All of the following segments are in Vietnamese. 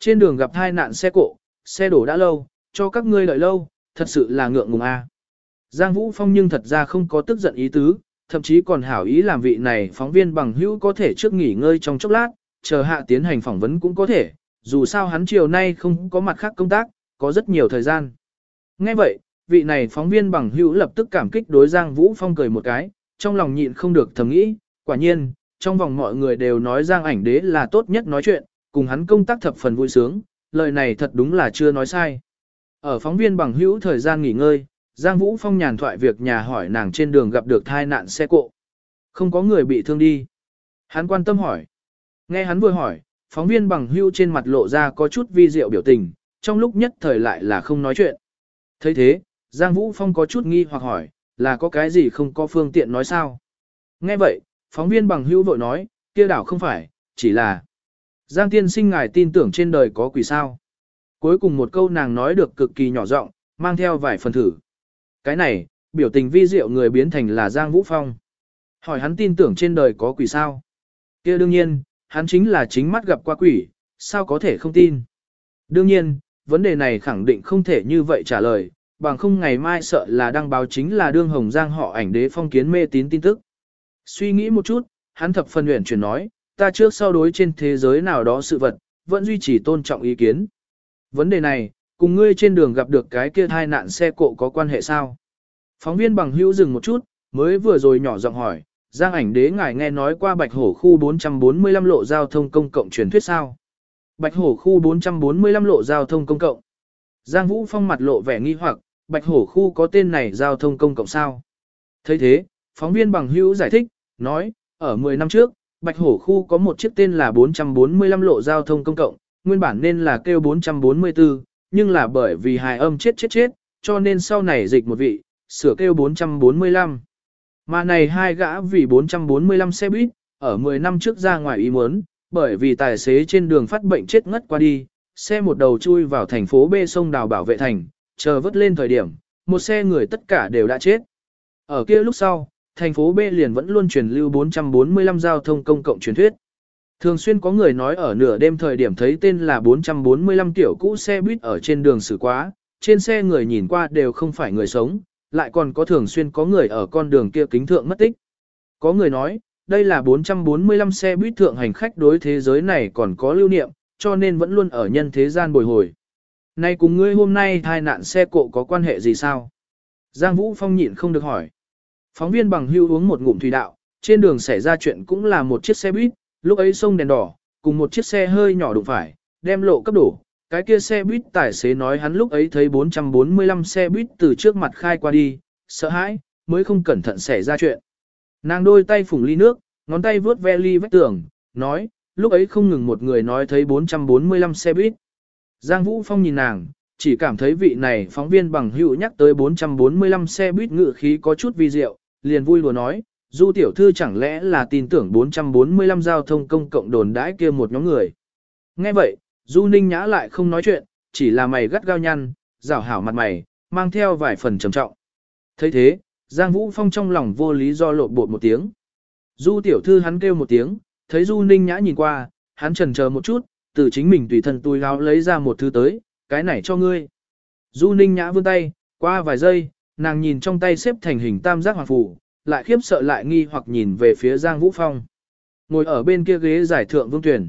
Trên đường gặp hai nạn xe cộ, xe đổ đã lâu, cho các ngươi đợi lâu, thật sự là ngượng ngùng a. Giang Vũ Phong nhưng thật ra không có tức giận ý tứ, thậm chí còn hảo ý làm vị này phóng viên bằng hữu có thể trước nghỉ ngơi trong chốc lát, chờ hạ tiến hành phỏng vấn cũng có thể, dù sao hắn chiều nay không có mặt khác công tác, có rất nhiều thời gian. Nghe vậy, vị này phóng viên bằng hữu lập tức cảm kích đối Giang Vũ Phong cười một cái, trong lòng nhịn không được thầm nghĩ, quả nhiên, trong vòng mọi người đều nói Giang ảnh đế là tốt nhất nói chuyện, cùng hắn công tác thập phần vui sướng, lời này thật đúng là chưa nói sai. Ở phóng viên bằng hữu thời gian nghỉ ngơi, Giang Vũ Phong nhàn thoại việc nhà hỏi nàng trên đường gặp được thai nạn xe cộ. Không có người bị thương đi. Hắn quan tâm hỏi. Nghe hắn vừa hỏi, phóng viên bằng hữu trên mặt lộ ra có chút vi diệu biểu tình, trong lúc nhất thời lại là không nói chuyện. thấy thế, Giang Vũ Phong có chút nghi hoặc hỏi, là có cái gì không có phương tiện nói sao? Nghe vậy, phóng viên bằng hữu vội nói, kia đảo không phải, chỉ là Giang tiên sinh ngài tin tưởng trên đời có quỷ sao. Cuối cùng một câu nàng nói được cực kỳ nhỏ giọng, mang theo vài phần thử. Cái này, biểu tình vi diệu người biến thành là Giang Vũ Phong. Hỏi hắn tin tưởng trên đời có quỷ sao? kia đương nhiên, hắn chính là chính mắt gặp qua quỷ, sao có thể không tin? Đương nhiên, vấn đề này khẳng định không thể như vậy trả lời, bằng không ngày mai sợ là đăng báo chính là đương hồng giang họ ảnh đế phong kiến mê tín tin tức. Suy nghĩ một chút, hắn thập phần luyện chuyển nói, ta trước sau đối trên thế giới nào đó sự vật, vẫn duy trì tôn trọng ý kiến. Vấn đề này, cùng ngươi trên đường gặp được cái kia thai nạn xe cộ có quan hệ sao? Phóng viên bằng hữu dừng một chút, mới vừa rồi nhỏ giọng hỏi, Giang ảnh đế ngài nghe nói qua Bạch Hổ khu 445 lộ giao thông công cộng truyền thuyết sao? Bạch Hổ khu 445 lộ giao thông công cộng. Giang Vũ Phong mặt lộ vẻ nghi hoặc, Bạch Hổ khu có tên này giao thông công cộng sao? thấy thế, phóng viên bằng hữu giải thích, nói, ở 10 năm trước, Bạch Hổ khu có một chiếc tên là 445 lộ giao thông công cộng, nguyên bản nên là kêu 444, nhưng là bởi vì hài âm chết chết chết, cho nên sau này dịch một vị, sửa kêu 445. Mà này hai gã vì 445 xe buýt, ở 10 năm trước ra ngoài ý muốn, bởi vì tài xế trên đường phát bệnh chết ngất qua đi, xe một đầu chui vào thành phố B sông đào bảo vệ thành, chờ vớt lên thời điểm, một xe người tất cả đều đã chết. Ở kia lúc sau, thành phố B liền vẫn luôn truyền lưu 445 giao thông công cộng truyền thuyết. Thường xuyên có người nói ở nửa đêm thời điểm thấy tên là 445 tiểu cũ xe buýt ở trên đường xử quá, trên xe người nhìn qua đều không phải người sống, lại còn có thường xuyên có người ở con đường kia kính thượng mất tích. Có người nói, đây là 445 xe buýt thượng hành khách đối thế giới này còn có lưu niệm, cho nên vẫn luôn ở nhân thế gian bồi hồi. Nay cùng ngươi hôm nay thai nạn xe cộ có quan hệ gì sao? Giang Vũ Phong nhịn không được hỏi. Phóng viên bằng hưu uống một ngụm thủy đạo, trên đường xảy ra chuyện cũng là một chiếc xe buýt, lúc ấy sông đèn đỏ, cùng một chiếc xe hơi nhỏ đụng phải, đem lộ cấp đổ. Cái kia xe buýt tài xế nói hắn lúc ấy thấy 445 xe buýt từ trước mặt khai qua đi, sợ hãi, mới không cẩn thận xảy ra chuyện. Nàng đôi tay phủng ly nước, ngón tay vướt ve ly vách tường, nói, lúc ấy không ngừng một người nói thấy 445 xe buýt. Giang Vũ Phong nhìn nàng, chỉ cảm thấy vị này phóng viên bằng hữu nhắc tới 445 xe buýt ngự khí có chút vi diệu, liền vui lùa nói, Du tiểu thư chẳng lẽ là tin tưởng 445 giao thông công cộng đồn đãi kia một nhóm người. Nghe vậy, Du Ninh Nhã lại không nói chuyện, chỉ là mày gắt gao nhăn, rảo hảo mặt mày, mang theo vài phần trầm trọng. thấy thế, Giang Vũ Phong trong lòng vô lý do lộn bột một tiếng. Du tiểu thư hắn kêu một tiếng, thấy Du Ninh Nhã nhìn qua, hắn trần chờ một chút, từ chính mình tùy thân túi gáo lấy ra một thứ tới, cái này cho ngươi. Du Ninh Nhã vươn tay, qua vài giây, nàng nhìn trong tay xếp thành hình tam giác hoàng phủ, lại khiếp sợ lại nghi hoặc nhìn về phía Giang Vũ Phong. Ngồi ở bên kia ghế giải thượng vương tuyển.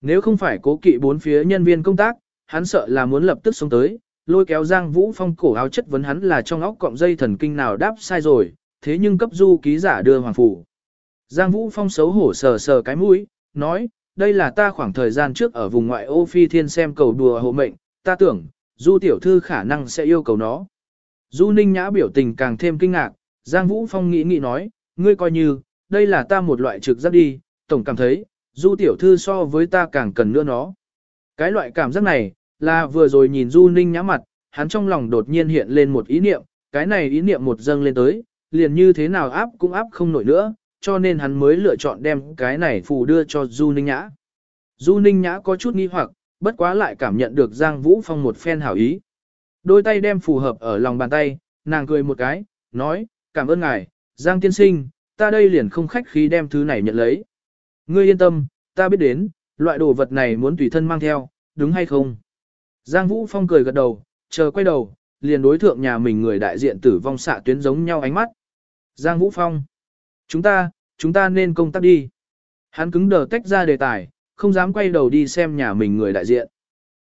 Nếu không phải cố kỵ bốn phía nhân viên công tác, hắn sợ là muốn lập tức xuống tới, lôi kéo Giang Vũ Phong cổ áo chất vấn hắn là trong óc cọng dây thần kinh nào đáp sai rồi, thế nhưng cấp du ký giả đưa hoàng phủ. Giang Vũ Phong xấu hổ sờ sờ cái mũi, nói, đây là ta khoảng thời gian trước ở vùng ngoại ô phi thiên xem cầu đùa hộ mệnh, ta tưởng, du tiểu thư khả năng sẽ yêu cầu nó. Du ninh nhã biểu tình càng thêm kinh ngạc, Giang Vũ Phong nghĩ nghĩ nói, ngươi coi như, đây là ta một loại trực giác đi, tổng cảm thấy, du tiểu thư so với ta càng cần nữa nó. Cái loại cảm giác này, là vừa rồi nhìn du ninh nhã mặt, hắn trong lòng đột nhiên hiện lên một ý niệm, cái này ý niệm một dâng lên tới, liền như thế nào áp cũng áp không nổi nữa, cho nên hắn mới lựa chọn đem cái này phù đưa cho du ninh nhã. Du ninh nhã có chút nghi hoặc, bất quá lại cảm nhận được Giang Vũ Phong một phen hảo ý. Đôi tay đem phù hợp ở lòng bàn tay, nàng cười một cái, nói, cảm ơn ngài, Giang tiên sinh, ta đây liền không khách khí đem thứ này nhận lấy. Ngươi yên tâm, ta biết đến, loại đồ vật này muốn tùy thân mang theo, đúng hay không? Giang Vũ Phong cười gật đầu, chờ quay đầu, liền đối thượng nhà mình người đại diện tử vong xạ tuyến giống nhau ánh mắt. Giang Vũ Phong. Chúng ta, chúng ta nên công tác đi. Hắn cứng đờ tách ra đề tài, không dám quay đầu đi xem nhà mình người đại diện.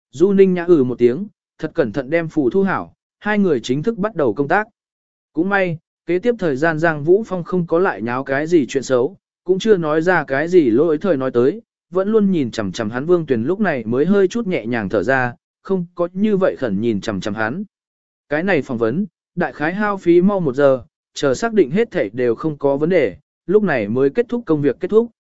Du Ninh nhã ừ một tiếng, thật cẩn thận đem phù thu hảo, hai người chính thức bắt đầu công tác. Cũng may, kế tiếp thời gian Giang Vũ Phong không có lại nháo cái gì chuyện xấu, cũng chưa nói ra cái gì lỗi thời nói tới, vẫn luôn nhìn chằm chằm hắn Vương Tuyền lúc này mới hơi chút nhẹ nhàng thở ra, không có như vậy khẩn nhìn chằm chằm hắn. Cái này phỏng vấn, đại khái hao phí mau một giờ, chờ xác định hết thảy đều không có vấn đề, lúc này mới kết thúc công việc kết thúc.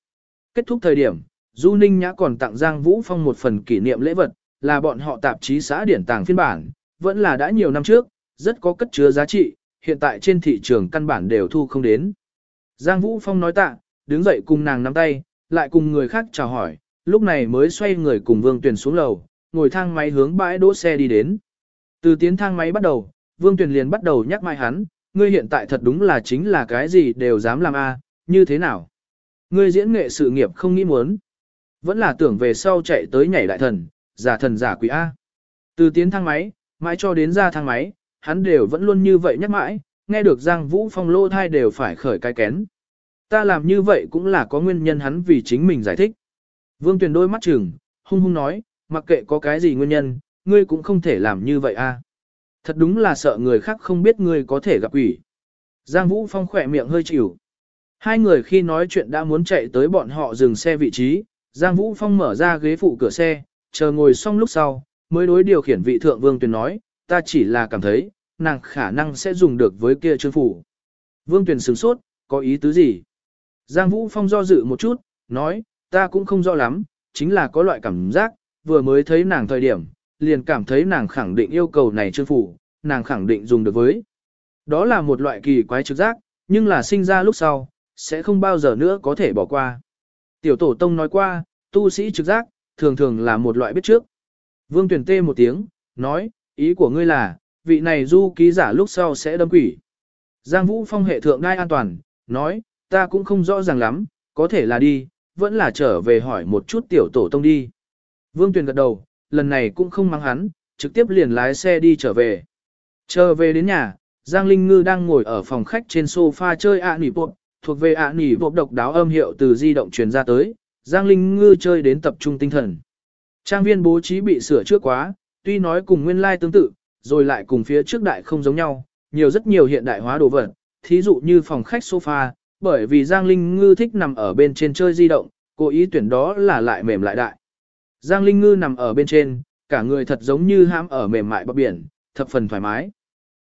Kết thúc thời điểm, Du Ninh Nhã còn tặng Giang Vũ Phong một phần kỷ niệm lễ vật, là bọn họ tạp chí xã điển tàng phiên bản, vẫn là đã nhiều năm trước, rất có cất chứa giá trị, hiện tại trên thị trường căn bản đều thu không đến. Giang Vũ Phong nói tạ, đứng dậy cùng nàng nắm tay, lại cùng người khác chào hỏi, lúc này mới xoay người cùng Vương Tuyền xuống lầu, ngồi thang máy hướng bãi đỗ xe đi đến. Từ tiến thang máy bắt đầu, Vương Tuyền liền bắt đầu nhắc mai hắn, ngươi hiện tại thật đúng là chính là cái gì đều dám làm a, như thế nào? Ngươi diễn nghệ sự nghiệp không nghĩ muốn. Vẫn là tưởng về sau chạy tới nhảy đại thần, giả thần giả quỷ A. Từ tiến thang máy, mãi cho đến ra thang máy, hắn đều vẫn luôn như vậy nhắc mãi, nghe được Giang Vũ Phong lô thai đều phải khởi cái kén. Ta làm như vậy cũng là có nguyên nhân hắn vì chính mình giải thích. Vương Tuyền đôi mắt chừng, hung hung nói, mặc kệ có cái gì nguyên nhân, ngươi cũng không thể làm như vậy a. Thật đúng là sợ người khác không biết ngươi có thể gặp quỷ. Giang Vũ Phong khỏe miệng hơi chịu. Hai người khi nói chuyện đã muốn chạy tới bọn họ dừng xe vị trí, Giang Vũ Phong mở ra ghế phụ cửa xe, chờ ngồi xong lúc sau, mới đối điều khiển vị thượng Vương Tuyền nói, ta chỉ là cảm thấy, nàng khả năng sẽ dùng được với kia chương phủ. Vương Tuyền sửng sốt, có ý tứ gì? Giang Vũ Phong do dự một chút, nói, ta cũng không rõ lắm, chính là có loại cảm giác, vừa mới thấy nàng thời điểm, liền cảm thấy nàng khẳng định yêu cầu này chương phủ, nàng khẳng định dùng được với. Đó là một loại kỳ quái trực giác, nhưng là sinh ra lúc sau, sẽ không bao giờ nữa có thể bỏ qua. Tiểu tổ tông nói qua, tu sĩ trực giác, thường thường là một loại biết trước. Vương tuyển tê một tiếng, nói, ý của ngươi là, vị này du ký giả lúc sau sẽ đâm quỷ. Giang Vũ Phong hệ thượng đai an toàn, nói, ta cũng không rõ ràng lắm, có thể là đi, vẫn là trở về hỏi một chút tiểu tổ tông đi. Vương Tuyền gật đầu, lần này cũng không mang hắn, trực tiếp liền lái xe đi trở về. Trở về đến nhà, Giang Linh Ngư đang ngồi ở phòng khách trên sofa chơi ạ nỉ bộp, thuộc về ạ nỉ bộp độc đáo âm hiệu từ di động truyền ra tới, Giang Linh Ngư chơi đến tập trung tinh thần. Trang viên bố trí bị sửa trước quá, tuy nói cùng nguyên lai tương tự, rồi lại cùng phía trước đại không giống nhau, nhiều rất nhiều hiện đại hóa đồ vật, thí dụ như phòng khách sofa, bởi vì Giang Linh Ngư thích nằm ở bên trên chơi di động, cố ý tuyển đó là lại mềm lại đại. Giang Linh Ngư nằm ở bên trên, cả người thật giống như hãm ở mềm mại bờ biển, thập phần thoải mái.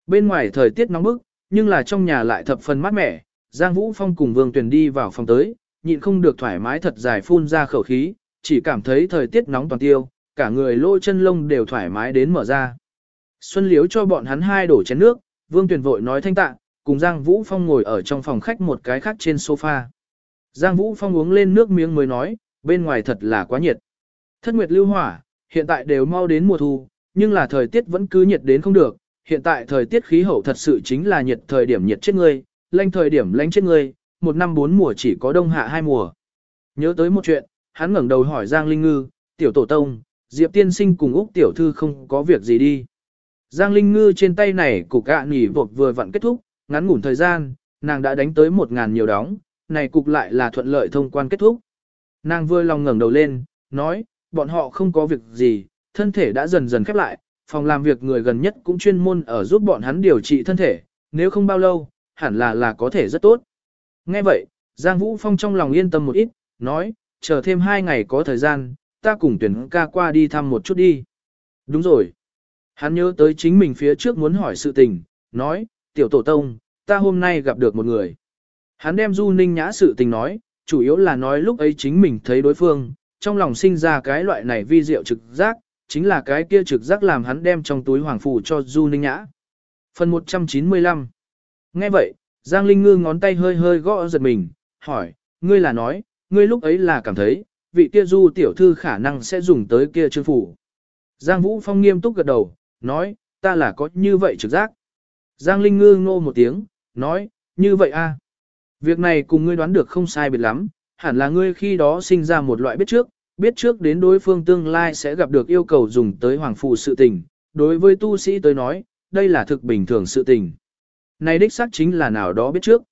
Bên ngoài thời tiết nóng bức, nhưng là trong nhà lại thập phần mát mẻ, Giang Vũ Phong cùng Vương Tuyền đi vào phòng tới, nhịn không được thoải mái thật dài phun ra khẩu khí, chỉ cảm thấy thời tiết nóng toàn tiêu, cả người lỗ chân lông đều thoải mái đến mở ra. Xuân Liếu cho bọn hắn hai đổ chén nước, Vương Tuyền vội nói thanh tạ, cùng Giang Vũ Phong ngồi ở trong phòng khách một cái khác trên sofa. Giang Vũ Phong uống lên nước miếng mới nói, bên ngoài thật là quá nhiệt. Thất nguyệt lưu hỏa, hiện tại đều mau đến mùa thu, nhưng là thời tiết vẫn cứ nhiệt đến không được. Hiện tại thời tiết khí hậu thật sự chính là nhiệt thời điểm nhiệt chết người, lanh thời điểm lanh chết người, một năm bốn mùa chỉ có đông hạ hai mùa. Nhớ tới một chuyện, hắn ngẩng đầu hỏi Giang Linh Ngư, tiểu tổ tông, Diệp tiên sinh cùng Úc tiểu thư không có việc gì đi. Giang Linh Ngư trên tay này cục gạ nỉ vột vừa vặn kết thúc, ngắn ngủn thời gian, nàng đã đánh tới một ngàn nhiều đóng, này cục lại là thuận lợi thông quan kết thúc. Nàng vừa lòng ngẩng đầu lên, nói, bọn họ không có việc gì, thân thể đã dần dần khép lại, phòng làm việc người gần nhất cũng chuyên môn ở giúp bọn hắn điều trị thân thể, nếu không bao lâu, hẳn là là có thể rất tốt. Nghe vậy, Giang Vũ Phong trong lòng yên tâm một ít, nói, chờ thêm hai ngày có thời gian, ta cùng tuyển ca qua đi thăm một chút đi. Đúng rồi. Hắn nhớ tới chính mình phía trước muốn hỏi sự tình, nói, tiểu tổ tông, ta hôm nay gặp được một người. Hắn đem Du Ninh Nhã sự tình nói, chủ yếu là nói lúc ấy chính mình thấy đối phương, trong lòng sinh ra cái loại này vi diệu trực giác, chính là cái kia trực giác làm hắn đem trong túi hoàng phủ cho Du Ninh Nhã. Phần 195 Nghe vậy, Giang Linh Ngư ngón tay hơi hơi gõ giật mình, hỏi, ngươi là nói, ngươi lúc ấy là cảm thấy, vị kia Du tiểu thư khả năng sẽ dùng tới kia chương phủ. Giang Vũ Phong nghiêm túc gật đầu, nói, ta là có như vậy trực giác. Giang Linh Ngư ngô một tiếng, nói, như vậy a, Việc này cùng ngươi đoán được không sai biệt lắm, hẳn là ngươi khi đó sinh ra một loại biết trước, biết trước đến đối phương tương lai sẽ gặp được yêu cầu dùng tới hoàng phụ sự tình, đối với tu sĩ tới nói, đây là thực bình thường sự tình. Này đích xác chính là nào đó biết trước.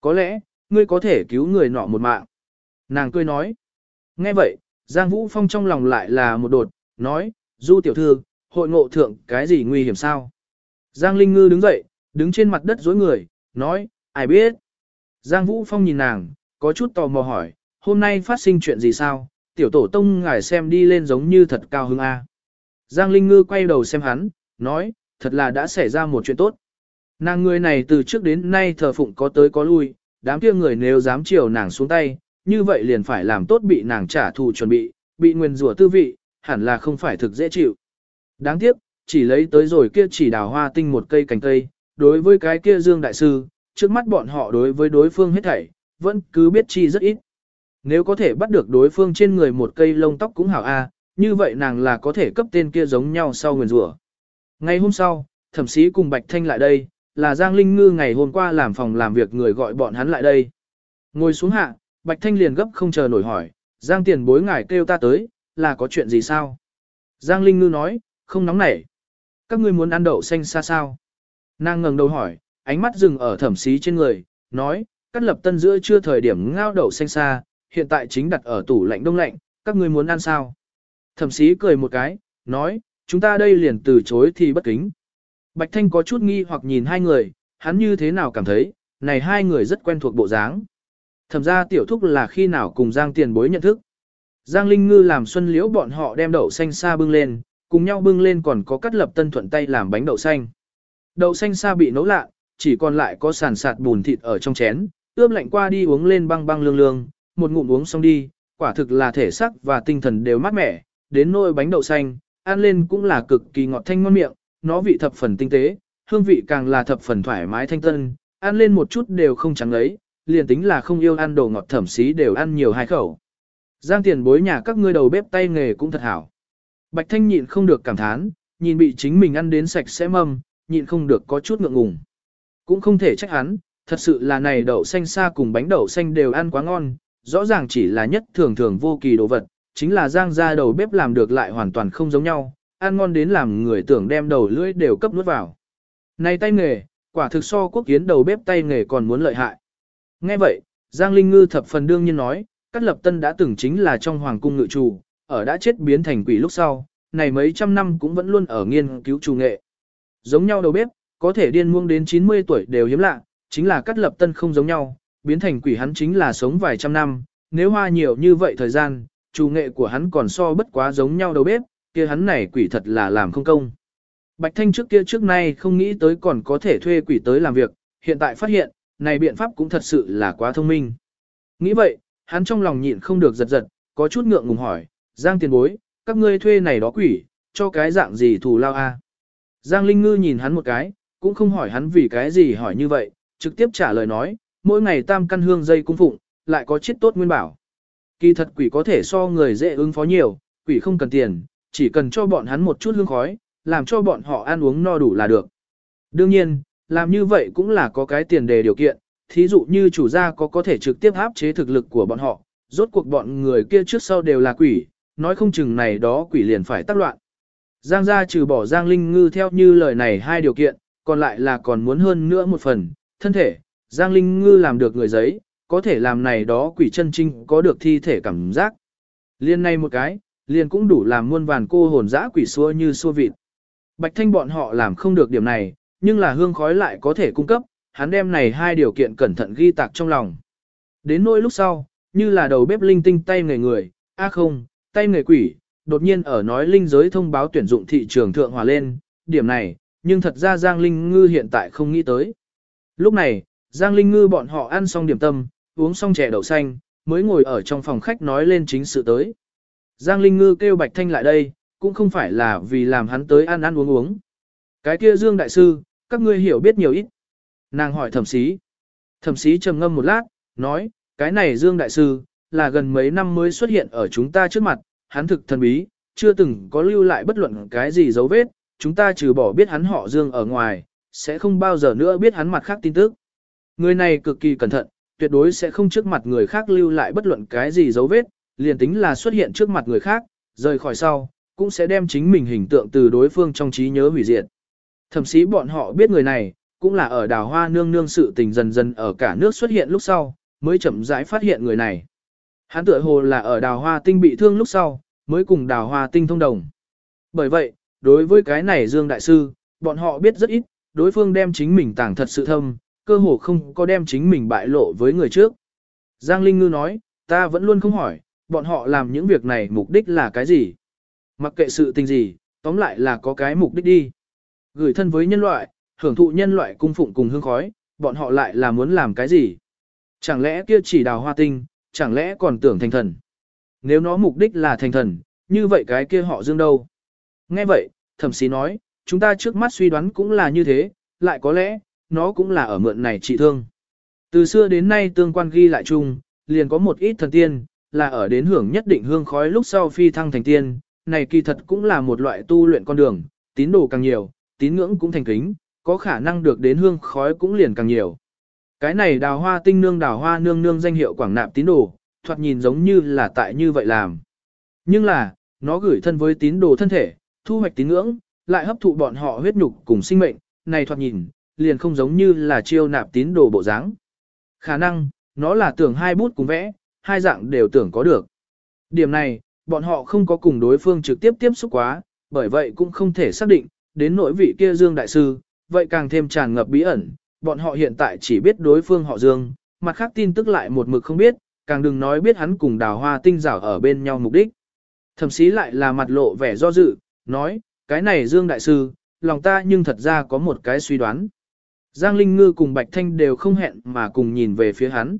Có lẽ, ngươi có thể cứu người nọ một mạng. Nàng cười nói. Nghe vậy, Giang Vũ Phong trong lòng lại là một đột, nói, Du tiểu thư, hội ngộ thượng cái gì nguy hiểm sao? Giang Linh Ngư đứng dậy, đứng trên mặt đất dối người, nói, ai biết? Giang Vũ Phong nhìn nàng, có chút tò mò hỏi, hôm nay phát sinh chuyện gì sao? Tiểu tổ tông ngài xem đi lên giống như thật cao hứng A. Giang Linh Ngư quay đầu xem hắn, nói, thật là đã xảy ra một chuyện tốt. Nàng người này từ trước đến nay thờ phụng có tới có lui, đám kia người nếu dám chiều nàng xuống tay, như vậy liền phải làm tốt bị nàng trả thù chuẩn bị, bị nguyền rủa tư vị, hẳn là không phải thực dễ chịu. Đáng tiếc, chỉ lấy tới rồi kia chỉ đào hoa tinh một cây cành cây, đối với cái kia Dương Đại Sư, trước mắt bọn họ đối với đối phương hết thảy, vẫn cứ biết chi rất ít. Nếu có thể bắt được đối phương trên người một cây lông tóc cũng hảo a, như vậy nàng là có thể cấp tên kia giống nhau sau nguyền rủa. Ngày hôm sau, thẩm sĩ cùng Bạch Thanh lại đây, là Giang Linh Ngư ngày hôm qua làm phòng làm việc người gọi bọn hắn lại đây. Ngồi xuống hạ, Bạch Thanh liền gấp không chờ nổi hỏi, Giang tiền bối ngài kêu ta tới, là có chuyện gì sao? Giang Linh Ngư nói, không nóng nảy. Các ngươi muốn ăn đậu xanh xa sao? Nàng ngẩng đầu hỏi, ánh mắt dừng ở thẩm sĩ trên người, nói, cắt lập tân giữa chưa thời điểm ngao đậu xanh xa, hiện tại chính đặt ở tủ lạnh đông lạnh, các ngươi muốn ăn sao? Thẩm sĩ cười một cái, nói, chúng ta đây liền từ chối thì bất kính. Bạch Thanh có chút nghi hoặc nhìn hai người, hắn như thế nào cảm thấy, này hai người rất quen thuộc bộ dáng. Thẩm ra tiểu thúc là khi nào cùng Giang tiền bối nhận thức. Giang Linh Ngư làm xuân liễu bọn họ đem đậu xanh xa bưng lên, cùng nhau bưng lên còn có cắt lập tân thuận tay làm bánh đậu xanh. Đậu xanh xa bị nấu lạ, chỉ còn lại có sàn sạt bùn thịt ở trong chén, ướp lạnh qua đi uống lên băng băng lương lương, một ngụm uống xong đi, quả thực là thể sắc và tinh thần đều mát mẻ, đến nôi bánh đậu xanh, ăn lên cũng là cực kỳ ngọt thanh ngon miệng, nó vị thập phần tinh tế, hương vị càng là thập phần thoải mái thanh tân, ăn lên một chút đều không trắng lấy, liền tính là không yêu ăn đồ ngọt thẩm xí đều ăn nhiều hai khẩu. Giang tiền bối nhà các ngươi đầu bếp tay nghề cũng thật hảo. Bạch Thanh nhịn không được cảm thán, nhìn bị chính mình ăn đến sạch sẽ mâm, nhịn không được có chút ngượng ngùng. Cũng không thể trách hắn, thật sự là này đậu xanh xa cùng bánh đậu xanh đều ăn quá ngon, rõ ràng chỉ là nhất thường thường vô kỳ đồ vật, chính là giang ra đầu bếp làm được lại hoàn toàn không giống nhau, ăn ngon đến làm người tưởng đem đầu lưỡi đều cấp nuốt vào. Này tay nghề, quả thực so quốc kiến đầu bếp tay nghề còn muốn lợi hại. Nghe vậy, Giang Linh Ngư thập phần đương nhiên nói, Cát Lập Tân đã từng chính là trong hoàng cung ngự chủ, ở đã chết biến thành quỷ lúc sau, này mấy trăm năm cũng vẫn luôn ở nghiên cứu chủ nghệ. Giống nhau đầu bếp, có thể điên muông đến 90 tuổi đều hiếm lạ, chính là Cát Lập Tân không giống nhau, biến thành quỷ hắn chính là sống vài trăm năm, nếu hoa nhiều như vậy thời gian, chủ nghệ của hắn còn so bất quá giống nhau đầu bếp, kia hắn này quỷ thật là làm không công. Bạch Thanh trước kia trước nay không nghĩ tới còn có thể thuê quỷ tới làm việc, hiện tại phát hiện, này biện pháp cũng thật sự là quá thông minh. Nghĩ vậy, hắn trong lòng nhịn không được giật giật, có chút ngượng ngùng hỏi, Giang tiền bối, các ngươi thuê này đó quỷ, cho cái dạng gì thù lao a? Giang Linh Ngư nhìn hắn một cái, cũng không hỏi hắn vì cái gì hỏi như vậy, trực tiếp trả lời nói, mỗi ngày tam căn hương dây cung phụng, lại có chiết tốt nguyên bảo. Kỳ thật quỷ có thể so người dễ ứng phó nhiều, quỷ không cần tiền, chỉ cần cho bọn hắn một chút hương khói, làm cho bọn họ ăn uống no đủ là được. Đương nhiên, làm như vậy cũng là có cái tiền đề điều kiện, thí dụ như chủ gia có có thể trực tiếp áp chế thực lực của bọn họ, rốt cuộc bọn người kia trước sau đều là quỷ, nói không chừng này đó quỷ liền phải tác loạn. Giang gia trừ bỏ Giang Linh Ngư theo như lời này hai điều kiện, còn lại là còn muốn hơn nữa một phần, thân thể, Giang Linh Ngư làm được người giấy, có thể làm này đó quỷ chân trinh có được thi thể cảm giác. Liên này một cái, liền cũng đủ làm muôn vàn cô hồn dã quỷ xua như xua vịt. Bạch Thanh bọn họ làm không được điểm này, nhưng là hương khói lại có thể cung cấp, hắn đem này hai điều kiện cẩn thận ghi tạc trong lòng. Đến nỗi lúc sau, như là đầu bếp linh tinh tay người người, a không, tay người quỷ, đột nhiên ở nói linh giới thông báo tuyển dụng thị trường thượng hòa lên, điểm này, nhưng thật ra Giang Linh Ngư hiện tại không nghĩ tới. Lúc này, Giang Linh Ngư bọn họ ăn xong điểm tâm, uống xong chè đậu xanh, mới ngồi ở trong phòng khách nói lên chính sự tới. Giang Linh Ngư kêu Bạch Thanh lại đây, cũng không phải là vì làm hắn tới ăn ăn uống uống. Cái kia Dương Đại Sư, các ngươi hiểu biết nhiều ít. Nàng hỏi thẩm sĩ. Thẩm sĩ trầm ngâm một lát, nói, cái này Dương Đại Sư, là gần mấy năm mới xuất hiện ở chúng ta trước mặt, hắn thực thần bí, chưa từng có lưu lại bất luận cái gì dấu vết, chúng ta trừ bỏ biết hắn họ Dương ở ngoài, sẽ không bao giờ nữa biết hắn mặt khác tin tức. Người này cực kỳ cẩn thận, tuyệt đối sẽ không trước mặt người khác lưu lại bất luận cái gì dấu vết, liền tính là xuất hiện trước mặt người khác, rời khỏi sau, cũng sẽ đem chính mình hình tượng từ đối phương trong trí nhớ hủy diệt. Thậm chí bọn họ biết người này, cũng là ở đào hoa nương nương sự tình dần dần ở cả nước xuất hiện lúc sau, mới chậm rãi phát hiện người này. Hắn tựa hồ là ở đào hoa tinh bị thương lúc sau, mới cùng đào hoa tinh thông đồng. Bởi vậy, đối với cái này Dương Đại Sư, bọn họ biết rất ít, đối phương đem chính mình tàng thật sự thâm, cơ hồ không có đem chính mình bại lộ với người trước. Giang Linh Ngư nói, ta vẫn luôn không hỏi, bọn họ làm những việc này mục đích là cái gì? Mặc kệ sự tình gì, tóm lại là có cái mục đích đi. Gửi thân với nhân loại, hưởng thụ nhân loại cung phụng cùng hương khói, bọn họ lại là muốn làm cái gì? Chẳng lẽ kia chỉ đào hoa tinh, chẳng lẽ còn tưởng thành thần? Nếu nó mục đích là thành thần, như vậy cái kia họ dương đâu? Nghe vậy, thẩm sĩ nói, chúng ta trước mắt suy đoán cũng là như thế, lại có lẽ, nó cũng là ở mượn này trị thương. Từ xưa đến nay tương quan ghi lại chung, liền có một ít thần tiên, là ở đến hưởng nhất định hương khói lúc sau phi thăng thành tiên, này kỳ thật cũng là một loại tu luyện con đường, tín đồ càng nhiều, tín ngưỡng cũng thành kính, có khả năng được đến hương khói cũng liền càng nhiều. Cái này đào hoa tinh nương đào hoa nương nương danh hiệu quảng nạp tín đồ, thoạt nhìn giống như là tại như vậy làm. Nhưng là, nó gửi thân với tín đồ thân thể, thu hoạch tín ngưỡng, lại hấp thụ bọn họ huyết nhục cùng sinh mệnh, này thoạt nhìn, liền không giống như là chiêu nạp tín đồ bộ dáng. Khả năng, nó là tưởng hai bút cùng vẽ, hai dạng đều tưởng có được. Điểm này, bọn họ không có cùng đối phương trực tiếp tiếp xúc quá, bởi vậy cũng không thể xác định, đến nỗi vị kia Dương Đại Sư, vậy càng thêm tràn ngập bí ẩn, bọn họ hiện tại chỉ biết đối phương họ Dương, mặt khác tin tức lại một mực không biết, càng đừng nói biết hắn cùng đào hoa tinh rảo ở bên nhau mục đích. Thậm chí lại là mặt lộ vẻ do dự, nói, cái này Dương Đại Sư, lòng ta nhưng thật ra có một cái suy đoán. Giang Linh Ngư cùng Bạch Thanh đều không hẹn mà cùng nhìn về phía hắn.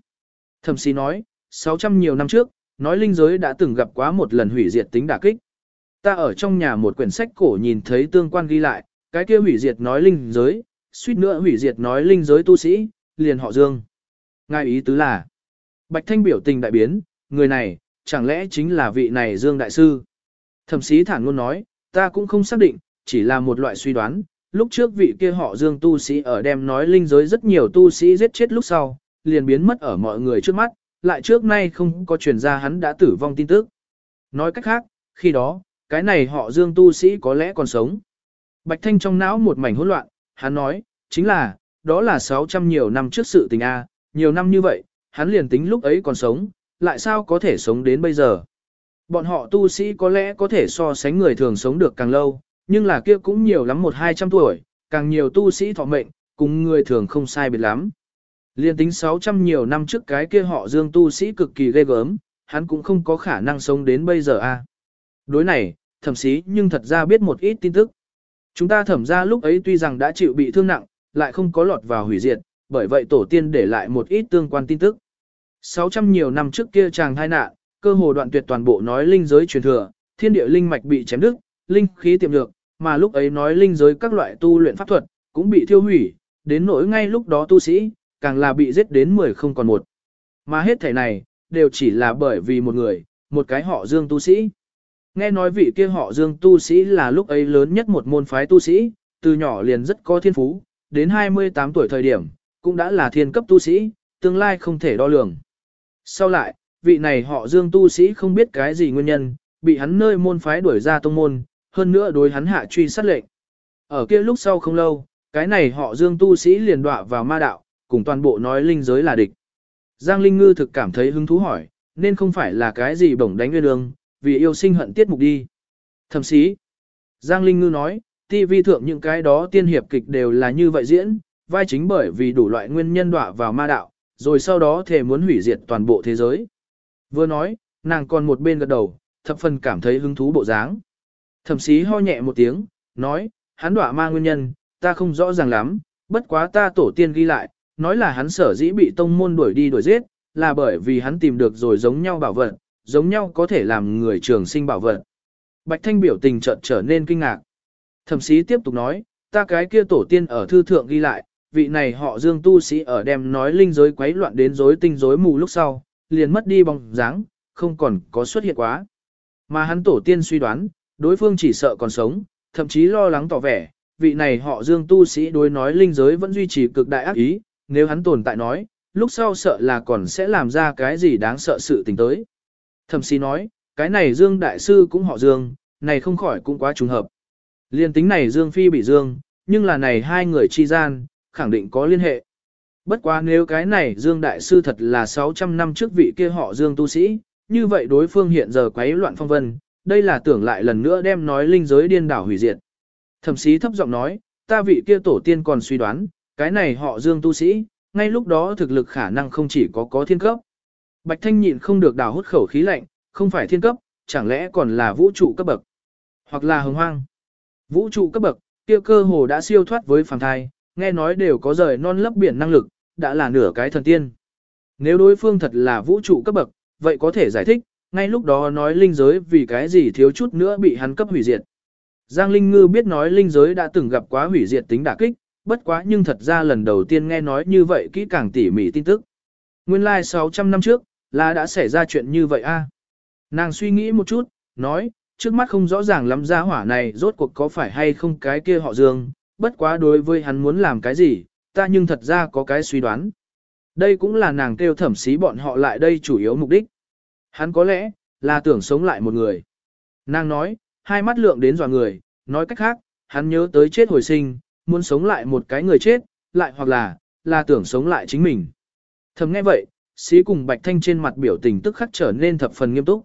Thẩm sĩ nói, 600 nhiều năm trước, nói linh giới đã từng gặp quá một lần hủy diệt tính đả kích. Ta ở trong nhà một quyển sách cổ nhìn thấy tương quan ghi lại, cái kia hủy diệt nói linh giới, suýt nữa hủy diệt nói linh giới tu sĩ, liền họ Dương. Ngài ý tứ là, Bạch Thanh biểu tình đại biến, người này, chẳng lẽ chính là vị này Dương Đại Sư? Thẩm sĩ thản luôn nói, ta cũng không xác định, chỉ là một loại suy đoán, lúc trước vị kia họ Dương tu sĩ ở đem nói linh giới rất nhiều tu sĩ giết chết lúc sau, liền biến mất ở mọi người trước mắt, lại trước nay không có truyền ra hắn đã tử vong tin tức. Nói cách khác, khi đó, cái này họ Dương tu sĩ có lẽ còn sống. Bạch Thanh trong não một mảnh hỗn loạn, hắn nói, chính là, đó là 600 nhiều năm trước sự tình A, nhiều năm như vậy, hắn liền tính lúc ấy còn sống, lại sao có thể sống đến bây giờ. Bọn họ tu sĩ có lẽ có thể so sánh người thường sống được càng lâu, nhưng là kia cũng nhiều lắm một hai trăm tuổi, càng nhiều tu sĩ thọ mệnh, cùng người thường không sai biệt lắm. Liên tính 600 nhiều năm trước cái kia họ dương tu sĩ cực kỳ ghê gớm, hắn cũng không có khả năng sống đến bây giờ a. Đối này, thẩm sĩ nhưng thật ra biết một ít tin tức. Chúng ta thẩm ra lúc ấy tuy rằng đã chịu bị thương nặng, lại không có lọt vào hủy diệt, bởi vậy tổ tiên để lại một ít tương quan tin tức. 600 nhiều năm trước kia chàng thai nạn, cơ hồ đoạn tuyệt toàn bộ nói linh giới truyền thừa, thiên địa linh mạch bị chém đứt, linh khí tiềm được, mà lúc ấy nói linh giới các loại tu luyện pháp thuật, cũng bị thiêu hủy, đến nỗi ngay lúc đó tu sĩ, càng là bị giết đến 10 không còn một. Mà hết thể này, đều chỉ là bởi vì một người, một cái họ dương tu sĩ. Nghe nói vị kia họ dương tu sĩ là lúc ấy lớn nhất một môn phái tu sĩ, từ nhỏ liền rất có thiên phú, đến 28 tuổi thời điểm, cũng đã là thiên cấp tu sĩ, tương lai không thể đo lường. Sau lại, vị này họ dương tu sĩ không biết cái gì nguyên nhân, bị hắn nơi môn phái đuổi ra tông môn, hơn nữa đối hắn hạ truy sát lệnh. Ở kia lúc sau không lâu, cái này họ dương tu sĩ liền đọa vào ma đạo, cùng toàn bộ nói linh giới là địch. Giang Linh Ngư thực cảm thấy hứng thú hỏi, nên không phải là cái gì bổng đánh nguyên đường, vì yêu sinh hận tiết mục đi. Thậm chí, Giang Linh Ngư nói, TV thượng những cái đó tiên hiệp kịch đều là như vậy diễn, vai chính bởi vì đủ loại nguyên nhân đọa vào ma đạo, rồi sau đó thề muốn hủy diệt toàn bộ thế giới. Vừa nói, nàng còn một bên gật đầu, thập phần cảm thấy hứng thú bộ dáng. Thậm sĩ ho nhẹ một tiếng, nói, hắn đọa ma nguyên nhân, ta không rõ ràng lắm, bất quá ta tổ tiên ghi lại, nói là hắn sở dĩ bị tông môn đuổi đi đuổi giết, là bởi vì hắn tìm được rồi giống nhau bảo vật, giống nhau có thể làm người trường sinh bảo vật. Bạch Thanh biểu tình chợt trở nên kinh ngạc. Thẩm sĩ tiếp tục nói, ta cái kia tổ tiên ở thư thượng ghi lại, vị này họ dương tu sĩ ở đem nói linh giới quấy loạn đến rối tinh rối mù lúc sau, liền mất đi bóng dáng, không còn có xuất hiện quá. Mà hắn tổ tiên suy đoán, đối phương chỉ sợ còn sống, thậm chí lo lắng tỏ vẻ, vị này họ dương tu sĩ đối nói linh giới vẫn duy trì cực đại ác ý, nếu hắn tồn tại nói, lúc sau sợ là còn sẽ làm ra cái gì đáng sợ sự tình tới. Thẩm sĩ nói, cái này Dương Đại Sư cũng họ Dương, này không khỏi cũng quá trùng hợp. Liên tính này Dương Phi bị Dương, nhưng là này hai người chi gian, khẳng định có liên hệ. Bất quá nếu cái này Dương Đại Sư thật là 600 năm trước vị kia họ Dương tu sĩ, như vậy đối phương hiện giờ quấy loạn phong vân, đây là tưởng lại lần nữa đem nói linh giới điên đảo hủy diệt. Thẩm sĩ thấp giọng nói, ta vị kia tổ tiên còn suy đoán, cái này họ Dương tu sĩ, ngay lúc đó thực lực khả năng không chỉ có có thiên cấp. Bạch Thanh nhịn không được đào hút khẩu khí lạnh, không phải thiên cấp, chẳng lẽ còn là vũ trụ cấp bậc, hoặc là hồng hoang. Vũ trụ cấp bậc, kia cơ hồ đã siêu thoát với phàm thai, nghe nói đều có rời non lấp biển năng lực, đã là nửa cái thần tiên. Nếu đối phương thật là vũ trụ cấp bậc, vậy có thể giải thích, ngay lúc đó nói linh giới vì cái gì thiếu chút nữa bị hắn cấp hủy diệt. Giang Linh Ngư biết nói linh giới đã từng gặp quá hủy diệt tính đả kích, bất quá nhưng thật ra lần đầu tiên nghe nói như vậy kỹ càng tỉ mỉ tin tức. Nguyên lai like 600 năm trước, là đã xảy ra chuyện như vậy a. Nàng suy nghĩ một chút, nói, trước mắt không rõ ràng lắm ra hỏa này rốt cuộc có phải hay không cái kia họ dương, bất quá đối với hắn muốn làm cái gì, ta nhưng thật ra có cái suy đoán. Đây cũng là nàng kêu thẩm xí bọn họ lại đây chủ yếu mục đích. Hắn có lẽ, là tưởng sống lại một người. Nàng nói, hai mắt lượng đến dò người, nói cách khác, hắn nhớ tới chết hồi sinh, muốn sống lại một cái người chết, lại hoặc là, là tưởng sống lại chính mình. Thầm nghe vậy, xí cùng Bạch Thanh trên mặt biểu tình tức khắc trở nên thập phần nghiêm túc.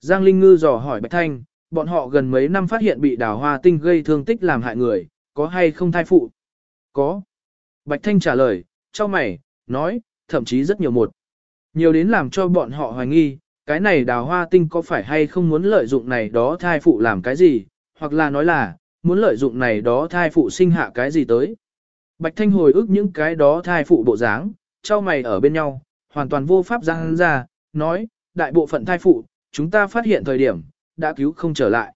Giang Linh Ngư dò hỏi Bạch Thanh, bọn họ gần mấy năm phát hiện bị đào hoa tinh gây thương tích làm hại người, có hay không thai phụ? Có. Bạch Thanh trả lời, cho mày, nói, thậm chí rất nhiều một. Nhiều đến làm cho bọn họ hoài nghi, cái này đào hoa tinh có phải hay không muốn lợi dụng này đó thai phụ làm cái gì, hoặc là nói là, muốn lợi dụng này đó thai phụ sinh hạ cái gì tới. Bạch Thanh hồi ức những cái đó thai phụ bộ dáng, trao mày ở bên nhau, hoàn toàn vô pháp giang ra, nói, đại bộ phận thai phụ, chúng ta phát hiện thời điểm, đã cứu không trở lại.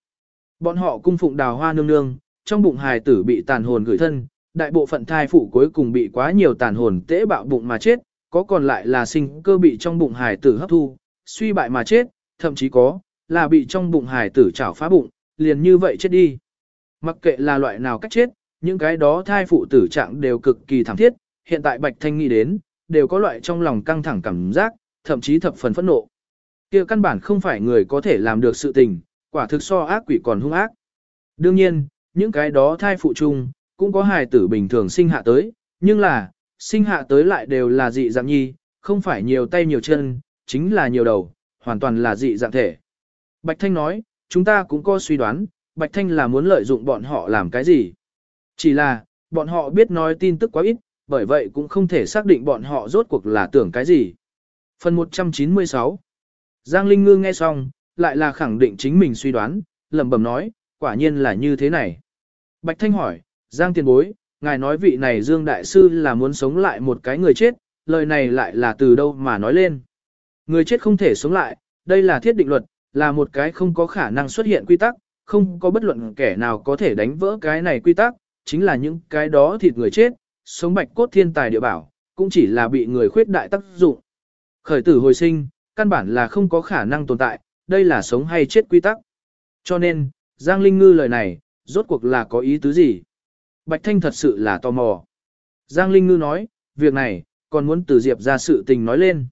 Bọn họ cung phụng đào hoa nương nương, trong bụng hài tử bị tàn hồn gửi thân, đại bộ phận thai phụ cuối cùng bị quá nhiều tàn hồn tễ bạo bụng mà chết, có còn lại là sinh cơ bị trong bụng hài tử hấp thu, suy bại mà chết, thậm chí có, là bị trong bụng hài tử chảo phá bụng, liền như vậy chết đi. Mặc kệ là loại nào cách chết, những cái đó thai phụ tử trạng đều cực kỳ thảm thiết, hiện tại Bạch Thanh nghĩ đến, đều có loại trong lòng căng thẳng cảm giác, thậm chí thập phần phẫn nộ. Kia căn bản không phải người có thể làm được sự tình, quả thực so ác quỷ còn hung ác. Đương nhiên, những cái đó thai phụ chung, cũng có hài tử bình thường sinh hạ tới, nhưng là, sinh hạ tới lại đều là dị dạng nhi, không phải nhiều tay nhiều chân, chính là nhiều đầu, hoàn toàn là dị dạng thể. Bạch Thanh nói, chúng ta cũng có suy đoán, Bạch Thanh là muốn lợi dụng bọn họ làm cái gì. Chỉ là, bọn họ biết nói tin tức quá ít, bởi vậy cũng không thể xác định bọn họ rốt cuộc là tưởng cái gì. Phần 196 Giang Linh Ngư nghe xong, lại là khẳng định chính mình suy đoán, lẩm bẩm nói, quả nhiên là như thế này. Bạch Thanh hỏi, Giang tiền bối, ngài nói vị này Dương Đại Sư là muốn sống lại một cái người chết, lời này lại là từ đâu mà nói lên. Người chết không thể sống lại, đây là thiết định luật, là một cái không có khả năng xuất hiện quy tắc, không có bất luận kẻ nào có thể đánh vỡ cái này quy tắc, chính là những cái đó thịt người chết, sống bạch cốt thiên tài địa bảo, cũng chỉ là bị người khuyết đại tác dụng. Khởi tử hồi sinh, căn bản là không có khả năng tồn tại, đây là sống hay chết quy tắc. Cho nên, Giang Linh Ngư lời này, rốt cuộc là có ý tứ gì? Bạch Thanh thật sự là tò mò. Giang Linh Ngư nói, việc này, còn muốn từ Diệp ra sự tình nói lên.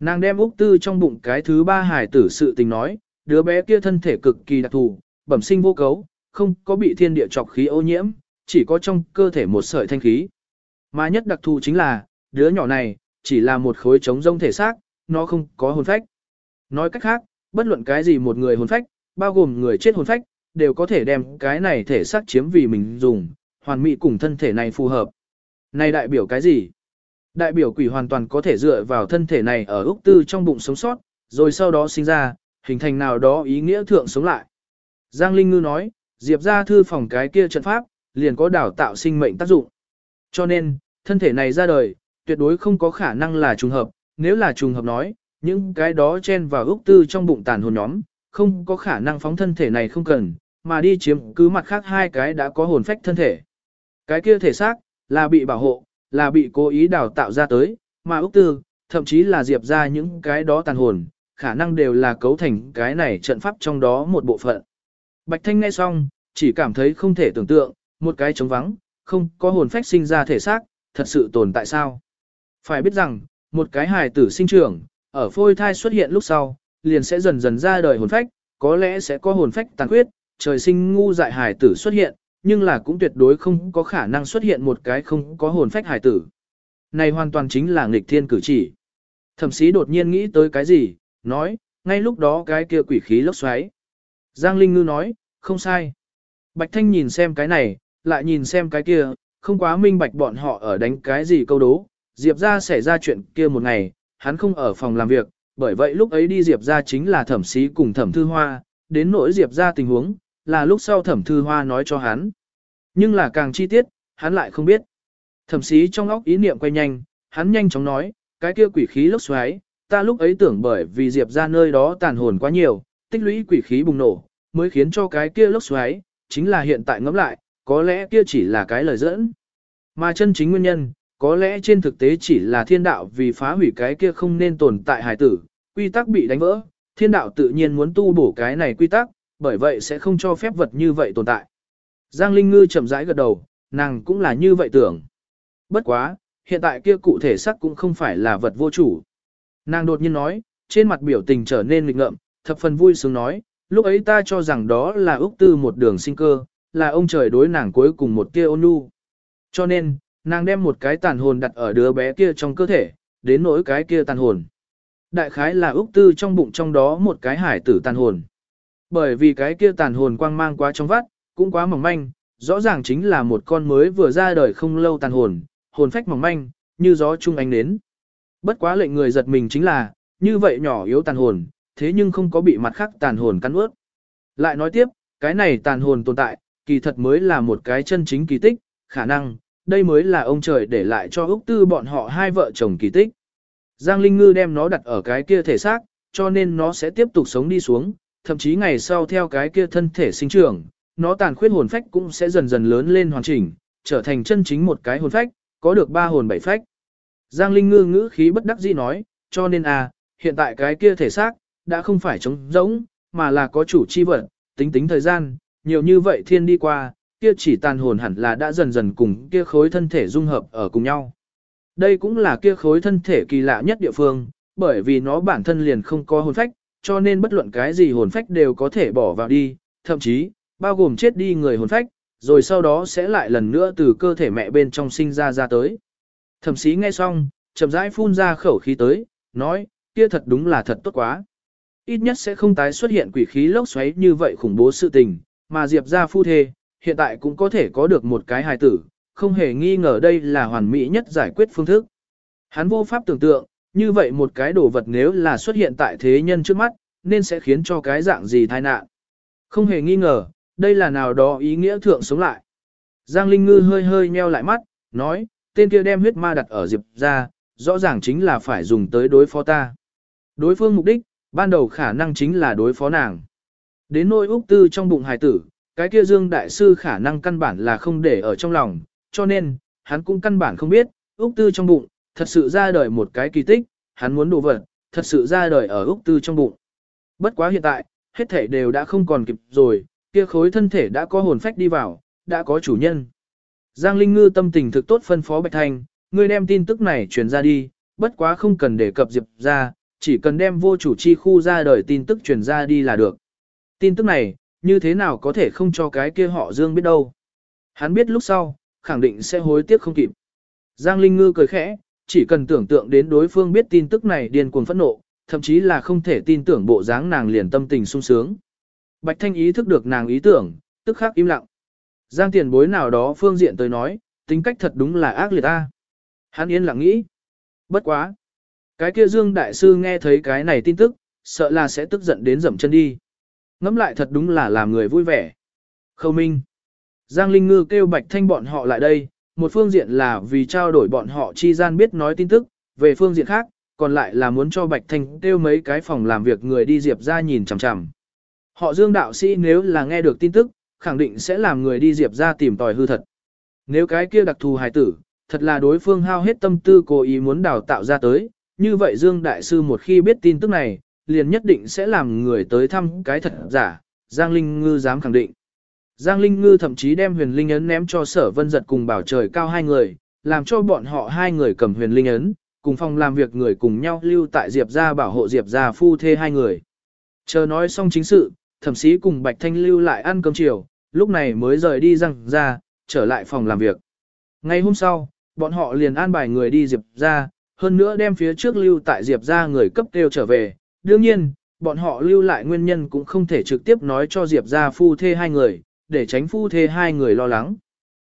Nàng đem Úc Tư trong bụng cái thứ ba hải tử sự tình nói, đứa bé kia thân thể cực kỳ đặc thù, bẩm sinh vô cấu, không có bị thiên địa trọc khí ô nhiễm, chỉ có trong cơ thể một sợi thanh khí. Mà nhất đặc thù chính là, đứa nhỏ này, chỉ là một khối trống rông thể xác, nó không có hồn phách. Nói cách khác, bất luận cái gì một người hồn phách, bao gồm người chết hồn phách, đều có thể đem cái này thể xác chiếm vì mình dùng, hoàn mỹ cùng thân thể này phù hợp. Này đại biểu cái gì? Đại biểu quỷ hoàn toàn có thể dựa vào thân thể này ở Úc Tư trong bụng sống sót, rồi sau đó sinh ra, hình thành nào đó ý nghĩa thượng sống lại. Giang Linh Ngư nói, Diệp ra thư phòng cái kia trận pháp, liền có đào tạo sinh mệnh tác dụng. Cho nên, thân thể này ra đời, tuyệt đối không có khả năng là trùng hợp, nếu là trùng hợp nói, những cái đó chen vào ốc Tư trong bụng tàn hồn nhóm, không có khả năng phóng thân thể này không cần, mà đi chiếm cứ mặt khác hai cái đã có hồn phách thân thể. Cái kia thể xác, là bị bảo hộ, là bị cố ý đào tạo ra tới, mà ốc Tư, thậm chí là diệp ra những cái đó tàn hồn, khả năng đều là cấu thành cái này trận pháp trong đó một bộ phận. Bạch Thanh nghe xong, chỉ cảm thấy không thể tưởng tượng, một cái trống vắng, không có hồn phách sinh ra thể xác, thật sự tồn tại sao. Phải biết rằng, một cái hài tử sinh trưởng, ở phôi thai xuất hiện lúc sau, liền sẽ dần dần ra đời hồn phách, có lẽ sẽ có hồn phách tàn khuyết, trời sinh ngu dại hài tử xuất hiện, nhưng là cũng tuyệt đối không có khả năng xuất hiện một cái không có hồn phách hài tử. Này hoàn toàn chính là nghịch thiên cử chỉ. Thẩm sĩ đột nhiên nghĩ tới cái gì, nói, ngay lúc đó cái kia quỷ khí lốc xoáy. Giang Linh Ngư nói, không sai. Bạch Thanh nhìn xem cái này, lại nhìn xem cái kia, không quá minh bạch bọn họ ở đánh cái gì câu đố. Diệp ra xảy ra chuyện kia một ngày, hắn không ở phòng làm việc, bởi vậy lúc ấy đi Diệp ra chính là thẩm sĩ cùng thẩm thư hoa, đến nỗi Diệp ra tình huống, là lúc sau thẩm thư hoa nói cho hắn. Nhưng là càng chi tiết, hắn lại không biết. Thẩm sĩ trong óc ý niệm quay nhanh, hắn nhanh chóng nói, cái kia quỷ khí lốc xoáy, ta lúc ấy tưởng bởi vì Diệp ra nơi đó tàn hồn quá nhiều, tích lũy quỷ khí bùng nổ, mới khiến cho cái kia lốc xoáy, chính là hiện tại ngẫm lại, có lẽ kia chỉ là cái lời dẫn. Mà chân chính nguyên nhân, có lẽ trên thực tế chỉ là thiên đạo vì phá hủy cái kia không nên tồn tại hải tử, quy tắc bị đánh vỡ, thiên đạo tự nhiên muốn tu bổ cái này quy tắc, bởi vậy sẽ không cho phép vật như vậy tồn tại. Giang Linh Ngư chậm rãi gật đầu, nàng cũng là như vậy tưởng. Bất quá, hiện tại kia cụ thể sắc cũng không phải là vật vô chủ. Nàng đột nhiên nói, trên mặt biểu tình trở nên nghịch ngợm, thập phần vui sướng nói, lúc ấy ta cho rằng đó là Úc Tư một đường sinh cơ, là ông trời đối nàng cuối cùng một kia ôn nhu. Cho nên, nàng đem một cái tàn hồn đặt ở đứa bé kia trong cơ thể, đến nỗi cái kia tàn hồn. Đại khái là Úc Tư trong bụng trong đó một cái hải tử tàn hồn. Bởi vì cái kia tàn hồn quang mang quá trong vắt, cũng quá mỏng manh, rõ ràng chính là một con mới vừa ra đời không lâu tàn hồn, hồn phách mỏng manh, như gió trung ánh đến. Bất quá lệnh người giật mình chính là, như vậy nhỏ yếu tàn hồn, thế nhưng không có bị mặt khác tàn hồn cắn ướt. Lại nói tiếp, cái này tàn hồn tồn tại, kỳ thật mới là một cái chân chính kỳ tích, khả năng, đây mới là ông trời để lại cho Úc Tư bọn họ hai vợ chồng kỳ tích. Giang Linh Ngư đem nó đặt ở cái kia thể xác, cho nên nó sẽ tiếp tục sống đi xuống, thậm chí ngày sau theo cái kia thân thể sinh trưởng, nó tàn khuyết hồn phách cũng sẽ dần dần lớn lên hoàn chỉnh, trở thành chân chính một cái hồn phách, có được ba hồn bảy phách. Giang Linh Ngư ngữ khí bất đắc dĩ nói, cho nên à, hiện tại cái kia thể xác, đã không phải trống rỗng, mà là có chủ chi vật, tính tính thời gian, nhiều như vậy thiên đi qua, kia chỉ tàn hồn hẳn là đã dần dần cùng kia khối thân thể dung hợp ở cùng nhau. Đây cũng là kia khối thân thể kỳ lạ nhất địa phương, bởi vì nó bản thân liền không có hồn phách, cho nên bất luận cái gì hồn phách đều có thể bỏ vào đi, thậm chí, bao gồm chết đi người hồn phách, rồi sau đó sẽ lại lần nữa từ cơ thể mẹ bên trong sinh ra ra tới. Thẩm sĩ nghe xong, chậm rãi phun ra khẩu khí tới, nói, kia thật đúng là thật tốt quá. Ít nhất sẽ không tái xuất hiện quỷ khí lốc xoáy như vậy khủng bố sự tình, mà Diệp ra phu thê, hiện tại cũng có thể có được một cái hài tử, không hề nghi ngờ đây là hoàn mỹ nhất giải quyết phương thức. Hắn vô pháp tưởng tượng, như vậy một cái đồ vật nếu là xuất hiện tại thế nhân trước mắt, nên sẽ khiến cho cái dạng gì tai nạn. Không hề nghi ngờ, đây là nào đó ý nghĩa thượng sống lại. Giang Linh Ngư hơi hơi nheo lại mắt, nói, tên kia đem huyết ma đặt ở Diệp ra, rõ ràng chính là phải dùng tới đối phó ta. Đối phương mục đích, ban đầu khả năng chính là đối phó nàng. Đến nỗi Úc Tư trong bụng hài tử, cái kia Dương Đại Sư khả năng căn bản là không để ở trong lòng, cho nên, hắn cũng căn bản không biết, Úc Tư trong bụng, thật sự ra đời một cái kỳ tích, hắn muốn đồ vật, thật sự ra đời ở Úc Tư trong bụng. Bất quá hiện tại, hết thể đều đã không còn kịp rồi, kia khối thân thể đã có hồn phách đi vào, đã có chủ nhân. Giang Linh Ngư tâm tình thực tốt phân phó Bạch Thanh, ngươi đem tin tức này truyền ra đi, bất quá không cần đề cập Diệp ra, chỉ cần đem vô chủ chi khu ra đời tin tức truyền ra đi là được. Tin tức này, như thế nào có thể không cho cái kia họ Dương biết đâu. Hắn biết lúc sau, khẳng định sẽ hối tiếc không kịp. Giang Linh Ngư cười khẽ, chỉ cần tưởng tượng đến đối phương biết tin tức này điên cuồng phẫn nộ, thậm chí là không thể tin tưởng bộ dáng nàng liền tâm tình sung sướng. Bạch Thanh ý thức được nàng ý tưởng, tức khắc im lặng. Giang tiền bối nào đó phương diện tới nói, tính cách thật đúng là ác liệt ta. Hắn yên lặng nghĩ. Bất quá. Cái kia Dương Đại Sư nghe thấy cái này tin tức, sợ là sẽ tức giận đến dậm chân đi. Ngắm lại thật đúng là làm người vui vẻ. Khâu Minh. Giang Linh Ngư kêu Bạch Thanh bọn họ lại đây, một phương diện là vì trao đổi bọn họ chi gian biết nói tin tức, về phương diện khác, còn lại là muốn cho Bạch Thanh kêu mấy cái phòng làm việc người đi Diệp ra nhìn chằm chằm. Họ Dương đạo sĩ nếu là nghe được tin tức, khẳng định sẽ làm người đi Diệp ra tìm tòi hư thật. Nếu cái kia đặc thù hài tử, thật là đối phương hao hết tâm tư cố ý muốn đào tạo ra tới, như vậy Dương Đại Sư một khi biết tin tức này, liền nhất định sẽ làm người tới thăm cái thật giả, Giang Linh Ngư dám khẳng định. Giang Linh Ngư thậm chí đem huyền linh ấn ném cho sở vân giật cùng bảo trời cao hai người, làm cho bọn họ hai người cầm huyền linh ấn, cùng phòng làm việc người cùng nhau lưu tại Diệp gia bảo hộ Diệp gia phu thê hai người. Chờ nói xong chính sự, thẩm sĩ cùng Bạch Thanh lưu lại ăn cơm chiều, lúc này mới rời đi răng ra, trở lại phòng làm việc. Ngày hôm sau, bọn họ liền an bài người đi Diệp gia hơn nữa đem phía trước lưu tại Diệp ra người cấp kêu trở về. Đương nhiên, bọn họ lưu lại nguyên nhân cũng không thể trực tiếp nói cho Diệp ra phu thê hai người, để tránh phu thê hai người lo lắng.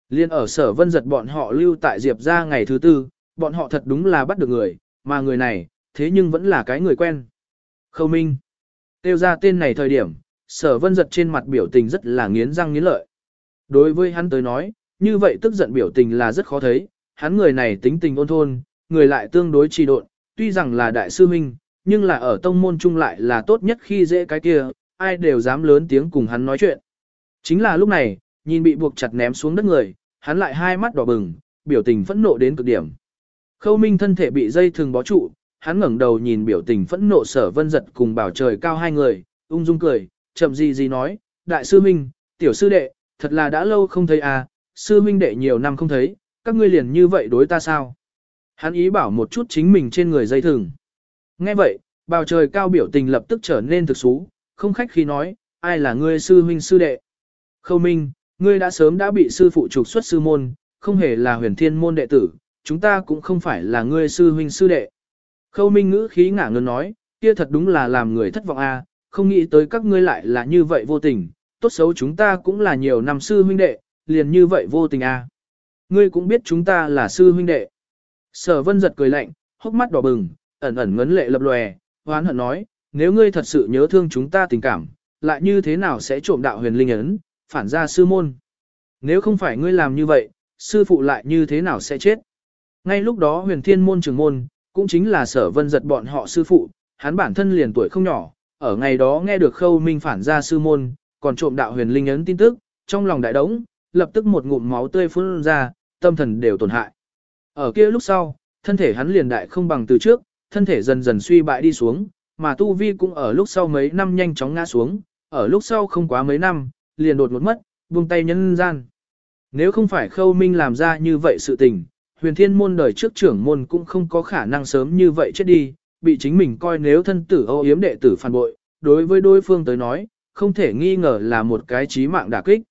Liên ở sở vân giật bọn họ lưu tại Diệp ra ngày thứ tư, bọn họ thật đúng là bắt được người, mà người này, thế nhưng vẫn là cái người quen. Khâu Minh. Tiêu ra tên này thời điểm, sở vân giật trên mặt biểu tình rất là nghiến răng nghiến lợi. Đối với hắn tới nói, như vậy tức giận biểu tình là rất khó thấy, hắn người này tính tình ôn thôn, người lại tương đối trì độn, tuy rằng là đại sư huynh, nhưng là ở tông môn chung lại là tốt nhất khi dễ cái kia, ai đều dám lớn tiếng cùng hắn nói chuyện. Chính là lúc này, nhìn bị buộc chặt ném xuống đất người, hắn lại hai mắt đỏ bừng, biểu tình phẫn nộ đến cực điểm. Khâu Minh thân thể bị dây thường bó trụ, hắn ngẩng đầu nhìn biểu tình phẫn nộ sở vân giật cùng bảo trời cao hai người, ung dung cười, chậm gì gì nói, đại sư Minh, tiểu sư đệ, thật là đã lâu không thấy à, sư Minh đệ nhiều năm không thấy, các ngươi liền như vậy đối ta sao? Hắn ý bảo một chút chính mình trên người dây thừng. Nghe vậy, bào trời cao biểu tình lập tức trở nên thực xú, không khách khi nói, ai là ngươi sư huynh sư đệ. Khâu Minh, ngươi đã sớm đã bị sư phụ trục xuất sư môn, không hề là huyền thiên môn đệ tử, chúng ta cũng không phải là ngươi sư huynh sư đệ. Khâu Minh ngữ khí ngả ngớn nói, kia thật đúng là làm người thất vọng a, không nghĩ tới các ngươi lại là như vậy vô tình, tốt xấu chúng ta cũng là nhiều năm sư huynh đệ, liền như vậy vô tình a. Ngươi cũng biết chúng ta là sư huynh đệ. Sở vân giật cười lạnh, hốc mắt đỏ bừng, ẩn ẩn ngấn lệ lập lòe, hoán hận nói, nếu ngươi thật sự nhớ thương chúng ta tình cảm, lại như thế nào sẽ trộm đạo huyền linh ấn, phản ra sư môn. Nếu không phải ngươi làm như vậy, sư phụ lại như thế nào sẽ chết. Ngay lúc đó huyền thiên môn trường môn, cũng chính là sở vân giật bọn họ sư phụ, hắn bản thân liền tuổi không nhỏ, ở ngày đó nghe được khâu minh phản ra sư môn, còn trộm đạo huyền linh ấn tin tức, trong lòng đại đống, lập tức một ngụm máu tươi phun ra, tâm thần đều tổn hại. Ở kia lúc sau, thân thể hắn liền đại không bằng từ trước, thân thể dần dần suy bại đi xuống, mà tu vi cũng ở lúc sau mấy năm nhanh chóng ngã xuống, ở lúc sau không quá mấy năm, liền đột một mất, buông tay nhân gian. Nếu không phải khâu minh làm ra như vậy sự tình, huyền thiên môn đời trước trưởng môn cũng không có khả năng sớm như vậy chết đi, bị chính mình coi nếu thân tử ô yếm đệ tử phản bội, đối với đối phương tới nói, không thể nghi ngờ là một cái chí mạng đả kích.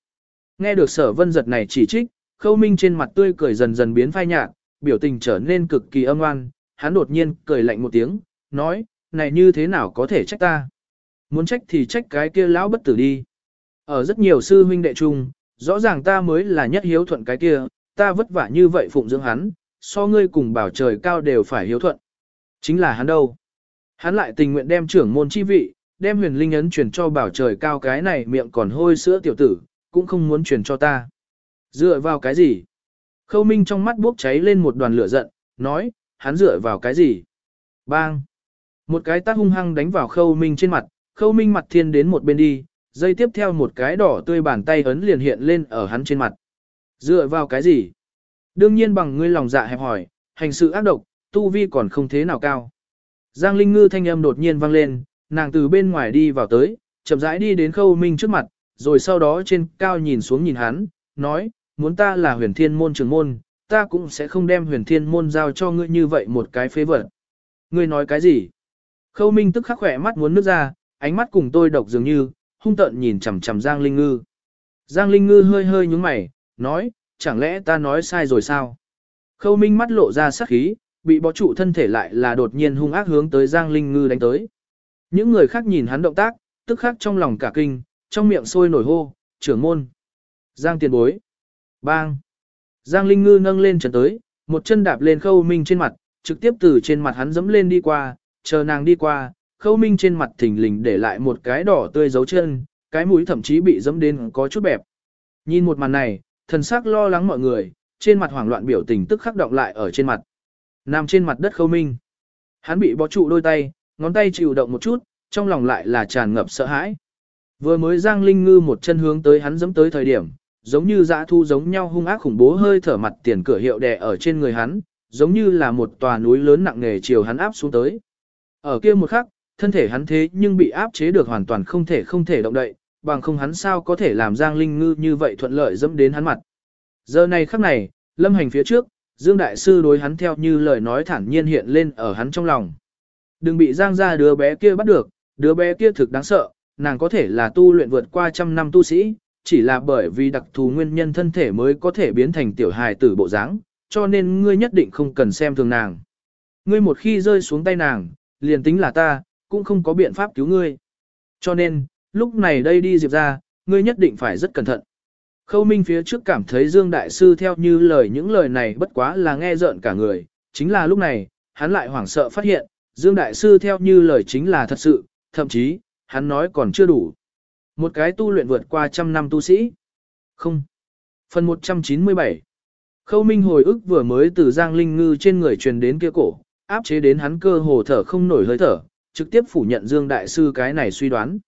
Nghe được sở vân giật này chỉ trích, khâu minh trên mặt tươi cười dần dần biến phai nhạt, biểu tình trở nên cực kỳ âm oan, hắn đột nhiên cười lạnh một tiếng, nói, này như thế nào có thể trách ta? Muốn trách thì trách cái kia lão bất tử đi. Ở rất nhiều sư huynh đệ chung, rõ ràng ta mới là nhất hiếu thuận cái kia, ta vất vả như vậy phụng dưỡng hắn, so ngươi cùng bảo trời cao đều phải hiếu thuận. Chính là hắn đâu. Hắn lại tình nguyện đem trưởng môn chi vị, đem huyền linh ấn truyền cho bảo trời cao cái này miệng còn hôi sữa tiểu tử, cũng không muốn truyền cho ta. Dựa vào cái gì? Khâu Minh trong mắt bốc cháy lên một đoàn lửa giận, nói, hắn dựa vào cái gì? Bang! Một cái tác hung hăng đánh vào Khâu Minh trên mặt, Khâu Minh mặt thiên đến một bên đi, dây tiếp theo một cái đỏ tươi bàn tay ấn liền hiện lên ở hắn trên mặt. Dựa vào cái gì? Đương nhiên bằng ngươi lòng dạ hẹp hỏi, hành sự ác độc, tu vi còn không thế nào cao. Giang Linh Ngư thanh âm đột nhiên vang lên, nàng từ bên ngoài đi vào tới, chậm rãi đi đến Khâu Minh trước mặt, rồi sau đó trên cao nhìn xuống nhìn hắn, nói, muốn ta là huyền thiên môn trưởng môn, ta cũng sẽ không đem huyền thiên môn giao cho ngươi như vậy một cái phế vật. Ngươi nói cái gì? Khâu Minh tức khắc khỏe mắt muốn nước ra, ánh mắt cùng tôi độc dường như, hung tợn nhìn chằm chằm Giang Linh Ngư. Giang Linh Ngư hơi hơi nhúng mày, nói, chẳng lẽ ta nói sai rồi sao? Khâu Minh mắt lộ ra sắc khí, bị bó trụ thân thể lại là đột nhiên hung ác hướng tới Giang Linh Ngư đánh tới. Những người khác nhìn hắn động tác, tức khắc trong lòng cả kinh, trong miệng sôi nổi hô, trưởng môn. Giang tiền bối. Bang! Giang Linh Ngư nâng lên chân tới, một chân đạp lên khâu minh trên mặt, trực tiếp từ trên mặt hắn dẫm lên đi qua, chờ nàng đi qua, khâu minh trên mặt thỉnh lình để lại một cái đỏ tươi dấu chân, cái mũi thậm chí bị dẫm đến có chút bẹp. Nhìn một màn này, thần sắc lo lắng mọi người, trên mặt hoảng loạn biểu tình tức khắc động lại ở trên mặt. Nằm trên mặt đất khâu minh. Hắn bị bó trụ đôi tay, ngón tay chịu động một chút, trong lòng lại là tràn ngập sợ hãi. Vừa mới Giang Linh Ngư một chân hướng tới hắn dẫm tới thời điểm, giống như dã thu giống nhau hung ác khủng bố hơi thở mặt tiền cửa hiệu đè ở trên người hắn, giống như là một tòa núi lớn nặng nề chiều hắn áp xuống tới. Ở kia một khắc, thân thể hắn thế nhưng bị áp chế được hoàn toàn không thể không thể động đậy, bằng không hắn sao có thể làm Giang Linh Ngư như vậy thuận lợi dẫm đến hắn mặt. Giờ này khắc này, lâm hành phía trước, Dương Đại Sư đối hắn theo như lời nói thản nhiên hiện lên ở hắn trong lòng. Đừng bị Giang ra đứa bé kia bắt được, Đứa bé kia thực đáng sợ, nàng có thể là tu luyện vượt qua trăm năm tu sĩ, chỉ là bởi vì đặc thù nguyên nhân thân thể mới có thể biến thành tiểu hài tử bộ dáng, cho nên ngươi nhất định không cần xem thường nàng. Ngươi một khi rơi xuống tay nàng, liền tính là ta, cũng không có biện pháp cứu ngươi. Cho nên, lúc này đây đi Diệp ra, ngươi nhất định phải rất cẩn thận. Khâu Minh phía trước cảm thấy Dương Đại Sư theo như lời những lời này bất quá là nghe rợn cả người, chính là lúc này, hắn lại hoảng sợ phát hiện, Dương Đại Sư theo như lời chính là thật sự, thậm chí, hắn nói còn chưa đủ. Một cái tu luyện vượt qua trăm năm tu sĩ. Không. Phần 197 Khâu Minh hồi ức vừa mới từ Giang Linh Ngư trên người truyền đến kia cổ, áp chế đến hắn cơ hồ thở không nổi hơi thở, trực tiếp phủ nhận Dương Đại Sư cái này suy đoán.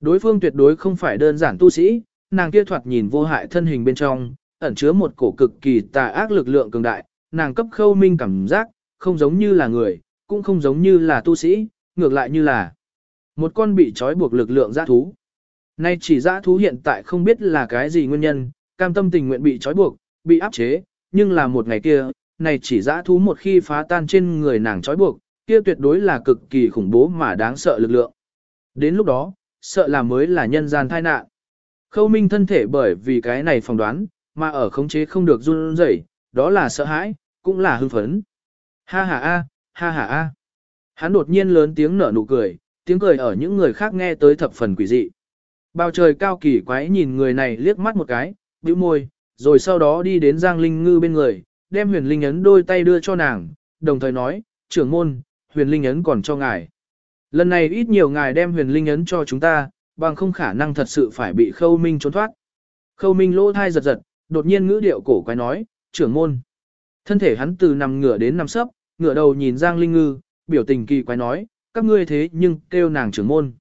Đối phương tuyệt đối không phải đơn giản tu sĩ, nàng kia thoạt nhìn vô hại thân hình bên trong, ẩn chứa một cổ cực kỳ tà ác lực lượng cường đại, nàng cấp khâu minh cảm giác, không giống như là người, cũng không giống như là tu sĩ, ngược lại như là một con bị trói buộc lực lượng giã thú. Nay chỉ dã thú hiện tại không biết là cái gì nguyên nhân, cam tâm tình nguyện bị trói buộc, bị áp chế, nhưng là một ngày kia, này chỉ dã thú một khi phá tan trên người nàng trói buộc, kia tuyệt đối là cực kỳ khủng bố mà đáng sợ lực lượng. Đến lúc đó, sợ là mới là nhân gian tai nạn. Khâu minh thân thể bởi vì cái này phỏng đoán, mà ở khống chế không được run rẩy, đó là sợ hãi, cũng là hưng phấn. Ha ha a, ha ha a. Hắn đột nhiên lớn tiếng nở nụ cười, tiếng cười ở những người khác nghe tới thập phần quỷ dị. Bao trời cao kỳ quái nhìn người này liếc mắt một cái, bĩu môi, rồi sau đó đi đến Giang Linh Ngư bên người, đem huyền linh ấn đôi tay đưa cho nàng, đồng thời nói, trưởng môn, huyền linh ấn còn cho ngài. Lần này ít nhiều ngài đem huyền linh ấn cho chúng ta, bằng không khả năng thật sự phải bị khâu minh trốn thoát. Khâu minh lỗ thai giật giật, đột nhiên ngữ điệu cổ quái nói, trưởng môn. Thân thể hắn từ nằm ngửa đến nằm sấp, ngửa đầu nhìn Giang Linh Ngư, biểu tình kỳ quái nói, các ngươi thế nhưng kêu nàng trưởng môn.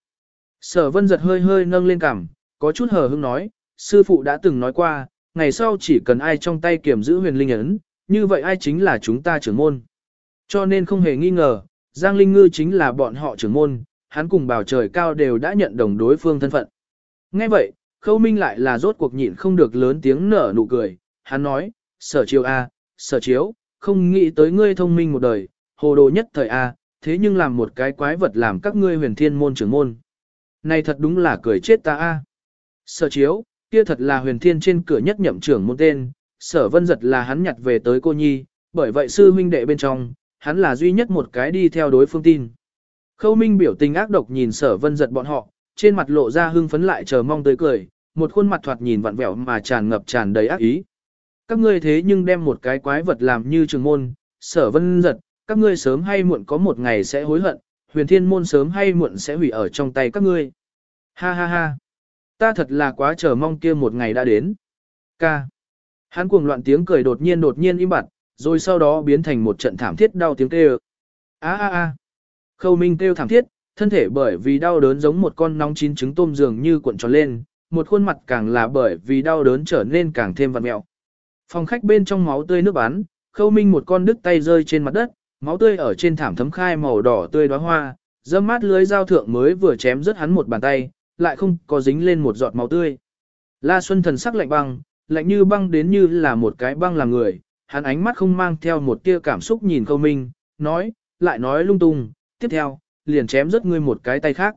Sở vân giật hơi hơi nâng lên cằm, có chút hờ hững nói, sư phụ đã từng nói qua, ngày sau chỉ cần ai trong tay kiểm giữ huyền linh ấn, như vậy ai chính là chúng ta trưởng môn. Cho nên không hề nghi ngờ, Giang Linh Ngư chính là bọn họ trưởng môn, hắn cùng bào trời cao đều đã nhận đồng đối phương thân phận. Ngay vậy, khâu minh lại là rốt cuộc nhịn không được lớn tiếng nở nụ cười, hắn nói, sở chiếu A, à, sở chiếu, không nghĩ tới ngươi thông minh một đời, hồ đồ nhất thời A, thế nhưng làm một cái quái vật làm các ngươi huyền thiên môn trưởng môn. Này thật đúng là cười chết ta A. Sở chiếu, kia thật là huyền thiên trên cửa nhất nhậm trưởng môn tên, sở vân giật là hắn nhặt về tới cô nhi, bởi vậy sư huynh đệ bên trong, hắn là duy nhất một cái đi theo đối phương tin. Khâu Minh biểu tình ác độc nhìn sở vân giật bọn họ, trên mặt lộ ra hưng phấn lại chờ mong tới cười, một khuôn mặt thoạt nhìn vặn vẹo mà tràn ngập tràn đầy ác ý. Các ngươi thế nhưng đem một cái quái vật làm như trường môn, sở vân giật, các ngươi sớm hay muộn có một ngày sẽ hối hận, huyền thiên môn sớm hay muộn sẽ hủy ở trong tay các ngươi. Ha ha ha, ta thật là quá chờ mong kia một ngày đã đến. Ca. Hắn cuồng loạn tiếng cười đột nhiên đột nhiên im bặt, rồi sau đó biến thành một trận thảm thiết đau tiếng kêu. A a a. Khâu Minh kêu thảm thiết, thân thể bởi vì đau đớn giống một con nóng chín trứng tôm dường như cuộn tròn lên, một khuôn mặt càng là bởi vì đau đớn trở nên càng thêm vặn mẹo. Phòng khách bên trong máu tươi nước bắn, Khâu Minh một con đứt tay rơi trên mặt đất, máu tươi ở trên thảm thấm khai màu đỏ tươi đóa hoa, dâm mát lưới dao thượng mới vừa chém rớt hắn một bàn tay, lại không có dính lên một giọt máu tươi. La Xuân thần sắc lạnh băng, lạnh như băng đến như là một cái băng làm người, hắn ánh mắt không mang theo một tia cảm xúc nhìn Khâu Minh, nói, lại nói lung tung, tiếp theo, liền chém rớt ngươi một cái tay khác.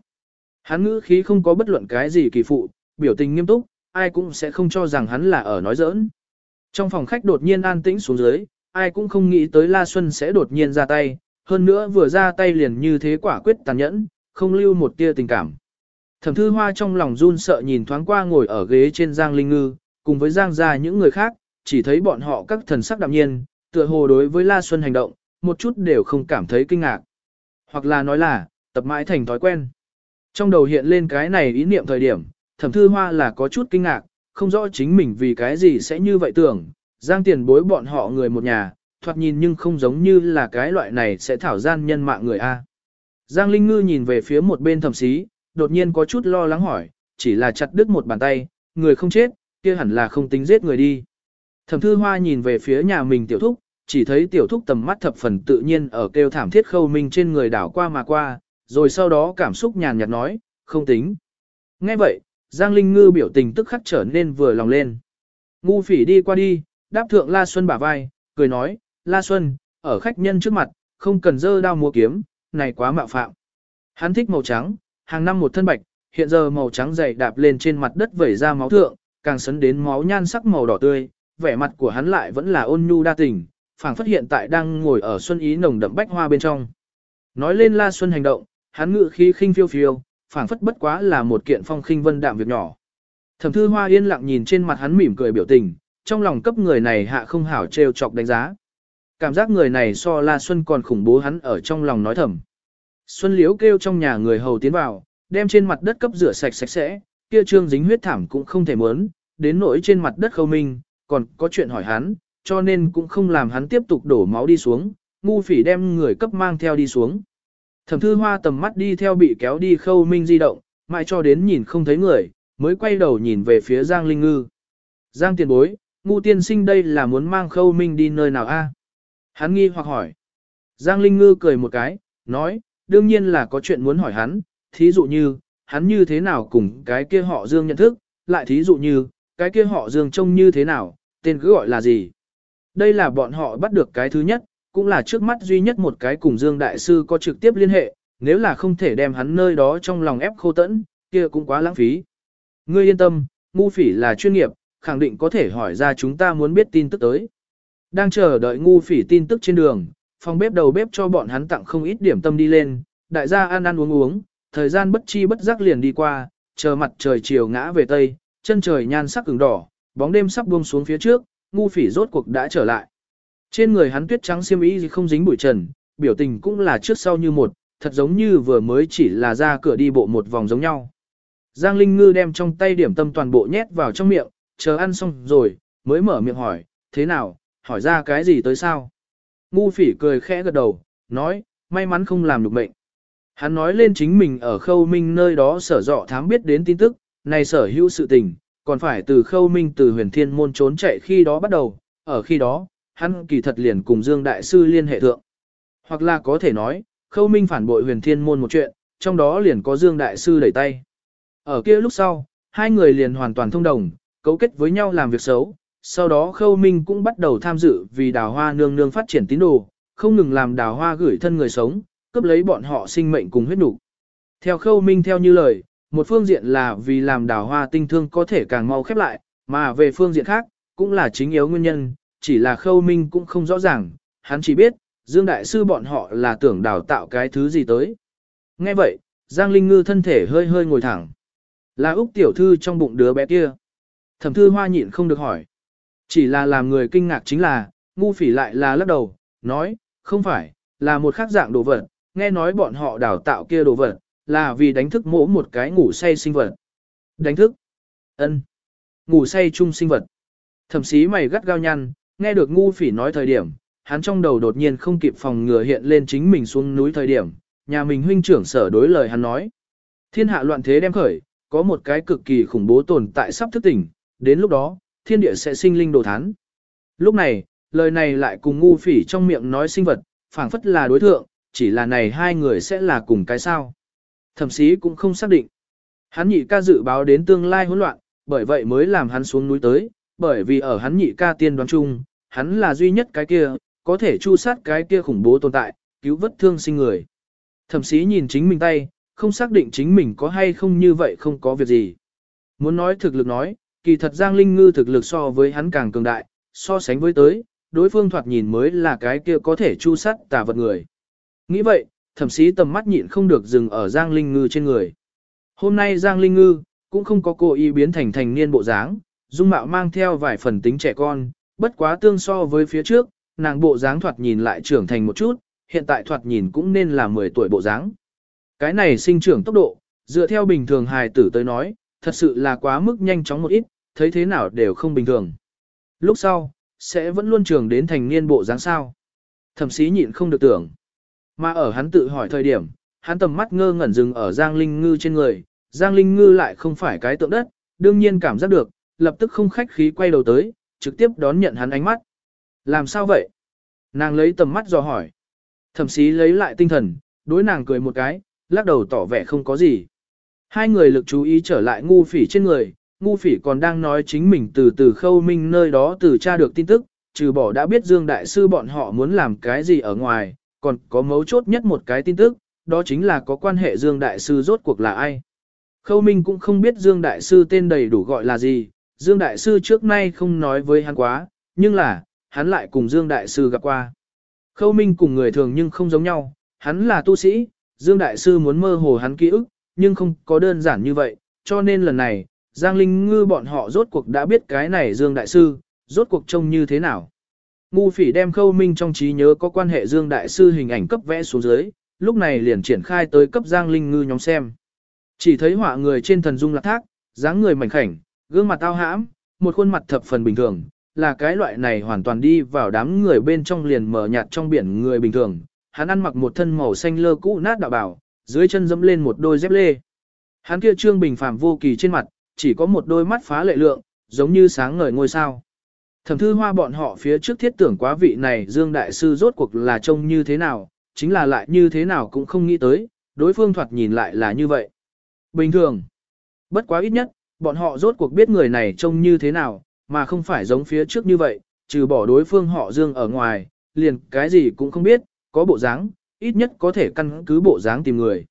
Hắn ngữ khí không có bất luận cái gì kỳ phụ, biểu tình nghiêm túc, ai cũng sẽ không cho rằng hắn là ở nói giỡn. Trong phòng khách đột nhiên an tĩnh xuống dưới, ai cũng không nghĩ tới La Xuân sẽ đột nhiên ra tay, hơn nữa vừa ra tay liền như thế quả quyết tàn nhẫn, không lưu một tia tình cảm. Thẩm thư hoa trong lòng run sợ nhìn thoáng qua ngồi ở ghế trên Giang Linh Ngư, cùng với Giang gia những người khác, chỉ thấy bọn họ các thần sắc đạm nhiên, tựa hồ đối với La Xuân hành động, một chút đều không cảm thấy kinh ngạc. Hoặc là nói là, tập mãi thành thói quen. Trong đầu hiện lên cái này ý niệm thời điểm, thẩm thư hoa là có chút kinh ngạc, không rõ chính mình vì cái gì sẽ như vậy tưởng, giang tiền bối bọn họ người một nhà, thoạt nhìn nhưng không giống như là cái loại này sẽ thảo gian nhân mạng người A. Giang Linh Ngư nhìn về phía một bên thẩm sĩ, đột nhiên có chút lo lắng hỏi, chỉ là chặt đứt một bàn tay, người không chết, kia hẳn là không tính giết người đi. Thẩm thư hoa nhìn về phía nhà mình tiểu thúc, chỉ thấy tiểu thúc tầm mắt thập phần tự nhiên ở kêu thảm thiết khâu minh trên người đảo qua mà qua, rồi sau đó cảm xúc nhàn nhạt nói, không tính. Nghe vậy, Giang Linh Ngư biểu tình tức khắc trở nên vừa lòng lên. Ngu phỉ đi qua đi, đáp thượng La Xuân bả vai, cười nói, La Xuân, ở khách nhân trước mặt, không cần dơ đao mua kiếm, này quá mạo phạm. Hắn thích màu trắng, hàng năm một thân bạch, hiện giờ màu trắng dày đạp lên trên mặt đất vẩy ra máu thượng, càng sấn đến máu nhan sắc màu đỏ tươi, vẻ mặt của hắn lại vẫn là ôn nhu đa tình, phảng phất hiện tại đang ngồi ở xuân ý nồng đậm bách hoa bên trong. Nói lên La Xuân hành động, hắn ngự khí khinh phiêu phiêu, phảng phất bất quá là một kiện phong khinh vân đạm việc nhỏ. Thẩm Thư Hoa yên lặng nhìn trên mặt hắn mỉm cười biểu tình, trong lòng cấp người này hạ không hảo trêu chọc đánh giá. Cảm giác người này so La Xuân còn khủng bố hắn ở trong lòng nói thầm. Xuân Liễu kêu trong nhà người hầu tiến vào, đem trên mặt đất cấp rửa sạch sạch sẽ, kia trương dính huyết thảm cũng không thể muốn, đến nỗi trên mặt đất khâu minh, còn có chuyện hỏi hắn, cho nên cũng không làm hắn tiếp tục đổ máu đi xuống, ngu phỉ đem người cấp mang theo đi xuống. Thẩm thư hoa tầm mắt đi theo bị kéo đi khâu minh di động, mãi cho đến nhìn không thấy người, mới quay đầu nhìn về phía Giang Linh Ngư. Giang tiền bối, ngu tiên sinh đây là muốn mang khâu minh đi nơi nào a? Hắn nghi hoặc hỏi. Giang Linh Ngư cười một cái, nói, đương nhiên là có chuyện muốn hỏi hắn, thí dụ như, hắn như thế nào cùng cái kia họ Dương nhận thức, lại thí dụ như, cái kia họ Dương trông như thế nào, tên cứ gọi là gì. Đây là bọn họ bắt được cái thứ nhất, cũng là trước mắt duy nhất một cái cùng Dương Đại Sư có trực tiếp liên hệ, nếu là không thể đem hắn nơi đó trong lòng ép khô tẫn, kia cũng quá lãng phí. Ngươi yên tâm, ngu phỉ là chuyên nghiệp, khẳng định có thể hỏi ra chúng ta muốn biết tin tức tới. Đang chờ đợi ngu phỉ tin tức trên đường, phòng bếp đầu bếp cho bọn hắn tặng không ít điểm tâm đi lên, đại gia ăn ăn uống uống, thời gian bất chi bất giác liền đi qua, chờ mặt trời chiều ngã về tây, chân trời nhan sắc ửng đỏ, bóng đêm sắp buông xuống phía trước, ngu phỉ rốt cuộc đã trở lại. Trên người hắn tuyết trắng xiêm y không dính bụi trần, biểu tình cũng là trước sau như một, thật giống như vừa mới chỉ là ra cửa đi bộ một vòng giống nhau. Giang Linh Ngư đem trong tay điểm tâm toàn bộ nhét vào trong miệng, chờ ăn xong rồi, mới mở miệng hỏi, thế nào, hỏi ra cái gì tới sao? Ngu phỉ cười khẽ gật đầu, nói, may mắn không làm được mệnh. Hắn nói lên chính mình ở khâu minh nơi đó sở dọ thám biết đến tin tức, này sở hữu sự tình, còn phải từ khâu minh từ huyền thiên môn trốn chạy khi đó bắt đầu, ở khi đó, hắn kỳ thật liền cùng Dương Đại Sư liên hệ thượng. Hoặc là có thể nói, khâu minh phản bội huyền thiên môn một chuyện, trong đó liền có Dương Đại Sư đẩy tay. Ở kia lúc sau, hai người liền hoàn toàn thông đồng, cấu kết với nhau làm việc xấu, sau đó khâu minh cũng bắt đầu tham dự vì đào hoa nương nương phát triển tín đồ, không ngừng làm đào hoa gửi thân người sống, cướp lấy bọn họ sinh mệnh cùng huyết đủ. Theo khâu minh theo như lời, một phương diện là vì làm đào hoa tinh thương có thể càng mau khép lại, mà về phương diện khác, cũng là chính yếu nguyên nhân, chỉ là khâu minh cũng không rõ ràng, hắn chỉ biết, Dương Đại Sư bọn họ là tưởng đào tạo cái thứ gì tới. Nghe vậy, Giang Linh Ngư thân thể hơi hơi ngồi thẳng. Là Úc Tiểu Thư trong bụng đứa bé kia. Thẩm Thư Hoa nhịn không được hỏi. Chỉ là làm người kinh ngạc chính là, ngu phỉ lại là lắc đầu, nói, không phải, là một khác dạng đồ vật, nghe nói bọn họ đào tạo kia đồ vật, là vì đánh thức mỗ một cái ngủ say sinh vật. Đánh thức? ân Ngủ say chung sinh vật. Thẩm sĩ mày gắt gao nhăn, nghe được ngu phỉ nói thời điểm, hắn trong đầu đột nhiên không kịp phòng ngừa hiện lên chính mình xuống núi thời điểm, nhà mình huynh trưởng sở đối lời hắn nói. Thiên hạ loạn thế đem khởi, có một cái cực kỳ khủng bố tồn tại sắp thức tỉnh, đến lúc đó, thiên địa sẽ sinh linh đồ thán. Lúc này, lời này lại cùng ngu phỉ trong miệng nói sinh vật, phảng phất là đối thượng, chỉ là này hai người sẽ là cùng cái sao. thậm sĩ cũng không xác định. Hắn nhị ca dự báo đến tương lai hỗn loạn, bởi vậy mới làm hắn xuống núi tới, bởi vì ở hắn nhị ca tiên đoán chung, hắn là duy nhất cái kia, có thể chu sát cái kia khủng bố tồn tại, cứu vất thương sinh người. thậm sĩ nhìn chính mình tay, không xác định chính mình có hay không như vậy không có việc gì. Muốn nói thực lực nói, kỳ thật Giang Linh Ngư thực lực so với hắn càng cường đại, so sánh với tới, đối phương thoạt nhìn mới là cái kia có thể chu sát tà vật người. Nghĩ vậy, thẩm sĩ tầm mắt nhịn không được dừng ở Giang Linh Ngư trên người. Hôm nay Giang Linh Ngư, cũng không có cố ý biến thành thành niên bộ dáng, dung mạo mang theo vài phần tính trẻ con, bất quá tương so với phía trước, nàng bộ dáng thoạt nhìn lại trưởng thành một chút, hiện tại thoạt nhìn cũng nên là 10 tuổi bộ dáng. Cái này sinh trưởng tốc độ, dựa theo bình thường hài tử tới nói, thật sự là quá mức nhanh chóng một ít, thấy thế nào đều không bình thường. Lúc sau, sẽ vẫn luôn trường đến thành niên bộ dáng sao. Thẩm sĩ nhịn không được tưởng. Mà ở hắn tự hỏi thời điểm, hắn tầm mắt ngơ ngẩn dừng ở Giang Linh Ngư trên người, Giang Linh Ngư lại không phải cái tượng đất, đương nhiên cảm giác được, lập tức không khách khí quay đầu tới, trực tiếp đón nhận hắn ánh mắt. Làm sao vậy? Nàng lấy tầm mắt dò hỏi. Thẩm sĩ lấy lại tinh thần, đối nàng cười một cái, lắc đầu tỏ vẻ không có gì. Hai người lực chú ý trở lại ngu phỉ trên người, ngu phỉ còn đang nói chính mình từ từ khâu minh nơi đó từ tra được tin tức, trừ bỏ đã biết Dương Đại Sư bọn họ muốn làm cái gì ở ngoài, còn có mấu chốt nhất một cái tin tức, đó chính là có quan hệ Dương Đại Sư rốt cuộc là ai. Khâu Minh cũng không biết Dương Đại Sư tên đầy đủ gọi là gì, Dương Đại Sư trước nay không nói với hắn quá, nhưng là, hắn lại cùng Dương Đại Sư gặp qua. Khâu Minh cùng người thường nhưng không giống nhau, hắn là tu sĩ, Dương Đại Sư muốn mơ hồ hắn ký ức, nhưng không có đơn giản như vậy, cho nên lần này, Giang Linh Ngư bọn họ rốt cuộc đã biết cái này Dương Đại Sư, rốt cuộc trông như thế nào. Ngu phỉ đem khâu minh trong trí nhớ có quan hệ Dương Đại Sư hình ảnh cấp vẽ xuống dưới, lúc này liền triển khai tới cấp Giang Linh Ngư nhóm xem. Chỉ thấy họa người trên thần dung lạc thác, dáng người mảnh khảnh, gương mặt tao hãm, một khuôn mặt thập phần bình thường, là cái loại này hoàn toàn đi vào đám người bên trong liền mở nhạt trong biển người bình thường. Hắn ăn mặc một thân màu xanh lơ cũ nát đạo bảo, dưới chân dẫm lên một đôi dép lê. Hắn kia trương bình phàm vô kỳ trên mặt, chỉ có một đôi mắt phá lệ lượng, giống như sáng ngời ngôi sao. Thẩm thư hoa bọn họ phía trước thiết tưởng quá vị này Dương Đại Sư rốt cuộc là trông như thế nào, chính là lại như thế nào cũng không nghĩ tới, đối phương thoạt nhìn lại là như vậy. Bình thường, bất quá ít nhất, bọn họ rốt cuộc biết người này trông như thế nào, mà không phải giống phía trước như vậy, trừ bỏ đối phương họ Dương ở ngoài, liền cái gì cũng không biết, có bộ dáng, ít nhất có thể căn cứ bộ dáng tìm người.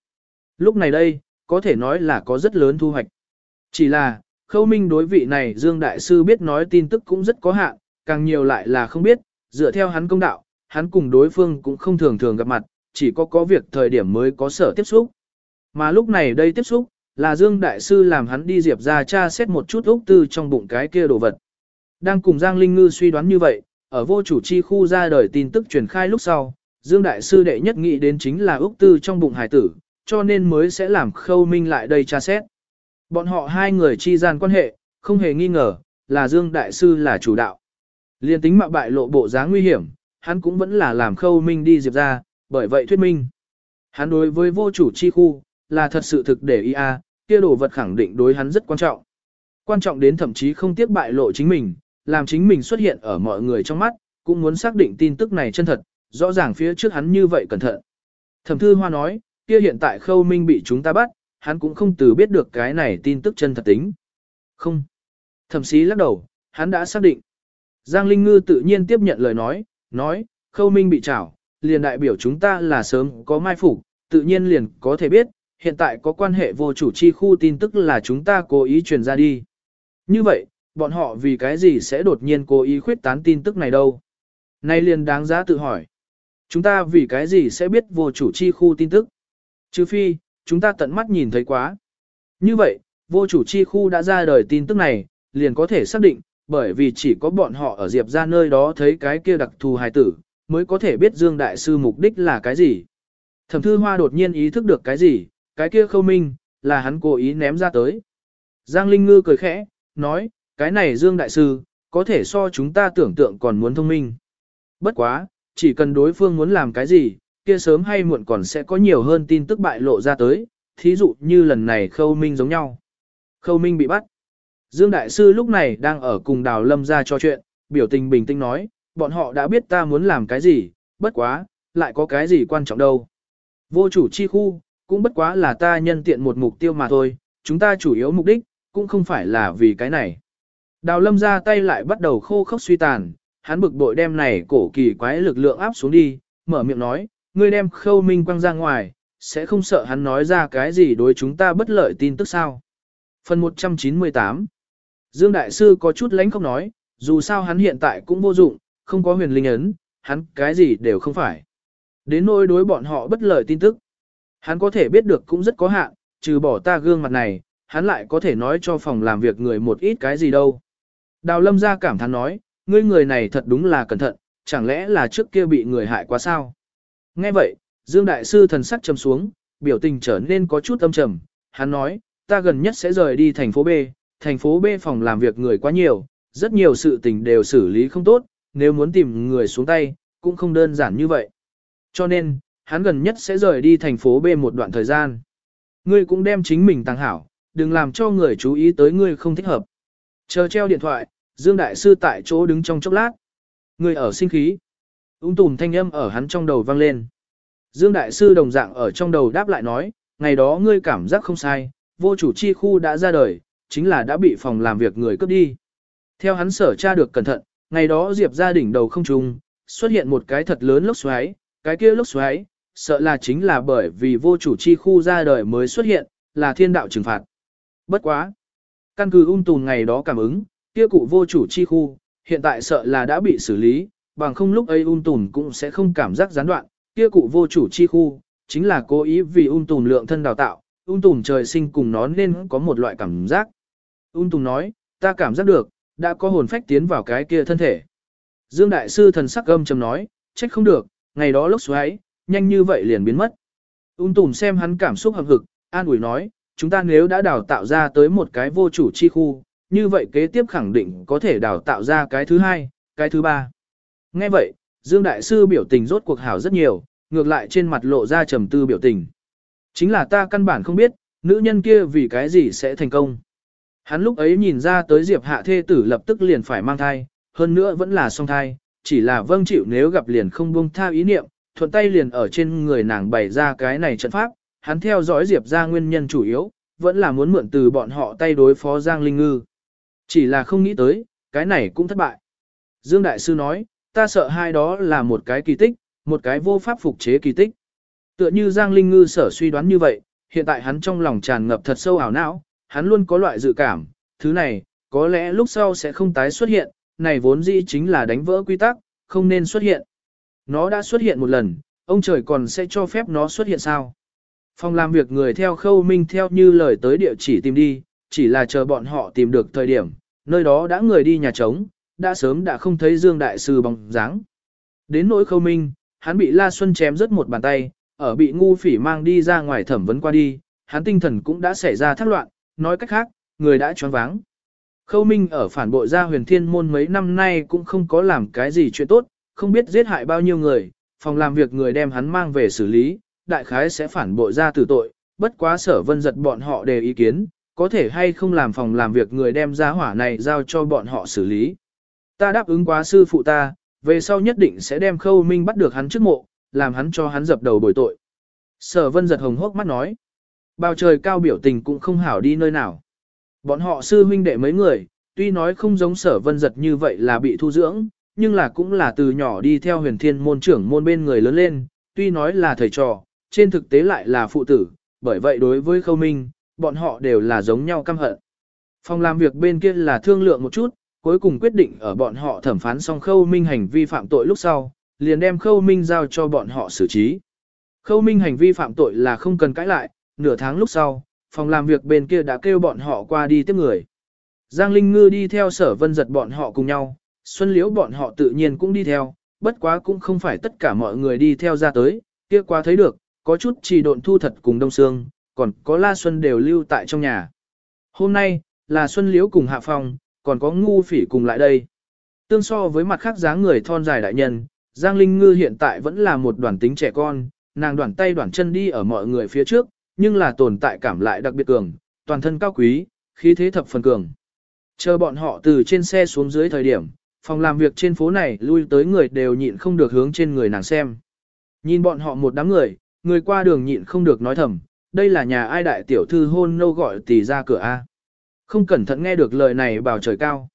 Lúc này đây, có thể nói là có rất lớn thu hoạch. Chỉ là, khâu minh đối vị này Dương Đại Sư biết nói tin tức cũng rất có hạn, càng nhiều lại là không biết, dựa theo hắn công đạo, hắn cùng đối phương cũng không thường thường gặp mặt, chỉ có có việc thời điểm mới có sở tiếp xúc. Mà lúc này đây tiếp xúc, là Dương Đại Sư làm hắn đi diệp ra tra xét một chút úc tư trong bụng cái kia đồ vật. Đang cùng Giang Linh Ngư suy đoán như vậy, ở vô chủ chi khu ra đời tin tức truyền khai lúc sau, Dương Đại Sư đệ nhất nghĩ đến chính là úc tư trong bụng hải tử, cho nên mới sẽ làm khâu minh lại đây tra xét. Bọn họ hai người chi gian quan hệ, không hề nghi ngờ, là Dương Đại Sư là chủ đạo. Liên tính mạo bại lộ bộ dáng nguy hiểm, hắn cũng vẫn là làm khâu minh đi diệp ra, bởi vậy thuyết minh. Hắn đối với vô chủ chi khu, là thật sự thực để ý a, kia đồ vật khẳng định đối hắn rất quan trọng. Quan trọng đến thậm chí không tiếc bại lộ chính mình, làm chính mình xuất hiện ở mọi người trong mắt, cũng muốn xác định tin tức này chân thật, rõ ràng phía trước hắn như vậy cẩn thận. Thẩm thư hoa nói, kia hiện tại khâu minh bị chúng ta bắt, hắn cũng không từ biết được cái này tin tức chân thật tính. Không. Thẩm sĩ lắc đầu, hắn đã xác định. Giang Linh Ngư tự nhiên tiếp nhận lời nói, nói, khâu minh bị trảo, liền đại biểu chúng ta là sớm có mai phục, tự nhiên liền có thể biết, hiện tại có quan hệ vô chủ chi khu tin tức là chúng ta cố ý truyền ra đi. Như vậy, bọn họ vì cái gì sẽ đột nhiên cố ý khuyết tán tin tức này đâu? Nay liền đáng giá tự hỏi. Chúng ta vì cái gì sẽ biết vô chủ chi khu tin tức? Chứ phi, chúng ta tận mắt nhìn thấy quá. Như vậy, vô chủ chi khu đã ra đời tin tức này, liền có thể xác định, bởi vì chỉ có bọn họ ở Diệp ra nơi đó thấy cái kia đặc thù hài tử, mới có thể biết Dương Đại Sư mục đích là cái gì. Thẩm Thư Hoa đột nhiên ý thức được cái gì, cái kia khâu minh, là hắn cố ý ném ra tới. Giang Linh Ngư cười khẽ, nói, cái này Dương Đại Sư, có thể so chúng ta tưởng tượng còn muốn thông minh. Bất quá, chỉ cần đối phương muốn làm cái gì, kia sớm hay muộn còn sẽ có nhiều hơn tin tức bại lộ ra tới, thí dụ như lần này Khâu Minh giống nhau. Khâu Minh bị bắt. Dương Đại Sư lúc này đang ở cùng Đào Lâm ra cho chuyện, biểu tình bình tĩnh nói, bọn họ đã biết ta muốn làm cái gì, bất quá, lại có cái gì quan trọng đâu. Vô chủ chi khu, cũng bất quá là ta nhân tiện một mục tiêu mà thôi, chúng ta chủ yếu mục đích, cũng không phải là vì cái này. Đào Lâm ra tay lại bắt đầu khô khốc suy tàn, hắn bực bội đem này cổ kỳ quái lực lượng áp xuống đi, mở miệng nói, ngươi đem khâu minh quăng ra ngoài, sẽ không sợ hắn nói ra cái gì đối chúng ta bất lợi tin tức sao. Phần 198 Dương Đại Sư có chút lánh không nói, dù sao hắn hiện tại cũng vô dụng, không có huyền linh ấn, hắn cái gì đều không phải. Đến nỗi đối bọn họ bất lợi tin tức. Hắn có thể biết được cũng rất có hạn, trừ bỏ ta gương mặt này, hắn lại có thể nói cho phòng làm việc người một ít cái gì đâu. Đào lâm ra cảm thán nói, ngươi người này thật đúng là cẩn thận, chẳng lẽ là trước kia bị người hại quá sao? Nghe vậy, Dương Đại Sư thần sắc trầm xuống, biểu tình trở nên có chút âm trầm. Hắn nói, ta gần nhất sẽ rời đi thành phố B, thành phố B phòng làm việc người quá nhiều, rất nhiều sự tình đều xử lý không tốt, nếu muốn tìm người xuống tay, cũng không đơn giản như vậy. Cho nên, hắn gần nhất sẽ rời đi thành phố B một đoạn thời gian. Ngươi cũng đem chính mình tăng hảo, đừng làm cho người chú ý tới ngươi không thích hợp. Chờ treo điện thoại, Dương Đại Sư tại chỗ đứng trong chốc lát. Người ở sinh khí. Ung tùm thanh âm ở hắn trong đầu vang lên. Dương Đại Sư đồng dạng ở trong đầu đáp lại nói, ngày đó ngươi cảm giác không sai, vô chủ chi khu đã ra đời, chính là đã bị phòng làm việc người cướp đi. Theo hắn sở tra được cẩn thận, ngày đó Diệp gia đỉnh đầu không trùng, xuất hiện một cái thật lớn lốc xoáy, cái kia lốc xoáy, sợ là chính là bởi vì vô chủ chi khu ra đời mới xuất hiện, là thiên đạo trừng phạt. Bất quá. Căn cứ ung tùn ngày đó cảm ứng, kia cụ vô chủ chi khu, hiện tại sợ là đã bị xử lý, bằng không lúc ấy ung tùn cũng sẽ không cảm giác gián đoạn, kia cụ vô chủ chi khu, chính là cố ý vì ung tùn lượng thân đào tạo, ung tùn trời sinh cùng nó nên có một loại cảm giác. Ung tùn nói, ta cảm giác được, đã có hồn phách tiến vào cái kia thân thể. Dương Đại Sư thần sắc gâm trầm nói, trách không được, ngày đó lốc xoáy, nhanh như vậy liền biến mất. Ung Tùn xem hắn cảm xúc hầm hực, an ủi nói, chúng ta nếu đã đào tạo ra tới một cái vô chủ chi khu, như vậy kế tiếp khẳng định có thể đào tạo ra cái thứ hai, cái thứ ba. Nghe vậy, Dương Đại Sư biểu tình rốt cuộc hảo rất nhiều, ngược lại trên mặt lộ ra trầm tư biểu tình. Chính là ta căn bản không biết, nữ nhân kia vì cái gì sẽ thành công. Hắn lúc ấy nhìn ra tới Diệp Hạ thê tử lập tức liền phải mang thai, hơn nữa vẫn là song thai, chỉ là vâng chịu nếu gặp liền không buông tha ý niệm, thuận tay liền ở trên người nàng bày ra cái này trận pháp, hắn theo dõi Diệp ra nguyên nhân chủ yếu, vẫn là muốn mượn từ bọn họ tay đối phó Giang Linh Ngư. Chỉ là không nghĩ tới, cái này cũng thất bại. Dương Đại Sư nói, ta sợ hai đó là một cái kỳ tích, một cái vô pháp phục chế kỳ tích. Tựa như Giang Linh Ngư sở suy đoán như vậy, hiện tại hắn trong lòng tràn ngập thật sâu ảo não, hắn luôn có loại dự cảm, thứ này, có lẽ lúc sau sẽ không tái xuất hiện, này vốn dĩ chính là đánh vỡ quy tắc, không nên xuất hiện. Nó đã xuất hiện một lần, ông trời còn sẽ cho phép nó xuất hiện sao? Phòng làm việc người theo khâu minh theo như lời tới địa chỉ tìm đi, chỉ là chờ bọn họ tìm được thời điểm, nơi đó đã người đi nhà trống, đã sớm đã không thấy Dương Đại Sư bóng dáng. Đến nỗi khâu minh, hắn bị La Xuân chém rớt một bàn tay, ở bị ngu phỉ mang đi ra ngoài thẩm vấn qua đi, hắn tinh thần cũng đã xảy ra thác loạn, nói cách khác, người đã choáng váng. Khâu Minh ở phản bội gia huyền thiên môn mấy năm nay cũng không có làm cái gì chuyện tốt, không biết giết hại bao nhiêu người, phòng làm việc người đem hắn mang về xử lý, đại khái sẽ phản bội gia tử tội, bất quá sở vân giật bọn họ đề ý kiến, có thể hay không làm phòng làm việc người đem ra hỏa này giao cho bọn họ xử lý. Ta đáp ứng quá sư phụ ta, về sau nhất định sẽ đem khâu minh bắt được hắn trước mộ, làm hắn cho hắn dập đầu bồi tội. Sở vân giật hồng hốc mắt nói. Bao trời cao biểu tình cũng không hảo đi nơi nào. Bọn họ sư huynh đệ mấy người, tuy nói không giống sở vân giật như vậy là bị thu dưỡng, nhưng là cũng là từ nhỏ đi theo huyền thiên môn trưởng môn bên người lớn lên, tuy nói là thầy trò, trên thực tế lại là phụ tử, bởi vậy đối với khâu minh, bọn họ đều là giống nhau căm hận. Phòng làm việc bên kia là thương lượng một chút, cuối cùng quyết định ở bọn họ thẩm phán xong khâu minh hành vi phạm tội lúc sau, liền đem khâu minh giao cho bọn họ xử trí. Khâu minh hành vi phạm tội là không cần cãi lại, nửa tháng lúc sau, phòng làm việc bên kia đã kêu bọn họ qua đi tiếp người. Giang Linh Ngư đi theo sở vân giật bọn họ cùng nhau, Xuân Liễu bọn họ tự nhiên cũng đi theo, bất quá cũng không phải tất cả mọi người đi theo ra tới, kia qua thấy được, có chút chỉ độn thu thật cùng Đông Sương, còn có La Xuân đều lưu tại trong nhà. Hôm nay, là Xuân Liễu cùng Hạ Phong, còn có Ngu Phỉ cùng lại đây. Tương so với mặt khác dáng người thon dài đại nhân, Giang Linh Ngư hiện tại vẫn là một đoàn tính trẻ con, nàng đoàn tay đoàn chân đi ở mọi người phía trước, nhưng là tồn tại cảm lại đặc biệt cường, toàn thân cao quý, khí thế thập phần cường. Chờ bọn họ từ trên xe xuống dưới thời điểm, phòng làm việc trên phố này lui tới người đều nhịn không được hướng trên người nàng xem. Nhìn bọn họ một đám người, người qua đường nhịn không được nói thầm, đây là nhà ai đại tiểu thư hôn nâu gọi tỷ ra cửa A. Không cẩn thận nghe được lời này bảo trời cao.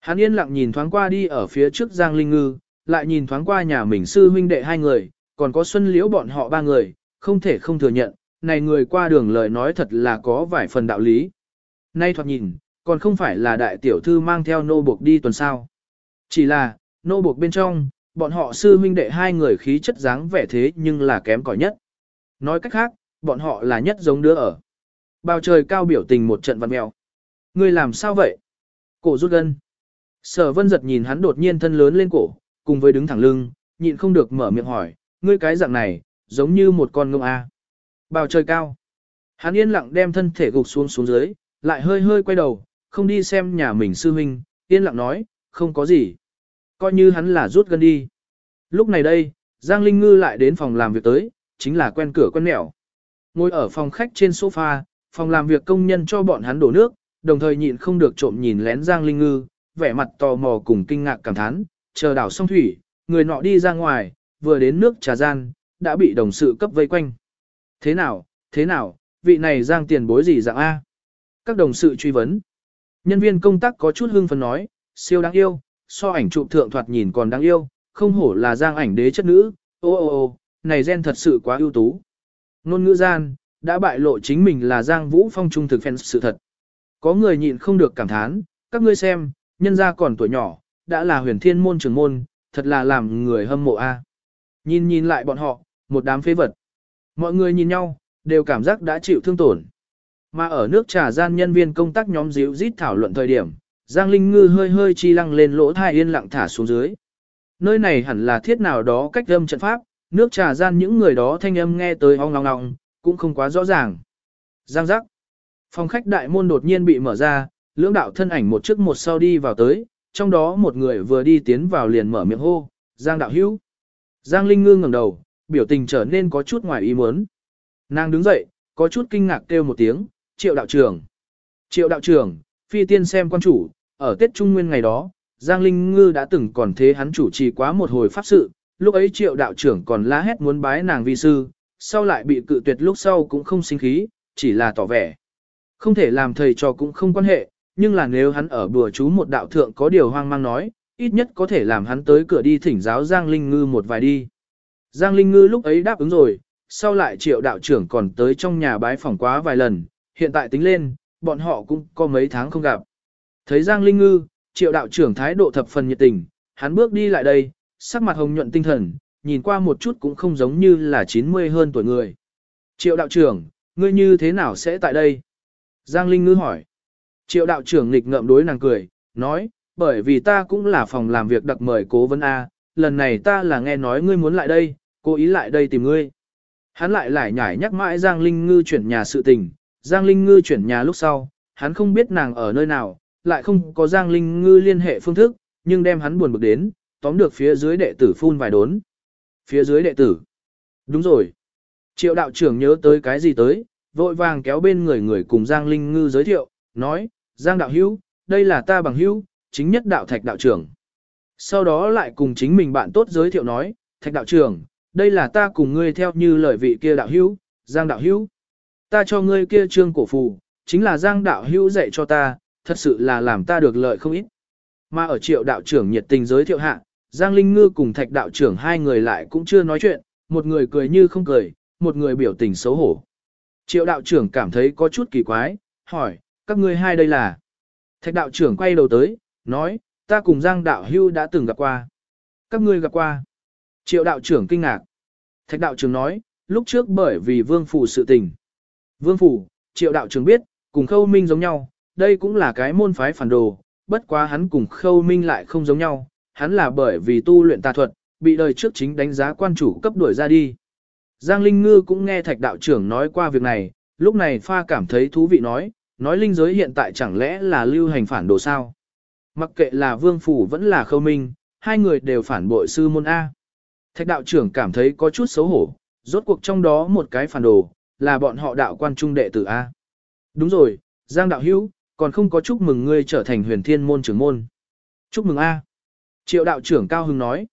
Hắn yên lặng nhìn thoáng qua đi ở phía trước Giang Linh Ngư, lại nhìn thoáng qua nhà mình sư huynh đệ hai người, còn có Xuân Liễu bọn họ ba người, không thể không thừa nhận, này người qua đường lời nói thật là có vài phần đạo lý. Nay thoạt nhìn, còn không phải là đại tiểu thư mang theo nô buộc đi tuần sao. Chỉ là, nô buộc bên trong, bọn họ sư huynh đệ hai người khí chất dáng vẻ thế nhưng là kém cỏi nhất. Nói cách khác, bọn họ là nhất giống đứa ở. Bao trời cao biểu tình một trận văn mèo. Ngươi làm sao vậy? Cổ rút gân. Sở vân giật nhìn hắn đột nhiên thân lớn lên cổ, cùng với đứng thẳng lưng, nhịn không được mở miệng hỏi, ngươi cái dạng này, giống như một con ngông A. bao trời cao. Hắn yên lặng đem thân thể gục xuống xuống dưới, lại hơi hơi quay đầu, không đi xem nhà mình sư huynh, yên lặng nói, không có gì. Coi như hắn là rút gân đi. Lúc này đây, Giang Linh Ngư lại đến phòng làm việc tới, chính là quen cửa quen mẹo. Ngồi ở phòng khách trên sofa, phòng làm việc công nhân cho bọn hắn đổ nước, đồng thời nhịn không được trộm nhìn lén Giang Linh Ngư, vẻ mặt tò mò cùng kinh ngạc cảm thán, chờ đảo xong thủy, người nọ đi ra ngoài, vừa đến nước trà gian, đã bị đồng sự cấp vây quanh. Thế nào, thế nào, vị này giang tiền bối gì dạng A? Các đồng sự truy vấn. Nhân viên công tác có chút hưng phấn nói, siêu đáng yêu, so ảnh chụp thượng thoạt nhìn còn đáng yêu, không hổ là giang ảnh đế chất nữ, ô ô ô, này gen thật sự quá ưu tú. Nôn ngữ gian, đã bại lộ chính mình là Giang Vũ Phong trung thực fans sự thật. Có người nhịn không được cảm thán, các ngươi xem, nhân gia còn tuổi nhỏ, đã là huyền thiên môn trưởng môn, thật là làm người hâm mộ a. À. Nhìn nhìn lại bọn họ, một đám phế vật. Mọi người nhìn nhau, đều cảm giác đã chịu thương tổn. Mà ở nước trà gian nhân viên công tác nhóm díu rít thảo luận thời điểm, Giang Linh Ngư hơi hơi chi lăng lên lỗ thai yên lặng thả xuống dưới. Nơi này hẳn là thiết nào đó cách âm trận pháp, nước trà gian những người đó thanh âm nghe tới ong ong ong, cũng không quá rõ ràng. Giang giác. Phòng khách đại môn đột nhiên bị mở ra, lưỡng đạo thân ảnh một trước một sau đi vào tới, trong đó một người vừa đi tiến vào liền mở miệng hô, Giang đạo hữu. Giang Linh Ngư ngẩng đầu, biểu tình trở nên có chút ngoài ý muốn. Nàng đứng dậy, có chút kinh ngạc kêu một tiếng, triệu đạo trưởng. Triệu đạo trưởng, phi tiên xem quan chủ, ở Tết Trung Nguyên ngày đó, Giang Linh Ngư đã từng còn thế hắn chủ trì quá một hồi pháp sự, lúc ấy triệu đạo trưởng còn la hét muốn bái nàng vi sư, sau lại bị cự tuyệt lúc sau cũng không sinh khí, chỉ là tỏ vẻ. Không thể làm thầy trò cũng không quan hệ, nhưng là nếu hắn ở bùa chú một đạo thượng có điều hoang mang nói, ít nhất có thể làm hắn tới cửa đi thỉnh giáo Giang Linh Ngư một vài đi. Giang Linh Ngư lúc ấy đáp ứng rồi, sau lại triệu đạo trưởng còn tới trong nhà bái phỏng quá vài lần, hiện tại tính lên, bọn họ cũng có mấy tháng không gặp. Thấy Giang Linh Ngư, triệu đạo trưởng thái độ thập phần nhiệt tình, hắn bước đi lại đây, sắc mặt hồng nhuận tinh thần, nhìn qua một chút cũng không giống như là 90 hơn tuổi người. Triệu đạo trưởng, ngươi như thế nào sẽ tại đây? Giang Linh Ngư hỏi. Triệu đạo trưởng nghịch ngợm đối nàng cười, nói, bởi vì ta cũng là phòng làm việc đặc mời cố vấn A, lần này ta là nghe nói ngươi muốn lại đây, cố ý lại đây tìm ngươi. Hắn lại lại nhảy nhắc mãi Giang Linh Ngư chuyển nhà sự tình, Giang Linh Ngư chuyển nhà lúc sau, hắn không biết nàng ở nơi nào, lại không có Giang Linh Ngư liên hệ phương thức, nhưng đem hắn buồn bực đến, tóm được phía dưới đệ tử phun vài đốn. Phía dưới đệ tử. Đúng rồi. Triệu đạo trưởng nhớ tới cái gì tới, vội vàng kéo bên người người cùng Giang Linh Ngư giới thiệu, nói, Giang đạo hữu, đây là ta bằng hữu, chính nhất đạo thạch đạo trưởng. Sau đó lại cùng chính mình bạn tốt giới thiệu nói, thạch đạo trưởng, đây là ta cùng ngươi theo như lời vị kia đạo hữu, Giang đạo hữu. Ta cho ngươi kia trương cổ phù, chính là Giang đạo hữu dạy cho ta, thật sự là làm ta được lợi không ít. Mà ở triệu đạo trưởng nhiệt tình giới thiệu hạ, Giang Linh Ngư cùng thạch đạo trưởng hai người lại cũng chưa nói chuyện, một người cười như không cười, một người biểu tình xấu hổ. Triệu đạo trưởng cảm thấy có chút kỳ quái, hỏi, các ngươi hai đây là. Thạch đạo trưởng quay đầu tới, nói, ta cùng Giang đạo hưu đã từng gặp qua. Các ngươi gặp qua. Triệu đạo trưởng kinh ngạc. Thạch đạo trưởng nói, lúc trước bởi vì vương phủ sự tình. Vương phủ, triệu đạo trưởng biết, cùng khâu minh giống nhau, đây cũng là cái môn phái phản đồ, bất quá hắn cùng khâu minh lại không giống nhau, hắn là bởi vì tu luyện tà thuật, bị đời trước chính đánh giá quan chủ cấp đuổi ra đi. Giang Linh Ngư cũng nghe thạch đạo trưởng nói qua việc này, lúc này pha cảm thấy thú vị nói, nói linh giới hiện tại chẳng lẽ là lưu hành phản đồ sao? Mặc kệ là vương phủ vẫn là khâu minh, hai người đều phản bội sư môn A. Thạch đạo trưởng cảm thấy có chút xấu hổ, rốt cuộc trong đó một cái phản đồ, là bọn họ đạo quan trung đệ tử A. Đúng rồi, Giang đạo hữu, còn không có chúc mừng ngươi trở thành huyền thiên môn trưởng môn. Chúc mừng A. Triệu đạo trưởng cao hưng nói.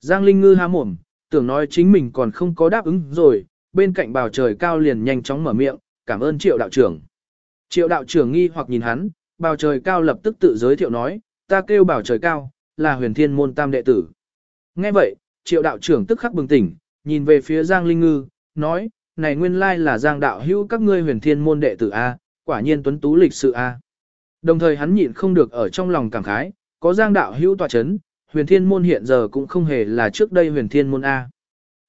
Giang Linh Ngư há mồm, tưởng nói chính mình còn không có đáp ứng rồi, bên cạnh bào trời cao liền nhanh chóng mở miệng, cảm ơn triệu đạo trưởng. Triệu đạo trưởng nghi hoặc nhìn hắn, bào trời cao lập tức tự giới thiệu nói, ta kêu bào trời cao, là huyền thiên môn tam đệ tử. Nghe vậy, triệu đạo trưởng tức khắc bừng tỉnh, nhìn về phía Giang Linh Ngư, nói, này nguyên lai là Giang đạo hữu các ngươi huyền thiên môn đệ tử A, quả nhiên tuấn tú lịch sự A. Đồng thời hắn nhịn không được ở trong lòng cảm khái, có Giang đạo hữu tòa chấn, huyền thiên môn hiện giờ cũng không hề là trước đây huyền thiên môn A.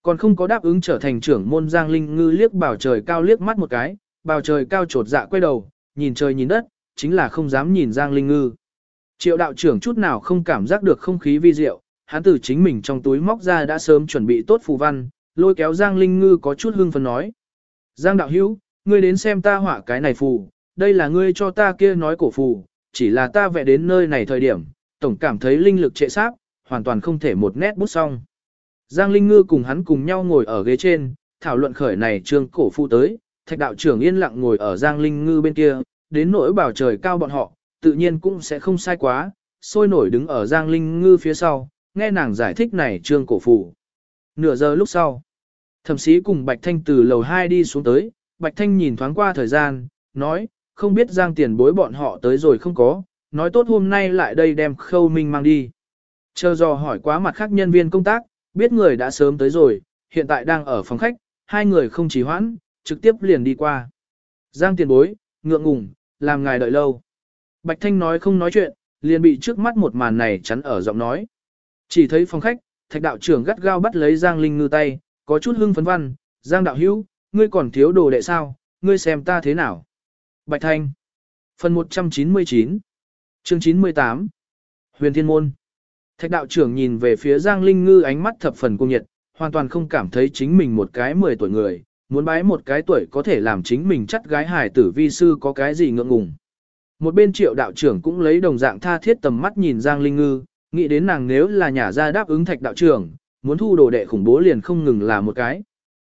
Còn không có đáp ứng trở thành trưởng môn Giang Linh Ngư liếc bảo trời cao liếc mắt một cái, bảo trời cao trột dạ quay đầu, nhìn trời nhìn đất, chính là không dám nhìn Giang Linh Ngư. Triệu đạo trưởng chút nào không cảm giác được không khí vi diệu, hắn từ chính mình trong túi móc ra đã sớm chuẩn bị tốt phù văn, lôi kéo Giang Linh Ngư có chút hưng phấn nói. Giang đạo hữu, ngươi đến xem ta họa cái này phù, đây là ngươi cho ta kia nói cổ phù, chỉ là ta vẽ đến nơi này thời điểm, tổng cảm thấy linh lực trệ sáp, hoàn toàn không thể một nét bút xong. Giang Linh Ngư cùng hắn cùng nhau ngồi ở ghế trên, thảo luận khởi này trương cổ phu tới, thạch đạo trưởng yên lặng ngồi ở Giang Linh Ngư bên kia, đến nỗi bảo trời cao bọn họ, tự nhiên cũng sẽ không sai quá, sôi nổi đứng ở Giang Linh Ngư phía sau, nghe nàng giải thích này trương cổ phù. Nửa giờ lúc sau, thẩm sĩ cùng Bạch Thanh từ lầu 2 đi xuống tới, Bạch Thanh nhìn thoáng qua thời gian, nói, không biết Giang tiền bối bọn họ tới rồi không có, nói tốt hôm nay lại đây đem khâu minh mang đi. Chờ dò hỏi quá mặt khác nhân viên công tác, biết người đã sớm tới rồi, hiện tại đang ở phòng khách, hai người không trì hoãn, trực tiếp liền đi qua. Giang tiền bối, ngượng ngùng, làm ngài đợi lâu. Bạch Thanh nói không nói chuyện, liền bị trước mắt một màn này chắn ở giọng nói. Chỉ thấy phòng khách, thạch đạo trưởng gắt gao bắt lấy Giang Linh Ngư tay, có chút hưng phấn văn, Giang đạo hữu, ngươi còn thiếu đồ đệ sao, ngươi xem ta thế nào. Bạch Thanh Phần 199 Chương 98 Huyền Thiên Môn Thạch đạo trưởng nhìn về phía Giang Linh Ngư ánh mắt thập phần cung nhiệt, hoàn toàn không cảm thấy chính mình một cái 10 tuổi người, muốn bái một cái tuổi có thể làm chính mình chắt gái hài tử vi sư có cái gì ngượng ngùng. Một bên triệu đạo trưởng cũng lấy đồng dạng tha thiết tầm mắt nhìn Giang Linh Ngư, nghĩ đến nàng nếu là nhà gia đáp ứng thạch đạo trưởng, muốn thu đồ đệ khủng bố liền không ngừng là một cái.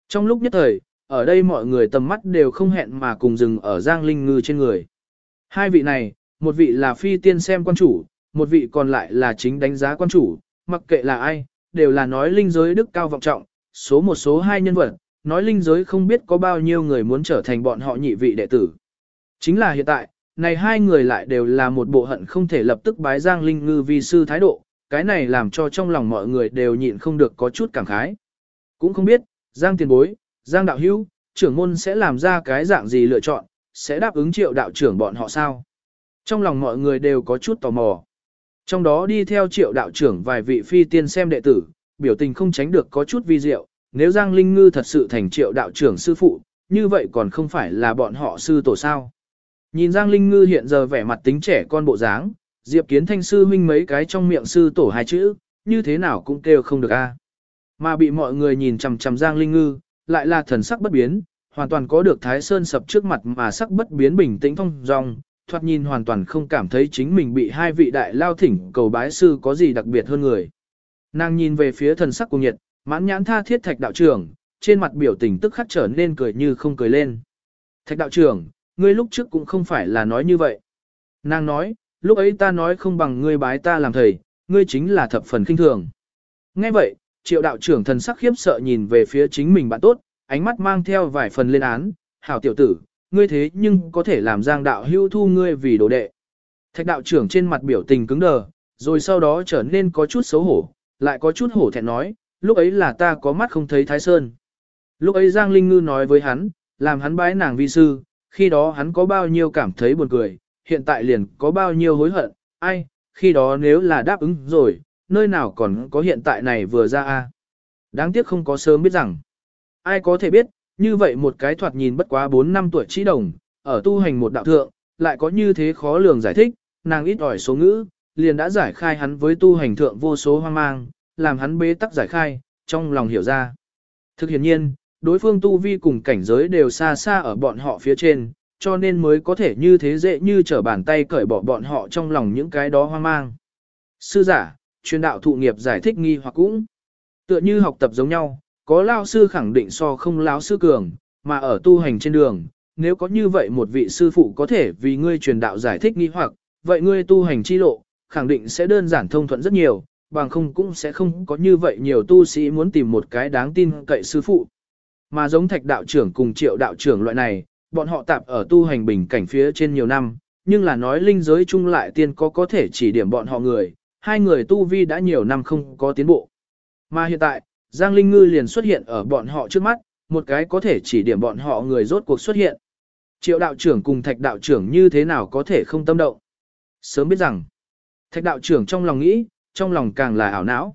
Trong lúc nhất thời, ở đây mọi người tầm mắt đều không hẹn mà cùng dừng ở Giang Linh Ngư trên người. Hai vị này, một vị là phi tiên xem quan chủ, một vị còn lại là chính đánh giá quan chủ, mặc kệ là ai, đều là nói linh giới đức cao vọng trọng, số một số hai nhân vật, nói linh giới không biết có bao nhiêu người muốn trở thành bọn họ nhị vị đệ tử. Chính là hiện tại, này hai người lại đều là một bộ hận không thể lập tức bái Giang Linh Ngư vi sư thái độ, cái này làm cho trong lòng mọi người đều nhịn không được có chút cảm khái. Cũng không biết, Giang tiền bối, Giang đạo hữu, trưởng môn sẽ làm ra cái dạng gì lựa chọn, sẽ đáp ứng triệu đạo trưởng bọn họ sao? Trong lòng mọi người đều có chút tò mò. Trong đó đi theo triệu đạo trưởng vài vị phi tiên xem đệ tử, biểu tình không tránh được có chút vi diệu, nếu Giang Linh Ngư thật sự thành triệu đạo trưởng sư phụ, như vậy còn không phải là bọn họ sư tổ sao. Nhìn Giang Linh Ngư hiện giờ vẻ mặt tính trẻ con bộ dáng, Diệp Kiến Thanh sư huynh mấy cái trong miệng sư tổ hai chữ, như thế nào cũng kêu không được a. Mà bị mọi người nhìn chằm chằm Giang Linh Ngư, lại là thần sắc bất biến, hoàn toàn có được Thái Sơn sập trước mặt mà sắc bất biến bình tĩnh thông dong, thoạt nhìn hoàn toàn không cảm thấy chính mình bị hai vị đại lao thỉnh cầu bái sư có gì đặc biệt hơn người. Nàng nhìn về phía thần sắc của nhiệt, mãn nhãn tha thiết thạch đạo trưởng, trên mặt biểu tình tức khắc trở nên cười như không cười lên. Thạch đạo trưởng, ngươi lúc trước cũng không phải là nói như vậy. Nàng nói, lúc ấy ta nói không bằng ngươi bái ta làm thầy, ngươi chính là thập phần kinh thường. Nghe vậy, triệu đạo trưởng thần sắc khiếp sợ nhìn về phía chính mình bạn tốt, ánh mắt mang theo vài phần lên án, hảo tiểu tử, ngươi thế nhưng có thể làm giang đạo hưu thu ngươi vì đồ đệ. Thạch đạo trưởng trên mặt biểu tình cứng đờ, rồi sau đó trở nên có chút xấu hổ, lại có chút hổ thẹn nói, lúc ấy là ta có mắt không thấy thái sơn. Lúc ấy Giang Linh Ngư nói với hắn, làm hắn bái nàng vi sư, khi đó hắn có bao nhiêu cảm thấy buồn cười, hiện tại liền có bao nhiêu hối hận, ai, khi đó nếu là đáp ứng rồi, nơi nào còn có hiện tại này vừa ra a Đáng tiếc không có sớm biết rằng, ai có thể biết, như vậy một cái thoạt nhìn bất quá 4 năm tuổi trí đồng, ở tu hành một đạo thượng, lại có như thế khó lường giải thích, nàng ít ỏi số ngữ, liền đã giải khai hắn với tu hành thượng vô số hoang mang, làm hắn bế tắc giải khai, trong lòng hiểu ra. Thực hiện nhiên, đối phương tu vi cùng cảnh giới đều xa xa ở bọn họ phía trên, cho nên mới có thể như thế dễ như trở bàn tay cởi bỏ bọn họ trong lòng những cái đó hoang mang. Sư giả, chuyên đạo thụ nghiệp giải thích nghi hoặc cũng tựa như học tập giống nhau, có lao sư khẳng định so không lão sư cường, mà ở tu hành trên đường, nếu có như vậy một vị sư phụ có thể vì ngươi truyền đạo giải thích nghi hoặc, vậy ngươi tu hành chi lộ, khẳng định sẽ đơn giản thông thuận rất nhiều, bằng không cũng sẽ không có như vậy nhiều tu sĩ muốn tìm một cái đáng tin cậy sư phụ. Mà giống thạch đạo trưởng cùng triệu đạo trưởng loại này, bọn họ tạp ở tu hành bình cảnh phía trên nhiều năm, nhưng là nói linh giới chung lại tiên có có thể chỉ điểm bọn họ người, hai người tu vi đã nhiều năm không có tiến bộ. Mà hiện tại, Giang Linh Ngư liền xuất hiện ở bọn họ trước mắt, một cái có thể chỉ điểm bọn họ người rốt cuộc xuất hiện. Triệu đạo trưởng cùng thạch đạo trưởng như thế nào có thể không tâm động. Sớm biết rằng, thạch đạo trưởng trong lòng nghĩ, trong lòng càng là ảo não.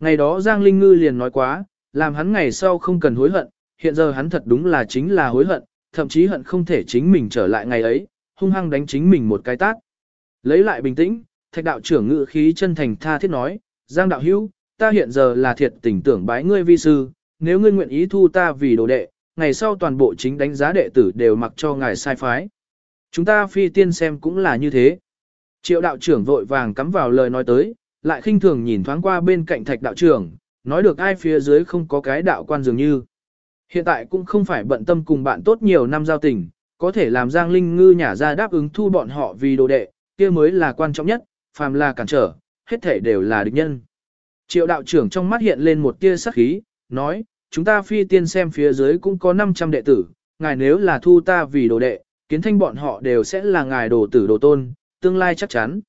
Ngày đó Giang Linh Ngư liền nói quá, làm hắn ngày sau không cần hối hận, hiện giờ hắn thật đúng là chính là hối hận, thậm chí hận không thể chính mình trở lại ngày ấy, hung hăng đánh chính mình một cái tát. Lấy lại bình tĩnh, thạch đạo trưởng ngự khí chân thành tha thiết nói, Giang đạo hữu, ta hiện giờ là thiệt tình tưởng bái ngươi vi sư, nếu ngươi nguyện ý thu ta vì đồ đệ, ngày sau toàn bộ chính đánh giá đệ tử đều mặc cho ngài sai phái. Chúng ta phi tiên xem cũng là như thế. Triệu đạo trưởng vội vàng cắm vào lời nói tới, lại khinh thường nhìn thoáng qua bên cạnh thạch đạo trưởng, nói được ai phía dưới không có cái đạo quan dường như. Hiện tại cũng không phải bận tâm cùng bạn tốt nhiều năm giao tình, có thể làm Giang Linh Ngư nhả ra đáp ứng thu bọn họ vì đồ đệ, kia mới là quan trọng nhất, phàm là cản trở, hết thể đều là địch nhân. Triệu đạo trưởng trong mắt hiện lên một tia sắc khí, nói, chúng ta phi tiên xem phía dưới cũng có 500 đệ tử, ngài nếu là thu ta vì đồ đệ, kiến thanh bọn họ đều sẽ là ngài đồ tử đồ tôn, tương lai chắc chắn.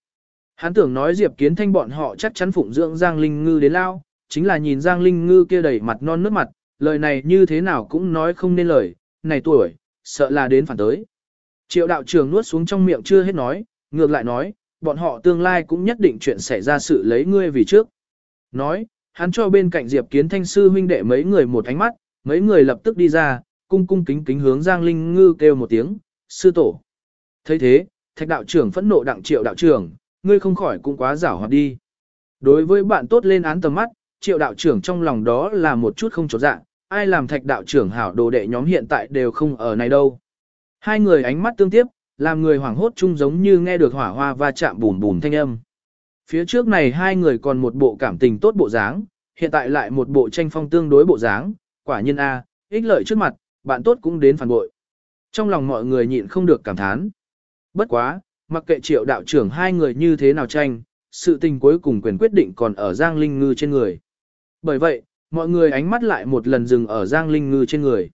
Hắn tưởng nói Diệp kiến thanh bọn họ chắc chắn phụng dưỡng Giang Linh Ngư đến lao, chính là nhìn Giang Linh Ngư kia đầy mặt non nước mặt, lời này như thế nào cũng nói không nên lời, này tuổi, sợ là đến phản tới. Triệu đạo trưởng nuốt xuống trong miệng chưa hết nói, ngược lại nói, bọn họ tương lai cũng nhất định chuyện xảy ra sự lấy ngươi vì trước. Nói, hắn cho bên cạnh Diệp Kiến Thanh sư huynh đệ mấy người một ánh mắt, mấy người lập tức đi ra, cung cung kính kính hướng Giang Linh Ngư kêu một tiếng, sư tổ. thấy thế, thạch đạo trưởng phẫn nộ đặng triệu đạo trưởng, ngươi không khỏi cũng quá giảo hoạt đi. Đối với bạn tốt lên án tầm mắt, triệu đạo trưởng trong lòng đó là một chút không trột dạ, ai làm thạch đạo trưởng hảo đồ đệ nhóm hiện tại đều không ở này đâu. Hai người ánh mắt tương tiếp, làm người hoảng hốt chung giống như nghe được hỏa hoa va chạm bùn bùn thanh âm. Phía trước này hai người còn một bộ cảm tình tốt bộ dáng, hiện tại lại một bộ tranh phong tương đối bộ dáng, quả nhiên A, ích lợi trước mặt, bạn tốt cũng đến phản bội. Trong lòng mọi người nhịn không được cảm thán. Bất quá, mặc kệ triệu đạo trưởng hai người như thế nào tranh, sự tình cuối cùng quyền quyết định còn ở Giang Linh Ngư trên người. Bởi vậy, mọi người ánh mắt lại một lần dừng ở Giang Linh Ngư trên người.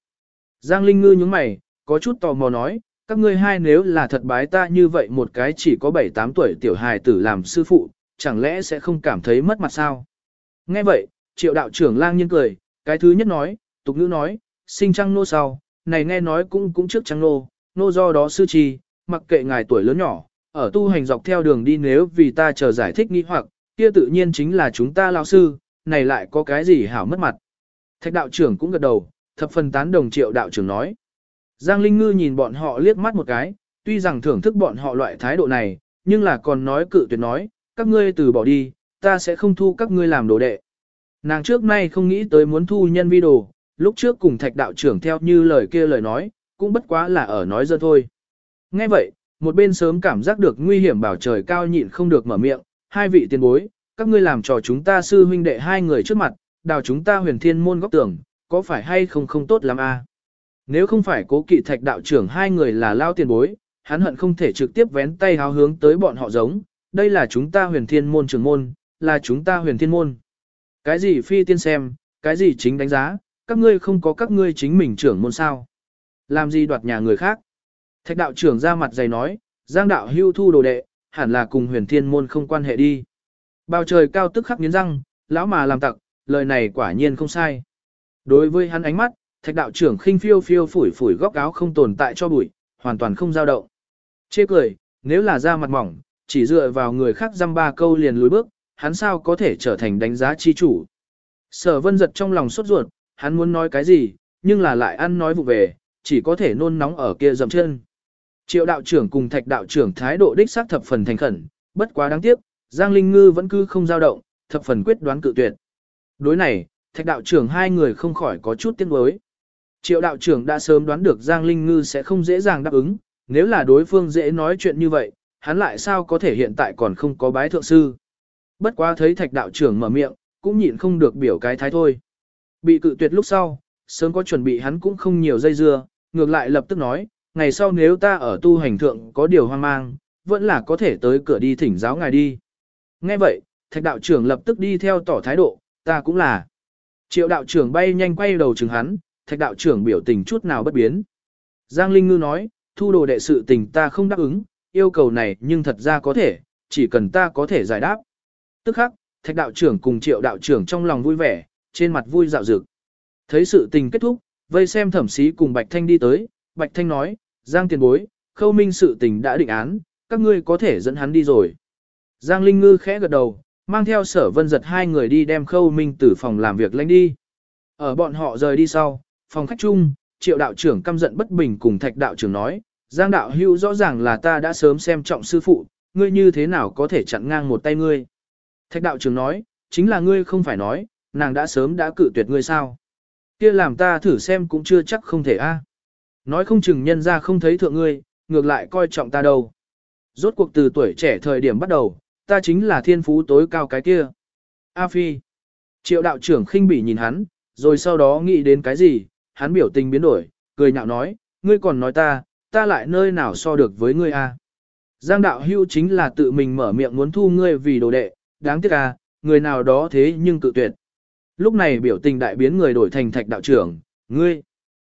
Giang Linh Ngư nhướng mày, có chút tò mò nói, các ngươi hai nếu là thật bái ta như vậy một cái chỉ có 7-8 tuổi tiểu hài tử làm sư phụ, chẳng lẽ sẽ không cảm thấy mất mặt sao? Nghe vậy, triệu đạo trưởng lang nhiên cười, cái thứ nhất nói, tục ngữ nói, sinh trăng nô sau, này nghe nói cũng cũng trước trăng nô, nô do đó sư trì, mặc kệ ngài tuổi lớn nhỏ, ở tu hành dọc theo đường đi nếu vì ta chờ giải thích nghi hoặc, kia tự nhiên chính là chúng ta lao sư, này lại có cái gì hảo mất mặt. Thạch đạo trưởng cũng gật đầu, thập phần tán đồng triệu đạo trưởng nói. Giang Linh Ngư nhìn bọn họ liếc mắt một cái, tuy rằng thưởng thức bọn họ loại thái độ này, nhưng là còn nói cự tuyệt nói, các ngươi từ bỏ đi, ta sẽ không thu các ngươi làm đồ đệ. Nàng trước nay không nghĩ tới muốn thu nhân vi đồ, lúc trước cùng thạch đạo trưởng theo như lời kia lời nói, cũng bất quá là ở nói dơ thôi. Nghe vậy, một bên sớm cảm giác được nguy hiểm bảo trời cao nhịn không được mở miệng, hai vị tiền bối, các ngươi làm trò chúng ta sư huynh đệ hai người trước mặt, đào chúng ta huyền thiên môn góc tường, có phải hay không không tốt lắm a? Nếu không phải cố kỵ thạch đạo trưởng hai người là lao tiền bối, hắn hận không thể trực tiếp vén tay háo hướng tới bọn họ giống, đây là chúng ta huyền thiên môn trưởng môn, là chúng ta huyền thiên môn. Cái gì phi tiên xem, cái gì chính đánh giá, các ngươi không có các ngươi chính mình trưởng môn sao. Làm gì đoạt nhà người khác. Thạch đạo trưởng ra mặt dày nói, giang đạo hưu thu đồ đệ, hẳn là cùng huyền thiên môn không quan hệ đi. Bao trời cao tức khắc nghiến răng, lão mà làm tặc, lời này quả nhiên không sai. Đối với hắn ánh mắt, thạch đạo trưởng khinh phiêu phiêu phủi phủi góc áo không tồn tại cho bụi, hoàn toàn không dao động. Chê cười, nếu là da mặt mỏng, chỉ dựa vào người khác dăm ba câu liền lùi bước, hắn sao có thể trở thành đánh giá chi chủ. Sở vân giật trong lòng sốt ruột, hắn muốn nói cái gì, nhưng là lại ăn nói vụ về, chỉ có thể nôn nóng ở kia dầm chân. Triệu đạo trưởng cùng thạch đạo trưởng thái độ đích xác thập phần thành khẩn, bất quá đáng tiếc, Giang Linh Ngư vẫn cứ không dao động, thập phần quyết đoán cự tuyệt. Đối này, thạch đạo trưởng hai người không khỏi có chút tiếc nuối. Triệu đạo trưởng đã sớm đoán được Giang Linh Ngư sẽ không dễ dàng đáp ứng, nếu là đối phương dễ nói chuyện như vậy, hắn lại sao có thể hiện tại còn không có bái thượng sư. Bất quá thấy thạch đạo trưởng mở miệng, cũng nhịn không được biểu cái thái thôi. Bị cự tuyệt lúc sau, sớm có chuẩn bị hắn cũng không nhiều dây dưa, ngược lại lập tức nói, ngày sau nếu ta ở tu hành thượng có điều hoang mang, vẫn là có thể tới cửa đi thỉnh giáo ngài đi. Nghe vậy, thạch đạo trưởng lập tức đi theo tỏ thái độ, ta cũng là. Triệu đạo trưởng bay nhanh quay đầu chừng hắn, thạch đạo trưởng biểu tình chút nào bất biến. Giang Linh Ngư nói, thu đồ đệ sự tình ta không đáp ứng, yêu cầu này nhưng thật ra có thể, chỉ cần ta có thể giải đáp. Tức khắc, thạch đạo trưởng cùng triệu đạo trưởng trong lòng vui vẻ, trên mặt vui dạo dực. Thấy sự tình kết thúc, vây xem thẩm sĩ cùng Bạch Thanh đi tới, Bạch Thanh nói, Giang tiền bối, khâu minh sự tình đã định án, các ngươi có thể dẫn hắn đi rồi. Giang Linh Ngư khẽ gật đầu, mang theo sở vân giật hai người đi đem khâu minh từ phòng làm việc lên đi. Ở bọn họ rời đi sau, phòng khách chung, triệu đạo trưởng căm giận bất bình cùng thạch đạo trưởng nói, Giang đạo hưu rõ ràng là ta đã sớm xem trọng sư phụ, ngươi như thế nào có thể chặn ngang một tay ngươi. Thạch đạo trưởng nói, chính là ngươi không phải nói, nàng đã sớm đã cự tuyệt ngươi sao. kia làm ta thử xem cũng chưa chắc không thể a. Nói không chừng nhân ra không thấy thượng ngươi, ngược lại coi trọng ta đâu. Rốt cuộc từ tuổi trẻ thời điểm bắt đầu, ta chính là thiên phú tối cao cái kia. A Phi. Triệu đạo trưởng khinh bỉ nhìn hắn, rồi sau đó nghĩ đến cái gì, hắn biểu tình biến đổi, cười nhạo nói, ngươi còn nói ta, ta lại nơi nào so được với ngươi a? Giang đạo hưu chính là tự mình mở miệng muốn thu ngươi vì đồ đệ, đáng tiếc à, người nào đó thế nhưng cự tuyệt. Lúc này biểu tình đại biến người đổi thành thạch đạo trưởng, ngươi.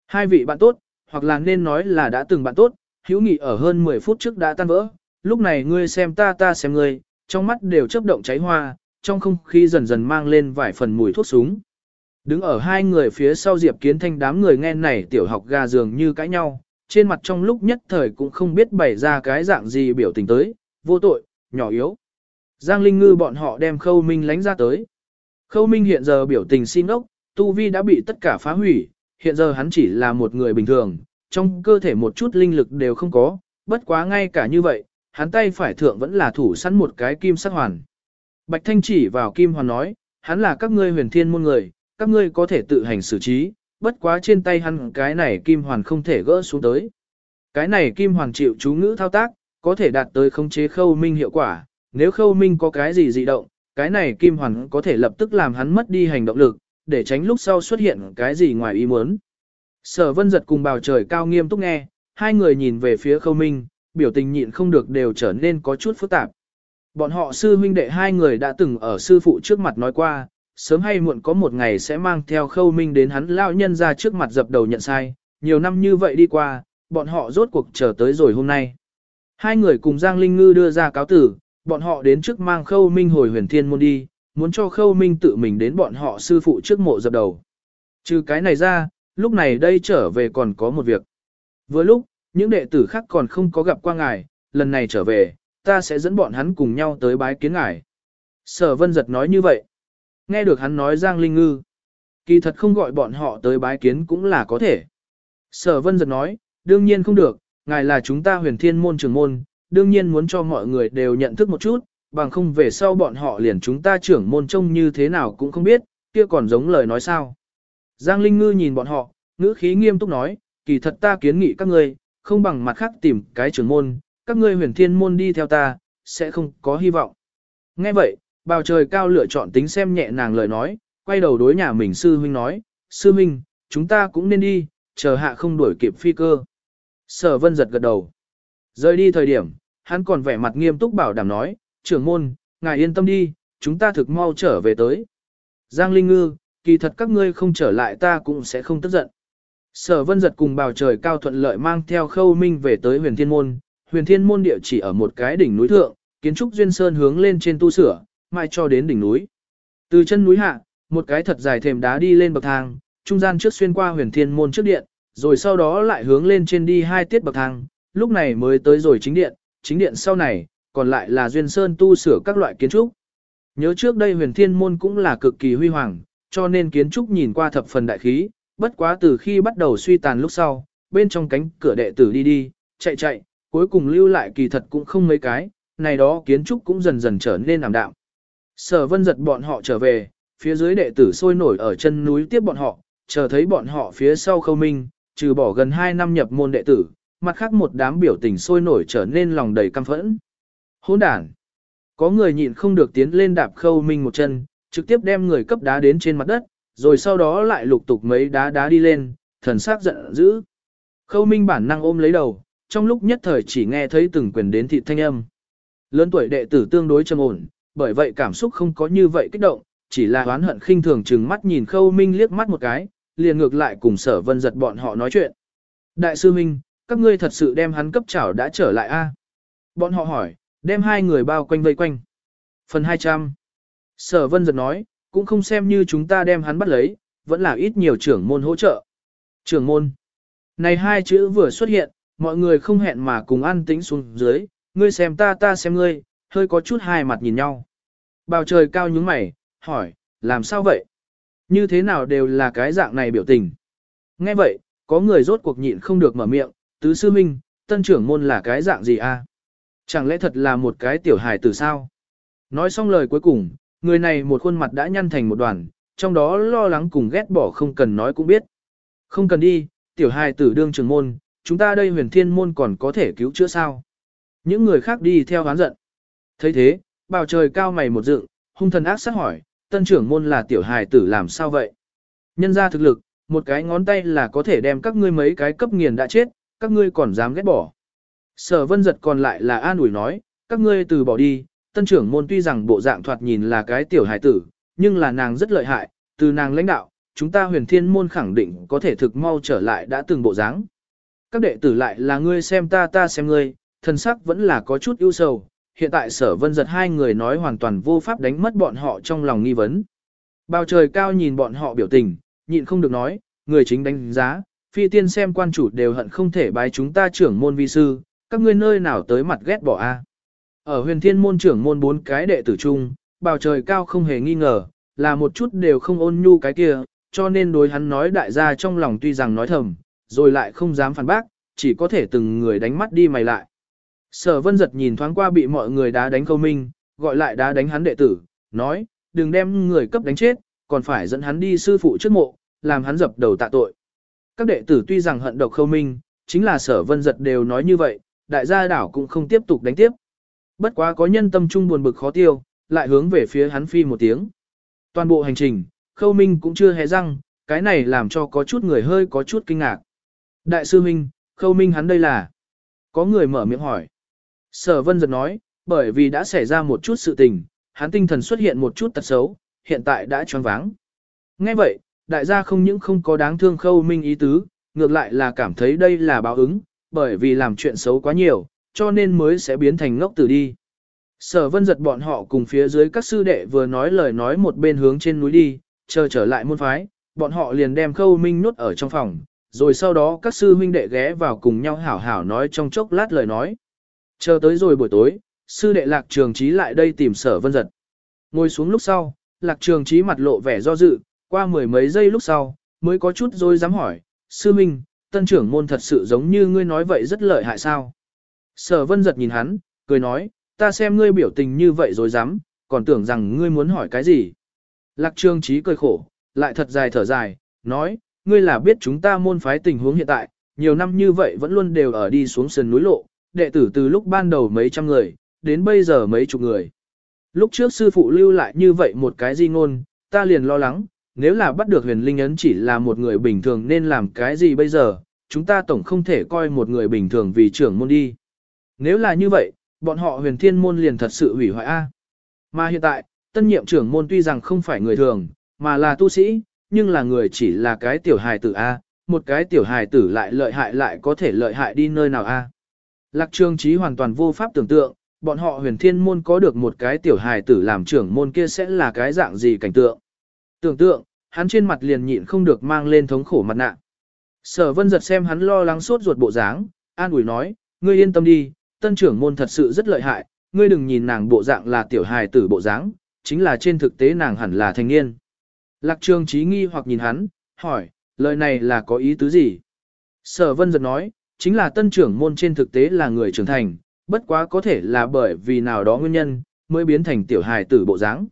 Hai vị bạn tốt, hoặc là nên nói là đã từng bạn tốt, hữu nghị ở hơn 10 phút trước đã tan vỡ, lúc này ngươi xem ta ta xem ngươi, trong mắt đều chớp động cháy hoa, trong không khí dần dần mang lên vài phần mùi thuốc súng. Đứng ở hai người phía sau Diệp Kiến Thanh đám người nghe này tiểu học gà dường như cãi nhau, trên mặt trong lúc nhất thời cũng không biết bày ra cái dạng gì biểu tình tới, vô tội, nhỏ yếu. Giang Linh Ngư bọn họ đem Khâu Minh lánh ra tới. Khâu Minh hiện giờ biểu tình xin ốc, tu vi đã bị tất cả phá hủy, hiện giờ hắn chỉ là một người bình thường, trong cơ thể một chút linh lực đều không có, bất quá ngay cả như vậy, hắn tay phải thượng vẫn là thủ sẵn một cái kim sắc hoàn. Bạch Thanh chỉ vào kim hoàn nói, hắn là các ngươi huyền thiên môn người, các ngươi có thể tự hành xử trí, bất quá trên tay hắn cái này kim hoàn không thể gỡ xuống tới. Cái này kim hoàn chịu chú ngữ thao tác, có thể đạt tới khống chế khâu minh hiệu quả, nếu khâu minh có cái gì dị động, cái này kim hoàn có thể lập tức làm hắn mất đi hành động lực, để tránh lúc sau xuất hiện cái gì ngoài ý muốn. Sở vân giật cùng bào trời cao nghiêm túc nghe, hai người nhìn về phía khâu minh, biểu tình nhịn không được đều trở nên có chút phức tạp. Bọn họ sư huynh đệ hai người đã từng ở sư phụ trước mặt nói qua, sớm hay muộn có một ngày sẽ mang theo khâu minh đến hắn lao nhân ra trước mặt dập đầu nhận sai, nhiều năm như vậy đi qua, bọn họ rốt cuộc chờ tới rồi hôm nay. Hai người cùng Giang Linh Ngư đưa ra cáo tử, bọn họ đến trước mang khâu minh hồi huyền thiên môn đi, muốn cho khâu minh tự mình đến bọn họ sư phụ trước mộ dập đầu. Trừ cái này ra, lúc này đây trở về còn có một việc. Vừa lúc, những đệ tử khác còn không có gặp qua ngài, lần này trở về, ta sẽ dẫn bọn hắn cùng nhau tới bái kiến ngài. Sở vân giật nói như vậy. Nghe được hắn nói Giang Linh Ngư. Kỳ thật không gọi bọn họ tới bái kiến cũng là có thể. Sở vân giật nói, đương nhiên không được, ngài là chúng ta huyền thiên môn trưởng môn, đương nhiên muốn cho mọi người đều nhận thức một chút, bằng không về sau bọn họ liền chúng ta trưởng môn trông như thế nào cũng không biết, kia còn giống lời nói sao. Giang Linh Ngư nhìn bọn họ, ngữ khí nghiêm túc nói, kỳ thật ta kiến nghị các ngươi, không bằng mặt khác tìm cái trưởng môn, các ngươi huyền thiên môn đi theo ta, sẽ không có hy vọng. Nghe vậy, bào trời cao lựa chọn tính xem nhẹ nàng lời nói, quay đầu đối nhà mình sư huynh nói, sư huynh, chúng ta cũng nên đi, chờ hạ không đuổi kịp phi cơ. Sở vân giật gật đầu. Rời đi thời điểm, hắn còn vẻ mặt nghiêm túc bảo đảm nói, trưởng môn, ngài yên tâm đi, chúng ta thực mau trở về tới. Giang Linh Ngư, kỳ thật các ngươi không trở lại ta cũng sẽ không tức giận. Sở vân giật cùng bào trời cao thuận lợi mang theo khâu minh về tới huyền thiên môn. Huyền thiên môn địa chỉ ở một cái đỉnh núi thượng, kiến trúc duyên sơn hướng lên trên tu sửa, mai cho đến đỉnh núi. Từ chân núi hạ, một cái thật dài thềm đá đi lên bậc thang, trung gian trước xuyên qua huyền thiên môn trước điện, rồi sau đó lại hướng lên trên đi hai tiết bậc thang, lúc này mới tới rồi chính điện, chính điện sau này, còn lại là duyên sơn tu sửa các loại kiến trúc. Nhớ trước đây huyền thiên môn cũng là cực kỳ huy hoàng, cho nên kiến trúc nhìn qua thập phần đại khí, bất quá từ khi bắt đầu suy tàn lúc sau, bên trong cánh cửa đệ tử đi đi, chạy chạy, cuối cùng lưu lại kỳ thật cũng không mấy cái, này đó kiến trúc cũng dần dần trở nên ảm đạm. Sở vân giật bọn họ trở về, phía dưới đệ tử sôi nổi ở chân núi tiếp bọn họ, chờ thấy bọn họ phía sau khâu minh, trừ bỏ gần 2 năm nhập môn đệ tử, mặt khác một đám biểu tình sôi nổi trở nên lòng đầy căm phẫn. Hỗn đản. Có người nhịn không được tiến lên đạp khâu minh một chân, trực tiếp đem người cấp đá đến trên mặt đất, rồi sau đó lại lục tục mấy đá đá đi lên, thần sắc giận dữ. Khâu minh bản năng ôm lấy đầu, trong lúc nhất thời chỉ nghe thấy từng quyền đến thị thanh âm. Lớn tuổi đệ tử tương đối trầm ổn, bởi vậy cảm xúc không có như vậy kích động, chỉ là oán hận khinh thường chừng mắt nhìn khâu minh liếc mắt một cái, liền ngược lại cùng sở vân giật bọn họ nói chuyện. Đại sư Minh, các ngươi thật sự đem hắn cấp chảo đã trở lại a? Bọn họ hỏi, đem hai người bao quanh vây quanh. Phần 200. Sở vân giật nói, cũng không xem như chúng ta đem hắn bắt lấy, vẫn là ít nhiều trưởng môn hỗ trợ. Trưởng môn. Này hai chữ vừa xuất hiện, mọi người không hẹn mà cùng ăn tính xuống dưới, ngươi xem ta ta xem ngươi, hơi có chút hai mặt nhìn nhau. Bào trời cao nhướng mày, hỏi, làm sao vậy? Như thế nào đều là cái dạng này biểu tình. Nghe vậy, có người rốt cuộc nhịn không được mở miệng, tứ sư minh, tân trưởng môn là cái dạng gì a? Chẳng lẽ thật là một cái tiểu hài tử sao? Nói xong lời cuối cùng, người này một khuôn mặt đã nhăn thành một đoàn, trong đó lo lắng cùng ghét bỏ không cần nói cũng biết. Không cần đi, tiểu hài tử đương trưởng môn, chúng ta đây huyền thiên môn còn có thể cứu chữa sao? Những người khác đi theo hán giận thấy thế, bào trời cao mày một dựng, hung thần ác sát hỏi, tân trưởng môn là tiểu hài tử làm sao vậy? Nhân ra thực lực, một cái ngón tay là có thể đem các ngươi mấy cái cấp nghiền đã chết, các ngươi còn dám ghét bỏ. Sở vân giật còn lại là an ủi nói, các ngươi từ bỏ đi, tân trưởng môn tuy rằng bộ dạng thoạt nhìn là cái tiểu hài tử, nhưng là nàng rất lợi hại, từ nàng lãnh đạo, chúng ta huyền thiên môn khẳng định có thể thực mau trở lại đã từng bộ dáng. Các đệ tử lại là ngươi xem ta ta xem ngươi, thần sắc vẫn là có chút ưu sầu, hiện tại sở vân giật hai người nói hoàn toàn vô pháp đánh mất bọn họ trong lòng nghi vấn. Bao trời cao nhìn bọn họ biểu tình, nhịn không được nói, người chính đánh giá, phi tiên xem quan chủ đều hận không thể bái chúng ta trưởng môn vi sư, các ngươi nơi nào tới mặt ghét bỏ a. Ở huyền thiên môn trưởng môn bốn cái đệ tử chung, bào trời cao không hề nghi ngờ, là một chút đều không ôn nhu cái kia, cho nên đối hắn nói đại gia trong lòng tuy rằng nói thầm, rồi lại không dám phản bác, chỉ có thể từng người đánh mắt đi mày lại. Sở vân giật nhìn thoáng qua bị mọi người đá đánh câu minh, gọi lại đá đánh hắn đệ tử, nói, đừng đem người cấp đánh chết, còn phải dẫn hắn đi sư phụ trước mộ, làm hắn dập đầu tạ tội. Các đệ tử tuy rằng hận độc khâu minh, chính là sở vân giật đều nói như vậy, đại gia đảo cũng không tiếp tục đánh tiếp. Bất quá có nhân tâm trung buồn bực khó tiêu, lại hướng về phía hắn phi một tiếng. Toàn bộ hành trình, khâu minh cũng chưa hé răng, cái này làm cho có chút người hơi có chút kinh ngạc. Đại sư Minh, khâu minh hắn đây là... Có người mở miệng hỏi. Sở vân giật nói, bởi vì đã xảy ra một chút sự tình, hắn tinh thần xuất hiện một chút tật xấu, hiện tại đã choáng váng. Nghe vậy, đại gia không những không có đáng thương khâu minh ý tứ, ngược lại là cảm thấy đây là báo ứng, bởi vì làm chuyện xấu quá nhiều, cho nên mới sẽ biến thành ngốc tử đi. Sở vân giật bọn họ cùng phía dưới các sư đệ vừa nói lời nói một bên hướng trên núi đi, chờ trở lại môn phái, bọn họ liền đem khâu minh nốt ở trong phòng, rồi sau đó các sư huynh đệ ghé vào cùng nhau hảo hảo nói trong chốc lát lời nói. Chờ tới rồi buổi tối, sư đệ lạc trường trí lại đây tìm sở vân giật. Ngồi xuống lúc sau, lạc trường trí mặt lộ vẻ do dự, qua mười mấy giây lúc sau, mới có chút rồi dám hỏi, sư minh, tân trưởng môn thật sự giống như ngươi nói vậy rất lợi hại sao. Sở vân giật nhìn hắn, cười nói, ta xem ngươi biểu tình như vậy rồi dám, còn tưởng rằng ngươi muốn hỏi cái gì. Lạc trường trí cười khổ, lại thật dài thở dài, nói, ngươi là biết chúng ta môn phái tình huống hiện tại, nhiều năm như vậy vẫn luôn đều ở đi xuống sườn núi lộ, đệ tử từ lúc ban đầu mấy trăm người, đến bây giờ mấy chục người. Lúc trước sư phụ lưu lại như vậy một cái di ngôn, ta liền lo lắng, nếu là bắt được huyền linh ấn chỉ là một người bình thường nên làm cái gì bây giờ, chúng ta tổng không thể coi một người bình thường vì trưởng môn đi. Nếu là như vậy, bọn họ huyền thiên môn liền thật sự hủy hoại A. Mà hiện tại, tân nhiệm trưởng môn tuy rằng không phải người thường, mà là tu sĩ, nhưng là người chỉ là cái tiểu hài tử A, một cái tiểu hài tử lại lợi hại lại có thể lợi hại đi nơi nào A. Lạc trường Chí hoàn toàn vô pháp tưởng tượng, bọn họ huyền thiên môn có được một cái tiểu hài tử làm trưởng môn kia sẽ là cái dạng gì cảnh tượng. Tưởng tượng, hắn trên mặt liền nhịn không được mang lên thống khổ mặt nạ. Sở vân giật xem hắn lo lắng sốt ruột bộ dáng, an ủi nói, ngươi yên tâm đi, tân trưởng môn thật sự rất lợi hại, ngươi đừng nhìn nàng bộ dạng là tiểu hài tử bộ dáng, chính là trên thực tế nàng hẳn là thanh niên. Lạc trường trí nghi hoặc nhìn hắn, hỏi, lời này là có ý tứ gì? Sở vân giật nói, chính là tân trưởng môn trên thực tế là người trưởng thành, bất quá có thể là bởi vì nào đó nguyên nhân, mới biến thành tiểu hài tử bộ dáng.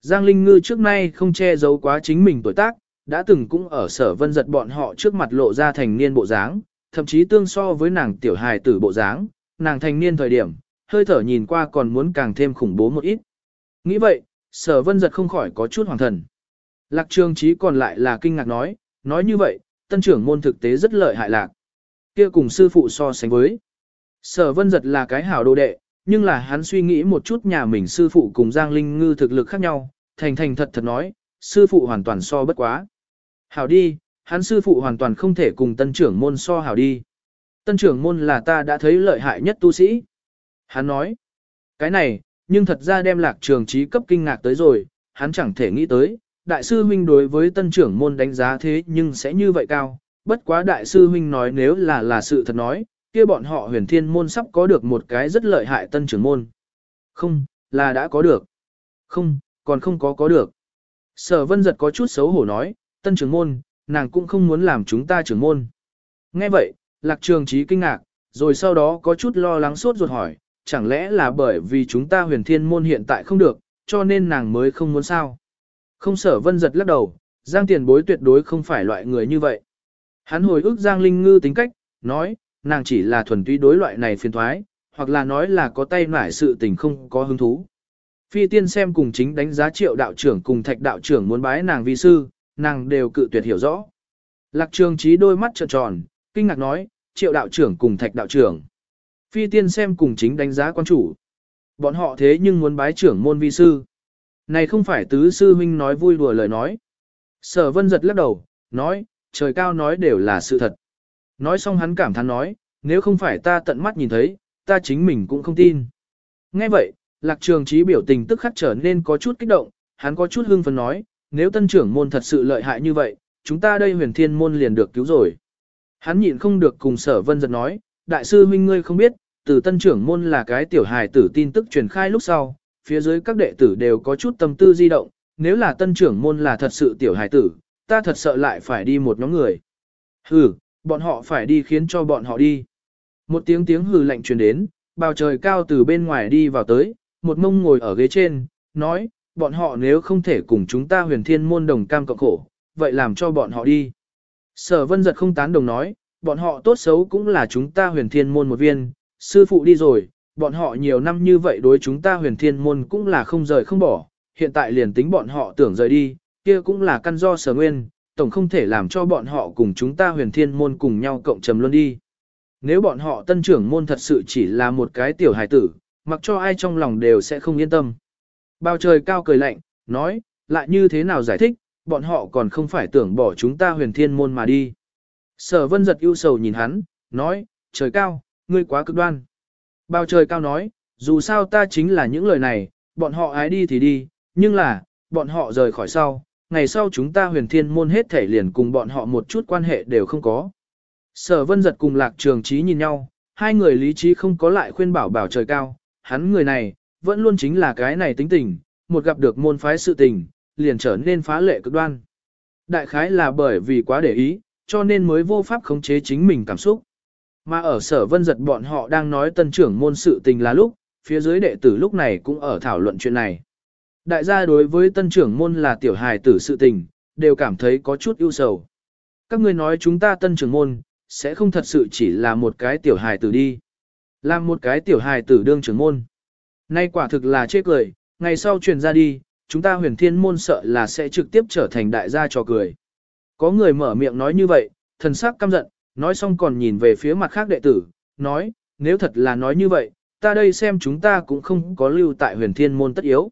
Giang Linh Ngư trước nay không che giấu quá chính mình tuổi tác, đã từng cũng ở sở vân giật bọn họ trước mặt lộ ra thành niên bộ dáng, thậm chí tương so với nàng tiểu hài tử bộ dáng, nàng thành niên thời điểm, hơi thở nhìn qua còn muốn càng thêm khủng bố một ít. Nghĩ vậy, sở vân giật không khỏi có chút hoàng thần. Lạc trường trí còn lại là kinh ngạc nói, nói như vậy, tân trưởng môn thực tế rất lợi hại lạc kia cùng sư phụ so sánh với. Sở vân giật là cái hảo đồ đệ, nhưng là hắn suy nghĩ một chút nhà mình sư phụ cùng Giang Linh Ngư thực lực khác nhau, thành thành thật thật nói, sư phụ hoàn toàn so bất quá. Hảo đi, hắn sư phụ hoàn toàn không thể cùng tân trưởng môn so hảo đi. Tân trưởng môn là ta đã thấy lợi hại nhất tu sĩ. Hắn nói, cái này, nhưng thật ra đem lạc trường trí cấp kinh ngạc tới rồi, hắn chẳng thể nghĩ tới, đại sư huynh đối với tân trưởng môn đánh giá thế nhưng sẽ như vậy cao. Bất quá đại sư huynh nói nếu là là sự thật nói, kia bọn họ huyền thiên môn sắp có được một cái rất lợi hại tân trưởng môn. Không, là đã có được. Không, còn không có có được. Sở vân giật có chút xấu hổ nói, tân trưởng môn, nàng cũng không muốn làm chúng ta trưởng môn. Nghe vậy, lạc trường trí kinh ngạc, rồi sau đó có chút lo lắng suốt ruột hỏi, chẳng lẽ là bởi vì chúng ta huyền thiên môn hiện tại không được, cho nên nàng mới không muốn sao. Không sở vân giật lắc đầu, Giang tiền bối tuyệt đối không phải loại người như vậy. Hắn hồi ức Giang Linh Ngư tính cách, nói, nàng chỉ là thuần túy đối loại này phiền thoái, hoặc là nói là có tay nải sự tình không có hứng thú. Phi tiên xem cùng chính đánh giá triệu đạo trưởng cùng thạch đạo trưởng muốn bái nàng vi sư, nàng đều cự tuyệt hiểu rõ. Lạc trường trí đôi mắt trợn tròn, kinh ngạc nói, triệu đạo trưởng cùng thạch đạo trưởng. Phi tiên xem cùng chính đánh giá quan chủ. Bọn họ thế nhưng muốn bái trưởng môn vi sư. Này không phải tứ sư huynh nói vui đùa lời nói. Sở vân giật lắc đầu, nói, trời cao nói đều là sự thật. Nói xong hắn cảm thán nói, nếu không phải ta tận mắt nhìn thấy, ta chính mình cũng không tin. Nghe vậy, lạc trường trí biểu tình tức khắc trở nên có chút kích động, hắn có chút hưng phấn nói, nếu tân trưởng môn thật sự lợi hại như vậy, chúng ta đây huyền thiên môn liền được cứu rồi. Hắn nhịn không được cùng sở vân giật nói, đại sư huynh ngươi không biết, từ tân trưởng môn là cái tiểu hài tử tin tức truyền khai lúc sau, phía dưới các đệ tử đều có chút tâm tư di động, nếu là tân trưởng môn là thật sự tiểu hài tử, ta thật sợ lại phải đi một nhóm người. Hừ, bọn họ phải đi khiến cho bọn họ đi. Một tiếng tiếng hừ lạnh truyền đến, bào trời cao từ bên ngoài đi vào tới, một mông ngồi ở ghế trên, nói, bọn họ nếu không thể cùng chúng ta huyền thiên môn đồng cam cộng khổ, vậy làm cho bọn họ đi. Sở vân giật không tán đồng nói, bọn họ tốt xấu cũng là chúng ta huyền thiên môn một viên, sư phụ đi rồi, bọn họ nhiều năm như vậy đối chúng ta huyền thiên môn cũng là không rời không bỏ, hiện tại liền tính bọn họ tưởng rời đi, kia cũng là căn do sở nguyên, tổng không thể làm cho bọn họ cùng chúng ta huyền thiên môn cùng nhau cộng trầm luôn đi. Nếu bọn họ tân trưởng môn thật sự chỉ là một cái tiểu hài tử, mặc cho ai trong lòng đều sẽ không yên tâm. Bao trời cao cười lạnh, nói, lại như thế nào giải thích, bọn họ còn không phải tưởng bỏ chúng ta huyền thiên môn mà đi. Sở vân giật ưu sầu nhìn hắn, nói, trời cao, ngươi quá cực đoan. Bao trời cao nói, dù sao ta chính là những lời này, bọn họ ái đi thì đi, nhưng là, bọn họ rời khỏi sau, ngày sau chúng ta huyền thiên môn hết thể liền cùng bọn họ một chút quan hệ đều không có. Sở vân giật cùng lạc trường trí nhìn nhau, hai người lý trí không có lại khuyên bảo bảo trời cao, hắn người này, vẫn luôn chính là cái này tính tình, một gặp được môn phái sự tình, liền trở nên phá lệ cực đoan. Đại khái là bởi vì quá để ý, cho nên mới vô pháp khống chế chính mình cảm xúc. Mà ở sở vân giật bọn họ đang nói tân trưởng môn sự tình là lúc, phía dưới đệ tử lúc này cũng ở thảo luận chuyện này. Đại gia đối với tân trưởng môn là tiểu hài tử sự tình, đều cảm thấy có chút ưu sầu. Các ngươi nói chúng ta tân trưởng môn, sẽ không thật sự chỉ là một cái tiểu hài tử đi. Làm một cái tiểu hài tử đương trưởng môn. Nay quả thực là chê cười, ngày sau truyền ra đi, chúng ta huyền thiên môn sợ là sẽ trực tiếp trở thành đại gia trò cười. Có người mở miệng nói như vậy, thần sắc căm giận, nói xong còn nhìn về phía mặt khác đệ tử, nói, nếu thật là nói như vậy, ta đây xem chúng ta cũng không có lưu tại huyền thiên môn tất yếu.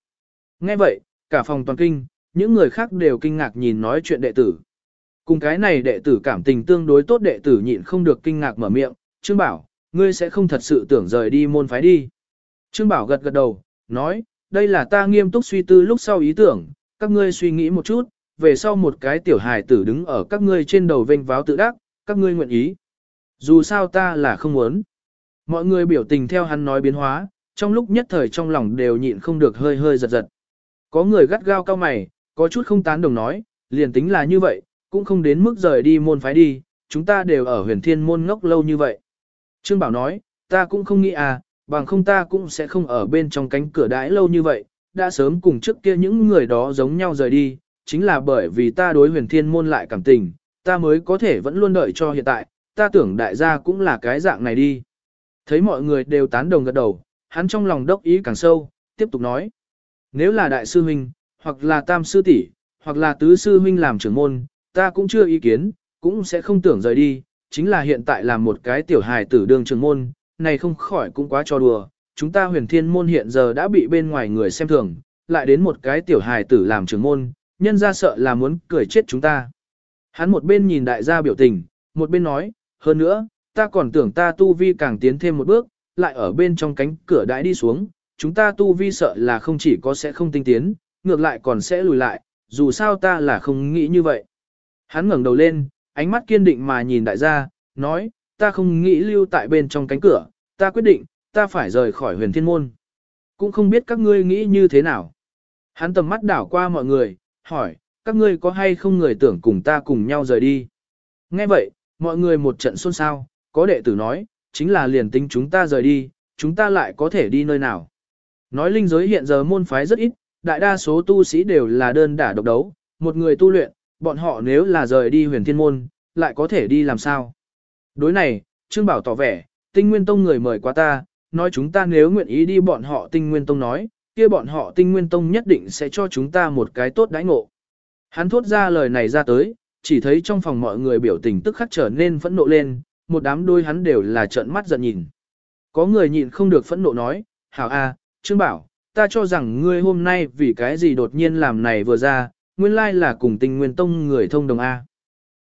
Nghe vậy, cả phòng toàn kinh, những người khác đều kinh ngạc nhìn nói chuyện đệ tử. Cùng cái này đệ tử cảm tình tương đối tốt đệ tử nhịn không được kinh ngạc mở miệng, Trương Bảo, ngươi sẽ không thật sự tưởng rời đi môn phái đi. Trương Bảo gật gật đầu, nói, đây là ta nghiêm túc suy tư lúc sau ý tưởng, các ngươi suy nghĩ một chút, về sau một cái tiểu hài tử đứng ở các ngươi trên đầu vênh váo tự đắc, các ngươi nguyện ý. Dù sao ta là không muốn. Mọi người biểu tình theo hắn nói biến hóa, trong lúc nhất thời trong lòng đều nhịn không được hơi hơi giật giật. Có người gắt gao cao mày, có chút không tán đồng nói, liền tính là như vậy, cũng không đến mức rời đi môn phái đi, chúng ta đều ở huyền thiên môn ngốc lâu như vậy. Trương Bảo nói, ta cũng không nghĩ à, bằng không ta cũng sẽ không ở bên trong cánh cửa đãi lâu như vậy, đã sớm cùng trước kia những người đó giống nhau rời đi, chính là bởi vì ta đối huyền thiên môn lại cảm tình, ta mới có thể vẫn luôn đợi cho hiện tại, ta tưởng đại gia cũng là cái dạng này đi. Thấy mọi người đều tán đồng gật đầu, hắn trong lòng đốc ý càng sâu, tiếp tục nói. Nếu là đại sư huynh, hoặc là tam sư tỷ, hoặc là tứ sư huynh làm trưởng môn, ta cũng chưa ý kiến, cũng sẽ không tưởng rời đi, chính là hiện tại làm một cái tiểu hài tử đường trưởng môn, này không khỏi cũng quá cho đùa. Chúng ta huyền thiên môn hiện giờ đã bị bên ngoài người xem thường, lại đến một cái tiểu hài tử làm trưởng môn, nhân ra sợ là muốn cười chết chúng ta. Hắn một bên nhìn đại gia biểu tình, một bên nói, hơn nữa, ta còn tưởng ta tu vi càng tiến thêm một bước, lại ở bên trong cánh cửa đãi đi xuống, chúng ta tu vi sợ là không chỉ có sẽ không tinh tiến, ngược lại còn sẽ lùi lại, dù sao ta là không nghĩ như vậy. Hắn ngẩng đầu lên, ánh mắt kiên định mà nhìn đại gia, nói, ta không nghĩ lưu tại bên trong cánh cửa, ta quyết định, ta phải rời khỏi huyền thiên môn. Cũng không biết các ngươi nghĩ như thế nào. Hắn tầm mắt đảo qua mọi người, hỏi, các ngươi có hay không người tưởng cùng ta cùng nhau rời đi. Nghe vậy, mọi người một trận xôn xao, có đệ tử nói, chính là liền tính chúng ta rời đi, chúng ta lại có thể đi nơi nào. Nói linh giới hiện giờ môn phái rất ít, đại đa số tu sĩ đều là đơn đả độc đấu, một người tu luyện, bọn họ nếu là rời đi huyền thiên môn, lại có thể đi làm sao. Đối này, Trương Bảo tỏ vẻ, tinh nguyên tông người mời qua ta, nói chúng ta nếu nguyện ý đi bọn họ tinh nguyên tông nói, kia bọn họ tinh nguyên tông nhất định sẽ cho chúng ta một cái tốt đãi ngộ. Hắn thốt ra lời này ra tới, chỉ thấy trong phòng mọi người biểu tình tức khắc trở nên phẫn nộ lên, một đám đôi hắn đều là trợn mắt giận nhìn. Có người nhịn không được phẫn nộ nói, hảo a, Trương Bảo, ta cho rằng ngươi hôm nay vì cái gì đột nhiên làm này vừa ra, nguyên lai là cùng tinh nguyên tông người thông đồng A.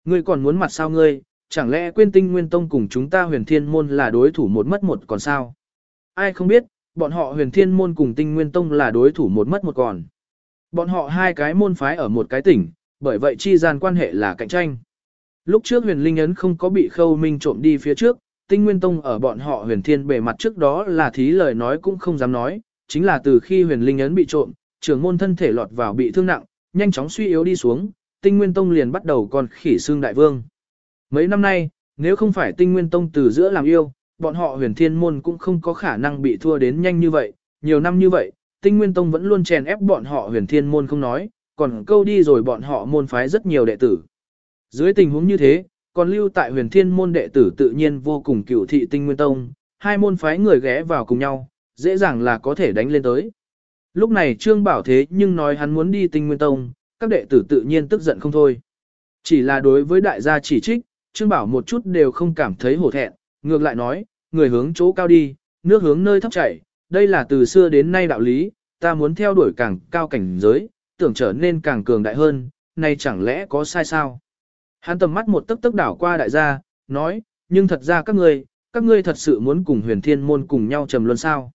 Ngươi còn muốn mặt sao ngươi, chẳng lẽ quên tinh nguyên tông cùng chúng ta huyền thiên môn là đối thủ một mất một còn sao? Ai không biết, bọn họ huyền thiên môn cùng tinh nguyên tông là đối thủ một mất một còn. Bọn họ hai cái môn phái ở một cái tỉnh, bởi vậy chi gian quan hệ là cạnh tranh. Lúc trước huyền linh ấn không có bị khâu minh trộm đi phía trước, tinh nguyên tông ở bọn họ huyền thiên bề mặt trước đó là thí lời nói cũng không dám nói, chính là từ khi huyền linh ấn bị trộm, trưởng môn thân thể lọt vào bị thương nặng, nhanh chóng suy yếu đi xuống, tinh nguyên tông liền bắt đầu còn khỉ xương đại vương. Mấy năm nay, nếu không phải tinh nguyên tông từ giữa làm yêu, bọn họ huyền thiên môn cũng không có khả năng bị thua đến nhanh như vậy, nhiều năm như vậy, tinh nguyên tông vẫn luôn chèn ép bọn họ huyền thiên môn không nói, còn câu đi rồi bọn họ môn phái rất nhiều đệ tử. Dưới tình huống như thế, còn lưu tại huyền thiên môn đệ tử tự nhiên vô cùng cựu thị tinh nguyên tông, hai môn phái người ghé vào cùng nhau, dễ dàng là có thể đánh lên tới. Lúc này Trương Bảo thế nhưng nói hắn muốn đi tinh nguyên tông, các đệ tử tự nhiên tức giận không thôi. Chỉ là đối với đại gia chỉ trích, Trương Bảo một chút đều không cảm thấy hổ thẹn, ngược lại nói, người hướng chỗ cao đi, nước hướng nơi thấp chảy, đây là từ xưa đến nay đạo lý, ta muốn theo đuổi càng cao cảnh giới, tưởng trở nên càng cường đại hơn, nay chẳng lẽ có sai sao? Hắn tầm mắt một tức tức đảo qua đại gia, nói, nhưng thật ra các ngươi, các ngươi thật sự muốn cùng huyền thiên môn cùng nhau trầm luân sao?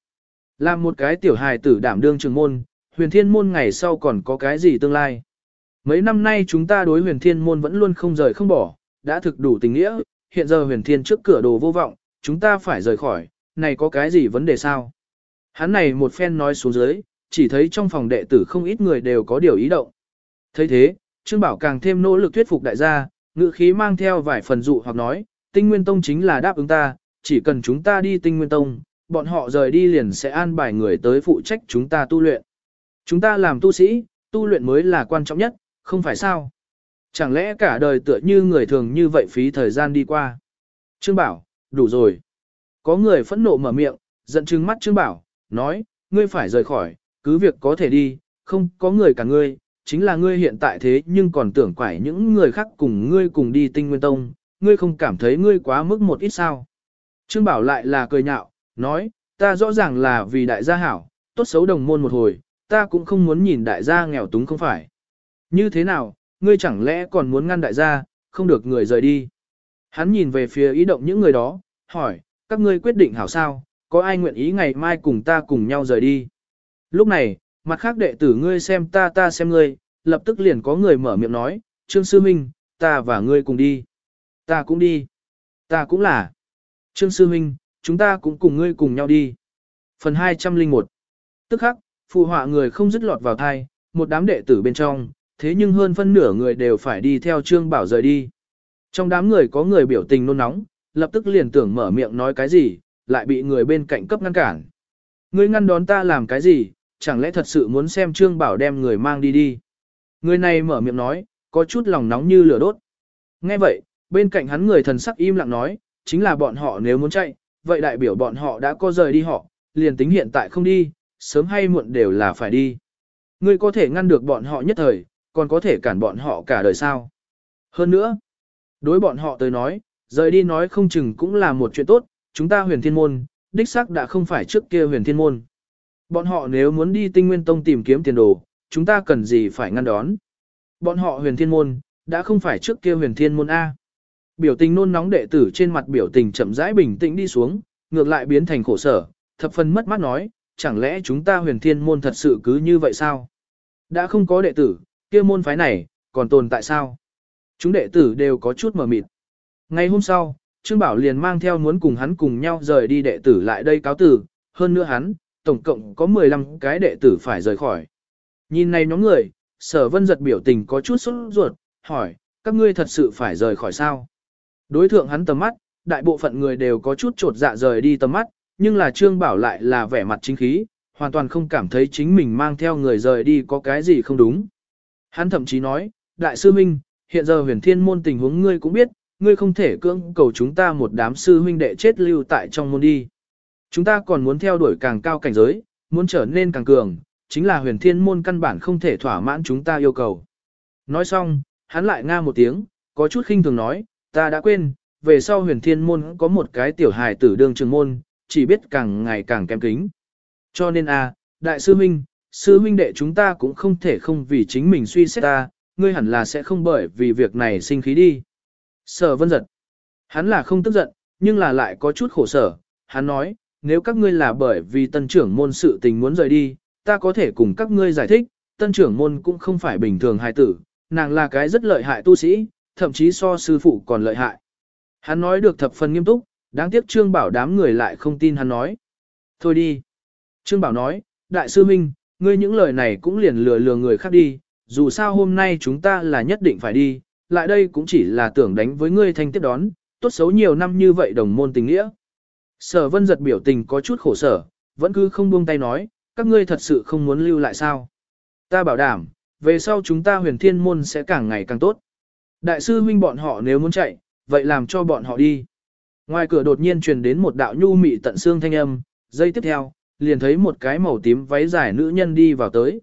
Làm một cái tiểu hài tử đảm đương trường môn, huyền thiên môn ngày sau còn có cái gì tương lai? Mấy năm nay chúng ta đối huyền thiên môn vẫn luôn không rời không bỏ, đã thực đủ tình nghĩa, hiện giờ huyền thiên trước cửa đồ vô vọng, chúng ta phải rời khỏi, này có cái gì vấn đề sao? Hắn này một phen nói xuống dưới, chỉ thấy trong phòng đệ tử không ít người đều có điều ý động. thấy thế, Trương Bảo càng thêm nỗ lực thuyết phục đại gia, ngữ khí mang theo vài phần dụ hoặc nói, tinh nguyên tông chính là đáp ứng ta, chỉ cần chúng ta đi tinh nguyên tông, bọn họ rời đi liền sẽ an bài người tới phụ trách chúng ta tu luyện. Chúng ta làm tu sĩ, tu luyện mới là quan trọng nhất, không phải sao? Chẳng lẽ cả đời tựa như người thường như vậy phí thời gian đi qua? Trương Bảo, đủ rồi. Có người phẫn nộ mở miệng, giận trừng mắt Trương Bảo, nói, ngươi phải rời khỏi, cứ việc có thể đi, không có người cả ngươi, chính là ngươi hiện tại thế nhưng còn tưởng quải những người khác cùng ngươi cùng đi tinh nguyên tông, ngươi không cảm thấy ngươi quá mức một ít sao. Trương Bảo lại là cười nhạo, nói, ta rõ ràng là vì đại gia hảo, tốt xấu đồng môn một hồi, ta cũng không muốn nhìn đại gia nghèo túng không phải. Như thế nào, ngươi chẳng lẽ còn muốn ngăn đại gia, không được người rời đi. Hắn nhìn về phía ý động những người đó, hỏi, các ngươi quyết định hảo sao, có ai nguyện ý ngày mai cùng ta cùng nhau rời đi. Lúc này, mặt khác đệ tử ngươi xem ta ta xem ngươi, lập tức liền có người mở miệng nói, Trương Sư Minh, ta và ngươi cùng đi. Ta cũng đi. Ta cũng là. Trương Sư Minh, chúng ta cũng cùng ngươi cùng nhau đi. Phần 201 Tức khắc, phụ họa người không dứt lọt vào thai, một đám đệ tử bên trong, thế nhưng hơn phân nửa người đều phải đi theo Trương Bảo rời đi. Trong đám người có người biểu tình nôn nóng, lập tức liền tưởng mở miệng nói cái gì, lại bị người bên cạnh cấp ngăn cản. Ngươi ngăn đón ta làm cái gì, chẳng lẽ thật sự muốn xem Trương Bảo đem người mang đi đi. Người này mở miệng nói, có chút lòng nóng như lửa đốt. Nghe vậy, bên cạnh hắn người thần sắc im lặng nói, chính là bọn họ nếu muốn chạy, vậy đại biểu bọn họ đã có rời đi họ, liền tính hiện tại không đi, sớm hay muộn đều là phải đi. Ngươi có thể ngăn được bọn họ nhất thời, còn có thể cản bọn họ cả đời sao. Hơn nữa, đối bọn họ tới nói, rời đi nói không chừng cũng là một chuyện tốt, chúng ta huyền thiên môn, đích xác đã không phải trước kia huyền thiên môn. Bọn họ nếu muốn đi tinh nguyên tông tìm kiếm tiền đồ, chúng ta cần gì phải ngăn đón. Bọn họ huyền thiên môn, đã không phải trước kia huyền thiên môn A. Biểu tình nôn nóng đệ tử trên mặt biểu tình chậm rãi bình tĩnh đi xuống, ngược lại biến thành khổ sở, thập phần mất mát nói, chẳng lẽ chúng ta huyền thiên môn thật sự cứ như vậy sao? Đã không có đệ tử, kia môn phái này, còn tồn tại sao? Chúng đệ tử đều có chút mờ mịt. Ngày hôm sau, Trương Bảo liền mang theo muốn cùng hắn cùng nhau rời đi đệ tử lại đây cáo tử, hơn nữa hắn, tổng cộng có 15 cái đệ tử phải rời khỏi. Nhìn này nhóm người, sở vân giật biểu tình có chút sốt ruột, hỏi, các ngươi thật sự phải rời khỏi sao? Đối thượng hắn tầm mắt, đại bộ phận người đều có chút trột dạ rời đi tầm mắt, nhưng là Trương Bảo lại là vẻ mặt chính khí, hoàn toàn không cảm thấy chính mình mang theo người rời đi có cái gì không đúng. Hắn thậm chí nói, Đại sư Minh, hiện giờ huyền thiên môn tình huống ngươi cũng biết, ngươi không thể cưỡng cầu chúng ta một đám sư huynh đệ chết lưu tại trong môn đi. Chúng ta còn muốn theo đuổi càng cao cảnh giới, muốn trở nên càng cường, chính là huyền thiên môn căn bản không thể thỏa mãn chúng ta yêu cầu. Nói xong, hắn lại nga một tiếng, có chút khinh thường nói, ta đã quên, về sau huyền thiên môn có một cái tiểu hài tử đương trường môn, chỉ biết càng ngày càng kém kính. Cho nên a, đại sư huynh, sư huynh đệ chúng ta cũng không thể không vì chính mình suy xét ta, ngươi hẳn là sẽ không bởi vì việc này sinh khí đi. Sở vân giật. Hắn là không tức giận, nhưng là lại có chút khổ sở. Hắn nói, nếu các ngươi là bởi vì tân trưởng môn sự tình muốn rời đi, ta có thể cùng các ngươi giải thích, tân trưởng môn cũng không phải bình thường hài tử, nàng là cái rất lợi hại tu sĩ, thậm chí so sư phụ còn lợi hại. Hắn nói được thập phần nghiêm túc, đáng tiếc Trương Bảo đám người lại không tin hắn nói. Thôi đi. Trương Bảo nói, Đại sư Minh, ngươi những lời này cũng liền lừa lừa người khác đi, dù sao hôm nay chúng ta là nhất định phải đi, lại đây cũng chỉ là tưởng đánh với ngươi thanh tiếp đón, tốt xấu nhiều năm như vậy đồng môn tình nghĩa. Sở vân giật biểu tình có chút khổ sở, vẫn cứ không buông tay nói, các ngươi thật sự không muốn lưu lại sao. Ta bảo đảm, về sau chúng ta huyền thiên môn sẽ càng ngày càng tốt. Đại sư huynh bọn họ nếu muốn chạy, vậy làm cho bọn họ đi. Ngoài cửa đột nhiên truyền đến một đạo nhu mị tận xương thanh âm, giây tiếp theo, liền thấy một cái màu tím váy dài nữ nhân đi vào tới.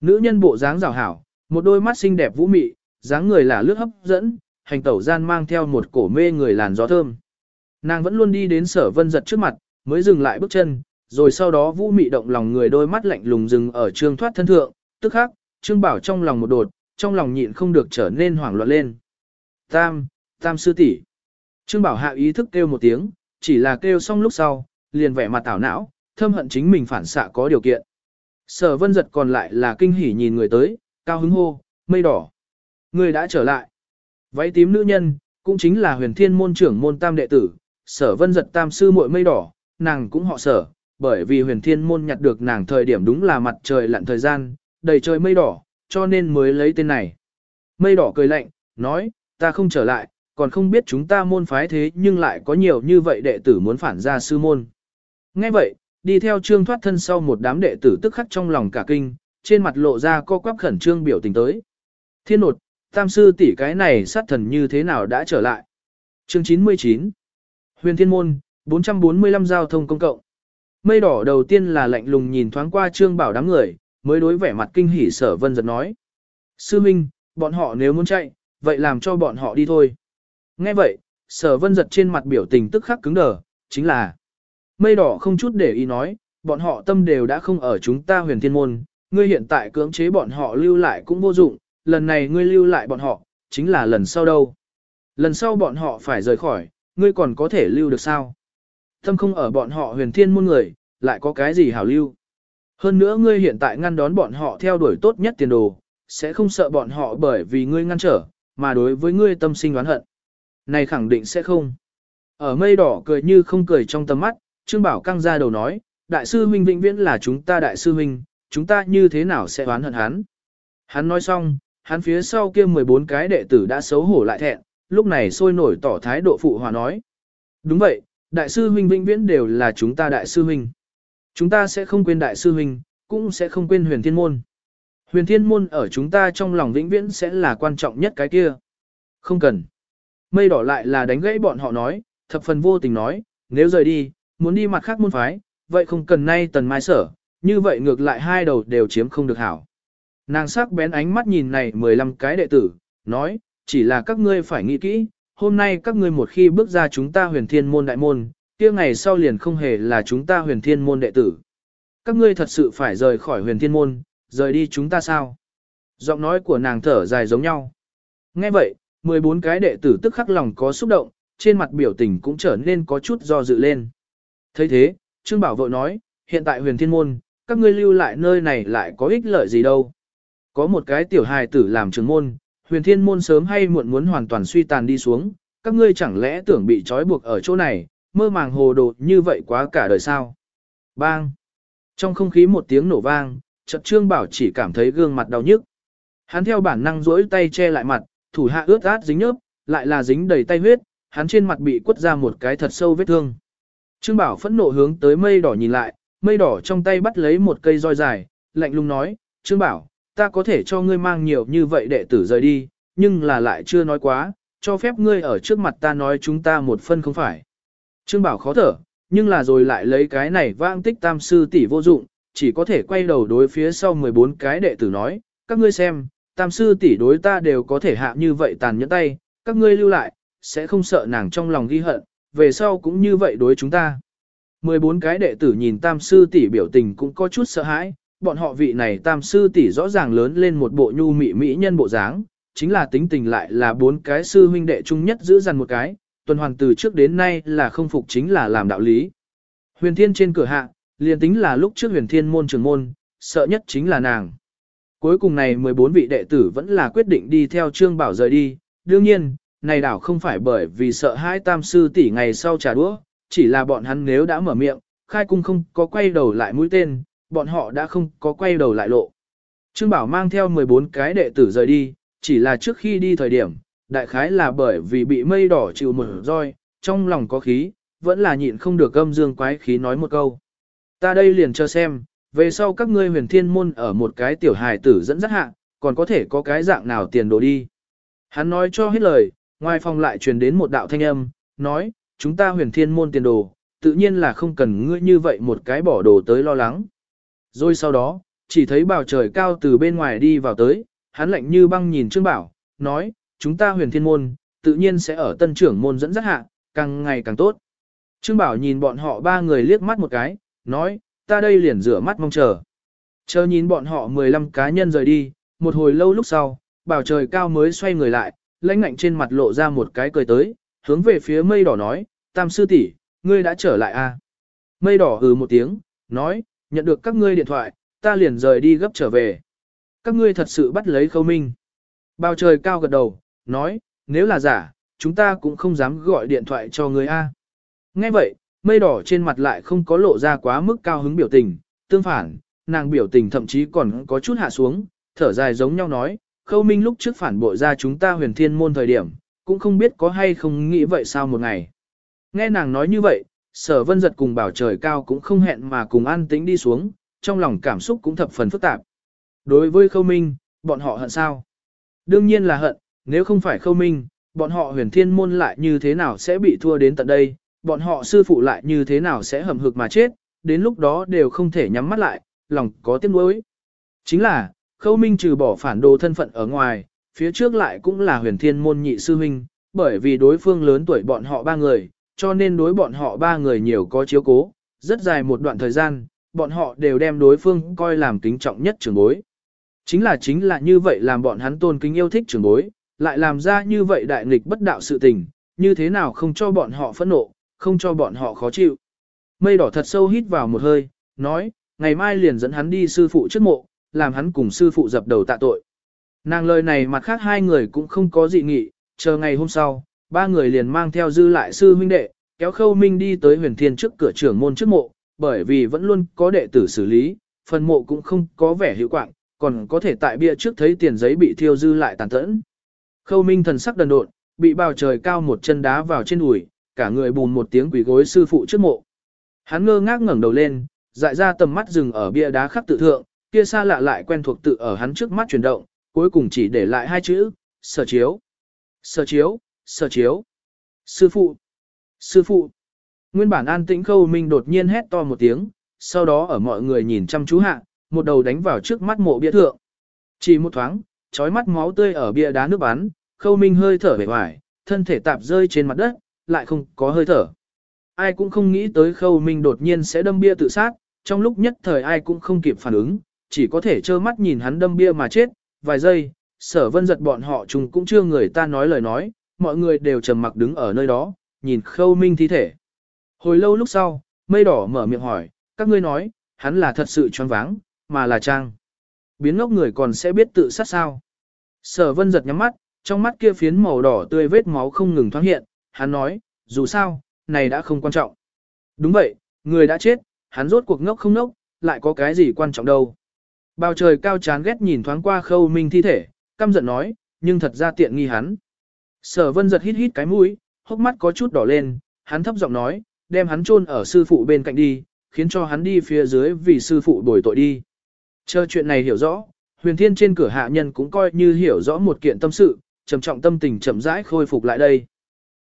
Nữ nhân bộ dáng rào hảo, một đôi mắt xinh đẹp vũ mị, dáng người là lướt hấp dẫn, hành tẩu gian mang theo một cổ mê người làn gió thơm. Nàng vẫn luôn đi đến sở vân giật trước mặt, mới dừng lại bước chân, rồi sau đó vũ mị động lòng người đôi mắt lạnh lùng dừng ở trương thoát thân thượng, tức khắc, trương bảo trong lòng một đột, trong lòng nhịn không được trở nên hoảng loạn lên. Tam, tam sư tỷ. Trương bảo hạ ý thức kêu một tiếng, chỉ là kêu xong lúc sau, liền vẻ mặt tảo não, thâm hận chính mình phản xạ có điều kiện. Sở vân giật còn lại là kinh hỉ nhìn người tới, cao hứng hô, mây đỏ. Người đã trở lại. Váy tím nữ nhân, cũng chính là huyền thiên môn trưởng môn tam đệ tử, sở vân giật tam sư muội mây đỏ, nàng cũng họ sở, bởi vì huyền thiên môn nhặt được nàng thời điểm đúng là mặt trời lặn thời gian, đầy trời mây đỏ, cho nên mới lấy tên này. Mây đỏ cười lạnh, nói, ta không trở lại, còn không biết chúng ta môn phái thế nhưng lại có nhiều như vậy đệ tử muốn phản ra sư môn. Nghe vậy, đi theo trương thoát thân sau một đám đệ tử tức khắc trong lòng cả kinh, trên mặt lộ ra co quắp khẩn trương biểu tình tới. Thiên nột, tam sư tỷ cái này sát thần như thế nào đã trở lại. Chương 99 Huyền Thiên Môn, 445 giao thông công cộng. Mây đỏ đầu tiên là lạnh lùng nhìn thoáng qua trương bảo đám người, mới đối vẻ mặt kinh hỉ sở vân giật nói. Sư Minh, bọn họ nếu muốn chạy, vậy làm cho bọn họ đi thôi. Nghe vậy, sở vân giật trên mặt biểu tình tức khắc cứng đờ, chính là Mây đỏ không chút để ý nói, bọn họ tâm đều đã không ở chúng ta huyền thiên môn, ngươi hiện tại cưỡng chế bọn họ lưu lại cũng vô dụng, lần này ngươi lưu lại bọn họ, chính là lần sau đâu. Lần sau bọn họ phải rời khỏi, ngươi còn có thể lưu được sao? Tâm không ở bọn họ huyền thiên môn người, lại có cái gì hảo lưu? Hơn nữa ngươi hiện tại ngăn đón bọn họ theo đuổi tốt nhất tiền đồ, sẽ không sợ bọn họ bởi vì ngươi ngăn trở, mà đối với ngươi tâm sinh oán hận. Này khẳng định sẽ không. Ở mây đỏ cười như không cười trong tầm mắt, Trương Bảo căng ra đầu nói, đại sư huynh vĩnh viễn là chúng ta đại sư huynh, chúng ta như thế nào sẽ oán hận hắn. Hắn nói xong, hắn phía sau kia 14 cái đệ tử đã xấu hổ lại thẹn, lúc này sôi nổi tỏ thái độ phụ hòa nói. Đúng vậy, đại sư huynh vĩnh viễn đều là chúng ta đại sư huynh. Chúng ta sẽ không quên đại sư huynh, cũng sẽ không quên huyền thiên môn. Huyền thiên môn ở chúng ta trong lòng vĩnh viễn sẽ là quan trọng nhất cái kia. Không cần. Mây đỏ lại là đánh gãy bọn họ nói, thập phần vô tình nói, nếu rời đi, muốn đi mặt khác môn phái, vậy không cần nay tần mai sở, như vậy ngược lại hai đầu đều chiếm không được hảo. Nàng sắc bén ánh mắt nhìn này 15 cái đệ tử, nói, chỉ là các ngươi phải nghĩ kỹ, hôm nay các ngươi một khi bước ra chúng ta huyền thiên môn đại môn, kia ngày sau liền không hề là chúng ta huyền thiên môn đệ tử. Các ngươi thật sự phải rời khỏi huyền thiên môn, rời đi chúng ta sao? Giọng nói của nàng thở dài giống nhau. Nghe vậy, 14 cái đệ tử tức khắc lòng có xúc động, trên mặt biểu tình cũng trở nên có chút do dự lên thấy thế, Trương Bảo vội nói, hiện tại huyền thiên môn, các ngươi lưu lại nơi này lại có ích lợi gì đâu. Có một cái tiểu hài tử làm trưởng môn, huyền thiên môn sớm hay muộn muốn hoàn toàn suy tàn đi xuống, các ngươi chẳng lẽ tưởng bị trói buộc ở chỗ này, mơ màng hồ đồ như vậy quá cả đời sao. Bang! Trong không khí một tiếng nổ vang, chợt Trương Bảo chỉ cảm thấy gương mặt đau nhức. Hắn theo bản năng duỗi tay che lại mặt, thủ hạ ướt át dính nhớp, lại là dính đầy tay huyết, hắn trên mặt bị quất ra một cái thật sâu vết thương. Trương Bảo phẫn nộ hướng tới mây đỏ nhìn lại, mây đỏ trong tay bắt lấy một cây roi dài, lạnh lùng nói, Trương Bảo, ta có thể cho ngươi mang nhiều như vậy đệ tử rời đi, nhưng là lại chưa nói quá, cho phép ngươi ở trước mặt ta nói chúng ta một phân không phải. Trương Bảo khó thở, nhưng là rồi lại lấy cái này vang tích tam sư tỷ vô dụng, chỉ có thể quay đầu đối phía sau 14 cái đệ tử nói, các ngươi xem, tam sư tỷ đối ta đều có thể hạ như vậy tàn nhẫn tay, các ngươi lưu lại, sẽ không sợ nàng trong lòng ghi hận, về sau cũng như vậy đối chúng ta. 14 cái đệ tử nhìn tam sư tỷ biểu tình cũng có chút sợ hãi, bọn họ vị này tam sư tỷ rõ ràng lớn lên một bộ nhu mị mỹ nhân bộ dáng, chính là tính tình lại là bốn cái sư huynh đệ chung nhất giữ dằn một cái, tuần hoàn từ trước đến nay là không phục chính là làm đạo lý. Huyền thiên trên cửa hạ, liền tính là lúc trước huyền thiên môn trường môn, sợ nhất chính là nàng. Cuối cùng này 14 vị đệ tử vẫn là quyết định đi theo Trương Bảo rời đi, đương nhiên, này đảo không phải bởi vì sợ hai tam sư tỷ ngày sau trả đũa, chỉ là bọn hắn nếu đã mở miệng, khai cung không có quay đầu lại mũi tên, bọn họ đã không có quay đầu lại lộ. Trương Bảo mang theo 14 cái đệ tử rời đi, chỉ là trước khi đi thời điểm, đại khái là bởi vì bị mây đỏ chịu một roi, trong lòng có khí, vẫn là nhịn không được âm dương quái khí nói một câu. Ta đây liền cho xem, về sau các ngươi huyền thiên môn ở một cái tiểu hài tử dẫn dắt hạ, còn có thể có cái dạng nào tiền đồ đi. Hắn nói cho hết lời, ngoài phòng lại truyền đến một đạo thanh âm, nói, chúng ta huyền thiên môn tiền đồ, tự nhiên là không cần ngươi như vậy một cái bỏ đồ tới lo lắng. Rồi sau đó, chỉ thấy bào trời cao từ bên ngoài đi vào tới, hắn lạnh như băng nhìn Trương Bảo, nói, chúng ta huyền thiên môn, tự nhiên sẽ ở tân trưởng môn dẫn dắt hạ, càng ngày càng tốt. Trương Bảo nhìn bọn họ ba người liếc mắt một cái, nói, ta đây liền rửa mắt mong chờ. Chờ nhìn bọn họ 15 cá nhân rời đi, một hồi lâu lúc sau, bảo trời cao mới xoay người lại, lãnh ngạnh trên mặt lộ ra một cái cười tới, hướng về phía mây đỏ nói, tam sư tỷ, ngươi đã trở lại à? Mây đỏ ừ một tiếng, nói, nhận được các ngươi điện thoại, ta liền rời đi gấp trở về. Các ngươi thật sự bắt lấy khâu minh. Bao trời cao gật đầu, nói, nếu là giả, chúng ta cũng không dám gọi điện thoại cho người a. Nghe vậy, mây đỏ trên mặt lại không có lộ ra quá mức cao hứng biểu tình, tương phản, nàng biểu tình thậm chí còn có chút hạ xuống, thở dài giống nhau nói, khâu minh lúc trước phản bội ra chúng ta huyền thiên môn thời điểm, cũng không biết có hay không nghĩ vậy sao một ngày. Nghe nàng nói như vậy, sở vân giật cùng bảo trời cao cũng không hẹn mà cùng an tĩnh đi xuống, trong lòng cảm xúc cũng thập phần phức tạp. Đối với khâu minh, bọn họ hận sao? Đương nhiên là hận, nếu không phải khâu minh, bọn họ huyền thiên môn lại như thế nào sẽ bị thua đến tận đây, bọn họ sư phụ lại như thế nào sẽ hầm hực mà chết, đến lúc đó đều không thể nhắm mắt lại, lòng có tiếc nuối. Chính là, khâu minh trừ bỏ phản đồ thân phận ở ngoài, phía trước lại cũng là huyền thiên môn nhị sư huynh, bởi vì đối phương lớn tuổi bọn họ ba người, cho nên đối bọn họ ba người nhiều có chiếu cố, rất dài một đoạn thời gian, bọn họ đều đem đối phương coi làm kính trọng nhất trưởng bối. Chính là chính là như vậy làm bọn hắn tôn kính yêu thích trưởng bối, lại làm ra như vậy đại nghịch bất đạo sự tình, như thế nào không cho bọn họ phẫn nộ, không cho bọn họ khó chịu. Mây đỏ thật sâu hít vào một hơi, nói, ngày mai liền dẫn hắn đi sư phụ trước mộ, làm hắn cùng sư phụ dập đầu tạ tội. Nàng lời này mặt khác hai người cũng không có dị nghị, chờ ngày hôm sau, ba người liền mang theo dư lại sư huynh đệ, kéo khâu minh đi tới huyền thiên trước cửa trưởng môn trước mộ, bởi vì vẫn luôn có đệ tử xử lý, phần mộ cũng không có vẻ hiệu quạng, còn có thể tại bia trước thấy tiền giấy bị thiêu dư lại tàn tẫn. Khâu minh thần sắc đần độn, bị bao trời cao một chân đá vào trên đùi, cả người bùn một tiếng quỷ gối sư phụ trước mộ. Hắn ngơ ngác ngẩng đầu lên, dại ra tầm mắt dừng ở bia đá khắc tự thượng, kia xa lạ lại quen thuộc tự ở hắn trước mắt chuyển động, cuối cùng chỉ để lại hai chữ, sở chiếu. Sở chiếu, sở chiếu. Sư phụ, sư phụ. Nguyên bản an tĩnh khâu minh đột nhiên hét to một tiếng, sau đó ở mọi người nhìn chăm chú hạ, một đầu đánh vào trước mắt mộ bia thượng. Chỉ một thoáng, trói mắt máu tươi ở bia đá nước bắn, khâu minh hơi thở vẻ hoài, thân thể tạp rơi trên mặt đất, lại không có hơi thở. Ai cũng không nghĩ tới khâu minh đột nhiên sẽ đâm bia tự sát, trong lúc nhất thời ai cũng không kịp phản ứng, chỉ có thể trơ mắt nhìn hắn đâm bia mà chết, vài giây, sở vân giật bọn họ chung cũng chưa người ta nói lời nói, mọi người đều trầm mặc đứng ở nơi đó, nhìn khâu minh thi thể. Hồi lâu lúc sau, mây đỏ mở miệng hỏi, các ngươi nói, hắn là thật sự choáng váng, mà là trang. Biến ngốc người còn sẽ biết tự sát sao. Sở vân giật nhắm mắt, trong mắt kia phiến màu đỏ tươi vết máu không ngừng thoáng hiện, hắn nói, dù sao, này đã không quan trọng. Đúng vậy, người đã chết, hắn rốt cuộc ngốc không ngốc, lại có cái gì quan trọng đâu. Bao trời cao chán ghét nhìn thoáng qua khâu minh thi thể, căm giận nói, nhưng thật ra tiện nghi hắn. Sở vân giật hít hít cái mũi, hốc mắt có chút đỏ lên, hắn thấp giọng nói, đem hắn chôn ở sư phụ bên cạnh đi, khiến cho hắn đi phía dưới vì sư phụ bồi tội đi. Chờ chuyện này hiểu rõ, huyền thiên trên cửa hạ nhân cũng coi như hiểu rõ một kiện tâm sự, trầm trọng tâm tình chậm rãi khôi phục lại đây.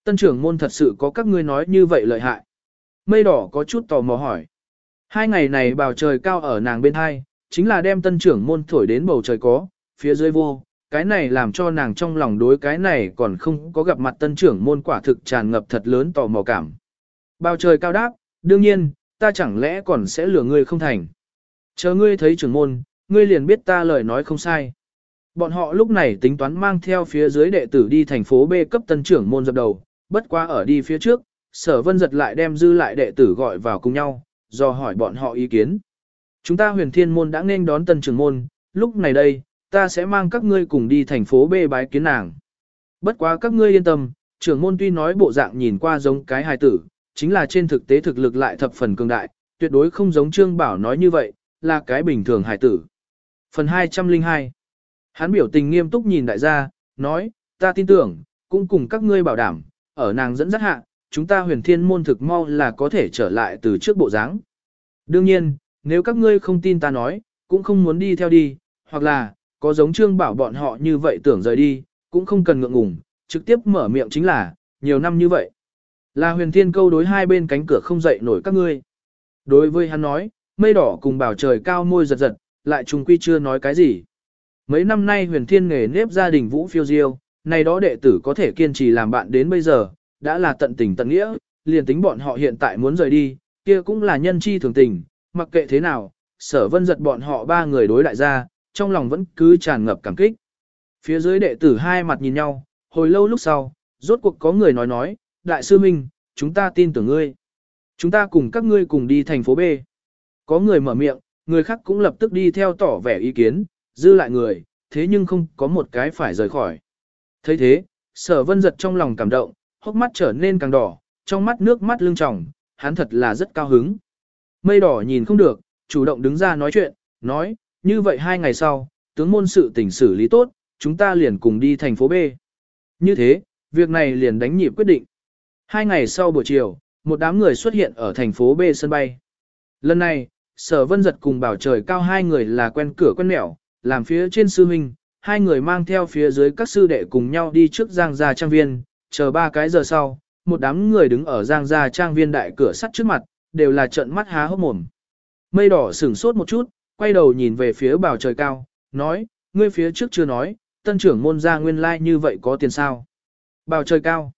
Tân trưởng môn thật sự có các ngươi nói như vậy lợi hại. Mây đỏ có chút tò mò hỏi. Hai ngày này bào trời cao ở nàng bên hai, chính là đem tân trưởng môn thổi đến bầu trời có, phía dưới vô, cái này làm cho nàng trong lòng đối cái này còn không có gặp mặt tân trưởng môn quả thực tràn ngập thật lớn tò mò cảm. Bào trời cao đáp, đương nhiên, ta chẳng lẽ còn sẽ lừa ngươi không thành. Chờ ngươi thấy trưởng môn, ngươi liền biết ta lời nói không sai. Bọn họ lúc này tính toán mang theo phía dưới đệ tử đi thành phố B cấp tân trưởng môn dập đầu, bất quá ở đi phía trước, sở vân giật lại đem dư lại đệ tử gọi vào cùng nhau, do hỏi bọn họ ý kiến. Chúng ta huyền thiên môn đã nên đón tân trưởng môn, lúc này đây, ta sẽ mang các ngươi cùng đi thành phố B bái kiến nàng. Bất quá các ngươi yên tâm, trưởng môn tuy nói bộ dạng nhìn qua giống cái hài tử, chính là trên thực tế thực lực lại thập phần cường đại, tuyệt đối không giống Trương Bảo nói như vậy, là cái bình thường hài tử. Phần 202 Hắn biểu tình nghiêm túc nhìn đại gia, nói, ta tin tưởng, cũng cùng các ngươi bảo đảm, ở nàng dẫn dắt hạ, chúng ta huyền thiên môn thực mau là có thể trở lại từ trước bộ dáng. Đương nhiên, nếu các ngươi không tin ta nói, cũng không muốn đi theo đi, hoặc là, có giống trương bảo bọn họ như vậy tưởng rời đi, cũng không cần ngượng ngùng, trực tiếp mở miệng chính là, nhiều năm như vậy. Là huyền thiên câu đối hai bên cánh cửa không dậy nổi các ngươi. Đối với hắn nói, mây đỏ cùng bảo trời cao môi giật giật, lại trùng quy chưa nói cái gì. Mấy năm nay huyền thiên nghề nếp gia đình vũ phiêu diêu, này đó đệ tử có thể kiên trì làm bạn đến bây giờ, đã là tận tình tận nghĩa, liền tính bọn họ hiện tại muốn rời đi, kia cũng là nhân chi thường tình, mặc kệ thế nào, sở vân giật bọn họ ba người đối đại gia, trong lòng vẫn cứ tràn ngập cảm kích. Phía dưới đệ tử hai mặt nhìn nhau, hồi lâu lúc sau, rốt cuộc có người nói nói, đại sư Minh, chúng ta tin tưởng ngươi. Chúng ta cùng các ngươi cùng đi thành phố B. Có người mở miệng, người khác cũng lập tức đi theo tỏ vẻ ý kiến, dư lại người, thế nhưng không có một cái phải rời khỏi. thấy thế, sở vân giật trong lòng cảm động, hốc mắt trở nên càng đỏ, trong mắt nước mắt lưng tròng, hắn thật là rất cao hứng. Mây đỏ nhìn không được, chủ động đứng ra nói chuyện, nói, như vậy hai ngày sau, tướng môn sự tỉnh xử lý tốt, chúng ta liền cùng đi thành phố B. Như thế, việc này liền đánh nhịp quyết định. Hai ngày sau buổi chiều, một đám người xuất hiện ở thành phố B sân bay. Lần này, sở vân giật cùng bảo trời cao hai người là quen cửa quen mẹo, làm phía trên sư huynh, hai người mang theo phía dưới các sư đệ cùng nhau đi trước giang gia trang viên, chờ ba cái giờ sau, một đám người đứng ở giang gia trang viên đại cửa sắt trước mặt, đều là trận mắt há hốc mồm. Mây đỏ sửng sốt một chút, quay đầu nhìn về phía bảo trời cao, nói, ngươi phía trước chưa nói, tân trưởng môn gia nguyên lai like như vậy có tiền sao. Bào trời cao.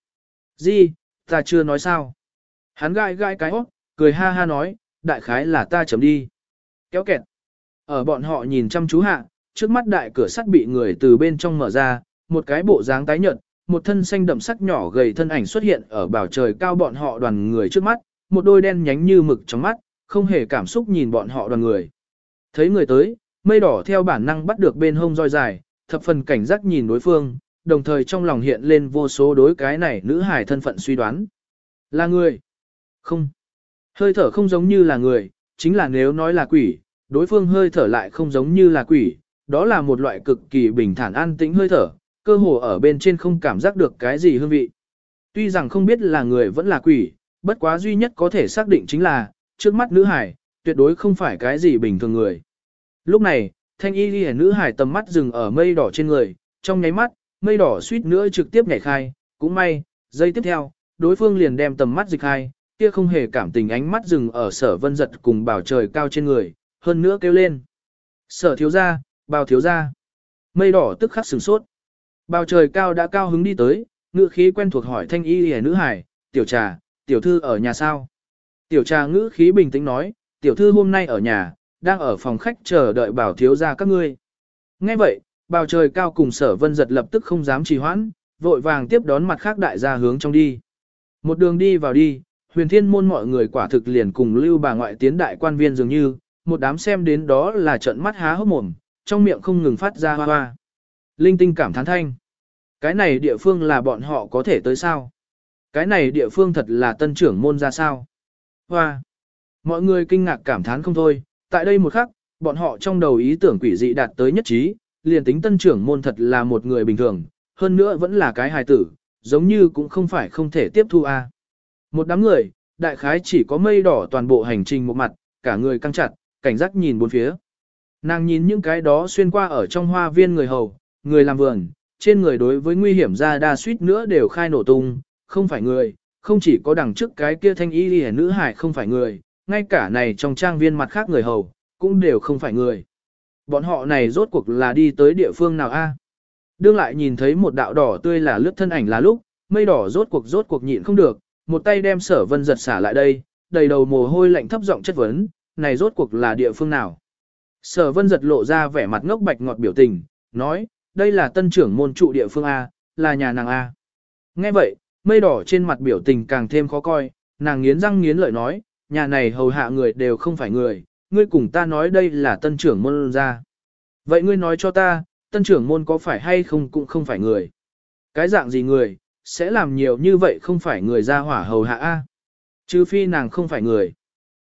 Gì, ta chưa nói sao. Hắn gai gai cái hót, cười ha ha nói, đại khái là ta chấm đi. Kéo kẹt. Ở bọn họ nhìn chăm chú hạ, trước mắt đại cửa sắt bị người từ bên trong mở ra, một cái bộ dáng tái nhợt, một thân xanh đậm sắc nhỏ gầy thân ảnh xuất hiện ở bảo trời cao bọn họ đoàn người trước mắt, một đôi đen nhánh như mực trong mắt, không hề cảm xúc nhìn bọn họ đoàn người. Thấy người tới, mây đỏ theo bản năng bắt được bên hông roi dài, thập phần cảnh giác nhìn đối phương, đồng thời trong lòng hiện lên vô số đối cái này nữ hải thân phận suy đoán. Là người? Không. Hơi thở không giống như là người, chính là nếu nói là quỷ, đối phương hơi thở lại không giống như là quỷ, đó là một loại cực kỳ bình thản an tĩnh hơi thở, cơ hồ ở bên trên không cảm giác được cái gì hương vị. Tuy rằng không biết là người vẫn là quỷ, bất quá duy nhất có thể xác định chính là, trước mắt nữ hải, tuyệt đối không phải cái gì bình thường người. Lúc này, thanh y ghi nữ hải tầm mắt dừng ở mây đỏ trên người, trong nháy mắt, mây đỏ suýt nữa trực tiếp nhảy khai, cũng may, giây tiếp theo, đối phương liền đem tầm mắt dịch khai, kia không hề cảm tình ánh mắt dừng ở sở vân giật cùng bảo trời cao trên người, hơn nữa kêu lên. Sở thiếu gia, Bao thiếu gia. Mây đỏ tức khắc sửng sốt. Bao trời cao đã cao hứng đi tới, ngữ khí quen thuộc hỏi thanh y hề nữ hải, tiểu trà, tiểu thư ở nhà sao? Tiểu trà ngữ khí bình tĩnh nói, tiểu thư hôm nay ở nhà, đang ở phòng khách chờ đợi bảo thiếu gia các ngươi. Nghe vậy, bào trời cao cùng sở vân giật lập tức không dám trì hoãn, vội vàng tiếp đón mặt khác đại gia hướng trong đi. Một đường đi vào đi, huyền thiên môn mọi người quả thực liền cùng lưu bà ngoại tiến đại quan viên dường như, một đám xem đến đó là trận mắt há hốc mồm, trong miệng không ngừng phát ra hoa hoa. Linh tinh cảm thán thanh. Cái này địa phương là bọn họ có thể tới sao? Cái này địa phương thật là tân trưởng môn ra sao? Hoa! Mọi người kinh ngạc cảm thán không thôi, tại đây một khắc, bọn họ trong đầu ý tưởng quỷ dị đạt tới nhất trí, liền tính tân trưởng môn thật là một người bình thường, hơn nữa vẫn là cái hài tử, giống như cũng không phải không thể tiếp thu a. Một đám người, đại khái chỉ có mây đỏ toàn bộ hành trình một mặt, cả người căng chặt, cảnh giác nhìn bốn phía. Nàng nhìn những cái đó xuyên qua ở trong hoa viên người hầu, người làm vườn, trên người đối với nguy hiểm ra đa suýt nữa đều khai nổ tung, không phải người, không chỉ có đằng trước cái kia thanh y lìa nữ hải không phải người, ngay cả này trong trang viên mặt khác người hầu, cũng đều không phải người. Bọn họ này rốt cuộc là đi tới địa phương nào a? Đương lại nhìn thấy một đạo đỏ tươi là lướt thân ảnh là lúc, mây đỏ rốt cuộc rốt cuộc nhịn không được, một tay đem sở vân giật xả lại đây, đầy đầu mồ hôi lạnh thấp giọng chất vấn, này rốt cuộc là địa phương nào? Sở vân giật lộ ra vẻ mặt ngốc bạch ngọt biểu tình, nói, đây là tân trưởng môn trụ địa phương A, là nhà nàng A. Nghe vậy, mây đỏ trên mặt biểu tình càng thêm khó coi, nàng nghiến răng nghiến lợi nói, nhà này hầu hạ người đều không phải người, ngươi cùng ta nói đây là tân trưởng môn ra. Vậy ngươi nói cho ta, tân trưởng môn có phải hay không cũng không phải người. Cái dạng gì người, sẽ làm nhiều như vậy không phải người ra hỏa hầu hạ A. Chứ phi nàng không phải người.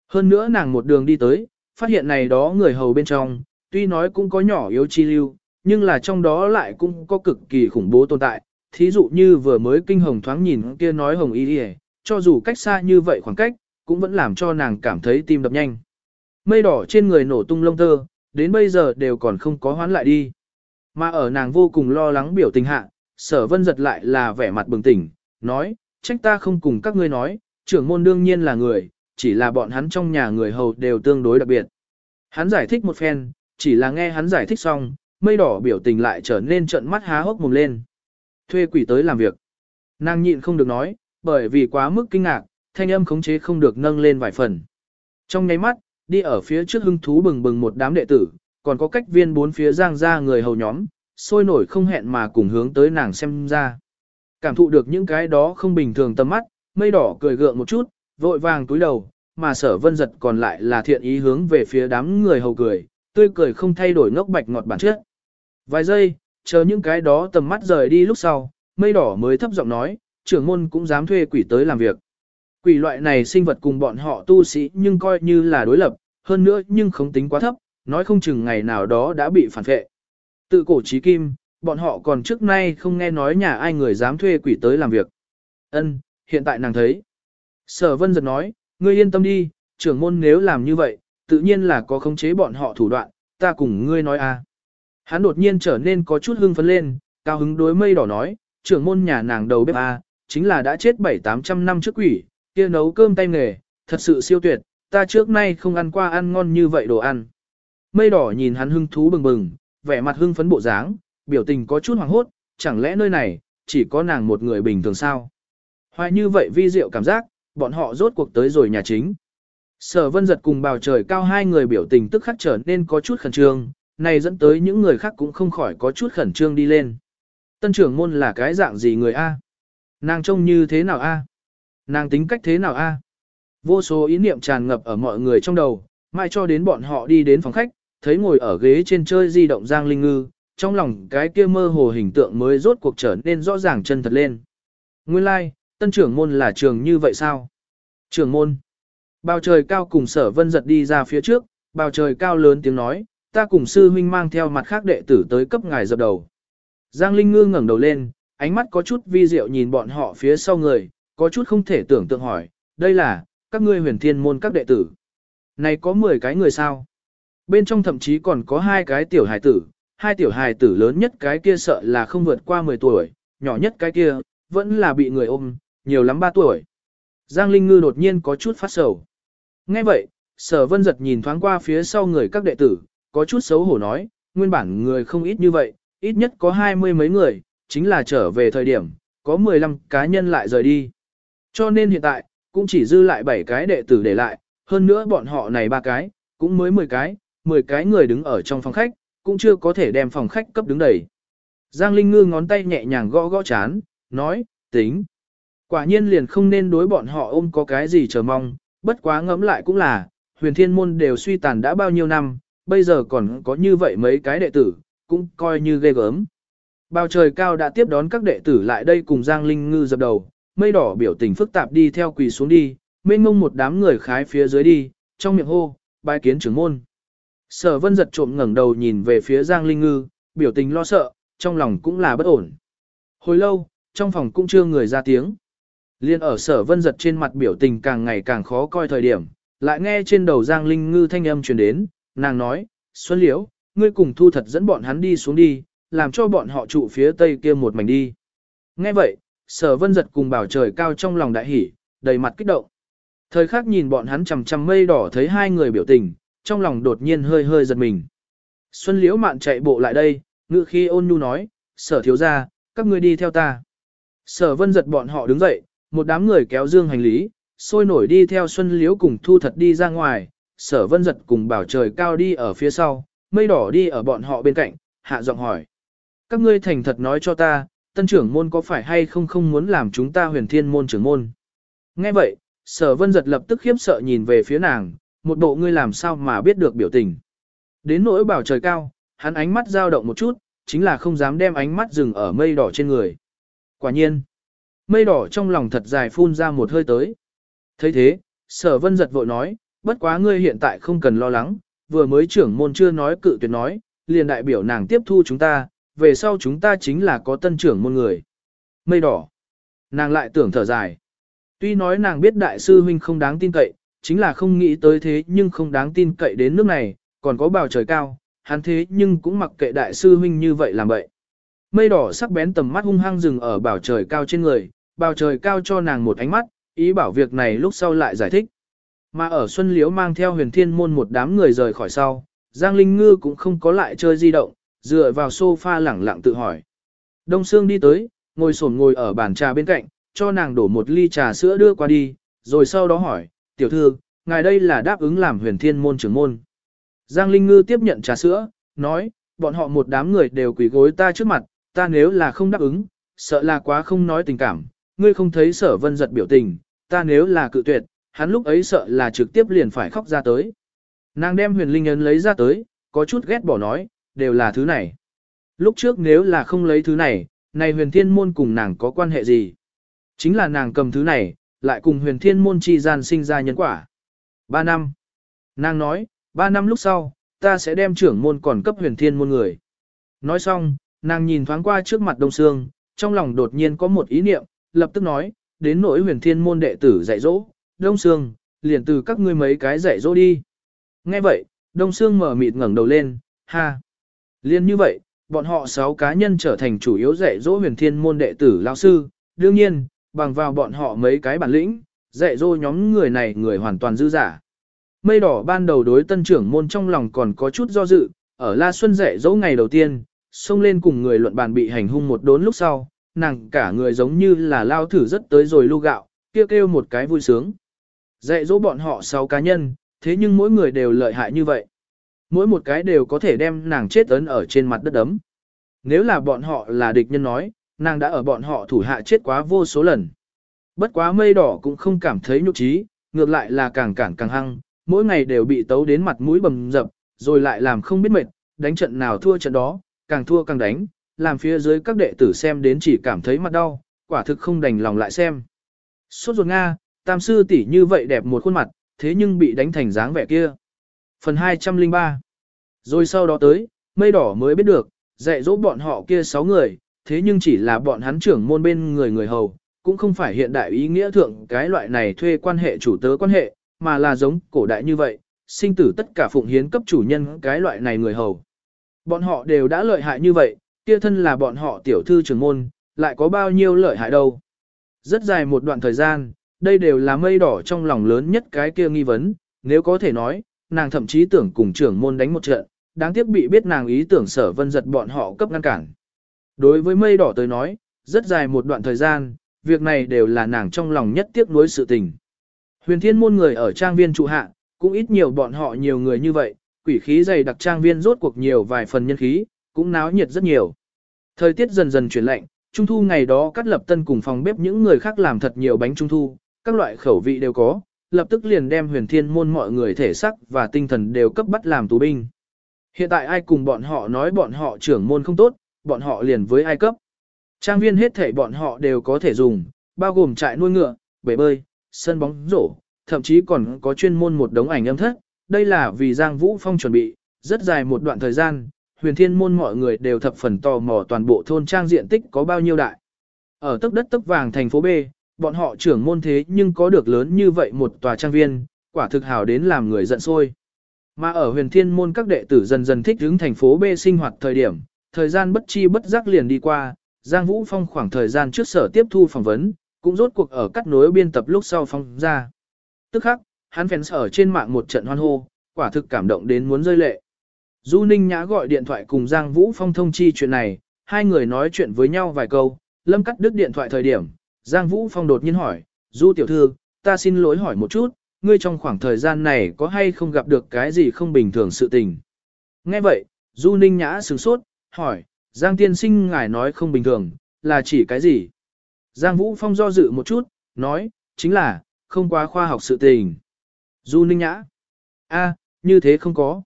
Hơn nữa nàng một đường đi tới, phát hiện này đó người hầu bên trong, tuy nói cũng có nhỏ yếu chi lưu, nhưng là trong đó lại cũng có cực kỳ khủng bố tồn tại. Thí dụ như vừa mới kinh hồng thoáng nhìn kia nói hồng y đi cho dù cách xa như vậy khoảng cách, cũng vẫn làm cho nàng cảm thấy tim đập nhanh. Mây đỏ trên người nổ tung lông tơ, đến bây giờ đều còn không có hoán lại đi. Mà ở nàng vô cùng lo lắng biểu tình hạ, sở vân giật lại là vẻ mặt bừng tỉnh, nói, trách ta không cùng các ngươi nói, trưởng môn đương nhiên là người, chỉ là bọn hắn trong nhà người hầu đều tương đối đặc biệt. Hắn giải thích một phen, chỉ là nghe hắn giải thích xong, mây đỏ biểu tình lại trở nên trận mắt há hốc mồm lên. Thuê quỷ tới làm việc. Nàng nhịn không được nói, bởi vì quá mức kinh ngạc, thanh âm khống chế không được nâng lên vài phần. Trong nháy mắt, đi ở phía trước hưng thú bừng bừng một đám đệ tử, còn có cách viên bốn phía giang ra người hầu nhóm, sôi nổi không hẹn mà cùng hướng tới nàng xem ra. Cảm thụ được những cái đó không bình thường tâm mắt, mây đỏ cười gượng một chút, vội vàng túi đầu, mà sở vân giật còn lại là thiện ý hướng về phía đám người hầu cười, tươi cười không thay đổi ngốc bạch ngọt bản chất. Vài giây, chờ những cái đó tầm mắt rời đi lúc sau, mây đỏ mới thấp giọng nói, trưởng môn cũng dám thuê quỷ tới làm việc. Quỷ loại này sinh vật cùng bọn họ tu sĩ nhưng coi như là đối lập, hơn nữa nhưng không tính quá thấp, nói không chừng ngày nào đó đã bị phản vệ. Tự cổ trí kim, bọn họ còn trước nay không nghe nói nhà ai người dám thuê quỷ tới làm việc. Ân, hiện tại nàng thấy. Sở vân giật nói, ngươi yên tâm đi, trưởng môn nếu làm như vậy, tự nhiên là có khống chế bọn họ thủ đoạn, ta cùng ngươi nói à. Hắn đột nhiên trở nên có chút hưng phấn lên, cao hứng đối mây đỏ nói, trưởng môn nhà nàng đầu bếp à, chính là đã chết bảy tám trăm năm trước quỷ, kia nấu cơm tay nghề, thật sự siêu tuyệt, ta trước nay không ăn qua ăn ngon như vậy đồ ăn. Mây đỏ nhìn hắn hưng thú bừng bừng, vẻ mặt hưng phấn bộ dáng, biểu tình có chút hoảng hốt, chẳng lẽ nơi này, chỉ có nàng một người bình thường sao? Hoài như vậy vi diệu cảm giác, bọn họ rốt cuộc tới rồi nhà chính. Sở vân giật cùng bào trời cao hai người biểu tình tức khắc trở nên có chút khẩn trương, này dẫn tới những người khác cũng không khỏi có chút khẩn trương đi lên. Tân trưởng môn là cái dạng gì người A? Nàng trông như thế nào A? Nàng tính cách thế nào A? Vô số ý niệm tràn ngập ở mọi người trong đầu, mai cho đến bọn họ đi đến phòng khách, thấy ngồi ở ghế trên chơi di động Giang Linh Ngư, trong lòng cái kia mơ hồ hình tượng mới rốt cuộc trở nên rõ ràng chân thật lên. Nguyên lai, like, tân trưởng môn là trường như vậy sao? Trưởng môn. Bào trời cao cùng sở vân giật đi ra phía trước, bào trời cao lớn tiếng nói, ta cùng sư huynh mang theo mặt khác đệ tử tới cấp ngài dập đầu. Giang Linh Ngư ngẩng đầu lên, ánh mắt có chút vi diệu nhìn bọn họ phía sau người, có chút không thể tưởng tượng hỏi, đây là, các ngươi huyền thiên môn các đệ tử. Này có 10 cái người sao? Bên trong thậm chí còn có hai cái tiểu hài tử, hai tiểu hài tử lớn nhất cái kia sợ là không vượt qua 10 tuổi, nhỏ nhất cái kia, vẫn là bị người ôm, nhiều lắm 3 tuổi. Giang Linh Ngư đột nhiên có chút phát sầu. Nghe vậy, sở vân giật nhìn thoáng qua phía sau người các đệ tử, có chút xấu hổ nói, nguyên bản người không ít như vậy, ít nhất có hai mươi mấy người, chính là trở về thời điểm, có 15 cá nhân lại rời đi. Cho nên hiện tại, cũng chỉ dư lại 7 cái đệ tử để lại, hơn nữa bọn họ này ba cái, cũng mới 10 cái, 10 cái người đứng ở trong phòng khách, cũng chưa có thể đem phòng khách cấp đứng đầy. Giang Linh Ngư ngón tay nhẹ nhàng gõ gõ chán, nói, tính. Quả nhiên liền không nên đối bọn họ ôm có cái gì chờ mong, bất quá ngẫm lại cũng là, huyền thiên môn đều suy tàn đã bao nhiêu năm, bây giờ còn có như vậy mấy cái đệ tử, cũng coi như ghê gớm. Bao trời cao đã tiếp đón các đệ tử lại đây cùng Giang Linh Ngư dập đầu, mây đỏ biểu tình phức tạp đi theo quỳ xuống đi, mênh mông một đám người khái phía dưới đi, trong miệng hô, bái kiến trưởng môn. Sở vân giật trộm ngẩng đầu nhìn về phía Giang Linh Ngư, biểu tình lo sợ, trong lòng cũng là bất ổn. Hồi lâu, trong phòng cũng chưa người ra tiếng. Liên ở sở vân giật trên mặt biểu tình càng ngày càng khó coi thời điểm, lại nghe trên đầu Giang Linh Ngư thanh âm truyền đến, nàng nói, Xuân Liễu, ngươi cùng thu thật dẫn bọn hắn đi xuống đi, làm cho bọn họ trụ phía tây kia một mảnh đi. Nghe vậy, sở vân giật cùng bảo trời cao trong lòng đại hỉ, đầy mặt kích động. Thời khắc nhìn bọn hắn chằm chằm mây đỏ thấy hai người biểu tình, trong lòng đột nhiên hơi hơi giật mình. Xuân Liễu mạn chạy bộ lại đây, ngự khi ôn nhu nói, sở thiếu ra, các ngươi đi theo ta. Sở vân giật bọn họ đứng dậy, một đám người kéo dương hành lý, sôi nổi đi theo Xuân Liễu cùng thu thật đi ra ngoài, sở vân giật cùng bảo trời cao đi ở phía sau, mây đỏ đi ở bọn họ bên cạnh, hạ giọng hỏi. Các ngươi thành thật nói cho ta, tân trưởng môn có phải hay không không muốn làm chúng ta huyền thiên môn trưởng môn. Nghe vậy, sở vân giật lập tức khiếp sợ nhìn về phía nàng, một bộ ngươi làm sao mà biết được biểu tình. Đến nỗi bảo trời cao, hắn ánh mắt dao động một chút, chính là không dám đem ánh mắt dừng ở mây đỏ trên người. Quả nhiên, mây đỏ trong lòng thật dài phun ra một hơi tới. thấy thế, sở vân giật vội nói, bất quá ngươi hiện tại không cần lo lắng, vừa mới trưởng môn chưa nói cự tuyệt nói, liền đại biểu nàng tiếp thu chúng ta, về sau chúng ta chính là có tân trưởng môn người. Mây đỏ. Nàng lại tưởng thở dài. Tuy nói nàng biết đại sư huynh không đáng tin cậy, chính là không nghĩ tới thế nhưng không đáng tin cậy đến nước này, còn có bào trời cao, hắn thế nhưng cũng mặc kệ đại sư huynh như vậy làm vậy. Mây đỏ sắc bén tầm mắt hung hăng dừng ở bào trời cao trên người, bào trời cao cho nàng một ánh mắt, ý bảo việc này lúc sau lại giải thích. Mà ở Xuân Liễu mang theo huyền thiên môn một đám người rời khỏi sau, Giang Linh Ngư cũng không có lại chơi di động, dựa vào sofa lẳng lặng tự hỏi. Đông Sương đi tới, ngồi sổn ngồi ở bàn trà bên cạnh, cho nàng đổ một ly trà sữa đưa qua đi, rồi sau đó hỏi, tiểu thư, ngài đây là đáp ứng làm huyền thiên môn trưởng môn. Giang Linh Ngư tiếp nhận trà sữa, nói, bọn họ một đám người đều quỳ gối ta trước mặt, ta nếu là không đáp ứng, sợ là quá không nói tình cảm, ngươi không thấy sở vân giật biểu tình, ta nếu là cự tuyệt, hắn lúc ấy sợ là trực tiếp liền phải khóc ra tới. Nàng đem huyền linh ấn lấy ra tới, có chút ghét bỏ nói, đều là thứ này. Lúc trước nếu là không lấy thứ này, này huyền thiên môn cùng nàng có quan hệ gì? Chính là nàng cầm thứ này, lại cùng huyền thiên môn chi gian sinh ra nhân quả. Ba năm. Nàng nói, ba năm lúc sau, ta sẽ đem trưởng môn còn cấp huyền thiên môn người. Nói xong, nàng nhìn thoáng qua trước mặt đông sương, trong lòng đột nhiên có một ý niệm, lập tức nói, đến nỗi huyền thiên môn đệ tử dạy dỗ, đông sương, liền từ các ngươi mấy cái dạy dỗ đi. Nghe vậy, đông sương mở mịt ngẩng đầu lên, ha. Liên như vậy, bọn họ sáu cá nhân trở thành chủ yếu dạy dỗ huyền thiên môn đệ tử lao sư, đương nhiên, bằng vào bọn họ mấy cái bản lĩnh, dạy dỗ nhóm người này người hoàn toàn dư giả. Mây đỏ ban đầu đối tân trưởng môn trong lòng còn có chút do dự, ở La Xuân dạy dỗ ngày đầu tiên, xông lên cùng người luận bàn bị hành hung một đốn lúc sau, nàng cả người giống như là lao thử rất tới rồi lu gạo, kêu kêu một cái vui sướng. Dạy dỗ bọn họ sáu cá nhân, thế nhưng mỗi người đều lợi hại như vậy. Mỗi một cái đều có thể đem nàng chết ấn ở trên mặt đất đấm. Nếu là bọn họ là địch nhân nói, nàng đã ở bọn họ thủ hạ chết quá vô số lần. Bất quá mây đỏ cũng không cảm thấy nhục trí, ngược lại là càng cản càng hăng, mỗi ngày đều bị tấu đến mặt mũi bầm dập, rồi lại làm không biết mệt, đánh trận nào thua trận đó, càng thua càng đánh, làm phía dưới các đệ tử xem đến chỉ cảm thấy mặt đau, quả thực không đành lòng lại xem. Sốt ruột Nga, tam sư tỷ như vậy đẹp một khuôn mặt, thế nhưng bị đánh thành dáng vẻ kia. Phần 203 Rồi sau đó tới, mây đỏ mới biết được, dạy dỗ bọn họ kia 6 người, thế nhưng chỉ là bọn hắn trưởng môn bên người người hầu, cũng không phải hiện đại ý nghĩa thượng cái loại này thuê quan hệ chủ tớ quan hệ, mà là giống cổ đại như vậy, sinh tử tất cả phụng hiến cấp chủ nhân cái loại này người hầu. Bọn họ đều đã lợi hại như vậy, kia thân là bọn họ tiểu thư trưởng môn, lại có bao nhiêu lợi hại đâu. Rất dài một đoạn thời gian, đây đều là mây đỏ trong lòng lớn nhất cái kia nghi vấn, nếu có thể nói, nàng thậm chí tưởng cùng trưởng môn đánh một trận, đáng tiếc bị biết nàng ý tưởng sở vân giật bọn họ cấp ngăn cản. Đối với mây đỏ tới nói, rất dài một đoạn thời gian, việc này đều là nàng trong lòng nhất tiếc nuối sự tình. Huyền thiên môn người ở trang viên trụ hạ, cũng ít nhiều bọn họ nhiều người như vậy, quỷ khí dày đặc trang viên rốt cuộc nhiều vài phần nhân khí, cũng náo nhiệt rất nhiều. Thời tiết dần dần chuyển lạnh, trung thu ngày đó cắt lập tân cùng phòng bếp những người khác làm thật nhiều bánh trung thu, các loại khẩu vị đều có, lập tức liền đem huyền thiên môn mọi người thể sắc và tinh thần đều cấp bắt làm tù binh. Hiện tại ai cùng bọn họ nói bọn họ trưởng môn không tốt, bọn họ liền với ai cấp. Trang viên hết thể bọn họ đều có thể dùng, bao gồm trại nuôi ngựa, bể bơi, sân bóng rổ, thậm chí còn có chuyên môn một đống ảnh âm thất. Đây là vì Giang Vũ Phong chuẩn bị, rất dài một đoạn thời gian, huyền thiên môn mọi người đều thập phần tò mò toàn bộ thôn trang diện tích có bao nhiêu đại. Ở tấc đất tấc vàng thành phố B, bọn họ trưởng môn thế nhưng có được lớn như vậy một tòa trang viên, quả thực hào đến làm người giận sôi. Mà ở huyền thiên môn các đệ tử dần dần thích hướng thành phố B sinh hoạt thời điểm, thời gian bất chi bất giác liền đi qua, Giang Vũ Phong khoảng thời gian trước sở tiếp thu phỏng vấn, cũng rốt cuộc ở cắt nối biên tập lúc sau phong ra. Tức khắc, hắn fans ở trên mạng một trận hoan hô, quả thực cảm động đến muốn rơi lệ. Du Ninh Nhã gọi điện thoại cùng Giang Vũ Phong thông chi chuyện này, hai người nói chuyện với nhau vài câu, lâm cắt đứt điện thoại thời điểm, Giang Vũ Phong đột nhiên hỏi, Du tiểu thư, ta xin lỗi hỏi một chút, ngươi trong khoảng thời gian này có hay không gặp được cái gì không bình thường sự tình. Nghe vậy, Du Ninh Nhã sửng sốt, hỏi, Giang tiên sinh ngài nói không bình thường, là chỉ cái gì? Giang Vũ Phong do dự một chút, nói, chính là, không quá khoa học sự tình. Du Ninh Nhã. a như thế không có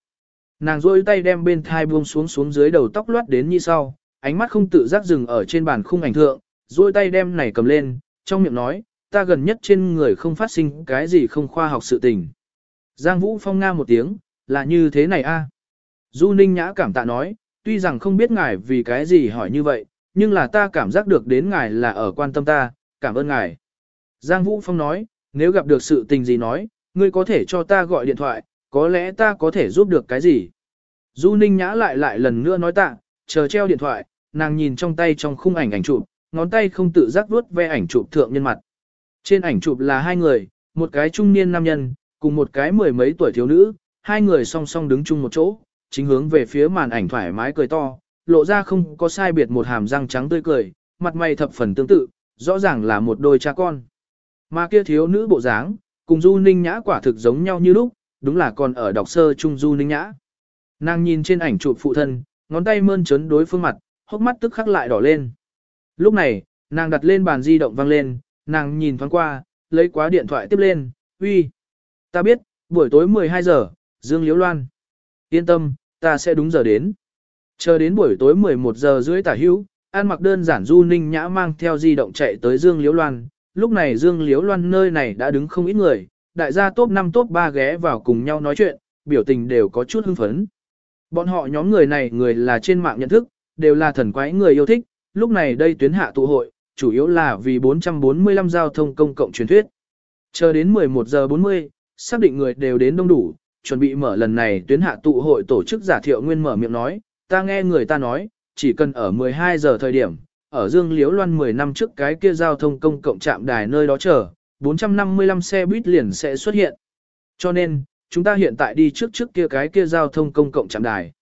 nàng rôi tay đem bên thai buông xuống xuống dưới đầu tóc loát đến như sau, ánh mắt không tự giác dừng ở trên bàn khung ảnh thượng, rôi tay đem này cầm lên, trong miệng nói, ta gần nhất trên người không phát sinh cái gì không khoa học sự tình. Giang Vũ Phong nga một tiếng, là như thế này a. Du Ninh Nhã cảm tạ nói, tuy rằng không biết ngài vì cái gì hỏi như vậy, nhưng là ta cảm giác được đến ngài là ở quan tâm ta, cảm ơn ngài. Giang Vũ Phong nói, nếu gặp được sự tình gì nói, ngươi có thể cho ta gọi điện thoại, có lẽ ta có thể giúp được cái gì. Du Ninh Nhã lại lại lần nữa nói tạ, chờ treo điện thoại, nàng nhìn trong tay trong khung ảnh ảnh chụp, ngón tay không tự giác vuốt ve ảnh chụp thượng nhân mặt. Trên ảnh chụp là hai người, một cái trung niên nam nhân, cùng một cái mười mấy tuổi thiếu nữ, hai người song song đứng chung một chỗ, chính hướng về phía màn ảnh thoải mái cười to, lộ ra không có sai biệt một hàm răng trắng tươi cười, mặt mày thập phần tương tự, rõ ràng là một đôi cha con. Mà kia thiếu nữ bộ dáng, cùng Du Ninh Nhã quả thực giống nhau như lúc, đúng là còn ở đọc sơ trung Du Ninh Nhã. Nàng nhìn trên ảnh chụp phụ thân, ngón tay mơn trớn đối phương mặt, hốc mắt tức khắc lại đỏ lên. Lúc này, nàng đặt lên bàn di động vang lên, nàng nhìn thoáng qua, lấy quá điện thoại tiếp lên, uy. Ta biết, buổi tối 12 giờ, Dương Liễu Loan. Yên tâm, ta sẽ đúng giờ đến. Chờ đến buổi tối 11 giờ rưỡi tả hữu, An mặc đơn giản Du Ninh Nhã mang theo di động chạy tới Dương Liễu Loan. Lúc này Dương Liễu Loan nơi này đã đứng không ít người, đại gia top 5 top 3 ghé vào cùng nhau nói chuyện, biểu tình đều có chút hưng phấn. Bọn họ nhóm người này người là trên mạng nhận thức, đều là thần quái người yêu thích, lúc này đây tuyến hạ tụ hội, chủ yếu là vì 445 giao thông công cộng truyền thuyết. Chờ đến 11 giờ 40, xác định người đều đến đông đủ, chuẩn bị mở lần này tuyến hạ tụ hội tổ chức giả thiệu nguyên mở miệng nói, ta nghe người ta nói, chỉ cần ở 12 giờ thời điểm, ở Dương Liễu Loan 10 năm trước cái kia giao thông công cộng trạm đài nơi đó chờ, 455 xe buýt liền sẽ xuất hiện. Cho nên, chúng ta hiện tại đi trước trước kia cái kia giao thông công cộng trạm đài.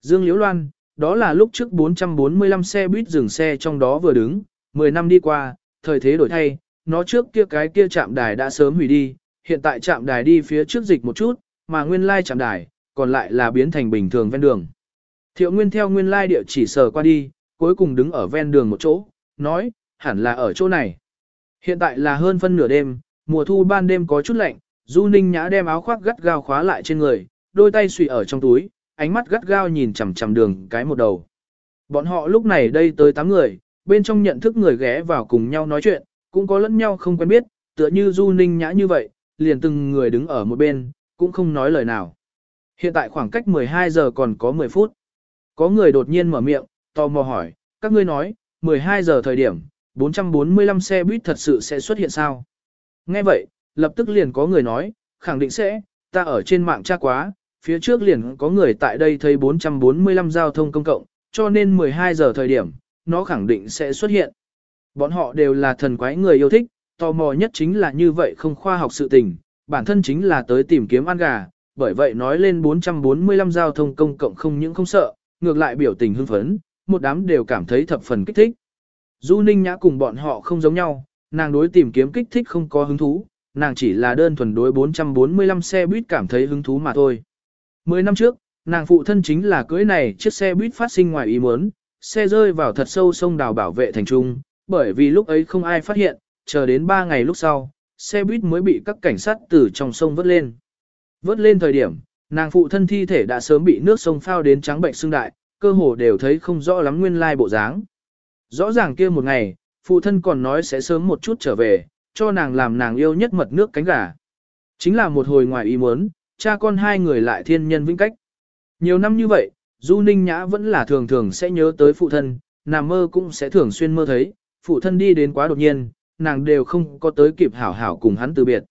Dương Liễu Loan, đó là lúc trước 445 xe buýt dừng xe trong đó vừa đứng, 10 năm đi qua, thời thế đổi thay, nó trước kia cái kia trạm đài đã sớm hủy đi, hiện tại trạm đài đi phía trước dịch một chút, mà nguyên lai trạm đài, còn lại là biến thành bình thường ven đường. Thiệu Nguyên theo nguyên lai địa chỉ sờ qua đi, cuối cùng đứng ở ven đường một chỗ, nói, hẳn là ở chỗ này. Hiện tại là hơn phân nửa đêm, mùa thu ban đêm có chút lạnh, Du Ninh Nhã đem áo khoác gắt gao khóa lại trên người, đôi tay xùy ở trong túi, ánh mắt gắt gao nhìn chằm chằm đường cái một đầu. Bọn họ lúc này đây tới 8 người, bên trong nhận thức người ghé vào cùng nhau nói chuyện, cũng có lẫn nhau không quen biết, tựa như Du Ninh Nhã như vậy, liền từng người đứng ở một bên, cũng không nói lời nào. Hiện tại khoảng cách 12 giờ còn có 10 phút. Có người đột nhiên mở miệng, tò mò hỏi, các ngươi nói, 12 giờ thời điểm, 445 xe buýt thật sự sẽ xuất hiện sao? Nghe vậy, lập tức liền có người nói, khẳng định sẽ, ta ở trên mạng tra quá, phía trước liền có người tại đây thấy 445 giao thông công cộng, cho nên 12 giờ thời điểm, nó khẳng định sẽ xuất hiện. Bọn họ đều là thần quái người yêu thích, tò mò nhất chính là như vậy không khoa học sự tình, bản thân chính là tới tìm kiếm ăn gà, bởi vậy nói lên 445 giao thông công cộng không những không sợ, ngược lại biểu tình hưng phấn, một đám đều cảm thấy thập phần kích thích. Du Ninh Nhã cùng bọn họ không giống nhau, nàng đối tìm kiếm kích thích không có hứng thú, nàng chỉ là đơn thuần đối 445 xe buýt cảm thấy hứng thú mà thôi. Mười năm trước, nàng phụ thân chính là cưới này chiếc xe buýt phát sinh ngoài ý muốn, xe rơi vào thật sâu sông đào bảo vệ thành trung, bởi vì lúc ấy không ai phát hiện, chờ đến 3 ngày lúc sau, xe buýt mới bị các cảnh sát từ trong sông vớt lên. Vớt lên thời điểm, nàng phụ thân thi thể đã sớm bị nước sông phao đến trắng bệnh xương đại, cơ hồ đều thấy không rõ lắm nguyên lai bộ dáng. Rõ ràng kia một ngày, phụ thân còn nói sẽ sớm một chút trở về, cho nàng làm nàng yêu nhất mật nước cánh gà. Chính là một hồi ngoài ý muốn, cha con hai người lại thiên nhân vĩnh cách. Nhiều năm như vậy, Du Ninh Nhã vẫn là thường thường sẽ nhớ tới phụ thân, nằm mơ cũng sẽ thường xuyên mơ thấy, phụ thân đi đến quá đột nhiên, nàng đều không có tới kịp hảo hảo cùng hắn từ biệt.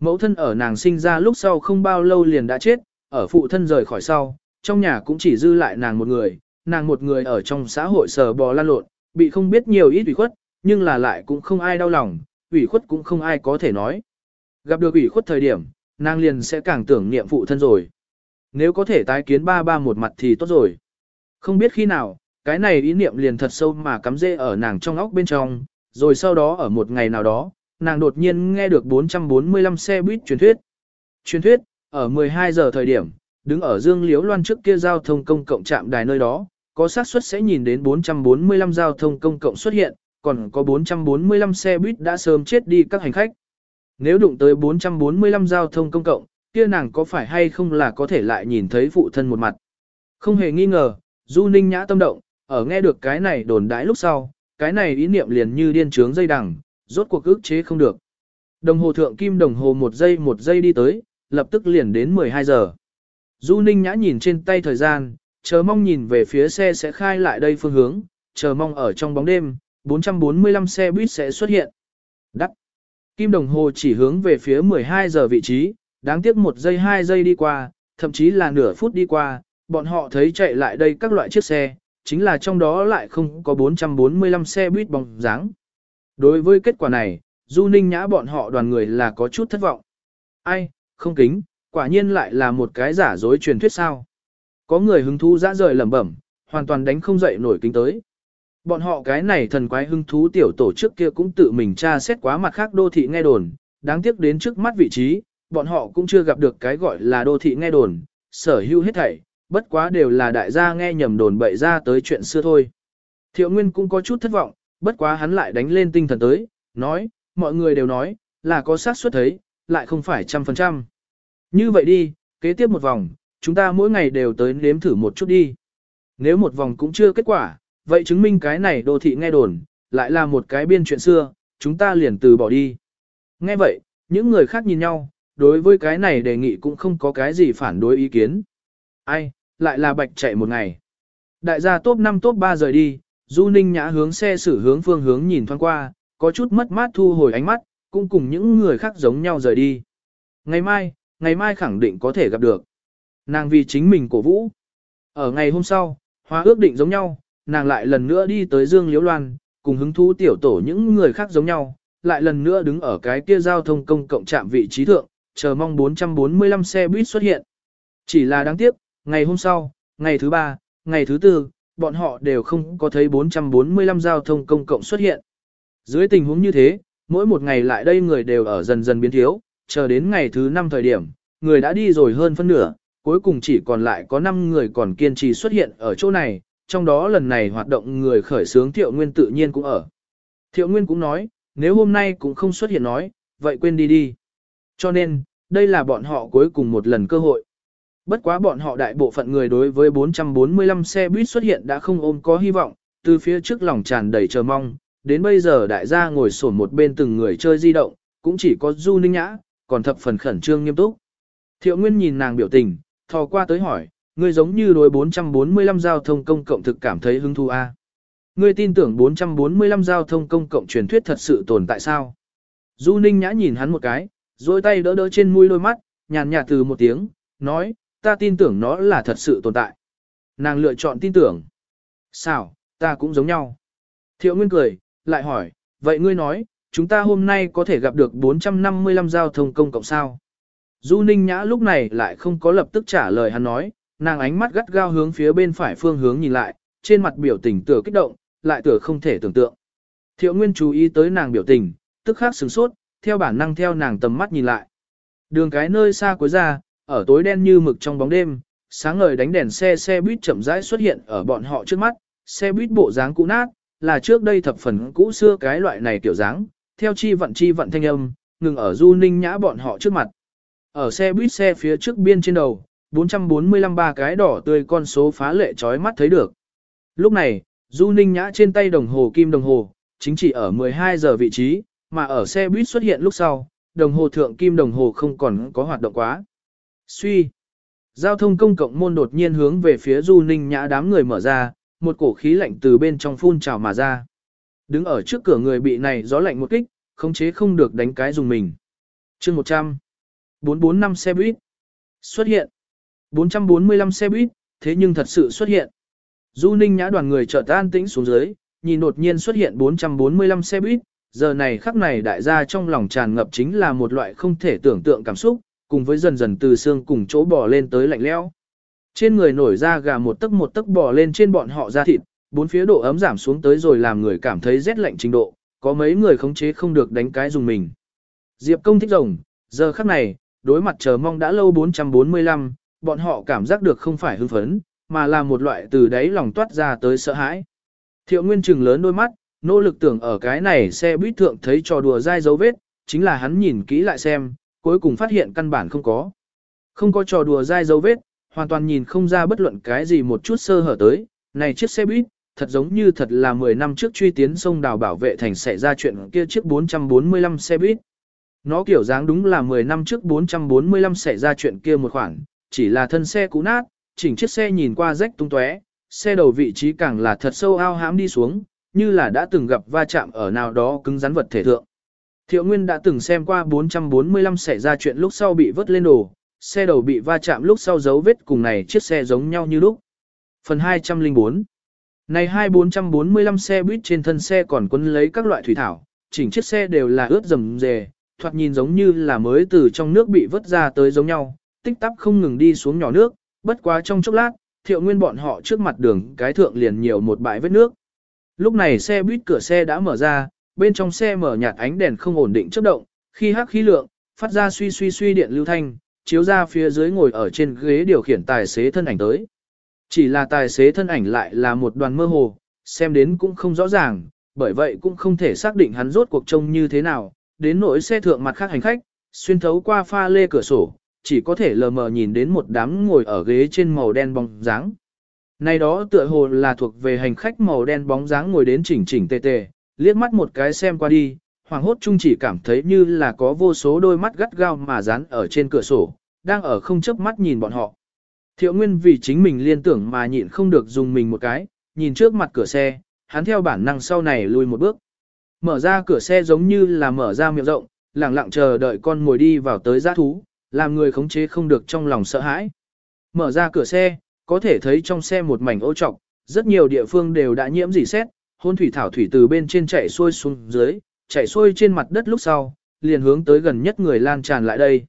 Mẫu thân ở nàng sinh ra lúc sau không bao lâu liền đã chết, ở phụ thân rời khỏi sau, trong nhà cũng chỉ dư lại nàng một người, nàng một người ở trong xã hội sờ bò lan lộn, bị không biết nhiều ít ủy khuất, nhưng là lại cũng không ai đau lòng, ủy khuất cũng không ai có thể nói. Gặp được ủy khuất thời điểm, nàng liền sẽ càng tưởng niệm phụ thân rồi. Nếu có thể tái kiến ba ba một mặt thì tốt rồi. Không biết khi nào, cái này ý niệm liền thật sâu mà cắm rễ ở nàng trong óc bên trong, rồi sau đó ở một ngày nào đó, nàng đột nhiên nghe được 445 xe buýt truyền thuyết. Truyền thuyết, ở 12 giờ thời điểm, đứng ở Dương Liếu Loan trước kia giao thông công cộng trạm đài nơi đó, có xác suất sẽ nhìn đến 445 giao thông công cộng xuất hiện, còn có 445 xe buýt đã sớm chết đi các hành khách. Nếu đụng tới 445 giao thông công cộng, kia nàng có phải hay không là có thể lại nhìn thấy phụ thân một mặt. Không hề nghi ngờ, Du Ninh Nhã tâm động, ở nghe được cái này đồn đãi lúc sau, cái này ý niệm liền như điên trướng dây đằng, rốt cuộc ức chế không được. Đồng hồ thượng kim đồng hồ một giây một giây đi tới, lập tức liền đến 12 giờ. Du Ninh Nhã nhìn trên tay thời gian, chờ mong nhìn về phía xe sẽ khai lại đây phương hướng, chờ mong ở trong bóng đêm, 445 xe buýt sẽ xuất hiện. Đắc. Kim đồng hồ chỉ hướng về phía 12 giờ vị trí, đáng tiếc một giây hai giây đi qua, thậm chí là nửa phút đi qua, bọn họ thấy chạy lại đây các loại chiếc xe, chính là trong đó lại không có 445 xe buýt bóng dáng. Đối với kết quả này, Du Ninh Nhã bọn họ đoàn người là có chút thất vọng. Ai, không kính, quả nhiên lại là một cái giả dối truyền thuyết sao. Có người hứng thú dã rời lẩm bẩm, hoàn toàn đánh không dậy nổi kính tới. Bọn họ cái này thần quái hưng thú tiểu tổ chức kia cũng tự mình tra xét quá mặt khác đô thị nghe đồn, đáng tiếc đến trước mắt vị trí, bọn họ cũng chưa gặp được cái gọi là đô thị nghe đồn, sở hữu hết thảy, bất quá đều là đại gia nghe nhầm đồn bậy ra tới chuyện xưa thôi. Thiệu Nguyên cũng có chút thất vọng, bất quá hắn lại đánh lên tinh thần tới, nói, mọi người đều nói, là có xác suất thấy, lại không phải trăm phần trăm. Như vậy đi, kế tiếp một vòng, chúng ta mỗi ngày đều tới nếm thử một chút đi. Nếu một vòng cũng chưa kết quả, vậy chứng minh cái này đô thị nghe đồn, lại là một cái biên chuyện xưa, chúng ta liền từ bỏ đi. Nghe vậy, những người khác nhìn nhau, đối với cái này đề nghị cũng không có cái gì phản đối ý kiến. Ai, lại là bạch chạy một ngày. Đại gia top 5 top 3 rời đi, Du Ninh Nhã hướng xe xử hướng phương hướng nhìn thoáng qua, có chút mất mát thu hồi ánh mắt, cũng cùng những người khác giống nhau rời đi. Ngày mai, ngày mai khẳng định có thể gặp được. Nàng vì chính mình cổ vũ. Ở ngày hôm sau, hóa ước định giống nhau, nàng lại lần nữa đi tới Dương Liễu Loan, cùng hứng thú tiểu tổ những người khác giống nhau, lại lần nữa đứng ở cái kia giao thông công cộng trạm vị trí thượng, chờ mong 445 xe buýt xuất hiện. Chỉ là đáng tiếc, ngày hôm sau, ngày thứ ba, ngày thứ tư, bọn họ đều không có thấy 445 giao thông công cộng xuất hiện. Dưới tình huống như thế, mỗi một ngày lại đây người đều ở dần dần biến thiếu, chờ đến ngày thứ năm thời điểm, người đã đi rồi hơn phân nửa, cuối cùng chỉ còn lại có 5 người còn kiên trì xuất hiện ở chỗ này, trong đó lần này hoạt động người khởi xướng Thiệu Nguyên tự nhiên cũng ở. Thiệu Nguyên cũng nói, nếu hôm nay cũng không xuất hiện nói, vậy quên đi đi. Cho nên, đây là bọn họ cuối cùng một lần cơ hội. Bất quá bọn họ đại bộ phận người đối với 445 xe buýt xuất hiện đã không ôm có hy vọng, từ phía trước lòng tràn đầy chờ mong, đến bây giờ đại gia ngồi sổn một bên từng người chơi di động, cũng chỉ có Du Ninh Nhã, còn thập phần khẩn trương nghiêm túc. Thiệu Nguyên nhìn nàng biểu tình, thò qua tới hỏi, ngươi giống như đối 445 giao thông công cộng thực cảm thấy hứng thú a. À? Ngươi tin tưởng 445 giao thông công cộng truyền thuyết thật sự tồn tại sao? Du Ninh Nhã nhìn hắn một cái, rồi tay đỡ đỡ trên mũi đôi mắt, nhàn nhạt từ một tiếng, nói, ta tin tưởng nó là thật sự tồn tại. Nàng lựa chọn tin tưởng. Sao, ta cũng giống nhau. Thiệu Nguyên cười, lại hỏi, vậy ngươi nói, chúng ta hôm nay có thể gặp được 455 giao thông công cộng sao? Du Ninh Nhã lúc này lại không có lập tức trả lời hắn nói, nàng ánh mắt gắt gao hướng phía bên phải phương hướng nhìn lại, trên mặt biểu tình tựa kích động, lại tựa không thể tưởng tượng. Thiệu Nguyên chú ý tới nàng biểu tình, tức khắc sửng sốt, theo bản năng theo nàng tầm mắt nhìn lại. Đường cái nơi xa cuối ra, ở tối đen như mực trong bóng đêm, sáng ngời đánh đèn xe xe buýt chậm rãi xuất hiện ở bọn họ trước mắt, xe buýt bộ dáng cũ nát, là trước đây thập phần cũ xưa cái loại này kiểu dáng, theo chi vận chi vận thanh âm, ngừng ở du ninh nhã bọn họ trước mặt. Ở xe buýt xe phía trước biên trên đầu, 445 ba cái đỏ tươi con số phá lệ chói mắt thấy được. Lúc này, du ninh nhã trên tay đồng hồ kim đồng hồ, chính chỉ ở 12 giờ vị trí, mà ở xe buýt xuất hiện lúc sau, đồng hồ thượng kim đồng hồ không còn có hoạt động quá. Suy. Giao thông công cộng môn đột nhiên hướng về phía Du Ninh Nhã đám người mở ra, một cổ khí lạnh từ bên trong phun trào mà ra. Đứng ở trước cửa người bị này gió lạnh một kích, khống chế không được đánh cái dùng mình. Chương 100. 445 xe buýt. Xuất hiện. 445 xe buýt, thế nhưng thật sự xuất hiện. Du Ninh Nhã đoàn người chợt an tĩnh xuống dưới, nhìn đột nhiên xuất hiện 445 xe buýt, giờ này khắc này đại gia trong lòng tràn ngập chính là một loại không thể tưởng tượng cảm xúc, cùng với dần dần từ xương cùng chỗ bò lên tới lạnh lẽo. Trên người nổi ra gà một tấc một tấc bò lên trên bọn họ da thịt, bốn phía độ ấm giảm xuống tới rồi làm người cảm thấy rét lạnh trình độ, có mấy người khống chế không được đánh cái dùng mình. Diệp công thích rồng, giờ khắc này, đối mặt chờ mong đã lâu 445, bọn họ cảm giác được không phải hưng phấn, mà là một loại từ đáy lòng toát ra tới sợ hãi. Thiệu Nguyên trừng lớn đôi mắt, nỗ lực tưởng ở cái này xe buýt thượng thấy trò đùa dai dấu vết, chính là hắn nhìn kỹ lại xem, cuối cùng phát hiện căn bản không có. Không có trò đùa dai dấu vết, hoàn toàn nhìn không ra bất luận cái gì một chút sơ hở tới. Này chiếc xe buýt, thật giống như thật là 10 năm trước truy tiến sông đào bảo vệ thành xảy ra chuyện kia chiếc 445 xe buýt. Nó kiểu dáng đúng là 10 năm trước 445 xảy ra chuyện kia một khoản, chỉ là thân xe cũ nát, chỉnh chiếc xe nhìn qua rách tung tóe, xe đầu vị trí càng là thật sâu ao hãm đi xuống, như là đã từng gặp va chạm ở nào đó cứng rắn vật thể thượng. Thiệu Nguyên đã từng xem qua 445 xảy ra chuyện lúc sau bị vớt lên đồ, xe đầu bị va chạm lúc sau dấu vết cùng này chiếc xe giống nhau như lúc. Phần 204 Này 2445 xe buýt trên thân xe còn quấn lấy các loại thủy thảo, chỉnh chiếc xe đều là ướt rầm rề, thoạt nhìn giống như là mới từ trong nước bị vớt ra tới giống nhau, tích tắp không ngừng đi xuống nhỏ nước, bất quá trong chốc lát, thiệu nguyên bọn họ trước mặt đường cái thượng liền nhiều một bãi vết nước. Lúc này xe buýt cửa xe đã mở ra, bên trong xe mở nhạt ánh đèn không ổn định chớp động, khi hắc khí lượng, phát ra suy suy suy điện lưu thanh, chiếu ra phía dưới ngồi ở trên ghế điều khiển tài xế thân ảnh tới. Chỉ là tài xế thân ảnh lại là một đoàn mơ hồ, xem đến cũng không rõ ràng, bởi vậy cũng không thể xác định hắn rốt cuộc trông như thế nào, đến nỗi xe thượng mặt khác hành khách, xuyên thấu qua pha lê cửa sổ, chỉ có thể lờ mờ nhìn đến một đám ngồi ở ghế trên màu đen bóng dáng. Này đó tựa hồ là thuộc về hành khách màu đen bóng dáng ngồi đến chỉnh chỉnh tề tề, liếc mắt một cái xem qua đi, hoàng hốt chung chỉ cảm thấy như là có vô số đôi mắt gắt gao mà dán ở trên cửa sổ, đang ở không chớp mắt nhìn bọn họ. Thiệu Nguyên vì chính mình liên tưởng mà nhịn không được dùng mình một cái, nhìn trước mặt cửa xe, hắn theo bản năng sau này lùi một bước. Mở ra cửa xe giống như là mở ra miệng rộng, lặng lặng chờ đợi con ngồi đi vào tới giá thú, làm người khống chế không được trong lòng sợ hãi. Mở ra cửa xe, có thể thấy trong xe một mảnh ô trọc, rất nhiều địa phương đều đã nhiễm dỉ xét, hôn thủy thảo thủy từ bên trên chảy xuôi xuống dưới, chảy xuôi trên mặt đất lúc sau, liền hướng tới gần nhất người lan tràn lại đây.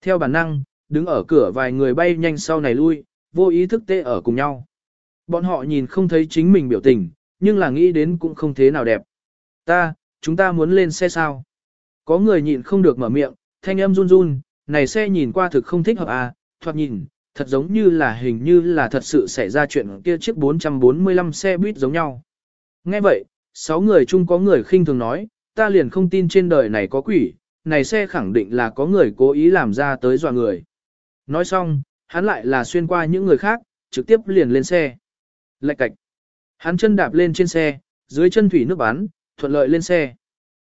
Theo bản năng, đứng ở cửa vài người bay nhanh sau này lui, vô ý thức tê ở cùng nhau. Bọn họ nhìn không thấy chính mình biểu tình, nhưng là nghĩ đến cũng không thế nào đẹp. Ta, chúng ta muốn lên xe sao? Có người nhịn không được mở miệng, thanh âm run run, này xe nhìn qua thực không thích hợp à, thoạt nhìn, thật giống như là hình như là thật sự xảy ra chuyện kia chiếc 445 xe buýt giống nhau. Nghe vậy, sáu người chung có người khinh thường nói, ta liền không tin trên đời này có quỷ, này xe khẳng định là có người cố ý làm ra tới dọa người. Nói xong, hắn lại là xuyên qua những người khác, trực tiếp liền lên xe. Lạch cạch. Hắn chân đạp lên trên xe, dưới chân thủy nước bắn, thuận lợi lên xe.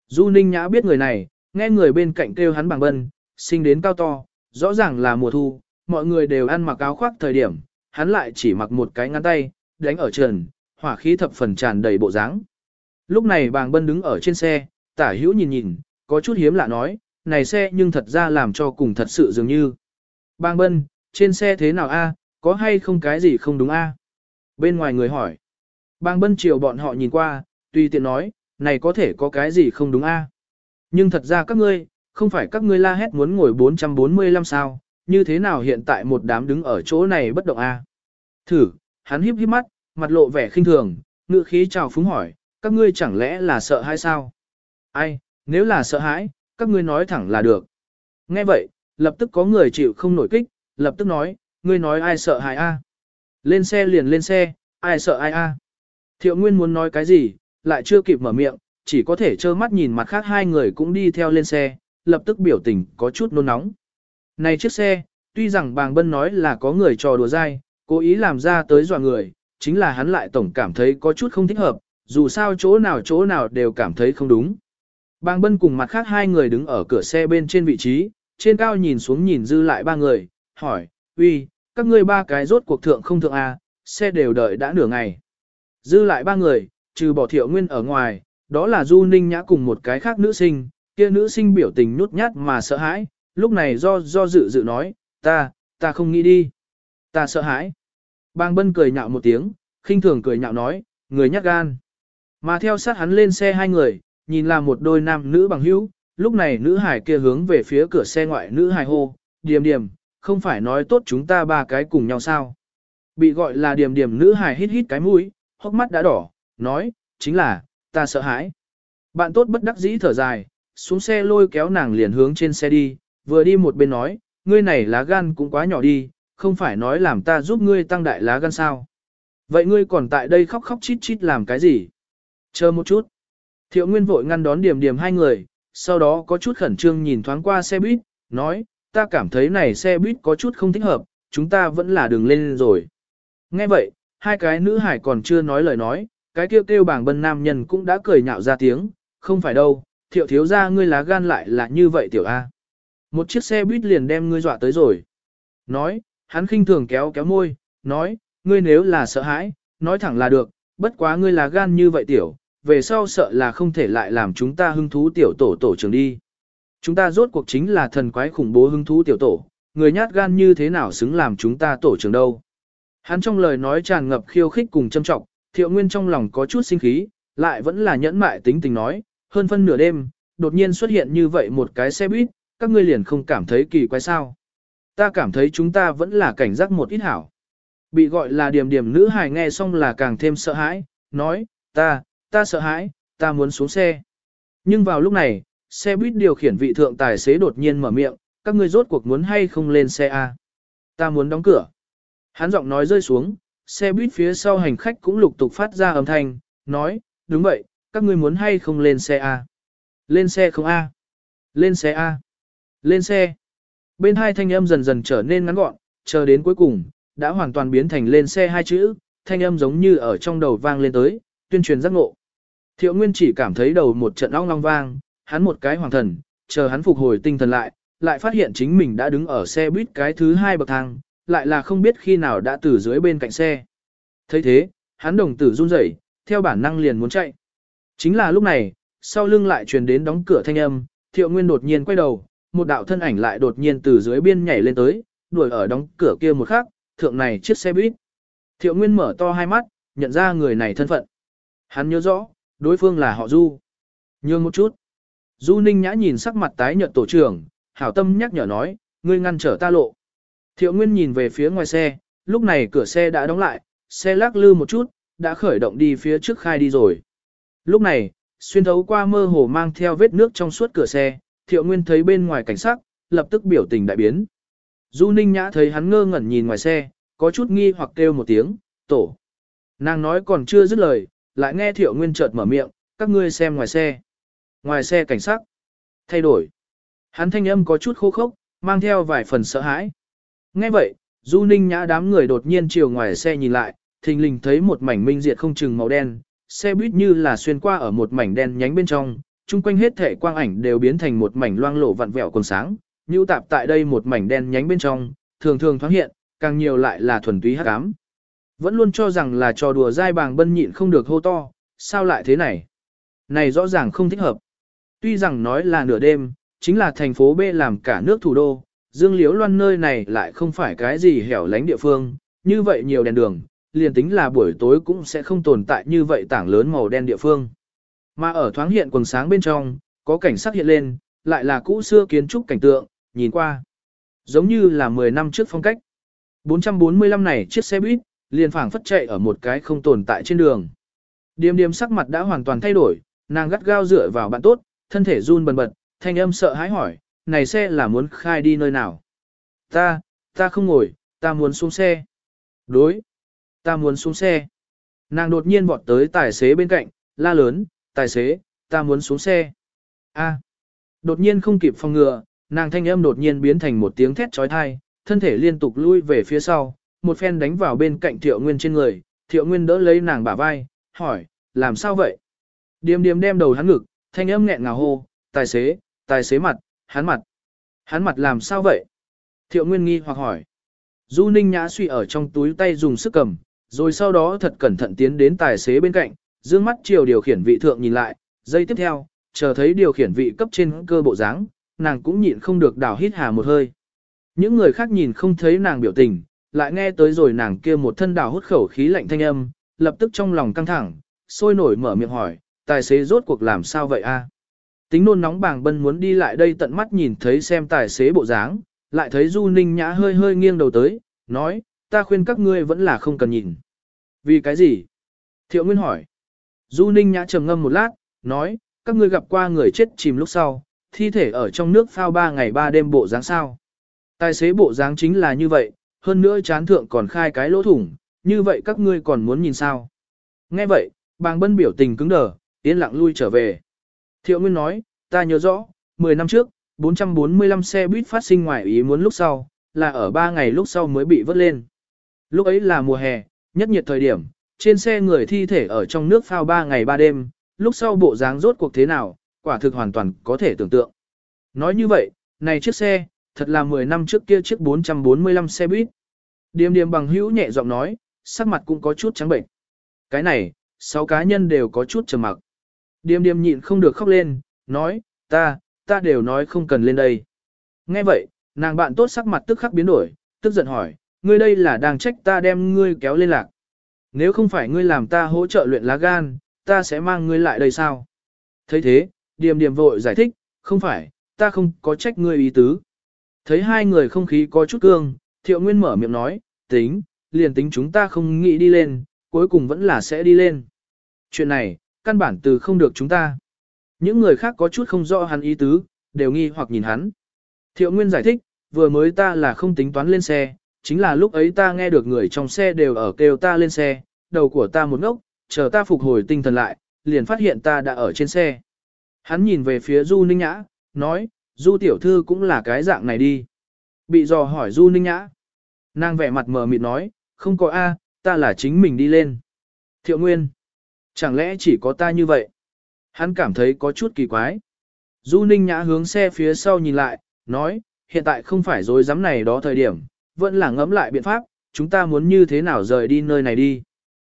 Du Ninh Nhã biết người này, nghe người bên cạnh kêu hắn bằng bân, sinh đến cao to, rõ ràng là mùa thu, mọi người đều ăn mặc áo khoác thời điểm, hắn lại chỉ mặc một cái ngắn tay, đánh ở trần, hỏa khí thập phần tràn đầy bộ dáng. Lúc này bàng bân đứng ở trên xe, tả hữu nhìn nhìn, có chút hiếm lạ nói, này xe nhưng thật ra làm cho cùng thật sự dường như. Bàng bân, trên xe thế nào a? có hay không cái gì không đúng a? Bên ngoài người hỏi. Bàng bân chiều bọn họ nhìn qua, tùy tiện nói, này có thể có cái gì không đúng a? Nhưng thật ra các ngươi, không phải các ngươi la hét muốn ngồi 445 sao, như thế nào hiện tại một đám đứng ở chỗ này bất động a? Thử, hắn híp híp mắt, mặt lộ vẻ khinh thường, ngự khí chào phúng hỏi, các ngươi chẳng lẽ là sợ hay sao? Ai, nếu là sợ hãi, các ngươi nói thẳng là được. Nghe vậy, lập tức có người chịu không nổi kích, lập tức nói, ngươi nói ai sợ hãi a? Lên xe liền lên xe, ai sợ ai a? Thiệu Nguyên muốn nói cái gì, lại chưa kịp mở miệng, chỉ có thể trơ mắt nhìn mặt khác hai người cũng đi theo lên xe, lập tức biểu tình có chút nôn nóng. Này chiếc xe, tuy rằng bàng bân nói là có người trò đùa dai, cố ý làm ra tới dọa người, chính là hắn lại tổng cảm thấy có chút không thích hợp, dù sao chỗ nào chỗ nào đều cảm thấy không đúng. Bàng bân cùng mặt khác hai người đứng ở cửa xe bên trên vị trí, trên cao nhìn xuống nhìn dư lại ba người, hỏi, uy, các ngươi ba cái rốt cuộc thượng không thượng à, xe đều đợi đã nửa ngày. Dư lại ba người, trừ bỏ thiệu nguyên ở ngoài, đó là Du Ninh Nhã cùng một cái khác nữ sinh, kia nữ sinh biểu tình nhút nhát mà sợ hãi, lúc này do do dự dự nói, ta, ta không nghĩ đi, ta sợ hãi. Bang Bân cười nhạo một tiếng, khinh thường cười nhạo nói, người nhát gan. Mà theo sát hắn lên xe hai người, nhìn là một đôi nam nữ bằng hữu, lúc này nữ hải kia hướng về phía cửa xe ngoại nữ hải hô, điềm điềm, không phải nói tốt chúng ta ba cái cùng nhau sao. Bị gọi là điềm điềm nữ hải hít hít cái mũi, hốc mắt đã đỏ, nói, chính là, ta sợ hãi. Bạn tốt bất đắc dĩ thở dài, xuống xe lôi kéo nàng liền hướng trên xe đi, vừa đi một bên nói, ngươi này lá gan cũng quá nhỏ đi, không phải nói làm ta giúp ngươi tăng đại lá gan sao. Vậy ngươi còn tại đây khóc khóc chít chít làm cái gì? Chờ một chút. Thiệu Nguyên vội ngăn đón điểm điểm hai người, sau đó có chút khẩn trương nhìn thoáng qua xe buýt, nói, ta cảm thấy này xe buýt có chút không thích hợp, chúng ta vẫn là đường lên rồi. Nghe vậy, hai cái nữ hải còn chưa nói lời nói, cái kêu kêu bảng bân nam nhân cũng đã cười nhạo ra tiếng, không phải đâu, thiệu thiếu ra ngươi lá gan lại là như vậy tiểu A. Một chiếc xe buýt liền đem ngươi dọa tới rồi. Nói, hắn khinh thường kéo kéo môi, nói, ngươi nếu là sợ hãi, nói thẳng là được, bất quá ngươi là gan như vậy tiểu, về sau sợ là không thể lại làm chúng ta hưng thú tiểu tổ tổ trưởng đi. Chúng ta rốt cuộc chính là thần quái khủng bố hưng thú tiểu tổ, người nhát gan như thế nào xứng làm chúng ta tổ trưởng đâu. Hắn trong lời nói tràn ngập khiêu khích cùng châm trọng, thiệu nguyên trong lòng có chút sinh khí, lại vẫn là nhẫn mại tính tình nói, hơn phân nửa đêm, đột nhiên xuất hiện như vậy một cái xe buýt, các ngươi liền không cảm thấy kỳ quái sao. Ta cảm thấy chúng ta vẫn là cảnh giác một ít hảo. Bị gọi là điểm điểm nữ hài nghe xong là càng thêm sợ hãi, nói, ta, ta sợ hãi, ta muốn xuống xe. Nhưng vào lúc này, xe buýt điều khiển vị thượng tài xế đột nhiên mở miệng, các ngươi rốt cuộc muốn hay không lên xe A. Ta muốn đóng cửa. Hắn giọng nói rơi xuống, xe buýt phía sau hành khách cũng lục tục phát ra âm thanh, nói, đúng vậy, các ngươi muốn hay không lên xe A. Lên xe không A. Lên xe A. Lên xe. Bên hai thanh âm dần dần trở nên ngắn gọn, chờ đến cuối cùng, đã hoàn toàn biến thành lên xe hai chữ, thanh âm giống như ở trong đầu vang lên tới, tuyên truyền giác ngộ. Thiệu Nguyên chỉ cảm thấy đầu một trận ong long vang, hắn một cái hoàng thần, chờ hắn phục hồi tinh thần lại, lại phát hiện chính mình đã đứng ở xe buýt cái thứ hai bậc thang, lại là không biết khi nào đã từ dưới bên cạnh xe. thấy thế, hắn đồng tử run rẩy, theo bản năng liền muốn chạy. Chính là lúc này, sau lưng lại truyền đến đóng cửa thanh âm, Thiệu Nguyên đột nhiên quay đầu, một đạo thân ảnh lại đột nhiên từ dưới biên nhảy lên tới, đuổi ở đóng cửa kia một khắc, thượng này chiếc xe buýt. Thiệu Nguyên mở to hai mắt, nhận ra người này thân phận. Hắn nhớ rõ, đối phương là họ Du. Nhường một chút. Du Ninh Nhã nhìn sắc mặt tái nhợt tổ trưởng, hảo tâm nhắc nhở nói, ngươi ngăn trở ta lộ. Thiệu Nguyên nhìn về phía ngoài xe, lúc này cửa xe đã đóng lại, xe lắc lư một chút, đã khởi động đi phía trước khai đi rồi. Lúc này, xuyên thấu qua mơ hồ mang theo vết nước trong suốt cửa xe, Thiệu Nguyên thấy bên ngoài cảnh sát, lập tức biểu tình đại biến. Du Ninh Nhã thấy hắn ngơ ngẩn nhìn ngoài xe, có chút nghi hoặc kêu một tiếng, tổ. Nàng nói còn chưa dứt lời, lại nghe Thiệu Nguyên chợt mở miệng, các ngươi xem ngoài xe. Ngoài xe cảnh sát. Thay đổi. Hắn thanh âm có chút khô khốc, mang theo vài phần sợ hãi. Nghe vậy, Du Ninh Nhã đám người đột nhiên chiều ngoài xe nhìn lại, thình lình thấy một mảnh minh diệt không chừng màu đen, xe buýt như là xuyên qua ở một mảnh đen nhánh bên trong, chung quanh hết thể quang ảnh đều biến thành một mảnh loang lổ vặn vẹo còn sáng, như tạp tại đây một mảnh đen nhánh bên trong, thường thường thoáng hiện, càng nhiều lại là thuần túy hắc ám. Vẫn luôn cho rằng là trò đùa dai bàng bân nhịn không được hô to, sao lại thế này? Này rõ ràng không thích hợp. Tuy rằng nói là nửa đêm, chính là thành phố B làm cả nước thủ đô, Dương Liễu Loan nơi này lại không phải cái gì hẻo lánh địa phương, như vậy nhiều đèn đường, liền tính là buổi tối cũng sẽ không tồn tại như vậy tảng lớn màu đen địa phương. Mà ở thoáng hiện quần sáng bên trong, có cảnh sắc hiện lên, lại là cũ xưa kiến trúc cảnh tượng, nhìn qua. Giống như là 10 năm trước phong cách. 445 này chiếc xe buýt, liền phảng phất chạy ở một cái không tồn tại trên đường. Điềm điềm sắc mặt đã hoàn toàn thay đổi, nàng gắt gao dựa vào bạn tốt, thân thể run bần bật, thanh âm sợ hãi hỏi, này xe là muốn khai đi nơi nào? Ta, ta không ngồi, ta muốn xuống xe. Đối, ta muốn xuống xe. Nàng đột nhiên vọt tới tài xế bên cạnh, la lớn, tài xế, ta muốn xuống xe. A. Đột nhiên không kịp phòng ngừa, nàng thanh âm đột nhiên biến thành một tiếng thét trói thai, thân thể liên tục lui về phía sau, một phen đánh vào bên cạnh thiệu nguyên trên người, thiệu nguyên đỡ lấy nàng bả vai, hỏi, làm sao vậy? Điềm điềm đem đầu hắn ngực, thanh âm nghẹn ngào hô, tài xế, tài xế mặt, hắn mặt. Hắn mặt làm sao vậy? Thiệu nguyên nghi hoặc hỏi. Du ninh nhã suy ở trong túi tay dùng sức cầm, rồi sau đó thật cẩn thận tiến đến tài xế bên cạnh, dương mắt chiều điều khiển vị thượng nhìn lại, giây tiếp theo, chờ thấy điều khiển vị cấp trên cơ bộ dáng, nàng cũng nhịn không được đảo hít hà một hơi. Những người khác nhìn không thấy nàng biểu tình, lại nghe tới rồi nàng kia một thân đảo hút khẩu khí lạnh thanh âm, lập tức trong lòng căng thẳng, sôi nổi mở miệng hỏi, tài xế rốt cuộc làm sao vậy a? À? Tính nôn nóng bàng bân muốn đi lại đây tận mắt nhìn thấy xem tài xế bộ dáng, lại thấy Du Ninh Nhã hơi hơi nghiêng đầu tới, nói, ta khuyên các ngươi vẫn là không cần nhìn. Vì cái gì? Thiệu Nguyên hỏi. Du Ninh Nhã trầm ngâm một lát, nói, các ngươi gặp qua người chết chìm lúc sau, thi thể ở trong nước phao ba ngày ba đêm bộ dáng sao. Tài xế bộ dáng chính là như vậy, hơn nữa chán thượng còn khai cái lỗ thủng, như vậy các ngươi còn muốn nhìn sao. Nghe vậy, bàng bân biểu tình cứng đờ, yên lặng lui trở về. Thiệu Nguyên nói, ta nhớ rõ, 10 năm trước, 445 xe buýt phát sinh ngoài ý muốn lúc sau, là ở 3 ngày lúc sau mới bị vớt lên. Lúc ấy là mùa hè, nhất nhiệt thời điểm, trên xe người thi thể ở trong nước phao 3 ngày 3 đêm, lúc sau bộ dáng rốt cuộc thế nào, quả thực hoàn toàn có thể tưởng tượng. Nói như vậy, này chiếc xe, thật là 10 năm trước kia chiếc 445 xe buýt. Điềm điềm bằng hữu nhẹ giọng nói, sắc mặt cũng có chút trắng bệnh. Cái này, sáu cá nhân đều có chút trầm mặc. Điềm điềm nhịn không được khóc lên, nói, ta, ta đều nói không cần lên đây. Nghe vậy, nàng bạn tốt sắc mặt tức khắc biến đổi, tức giận hỏi, ngươi đây là đang trách ta đem ngươi kéo lên lạc. Nếu không phải ngươi làm ta hỗ trợ luyện lá gan, ta sẽ mang ngươi lại đây sao? thấy thế, điềm điềm vội giải thích, không phải, ta không có trách ngươi ý tứ. Thấy hai người không khí có chút cương, thiệu nguyên mở miệng nói, tính, liền tính chúng ta không nghĩ đi lên, cuối cùng vẫn là sẽ đi lên. Chuyện này, căn bản từ không được chúng ta. Những người khác có chút không rõ hắn ý tứ, đều nghi hoặc nhìn hắn. Thiệu Nguyên giải thích, vừa mới ta là không tính toán lên xe, chính là lúc ấy ta nghe được người trong xe đều ở kêu ta lên xe, đầu của ta một ngốc, chờ ta phục hồi tinh thần lại, liền phát hiện ta đã ở trên xe. Hắn nhìn về phía Du Ninh Nhã, nói, Du tiểu thư cũng là cái dạng này đi. Bị dò hỏi Du Ninh Nhã. Nàng vẻ mặt mờ mịt nói, không có A, ta là chính mình đi lên. Thiệu Nguyên. Chẳng lẽ chỉ có ta như vậy? Hắn cảm thấy có chút kỳ quái. Du Ninh Nhã hướng xe phía sau nhìn lại, nói, hiện tại không phải dối dám này đó thời điểm, vẫn là ngẫm lại biện pháp, chúng ta muốn như thế nào rời đi nơi này đi.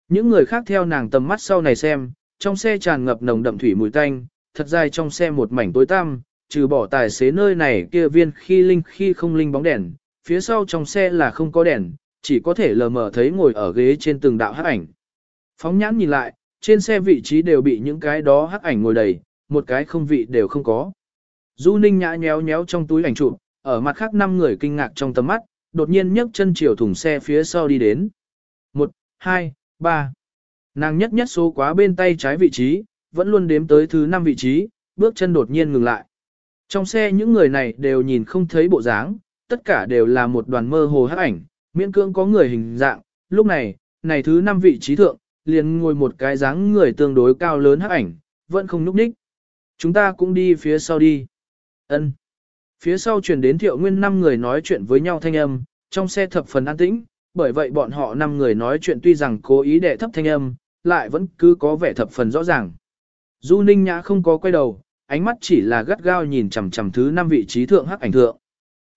Những người khác theo nàng tầm mắt sau này xem, trong xe tràn ngập nồng đậm thủy mùi tanh, thật dài trong xe một mảnh tối tăm, trừ bỏ tài xế nơi này kia viên khi linh khi không linh bóng đèn, phía sau trong xe là không có đèn, chỉ có thể lờ mờ thấy ngồi ở ghế trên từng đạo hắc ảnh. Phóng nhãn nhìn lại, trên xe vị trí đều bị những cái đó hắc ảnh ngồi đầy, một cái không vị đều không có. Du Ninh nhã nhéo nhéo trong túi ảnh chụp, ở mặt khác năm người kinh ngạc trong tầm mắt, đột nhiên nhấc chân chiều thùng xe phía sau đi đến. Một, hai, ba. Nàng nhất nhất số quá bên tay trái vị trí, vẫn luôn đếm tới thứ năm vị trí, bước chân đột nhiên ngừng lại. Trong xe những người này đều nhìn không thấy bộ dáng, tất cả đều là một đoàn mơ hồ hắc ảnh, miễn cưỡng có người hình dạng. Lúc này, này thứ năm vị trí thượng, liền ngồi một cái dáng người tương đối cao lớn hắc ảnh, vẫn không núp ních. Chúng ta cũng đi phía sau đi. Ân. Phía sau truyền đến thiệu nguyên năm người nói chuyện với nhau thanh âm, trong xe thập phần an tĩnh, bởi vậy bọn họ năm người nói chuyện tuy rằng cố ý để thấp thanh âm, lại vẫn cứ có vẻ thập phần rõ ràng. Du Ninh Nhã không có quay đầu, ánh mắt chỉ là gắt gao nhìn chằm chằm thứ năm vị trí thượng hắc ảnh thượng.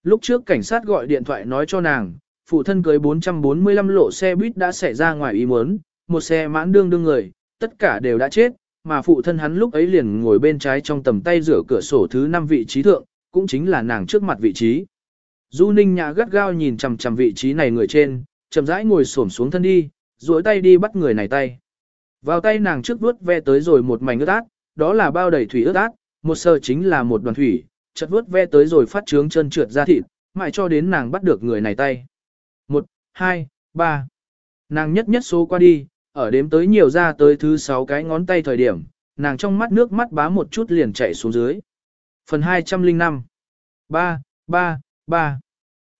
Lúc trước cảnh sát gọi điện thoại nói cho nàng, phụ thân cưới 445 lộ xe buýt đã xảy ra ngoài ý muốn, một xe mãn đương đương người, tất cả đều đã chết, mà phụ thân hắn lúc ấy liền ngồi bên trái trong tầm tay rửa cửa sổ thứ 5 vị trí thượng, cũng chính là nàng trước mặt vị trí. Du Ninh Nhã gắt gao nhìn chằm chằm vị trí này người trên, chậm rãi ngồi xổm xuống thân đi, duỗi tay đi bắt người này tay. Vào tay nàng trước vuốt ve tới rồi một mảnh ướt át, đó là bao đầy thủy ướt át, một sơ chính là một đoàn thủy, chợt vuốt ve tới rồi phát trướng chân trượt ra thịt, mãi cho đến nàng bắt được người này tay. Một, hai, ba. Nàng nhất nhất số qua đi, ở đếm tới nhiều ra tới thứ sáu cái ngón tay thời điểm, nàng trong mắt nước mắt bá một chút liền chảy xuống dưới. Phần 205 ba, ba, ba.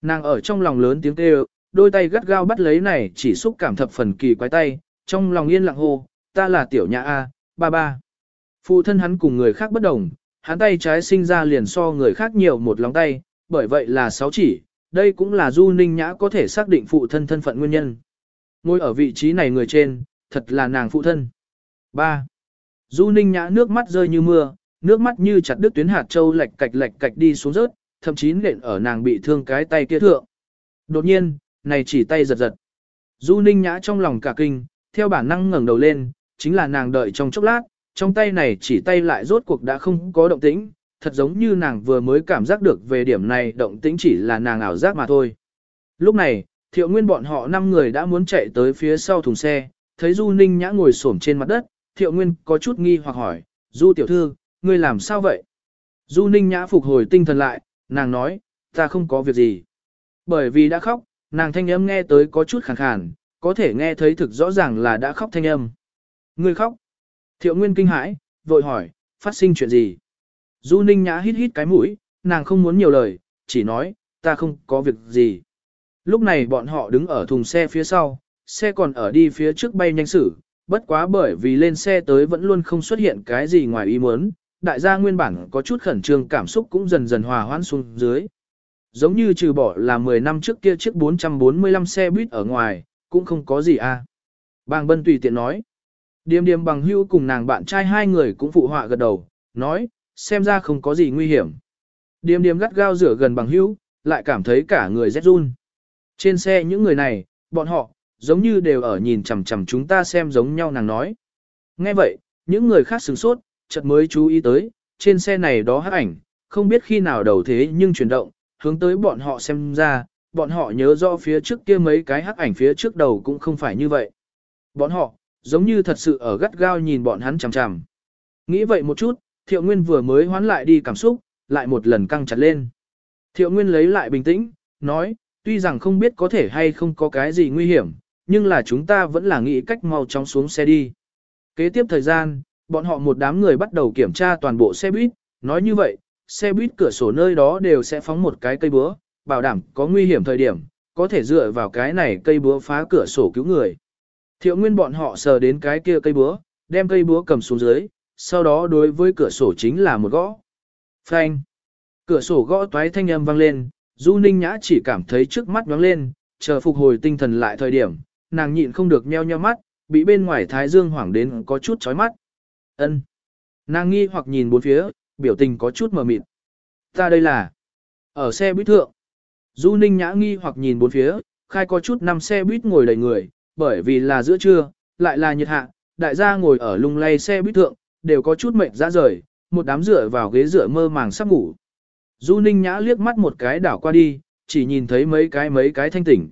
Nàng ở trong lòng lớn tiếng kêu, đôi tay gắt gao bắt lấy này chỉ xúc cảm thập phần kỳ quái tay, trong lòng yên lặng hô, ta là tiểu nhà A, ba ba. Phụ thân hắn cùng người khác bất đồng, hắn tay trái sinh ra liền so người khác nhiều một lòng tay, bởi vậy là sáu chỉ, đây cũng là Du Ninh Nhã có thể xác định phụ thân thân phận nguyên nhân. Ngồi ở vị trí này người trên, thật là nàng phụ thân. 3. Du Ninh Nhã nước mắt rơi như mưa, nước mắt như chặt đứt tuyến hạt châu lệch cạch lệch cạch đi xuống rớt, thậm chí nện ở nàng bị thương cái tay kia thượng. Đột nhiên, này chỉ tay giật giật. Du Ninh Nhã trong lòng cả kinh, theo bản năng ngẩng đầu lên, chính là nàng đợi trong chốc lát, trong tay này chỉ tay lại rốt cuộc đã không có động tĩnh, thật giống như nàng vừa mới cảm giác được về điểm này động tĩnh chỉ là nàng ảo giác mà thôi. Lúc này, thiệu nguyên bọn họ 5 người đã muốn chạy tới phía sau thùng xe, thấy Du Ninh Nhã ngồi xổm trên mặt đất, thiệu nguyên có chút nghi hoặc hỏi, Du tiểu thư, ngươi làm sao vậy? Du Ninh Nhã phục hồi tinh thần lại, nàng nói, ta không có việc gì. Bởi vì đã khóc, nàng thanh âm nghe tới có chút khàn khàn, có thể nghe thấy thực rõ ràng là đã khóc thanh âm. Ngươi khóc. Thiệu Nguyên kinh hãi, vội hỏi, phát sinh chuyện gì? Du Ninh Nhã hít hít cái mũi, nàng không muốn nhiều lời, chỉ nói, ta không có việc gì. Lúc này bọn họ đứng ở thùng xe phía sau, xe còn ở đi phía trước bay nhanh xử, bất quá bởi vì lên xe tới vẫn luôn không xuất hiện cái gì ngoài ý muốn, đại gia nguyên bản có chút khẩn trương cảm xúc cũng dần dần hòa hoãn xuống dưới. Giống như trừ bỏ là 10 năm trước kia chiếc 445 xe buýt ở ngoài, cũng không có gì à. Bàng Bân tùy tiện nói. Điềm điềm bằng hưu cùng nàng bạn trai hai người cũng phụ họa gật đầu, nói, xem ra không có gì nguy hiểm. Điềm điềm gắt gao rửa gần bằng hưu, lại cảm thấy cả người rét run. Trên xe những người này, bọn họ, giống như đều ở nhìn chằm chằm chúng ta xem giống nhau nàng nói. Nghe vậy, những người khác sửng sốt, chợt mới chú ý tới, trên xe này đó hắc ảnh, không biết khi nào đầu thế nhưng chuyển động, hướng tới bọn họ xem ra, bọn họ nhớ rõ phía trước kia mấy cái hắc ảnh phía trước đầu cũng không phải như vậy. Bọn họ, giống như thật sự ở gắt gao nhìn bọn hắn chằm chằm. Nghĩ vậy một chút, Thiệu Nguyên vừa mới hoán lại đi cảm xúc, lại một lần căng chặt lên. Thiệu Nguyên lấy lại bình tĩnh, nói, tuy rằng không biết có thể hay không có cái gì nguy hiểm, nhưng là chúng ta vẫn là nghĩ cách mau chóng xuống xe đi. Kế tiếp thời gian, bọn họ một đám người bắt đầu kiểm tra toàn bộ xe buýt, nói như vậy, xe buýt cửa sổ nơi đó đều sẽ phóng một cái cây búa, bảo đảm có nguy hiểm thời điểm, có thể dựa vào cái này cây búa phá cửa sổ cứu người. Thiệu nguyên bọn họ sờ đến cái kia cây búa, đem cây búa cầm xuống dưới, sau đó đối với cửa sổ chính là một gõ. Phanh. Cửa sổ gõ toái thanh âm vang lên, Du Ninh Nhã chỉ cảm thấy trước mắt nhoáng lên, chờ phục hồi tinh thần lại thời điểm, nàng nhịn không được nheo nheo mắt, bị bên ngoài thái dương hoảng đến có chút chói mắt. Ân. Nàng nghi hoặc nhìn bốn phía, biểu tình có chút mờ mịt. Ta đây là ở xe buýt thượng. Du Ninh Nhã nghi hoặc nhìn bốn phía, khai có chút năm xe buýt ngồi đầy người, bởi vì là giữa trưa, lại là nhiệt hạ, đại gia ngồi ở lung lay xe buýt thượng, đều có chút mệt ra rời, một đám dựa vào ghế dựa mơ màng sắp ngủ. Du Ninh Nhã liếc mắt một cái đảo qua đi, chỉ nhìn thấy mấy cái mấy cái thanh tỉnh.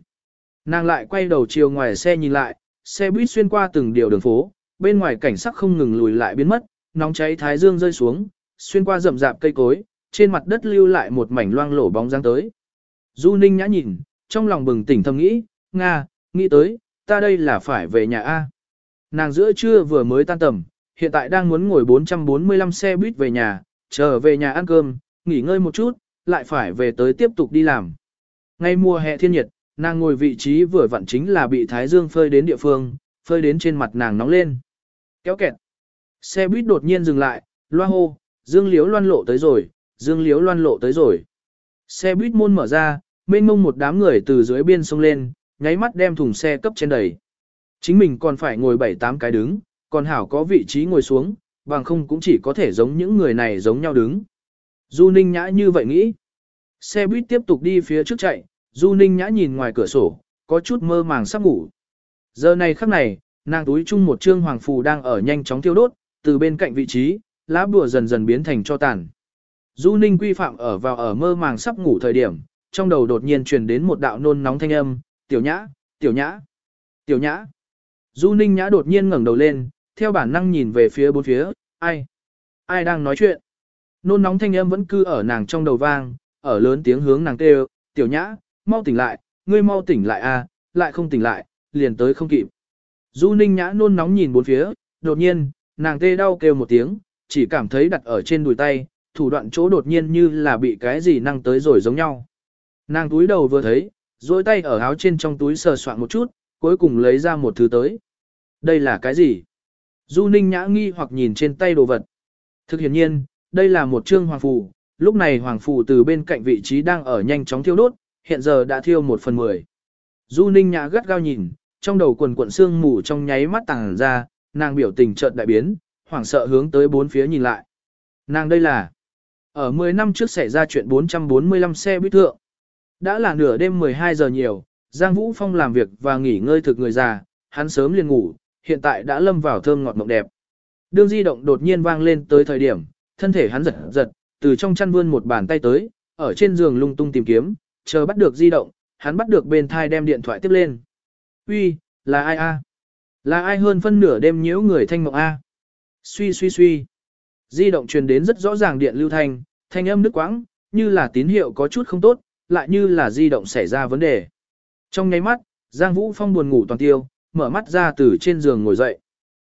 Nàng lại quay đầu chiều ngoài xe nhìn lại, xe buýt xuyên qua từng điều đường phố, bên ngoài cảnh sắc không ngừng lùi lại biến mất, nóng cháy thái dương rơi xuống, xuyên qua rậm rạp cây cối, trên mặt đất lưu lại một mảnh loang lổ bóng dáng tới. Du Ninh nhã nhìn, trong lòng bừng tỉnh thầm nghĩ, Nga, nghĩ tới, ta đây là phải về nhà A. Nàng giữa trưa vừa mới tan tầm, hiện tại đang muốn ngồi 445 xe buýt về nhà, chờ về nhà ăn cơm, nghỉ ngơi một chút, lại phải về tới tiếp tục đi làm. Ngay mùa hè thiên nhiệt, nàng ngồi vị trí vừa vặn chính là bị thái dương phơi đến địa phương, phơi đến trên mặt nàng nóng lên. Kéo kẹt. Xe buýt đột nhiên dừng lại, loa hô, dương liếu loan lộ tới rồi, dương liếu loan lộ tới rồi. Xe buýt môn mở ra, mênh mông một đám người từ dưới biên sông lên, nháy mắt đem thùng xe cấp trên đầy. Chính mình còn phải ngồi 7-8 cái đứng, còn hảo có vị trí ngồi xuống, bằng không cũng chỉ có thể giống những người này giống nhau đứng. Du Ninh Nhã như vậy nghĩ. Xe buýt tiếp tục đi phía trước chạy, Du Ninh Nhã nhìn ngoài cửa sổ, có chút mơ màng sắp ngủ. Giờ này khắc này, nàng túi chung một trương hoàng phù đang ở nhanh chóng thiêu đốt, từ bên cạnh vị trí, lá bùa dần dần biến thành cho tàn. Du Ninh quy phạm ở vào ở mơ màng sắp ngủ thời điểm, trong đầu đột nhiên truyền đến một đạo nôn nóng thanh âm, tiểu nhã, tiểu nhã, tiểu nhã. Du Ninh nhã đột nhiên ngẩng đầu lên, theo bản năng nhìn về phía bốn phía, ai, ai đang nói chuyện. Nôn nóng thanh âm vẫn cứ ở nàng trong đầu vang, ở lớn tiếng hướng nàng kêu, tiểu nhã, mau tỉnh lại, ngươi mau tỉnh lại a, lại không tỉnh lại, liền tới không kịp. Du Ninh nhã nôn nóng nhìn bốn phía, đột nhiên, nàng tê đau kêu một tiếng, chỉ cảm thấy đặt ở trên đùi tay, thủ đoạn chỗ đột nhiên như là bị cái gì năng tới rồi giống nhau. Nàng túi đầu vừa thấy, duỗi tay ở áo trên trong túi sờ soạn một chút, cuối cùng lấy ra một thứ tới. Đây là cái gì? Du Ninh nhã nghi hoặc nhìn trên tay đồ vật. Thực hiện nhiên, đây là một trương hoàng phù, lúc này hoàng phù từ bên cạnh vị trí đang ở nhanh chóng thiêu đốt, hiện giờ đã thiêu một phần mười. Du Ninh nhã gắt gao nhìn, trong đầu quần cuộn xương mù trong nháy mắt tàng ra, nàng biểu tình chợt đại biến, hoảng sợ hướng tới bốn phía nhìn lại. Nàng đây là ở 10 năm trước xảy ra chuyện 445 xe buýt thượng. Đã là nửa đêm 12 giờ nhiều, Giang Vũ Phong làm việc và nghỉ ngơi thực người già, hắn sớm liền ngủ, hiện tại đã lâm vào thơm ngọt mộng đẹp. Đương di động đột nhiên vang lên tới thời điểm, thân thể hắn giật giật, từ trong chăn vươn một bàn tay tới, ở trên giường lung tung tìm kiếm, chờ bắt được di động, hắn bắt được bên thai đem điện thoại tiếp lên. Uy, là ai a? Là ai hơn phân nửa đêm nhiễu người thanh mộng a? Suy suy suy. Di động truyền đến rất rõ ràng điện lưu thanh, thanh âm đứt quãng, như là tín hiệu có chút không tốt, lại như là di động xảy ra vấn đề. Trong nháy mắt, Giang Vũ Phong buồn ngủ toàn tiêu, mở mắt ra từ trên giường ngồi dậy.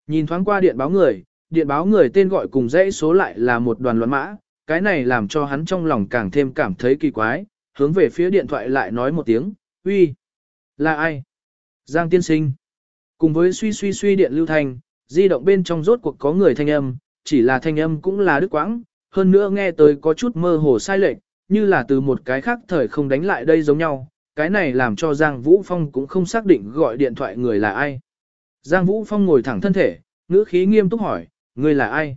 Nhìn thoáng qua điện báo người, điện báo người tên gọi cùng dãy số lại là một đoàn loạn mã, cái này làm cho hắn trong lòng càng thêm cảm thấy kỳ quái, hướng về phía điện thoại lại nói một tiếng, uy, là ai? Giang tiên sinh. Cùng với suy suy suy điện lưu thành di động bên trong rốt cuộc có người thanh âm, chỉ là thanh âm cũng là đứt quãng, hơn nữa nghe tới có chút mơ hồ sai lệch, như là từ một cái khác thời không đánh lại đây giống nhau, cái này làm cho Giang Vũ Phong cũng không xác định gọi điện thoại người là ai. Giang Vũ Phong ngồi thẳng thân thể, ngữ khí nghiêm túc hỏi, người là ai?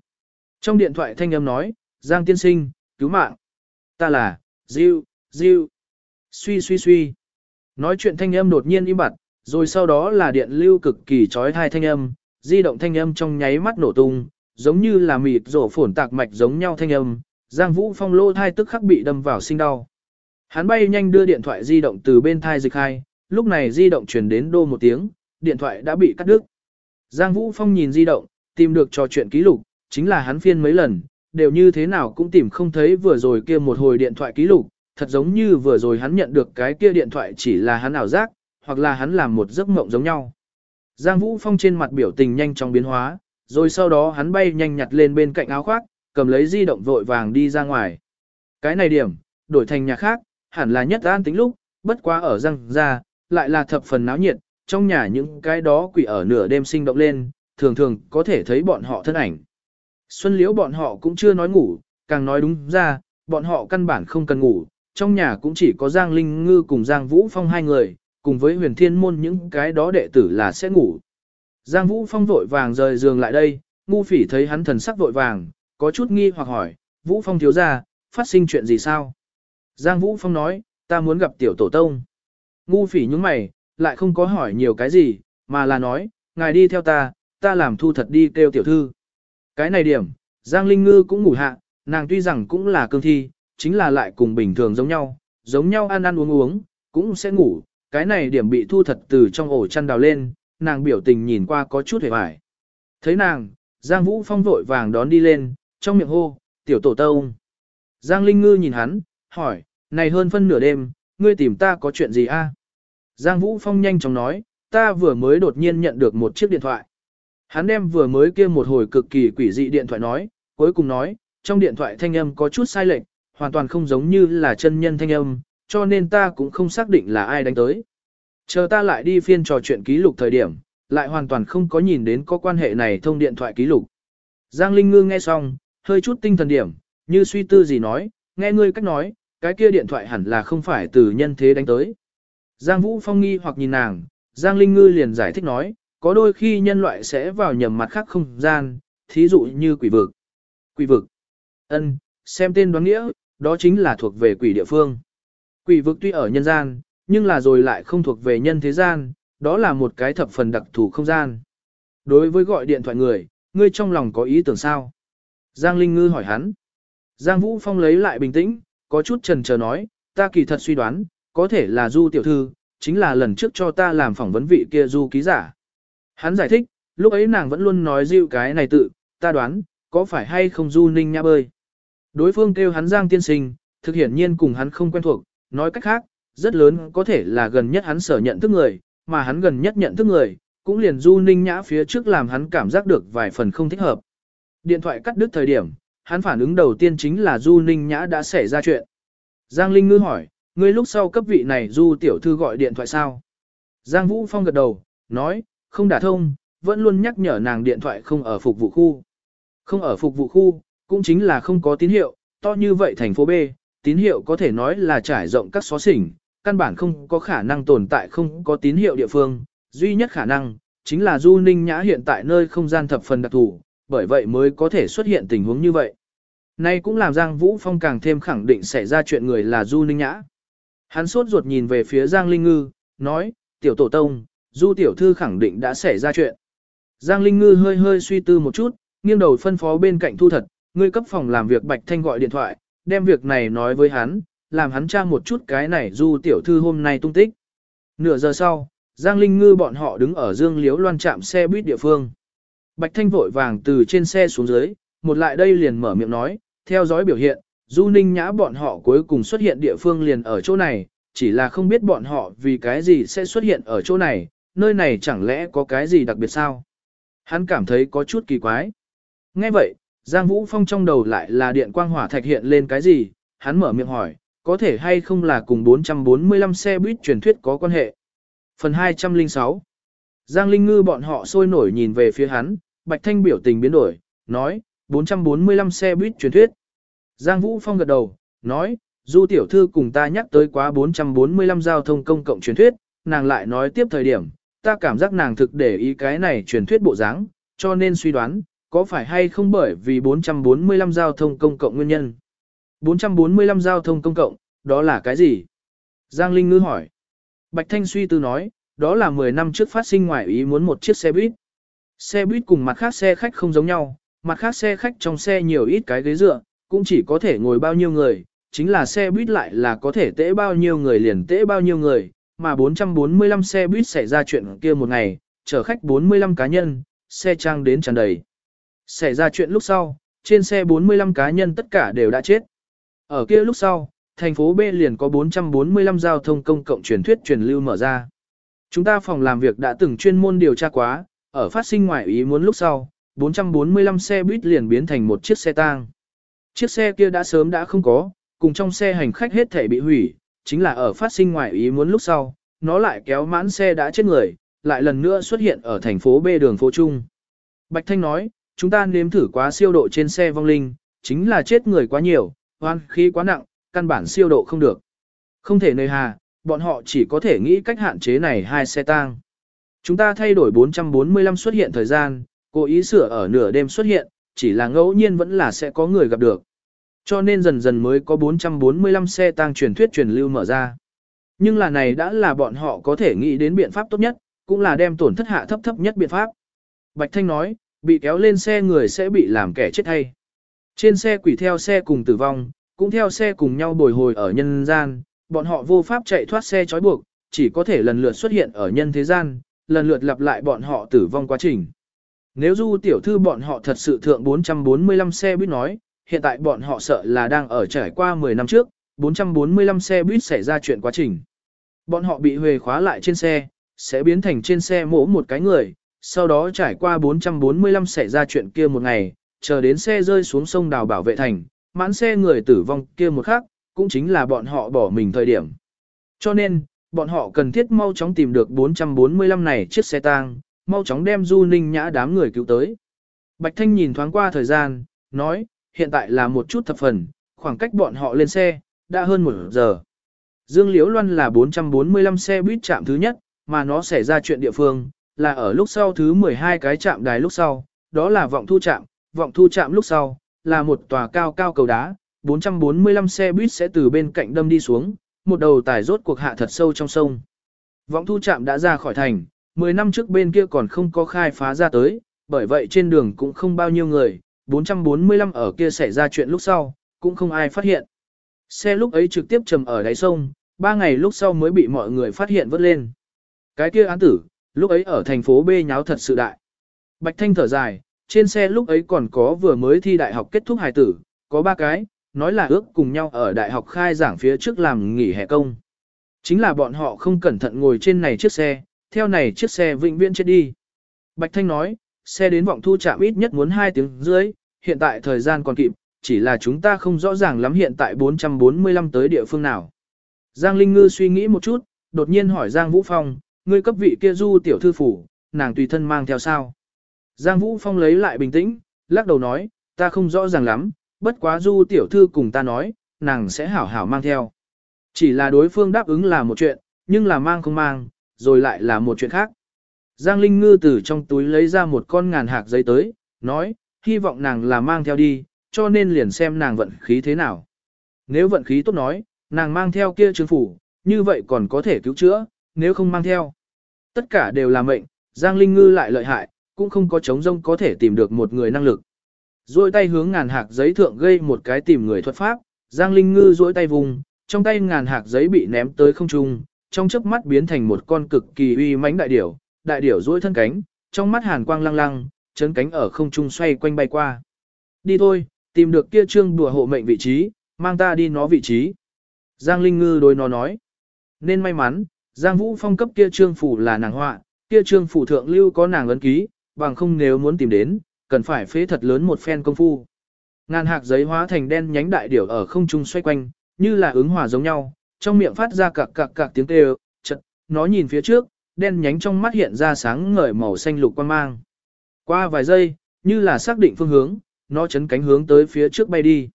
Trong điện thoại thanh âm nói, Giang tiên sinh, cứu mạng. Ta là, Diêu, Diêu. Suy suy suy. Nói chuyện thanh âm đột nhiên im bặt, rồi sau đó là điện lưu cực kỳ trói thai thanh âm, di động thanh âm trong nháy mắt nổ tung, giống như là mịt rổ phổn tạc mạch giống nhau thanh âm, Giang Vũ Phong lô thai tức khắc bị đâm vào sinh đau. Hắn bay nhanh đưa điện thoại di động từ bên thai dịch hai, lúc này di động truyền đến đô một tiếng, điện thoại đã bị cắt đứt. Giang Vũ Phong nhìn di động, tìm được trò chuyện ký lục, chính là hắn phiên mấy lần, đều như thế nào cũng tìm không thấy vừa rồi kia một hồi điện thoại ký lục, thật giống như vừa rồi hắn nhận được cái kia điện thoại chỉ là hắn ảo giác, hoặc là hắn làm một giấc mộng giống nhau. Giang Vũ Phong trên mặt biểu tình nhanh chóng biến hóa, rồi sau đó hắn bay nhanh nhặt lên bên cạnh áo khoác, cầm lấy di động vội vàng đi ra ngoài. Cái này điểm, đổi thành nhà khác, hẳn là nhất an tính lúc, bất quá ở răng ra, lại là thập phần náo nhiệt, trong nhà những cái đó quỷ ở nửa đêm sinh động lên, thường thường có thể thấy bọn họ thân ảnh. Xuân liễu bọn họ cũng chưa nói ngủ, càng nói đúng ra, bọn họ căn bản không cần ngủ, trong nhà cũng chỉ có Giang Linh Ngư cùng Giang Vũ Phong hai người, cùng với huyền thiên môn những cái đó đệ tử là sẽ ngủ. Giang Vũ Phong vội vàng rời giường lại đây, ngu phỉ thấy hắn thần sắc vội vàng, có chút nghi hoặc hỏi, Vũ Phong thiếu ra, phát sinh chuyện gì sao? Giang Vũ Phong nói, ta muốn gặp tiểu tổ tông. Ngu phỉ nhúng mày, lại không có hỏi nhiều cái gì, mà là nói, ngài đi theo ta, ta làm thu thật đi kêu tiểu thư. Cái này điểm, Giang Linh Ngư cũng ngủ hạ, nàng tuy rằng cũng là cương thi, chính là lại cùng bình thường giống nhau, giống nhau ăn ăn uống uống, cũng sẽ ngủ, cái này điểm bị thu thật từ trong ổ chăn đào lên, nàng biểu tình nhìn qua có chút hề vải. Thấy nàng, Giang Vũ Phong vội vàng đón đi lên, trong miệng hô, tiểu tổ tông. Giang Linh Ngư nhìn hắn, hỏi, này hơn phân nửa đêm, ngươi tìm ta có chuyện gì a? Giang Vũ Phong nhanh chóng nói, ta vừa mới đột nhiên nhận được một chiếc điện thoại. Hắn đem vừa mới kia một hồi cực kỳ quỷ dị điện thoại nói, cuối cùng nói, trong điện thoại thanh âm có chút sai lệch, hoàn toàn không giống như là chân nhân thanh âm, cho nên ta cũng không xác định là ai đánh tới. Chờ ta lại đi phiên trò chuyện ký lục thời điểm, lại hoàn toàn không có nhìn đến có quan hệ này thông điện thoại ký lục. Giang Linh Ngư nghe xong, hơi chút tinh thần điểm, như suy tư gì nói, nghe ngươi cách nói, cái kia điện thoại hẳn là không phải từ nhân thế đánh tới. Giang Vũ Phong nghi hoặc nhìn nàng, Giang Linh Ngư liền giải thích nói, có đôi khi nhân loại sẽ vào nhầm mặt khác không gian, thí dụ như quỷ vực. Quỷ vực. Ân, xem tên đoán nghĩa, đó chính là thuộc về quỷ địa phương. Quỷ vực tuy ở nhân gian, nhưng là rồi lại không thuộc về nhân thế gian, đó là một cái thập phần đặc thù không gian. Đối với gọi điện thoại người, ngươi trong lòng có ý tưởng sao? Giang Linh Ngư hỏi hắn. Giang Vũ Phong lấy lại bình tĩnh, có chút trần chờ nói, ta kỳ thật suy đoán, có thể là Du tiểu thư, chính là lần trước cho ta làm phỏng vấn vị kia Du ký giả. Hắn giải thích, lúc ấy nàng vẫn luôn nói dịu cái này tự, ta đoán, có phải hay không Du Ninh Nhã bơi. Đối phương kêu hắn Giang tiên sinh, thực hiển nhiên cùng hắn không quen thuộc, nói cách khác, rất lớn có thể là gần nhất hắn sở nhận thức người, mà hắn gần nhất nhận thức người, cũng liền Du Ninh Nhã phía trước làm hắn cảm giác được vài phần không thích hợp. Điện thoại cắt đứt thời điểm, hắn phản ứng đầu tiên chính là Du Ninh Nhã đã xảy ra chuyện. Giang Linh Ngư hỏi, ngươi lúc sau cấp vị này Du tiểu thư gọi điện thoại sao? Giang Vũ Phong gật đầu, nói, không đả thông, vẫn luôn nhắc nhở nàng điện thoại không ở phục vụ khu. Không ở phục vụ khu, cũng chính là không có tín hiệu, to như vậy thành phố B, tín hiệu có thể nói là trải rộng các xó xỉnh, căn bản không có khả năng tồn tại không có tín hiệu địa phương, duy nhất khả năng, chính là Du Ninh Nhã hiện tại nơi không gian thập phần đặc thù, bởi vậy mới có thể xuất hiện tình huống như vậy. Nay cũng làm Giang Vũ Phong càng thêm khẳng định xảy ra chuyện người là Du Ninh Nhã. Hắn sốt ruột nhìn về phía Giang Linh Ngư, nói, tiểu tổ tông, Du tiểu thư khẳng định đã xảy ra chuyện. Giang Linh Ngư hơi hơi suy tư một chút, nghiêng đầu phân phó bên cạnh thu thật, ngươi cấp phòng làm việc Bạch Thanh gọi điện thoại, đem việc này nói với hắn, làm hắn tra một chút cái này Du tiểu thư hôm nay tung tích. Nửa giờ sau, Giang Linh Ngư bọn họ đứng ở Dương Liếu loan trạm xe buýt địa phương. Bạch Thanh vội vàng từ trên xe xuống dưới, một lại đây liền mở miệng nói, theo dõi biểu hiện, Du Ninh Nhã bọn họ cuối cùng xuất hiện địa phương liền ở chỗ này, chỉ là không biết bọn họ vì cái gì sẽ xuất hiện ở chỗ này, nơi này chẳng lẽ có cái gì đặc biệt sao? Hắn cảm thấy có chút kỳ quái. Nghe vậy, Giang Vũ Phong trong đầu lại là điện quang hỏa thạch hiện lên cái gì, hắn mở miệng hỏi, có thể hay không là cùng 445 xe buýt truyền thuyết có quan hệ. Phần 206 Giang Linh Ngư bọn họ sôi nổi nhìn về phía hắn, Bạch Thanh biểu tình biến đổi, nói, 445 xe buýt truyền thuyết. Giang Vũ Phong gật đầu, nói, Du tiểu thư cùng ta nhắc tới quá 445 giao thông công cộng truyền thuyết, nàng lại nói tiếp thời điểm, ta cảm giác nàng thực để ý cái này truyền thuyết bộ dáng, cho nên suy đoán, có phải hay không bởi vì 445 giao thông công cộng nguyên nhân. 445 giao thông công cộng, đó là cái gì? Giang Linh Ngư hỏi. Bạch Thanh suy tư nói, đó là 10 năm trước phát sinh ngoài ý muốn một chiếc xe buýt. Xe buýt cùng mặt khác xe khách không giống nhau, mặt khác xe khách trong xe nhiều ít cái ghế dựa, cũng chỉ có thể ngồi bao nhiêu người, chính là xe buýt lại là có thể tễ bao nhiêu người liền tễ bao nhiêu người, mà 445 xe buýt xảy ra chuyện kia một ngày, chở khách 45 cá nhân, xe trang đến tràn đầy. Xảy ra chuyện lúc sau, trên xe 45 cá nhân tất cả đều đã chết. Ở kia lúc sau, thành phố B liền có 445 giao thông công cộng truyền thuyết truyền lưu mở ra. Chúng ta phòng làm việc đã từng chuyên môn điều tra quá, ở phát sinh ngoại ý muốn lúc sau, 445 xe buýt liền biến thành một chiếc xe tang. Chiếc xe kia đã sớm đã không có, cùng trong xe hành khách hết thể bị hủy, chính là ở phát sinh ngoại ý muốn lúc sau, nó lại kéo mãn xe đã chết người, lại lần nữa xuất hiện ở thành phố B đường phố Trung. Bạch Thanh nói, chúng ta nếm thử quá siêu độ trên xe vong linh, chính là chết người quá nhiều, hoan khí quá nặng, căn bản siêu độ không được. Không thể nơi hà, bọn họ chỉ có thể nghĩ cách hạn chế này hai xe tang. Chúng ta thay đổi 445 xuất hiện thời gian, cố ý sửa ở nửa đêm xuất hiện, chỉ là ngẫu nhiên vẫn là sẽ có người gặp được. Cho nên dần dần mới có 445 xe tang truyền thuyết truyền lưu mở ra. Nhưng là này đã là bọn họ có thể nghĩ đến biện pháp tốt nhất, cũng là đem tổn thất hạ thấp thấp nhất biện pháp. Bạch Thanh nói, bị kéo lên xe người sẽ bị làm kẻ chết hay. Trên xe quỷ theo xe cùng tử vong, cũng theo xe cùng nhau bồi hồi ở nhân gian, bọn họ vô pháp chạy thoát xe trói buộc, chỉ có thể lần lượt xuất hiện ở nhân thế gian, lần lượt lặp lại bọn họ tử vong quá trình. Nếu du tiểu thư bọn họ thật sự thượng 445 xe buýt nói, hiện tại bọn họ sợ là đang ở trải qua 10 năm trước, 445 xe buýt xảy ra chuyện quá trình. Bọn họ bị huề khóa lại trên xe, sẽ biến thành trên xe mỗ một cái người, sau đó trải qua 445 xảy ra chuyện kia một ngày, chờ đến xe rơi xuống sông đào bảo vệ thành, mãn xe người tử vong kia một khắc, cũng chính là bọn họ bỏ mình thời điểm. Cho nên, bọn họ cần thiết mau chóng tìm được 445 này chiếc xe tang, mau chóng đem Du Ninh Nhã đám người cứu tới. Bạch Thanh nhìn thoáng qua thời gian, nói, hiện tại là một chút thập phần, khoảng cách bọn họ lên xe, đã hơn một giờ. Dương Liễu Loan là 445 xe buýt chạm thứ nhất, mà nó xảy ra chuyện địa phương, là ở lúc sau thứ 12 cái chạm đài lúc sau, đó là vọng thu chạm, vọng thu chạm lúc sau, là một tòa cao cao cầu đá, 445 xe buýt sẽ từ bên cạnh đâm đi xuống, một đầu tải rốt cuộc hạ thật sâu trong sông. Vọng thu chạm đã ra khỏi thành, 10 năm trước bên kia còn không có khai phá ra tới, bởi vậy trên đường cũng không bao nhiêu người, 445 ở kia xảy ra chuyện lúc sau, cũng không ai phát hiện. Xe lúc ấy trực tiếp trầm ở đáy sông, ba ngày lúc sau mới bị mọi người phát hiện vớt lên. Cái kia án tử, lúc ấy ở thành phố B nháo thật sự đại. Bạch Thanh thở dài, trên xe lúc ấy còn có vừa mới thi đại học kết thúc hài tử, có ba cái, nói là ước cùng nhau ở đại học khai giảng phía trước làm nghỉ hè công. Chính là bọn họ không cẩn thận ngồi trên này chiếc xe, theo này chiếc xe vĩnh viễn chết đi. Bạch Thanh nói, xe đến vọng thu trạm ít nhất muốn 2 tiếng dưới, hiện tại thời gian còn kịp, chỉ là chúng ta không rõ ràng lắm hiện tại 445 tới địa phương nào. Giang Linh Ngư suy nghĩ một chút, đột nhiên hỏi Giang Vũ Phong, ngươi cấp vị kia du tiểu thư phủ, nàng tùy thân mang theo sao. Giang Vũ Phong lấy lại bình tĩnh, lắc đầu nói, ta không rõ ràng lắm, bất quá du tiểu thư cùng ta nói, nàng sẽ hảo hảo mang theo. Chỉ là đối phương đáp ứng là một chuyện, nhưng là mang không mang, rồi lại là một chuyện khác. Giang Linh Ngư từ trong túi lấy ra một con ngàn hạc giấy tới, nói, hy vọng nàng là mang theo đi, cho nên liền xem nàng vận khí thế nào. Nếu vận khí tốt nói, nàng mang theo kia trương phủ, như vậy còn có thể cứu chữa, nếu không mang theo. Tất cả đều là mệnh, Giang Linh Ngư lại lợi hại, cũng không có chống rông có thể tìm được một người năng lực. Rồi tay hướng ngàn hạc giấy thượng gây một cái tìm người thuật pháp, Giang Linh Ngư duỗi tay vùng, trong tay ngàn hạc giấy bị ném tới không trung, trong chớp mắt biến thành một con cực kỳ uy mãnh đại điểu, đại điểu duỗi thân cánh, trong mắt hàn quang lăng lăng, chấn cánh ở không trung xoay quanh bay qua. Đi thôi, tìm được kia trương đùa hộ mệnh vị trí, mang ta đi nó vị trí. Giang Linh Ngư đối nó nói. Nên may mắn, Giang Vũ Phong cấp kia trương phủ là nàng họa, kia trương phủ thượng lưu có nàng ấn ký, bằng không nếu muốn tìm đến, cần phải phế thật lớn một phen công phu. Ngàn hạc giấy hóa thành đen nhánh đại điểu ở không trung xoay quanh, như là ứng hòa giống nhau, trong miệng phát ra cạc cạc cạc tiếng kêu, chật, nó nhìn phía trước, đen nhánh trong mắt hiện ra sáng ngời màu xanh lục quan mang. Qua vài giây, như là xác định phương hướng, nó chấn cánh hướng tới phía trước bay đi.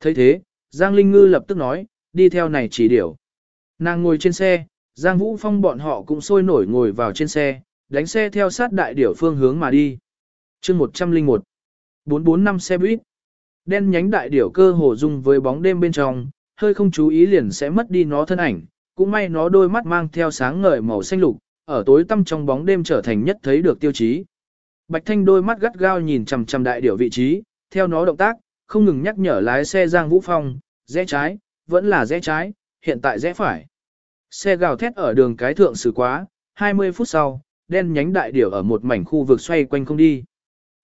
thấy thế, Giang Linh Ngư lập tức nói, đi theo này chỉ điểu. Nàng ngồi trên xe, Giang Vũ Phong bọn họ cũng sôi nổi ngồi vào trên xe, đánh xe theo sát đại điểu phương hướng mà đi. chương 101 445 xe buýt Đen nhánh đại điểu cơ hồ dung với bóng đêm bên trong, hơi không chú ý liền sẽ mất đi nó thân ảnh, cũng may nó đôi mắt mang theo sáng ngời màu xanh lục, ở tối tăm trong bóng đêm trở thành nhất thấy được tiêu chí. Bạch Thanh đôi mắt gắt gao nhìn chằm chằm đại điểu vị trí, theo nó động tác, không ngừng nhắc nhở lái xe Giang Vũ Phong, rẽ trái, vẫn là rẽ trái, hiện tại rẽ phải. Xe gào thét ở đường cái thượng xử quá, 20 phút sau, đen nhánh đại điểu ở một mảnh khu vực xoay quanh không đi.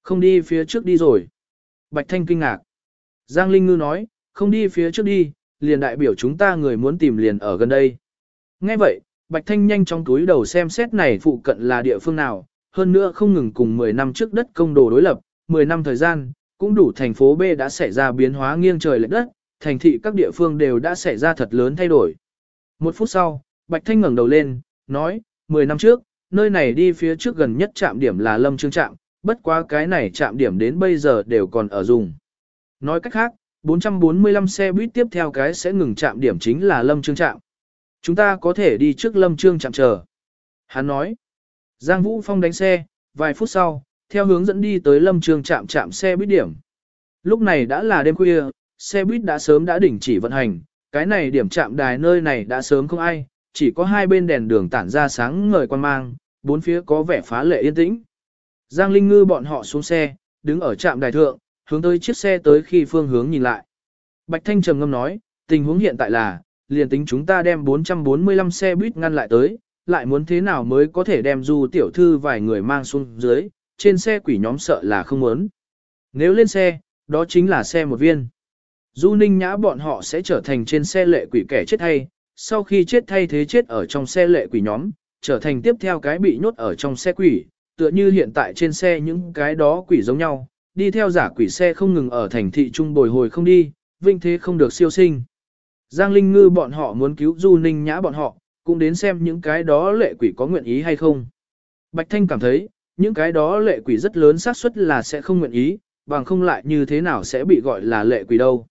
Không đi phía trước đi rồi. Bạch Thanh kinh ngạc. Giang Linh Ngư nói, không đi phía trước đi, liền đại biểu chúng ta người muốn tìm liền ở gần đây. Nghe vậy, Bạch Thanh nhanh trong túi đầu xem xét này phụ cận là địa phương nào, hơn nữa không ngừng cùng 10 năm trước đất công đồ đối lập, 10 năm thời gian, cũng đủ thành phố B đã xảy ra biến hóa nghiêng trời lệch đất, thành thị các địa phương đều đã xảy ra thật lớn thay đổi. Một phút sau, Bạch Thanh ngẩng đầu lên, nói, 10 năm trước, nơi này đi phía trước gần nhất trạm điểm là Lâm Trương trạm, bất quá cái này trạm điểm đến bây giờ đều còn ở dùng. Nói cách khác, 445 xe buýt tiếp theo cái sẽ ngừng trạm điểm chính là Lâm Trương trạm. Chúng ta có thể đi trước Lâm Trương trạm chờ. Hắn nói, Giang Vũ Phong đánh xe, vài phút sau, theo hướng dẫn đi tới Lâm Trương trạm trạm xe buýt điểm. Lúc này đã là đêm khuya, xe buýt đã sớm đã đình chỉ vận hành, cái này điểm chạm đài nơi này đã sớm không ai, chỉ có hai bên đèn đường tản ra sáng ngời quan mang, bốn phía có vẻ phá lệ yên tĩnh. Giang Linh Ngư bọn họ xuống xe, đứng ở trạm đài thượng, hướng tới chiếc xe tới khi phương hướng nhìn lại. Bạch Thanh trầm ngâm nói, tình huống hiện tại là, liền tính chúng ta đem 445 xe buýt ngăn lại tới, lại muốn thế nào mới có thể đem du tiểu thư vài người mang xuống dưới, trên xe quỷ nhóm sợ là không muốn. Nếu lên xe, đó chính là xe một viên. Du ninh nhã bọn họ sẽ trở thành trên xe lệ quỷ kẻ chết thay. sau khi chết thay thế chết ở trong xe lệ quỷ nhóm, trở thành tiếp theo cái bị nhốt ở trong xe quỷ, tựa như hiện tại trên xe những cái đó quỷ giống nhau, đi theo giả quỷ xe không ngừng ở thành thị trung bồi hồi không đi, vinh thế không được siêu sinh. Giang Linh Ngư bọn họ muốn cứu Du Ninh Nhã bọn họ, cũng đến xem những cái đó lệ quỷ có nguyện ý hay không. Bạch Thanh cảm thấy, những cái đó lệ quỷ rất lớn xác suất là sẽ không nguyện ý, bằng không lại như thế nào sẽ bị gọi là lệ quỷ đâu.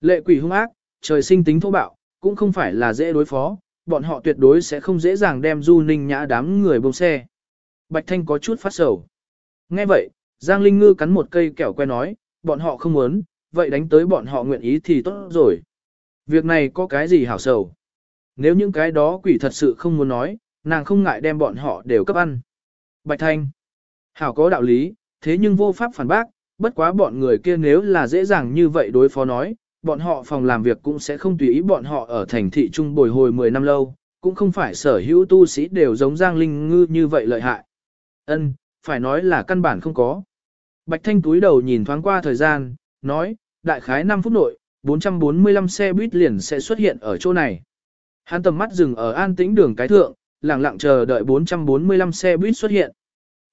Lệ quỷ hung ác, trời sinh tính thô bạo, cũng không phải là dễ đối phó, bọn họ tuyệt đối sẽ không dễ dàng đem Du Ninh Nhã đám người bông xe. Bạch Thanh có chút phát sầu. Nghe vậy, Giang Linh Ngư cắn một cây kẹo que nói, bọn họ không muốn, vậy đánh tới bọn họ nguyện ý thì tốt rồi. Việc này có cái gì hảo sầu. Nếu những cái đó quỷ thật sự không muốn nói, nàng không ngại đem bọn họ đều cấp ăn. Bạch Thanh. Hảo có đạo lý, thế nhưng vô pháp phản bác, bất quá bọn người kia nếu là dễ dàng như vậy đối phó nói, bọn họ phòng làm việc cũng sẽ không tùy ý bọn họ ở thành thị trung bồi hồi 10 năm lâu, cũng không phải sở hữu tu sĩ đều giống Giang Linh Ngư như vậy lợi hại. Ân, phải nói là căn bản không có. Bạch Thanh túi đầu nhìn thoáng qua thời gian, nói, đại khái 5 phút nội, 445 xe buýt liền sẽ xuất hiện ở chỗ này. Hắn tầm mắt dừng ở an tĩnh đường cái thượng, lặng lặng chờ đợi 445 xe buýt xuất hiện.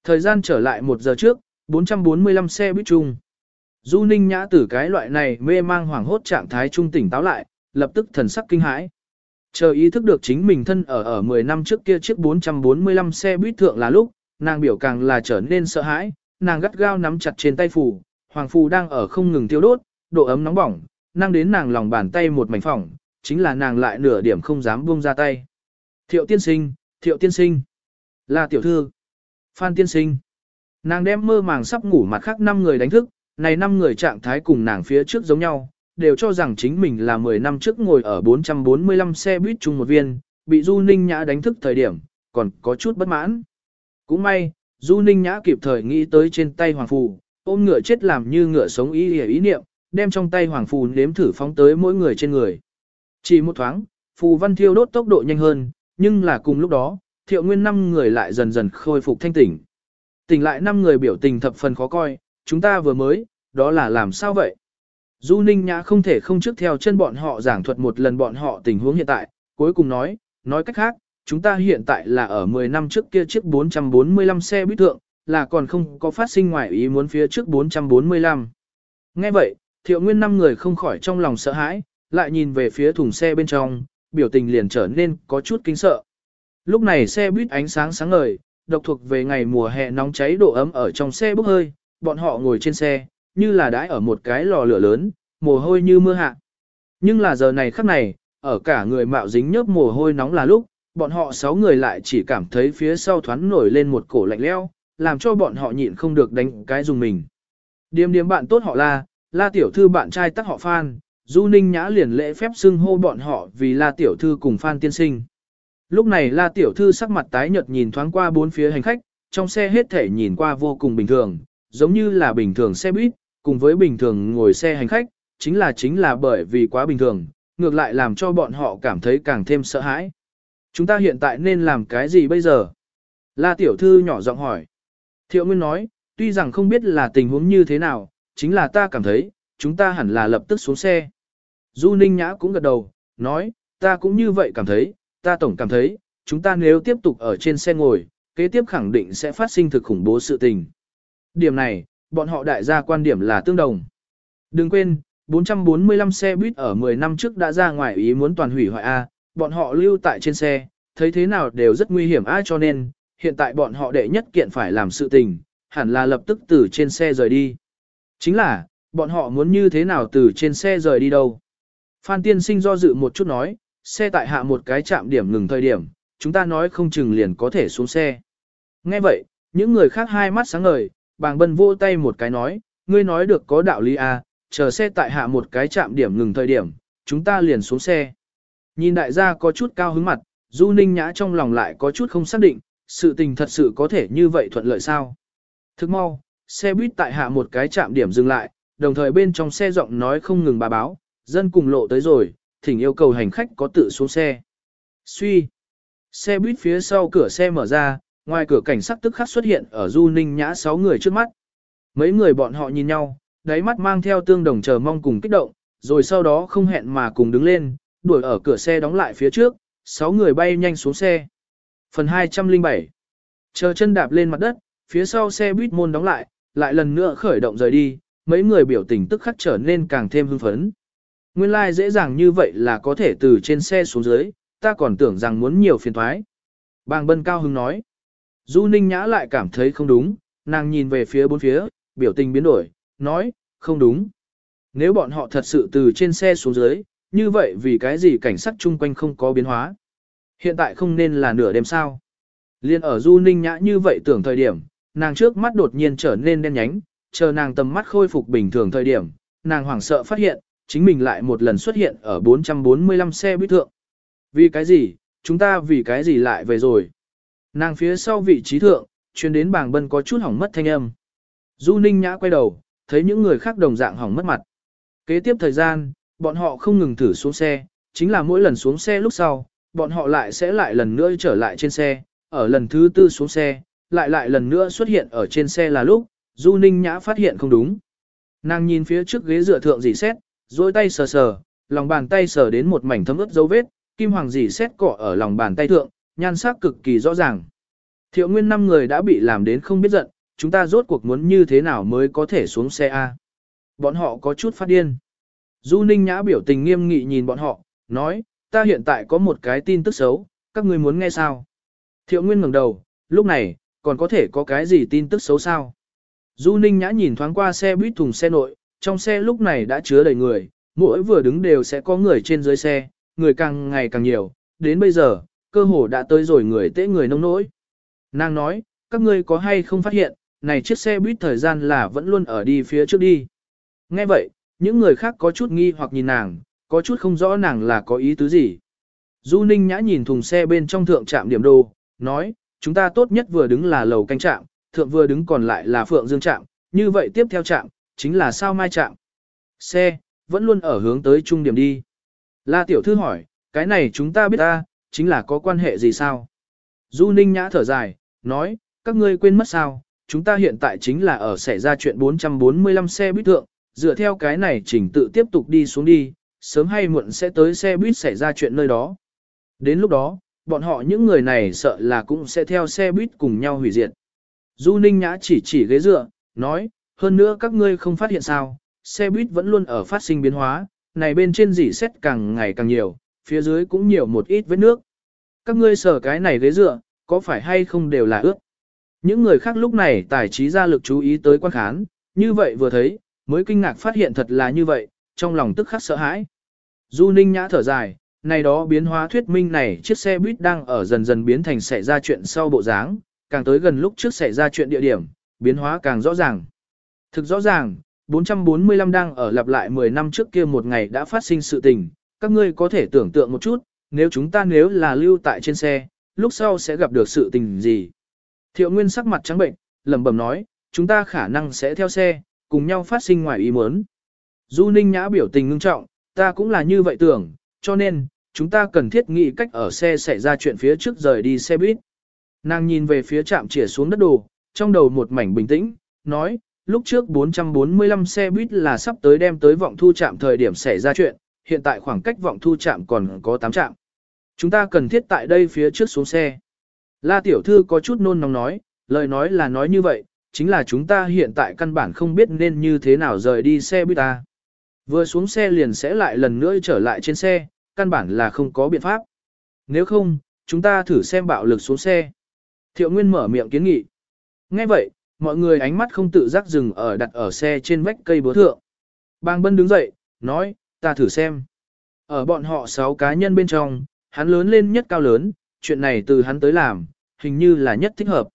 Thời gian trở lại một giờ trước, 445 xe buýt chung. Du Ninh Nhã tử cái loại này mê mang hoảng hốt trạng thái trung tỉnh táo lại, lập tức thần sắc kinh hãi. Chờ ý thức được chính mình thân ở ở 10 năm trước kia chiếc 445 xe buýt thượng là lúc, nàng biểu càng là trở nên sợ hãi, nàng gắt gao nắm chặt trên tay phù, hoàng phù đang ở không ngừng tiêu đốt, độ ấm nóng bỏng, năng đến nàng lòng bàn tay một mảnh phỏng, chính là nàng lại nửa điểm không dám buông ra tay. Thiệu tiên sinh, thiệu tiên sinh, là tiểu thư, phan tiên sinh. Nàng đem mơ màng sắp ngủ mặt khác năm người đánh thức, này năm người trạng thái cùng nàng phía trước giống nhau, đều cho rằng chính mình là 10 năm trước ngồi ở 445 xe buýt chung một viên, bị Du Ninh Nhã đánh thức thời điểm, còn có chút bất mãn. Cũng may, Du Ninh Nhã kịp thời nghĩ tới trên tay Hoàng Phù, ôm ngựa chết làm như ngựa sống ý ý, ý niệm, đem trong tay Hoàng Phù nếm thử phóng tới mỗi người trên người. Chỉ một thoáng, Phù Văn Thiêu đốt tốc độ nhanh hơn, nhưng là cùng lúc đó, thiệu nguyên năm người lại dần dần khôi phục thanh tỉnh. Tỉnh lại năm người biểu tình thập phần khó coi, chúng ta vừa mới, đó là làm sao vậy? Du Ninh Nhã không thể không trước theo chân bọn họ giảng thuật một lần bọn họ tình huống hiện tại, cuối cùng nói, nói cách khác, chúng ta hiện tại là ở 10 năm trước kia chiếc 445 xe buýt thượng, là còn không có phát sinh ngoài ý muốn phía trước 445. Nghe vậy, thiệu nguyên năm người không khỏi trong lòng sợ hãi, lại nhìn về phía thùng xe bên trong, biểu tình liền trở nên có chút kinh sợ. Lúc này xe buýt ánh sáng sáng ngời, độc thuộc về ngày mùa hè nóng cháy độ ấm ở trong xe bốc hơi, bọn họ ngồi trên xe, như là đãi ở một cái lò lửa lớn, mồ hôi như mưa hạ. Nhưng là giờ này khắc này, ở cả người mạo dính nhớp mồ hôi nóng là lúc, bọn họ sáu người lại chỉ cảm thấy phía sau thoáng nổi lên một cổ lạnh leo, làm cho bọn họ nhịn không được đánh cái dùng mình. Điềm điềm bạn tốt họ la, la tiểu thư bạn trai tắc họ Phan, Du Ninh Nhã liền lễ phép xưng hô bọn họ vì la tiểu thư cùng Phan tiên sinh. Lúc này la tiểu thư sắc mặt tái nhợt nhìn thoáng qua bốn phía hành khách, trong xe hết thể nhìn qua vô cùng bình thường, giống như là bình thường xe buýt, cùng với bình thường ngồi xe hành khách, chính là chính là bởi vì quá bình thường, ngược lại làm cho bọn họ cảm thấy càng thêm sợ hãi. Chúng ta hiện tại nên làm cái gì bây giờ? La tiểu thư nhỏ giọng hỏi. Thiệu Nguyên nói, tuy rằng không biết là tình huống như thế nào, chính là ta cảm thấy, chúng ta hẳn là lập tức xuống xe. Du Ninh Nhã cũng gật đầu, nói, ta cũng như vậy cảm thấy, ta tổng cảm thấy, chúng ta nếu tiếp tục ở trên xe ngồi, kế tiếp khẳng định sẽ phát sinh thực khủng bố sự tình. Điểm này, bọn họ đại gia quan điểm là tương đồng. Đừng quên, 445 xe buýt ở 10 năm trước đã ra ngoài ý muốn toàn hủy hoại A, bọn họ lưu tại trên xe, thấy thế nào đều rất nguy hiểm A cho nên, hiện tại bọn họ đệ nhất kiện phải làm sự tình, hẳn là lập tức từ trên xe rời đi. Chính là, bọn họ muốn như thế nào từ trên xe rời đi đâu. Phan tiên sinh do dự một chút nói, xe tại hạ một cái chạm điểm ngừng thời điểm, chúng ta nói không chừng liền có thể xuống xe. Nghe vậy, những người khác hai mắt sáng ngời, bàng bân vỗ tay một cái nói, ngươi nói được có đạo lý à, chờ xe tại hạ một cái chạm điểm ngừng thời điểm, chúng ta liền xuống xe. Nhìn đại gia có chút cao hứng mặt, Du Ninh Nhã trong lòng lại có chút không xác định, sự tình thật sự có thể như vậy thuận lợi sao. Thức mau, xe buýt tại hạ một cái chạm điểm dừng lại, đồng thời bên trong xe giọng nói không ngừng bà báo, dân cùng lộ tới rồi, thỉnh yêu cầu hành khách có tự xuống xe. Suy. Xe buýt phía sau cửa xe mở ra, ngoài cửa cảnh sát tức khắc xuất hiện ở Du Ninh Nhã sáu người trước mắt. Mấy người bọn họ nhìn nhau, đáy mắt mang theo tương đồng chờ mong cùng kích động, rồi sau đó không hẹn mà cùng đứng lên, đuổi ở cửa xe đóng lại phía trước, sáu người bay nhanh xuống xe. Phần 207 Chờ chân đạp lên mặt đất, phía sau xe buýt môn đóng lại, lại lần nữa khởi động rời đi, mấy người biểu tình tức khắc trở nên càng thêm hưng phấn. Nguyên lai like dễ dàng như vậy là có thể từ trên xe xuống dưới, ta còn tưởng rằng muốn nhiều phiền thoái. Bàng bân cao hưng nói. Du Ninh Nhã lại cảm thấy không đúng, nàng nhìn về phía bốn phía, biểu tình biến đổi, nói, không đúng. Nếu bọn họ thật sự từ trên xe xuống dưới, như vậy vì cái gì cảnh sát chung quanh không có biến hóa? Hiện tại không nên là nửa đêm sao? Liên ở Du Ninh Nhã như vậy tưởng thời điểm, nàng trước mắt đột nhiên trở nên đen nhánh, chờ nàng tầm mắt khôi phục bình thường thời điểm, nàng hoảng sợ phát hiện, chính mình lại một lần xuất hiện ở 445 xe buýt thượng. Vì cái gì, chúng ta vì cái gì lại về rồi? Nàng phía sau vị trí thượng, chuyên đến bàng bân có chút hỏng mất thanh âm. Du Ninh Nhã quay đầu, thấy những người khác đồng dạng hỏng mất mặt. Kế tiếp thời gian, bọn họ không ngừng thử xuống xe, chính là mỗi lần xuống xe lúc sau, bọn họ lại sẽ lại lần nữa trở lại trên xe, ở lần thứ tư xuống xe, lại lại lần nữa xuất hiện ở trên xe là lúc, Du Ninh Nhã phát hiện không đúng. Nàng nhìn phía trước ghế dựa thượng dì xét, dôi tay sờ sờ, lòng bàn tay sờ đến một mảnh thấm ướt dấu vết, kim hoàng dì xét cọ ở lòng bàn tay thượng, nhan sắc cực kỳ rõ ràng. Thiệu nguyên năm người đã bị làm đến không biết giận, chúng ta rốt cuộc muốn như thế nào mới có thể xuống xe A. Bọn họ có chút phát điên. Du Ninh Nhã biểu tình nghiêm nghị nhìn bọn họ, nói, ta hiện tại có một cái tin tức xấu, các ngươi muốn nghe sao? Thiệu Nguyên ngẩng đầu, lúc này, còn có thể có cái gì tin tức xấu sao? Du Ninh Nhã nhìn thoáng qua xe buýt thùng xe nội, trong xe lúc này đã chứa đầy người, mỗi vừa đứng đều sẽ có người trên dưới xe, người càng ngày càng nhiều, đến bây giờ, cơ hồ đã tới rồi người tễ người nông nỗi. Nàng nói, các ngươi có hay không phát hiện, này chiếc xe buýt thời gian là vẫn luôn ở đi phía trước đi. Nghe vậy, những người khác có chút nghi hoặc nhìn nàng, có chút không rõ nàng là có ý tứ gì. Du Ninh Nhã nhìn thùng xe bên trong thượng trạm điểm đồ, nói, chúng ta tốt nhất vừa đứng là lầu canh trạm, thượng vừa đứng còn lại là Phượng Dương trạm, như vậy tiếp theo trạm, chính là sao mai trạm. Xe, vẫn luôn ở hướng tới trung điểm đi. La Tiểu Thư hỏi, cái này chúng ta biết ta, chính là có quan hệ gì sao? Du Ninh Nhã thở dài, nói, các ngươi quên mất sao, chúng ta hiện tại chính là ở xảy ra chuyện 445 xe buýt thượng, dựa theo cái này chỉnh tự tiếp tục đi xuống đi, sớm hay muộn sẽ tới xe buýt xảy ra chuyện nơi đó. Đến lúc đó, bọn họ những người này sợ là cũng sẽ theo xe buýt cùng nhau hủy diệt. Du Ninh Nhã chỉ chỉ ghế dựa, nói, hơn nữa các ngươi không phát hiện sao, xe buýt vẫn luôn ở phát sinh biến hóa, này bên trên dỉ xét càng ngày càng nhiều, phía dưới cũng nhiều một ít vết nước. Các ngươi sở cái này ghế dựa, có phải hay không đều là ướt. Những người khác lúc này tài trí ra lực chú ý tới quan khán, như vậy vừa thấy, Mới kinh ngạc phát hiện thật là như vậy, trong lòng tức khắc sợ hãi. Du Ninh Nhã thở dài, này đó biến hóa thuyết minh này chiếc xe buýt đang ở dần dần biến thành xảy ra chuyện sau bộ dáng, càng tới gần lúc trước xảy ra chuyện địa điểm, biến hóa càng rõ ràng. Thực rõ ràng, 445 đang ở lặp lại 10 năm trước kia một ngày đã phát sinh sự tình, các ngươi có thể tưởng tượng một chút, nếu chúng ta nếu là lưu tại trên xe, lúc sau sẽ gặp được sự tình gì. Thiệu Nguyên sắc mặt trắng bệnh, lẩm bẩm nói, chúng ta khả năng sẽ theo xe, cùng nhau phát sinh ngoài ý muốn. Du Ninh Nhã biểu tình ngưng trọng, ta cũng là như vậy tưởng, cho nên, chúng ta cần thiết nghĩ cách ở xe xảy ra chuyện phía trước rời đi xe buýt. Nàng nhìn về phía trạm chỉa xuống đất đồ, trong đầu một mảnh bình tĩnh, nói, lúc trước 445 xe buýt là sắp tới đem tới vọng thu trạm thời điểm xảy ra chuyện, hiện tại khoảng cách vọng thu trạm còn có 8 trạm. Chúng ta cần thiết tại đây phía trước xuống xe. La tiểu thư có chút nôn nóng nói, lời nói là nói như vậy, chính là chúng ta hiện tại căn bản không biết nên như thế nào rời đi xe buýt ta. Vừa xuống xe liền sẽ lại lần nữa trở lại trên xe, căn bản là không có biện pháp. Nếu không, chúng ta thử xem bạo lực xuống xe. Thiệu Nguyên mở miệng kiến nghị. Nghe vậy, mọi người ánh mắt không tự giác dừng ở đặt ở xe trên vách cây búa thượng. Bang Bân đứng dậy, nói, ta thử xem. Ở bọn họ 6 cá nhân bên trong, hắn lớn lên nhất cao lớn, chuyện này từ hắn tới làm, hình như là nhất thích hợp.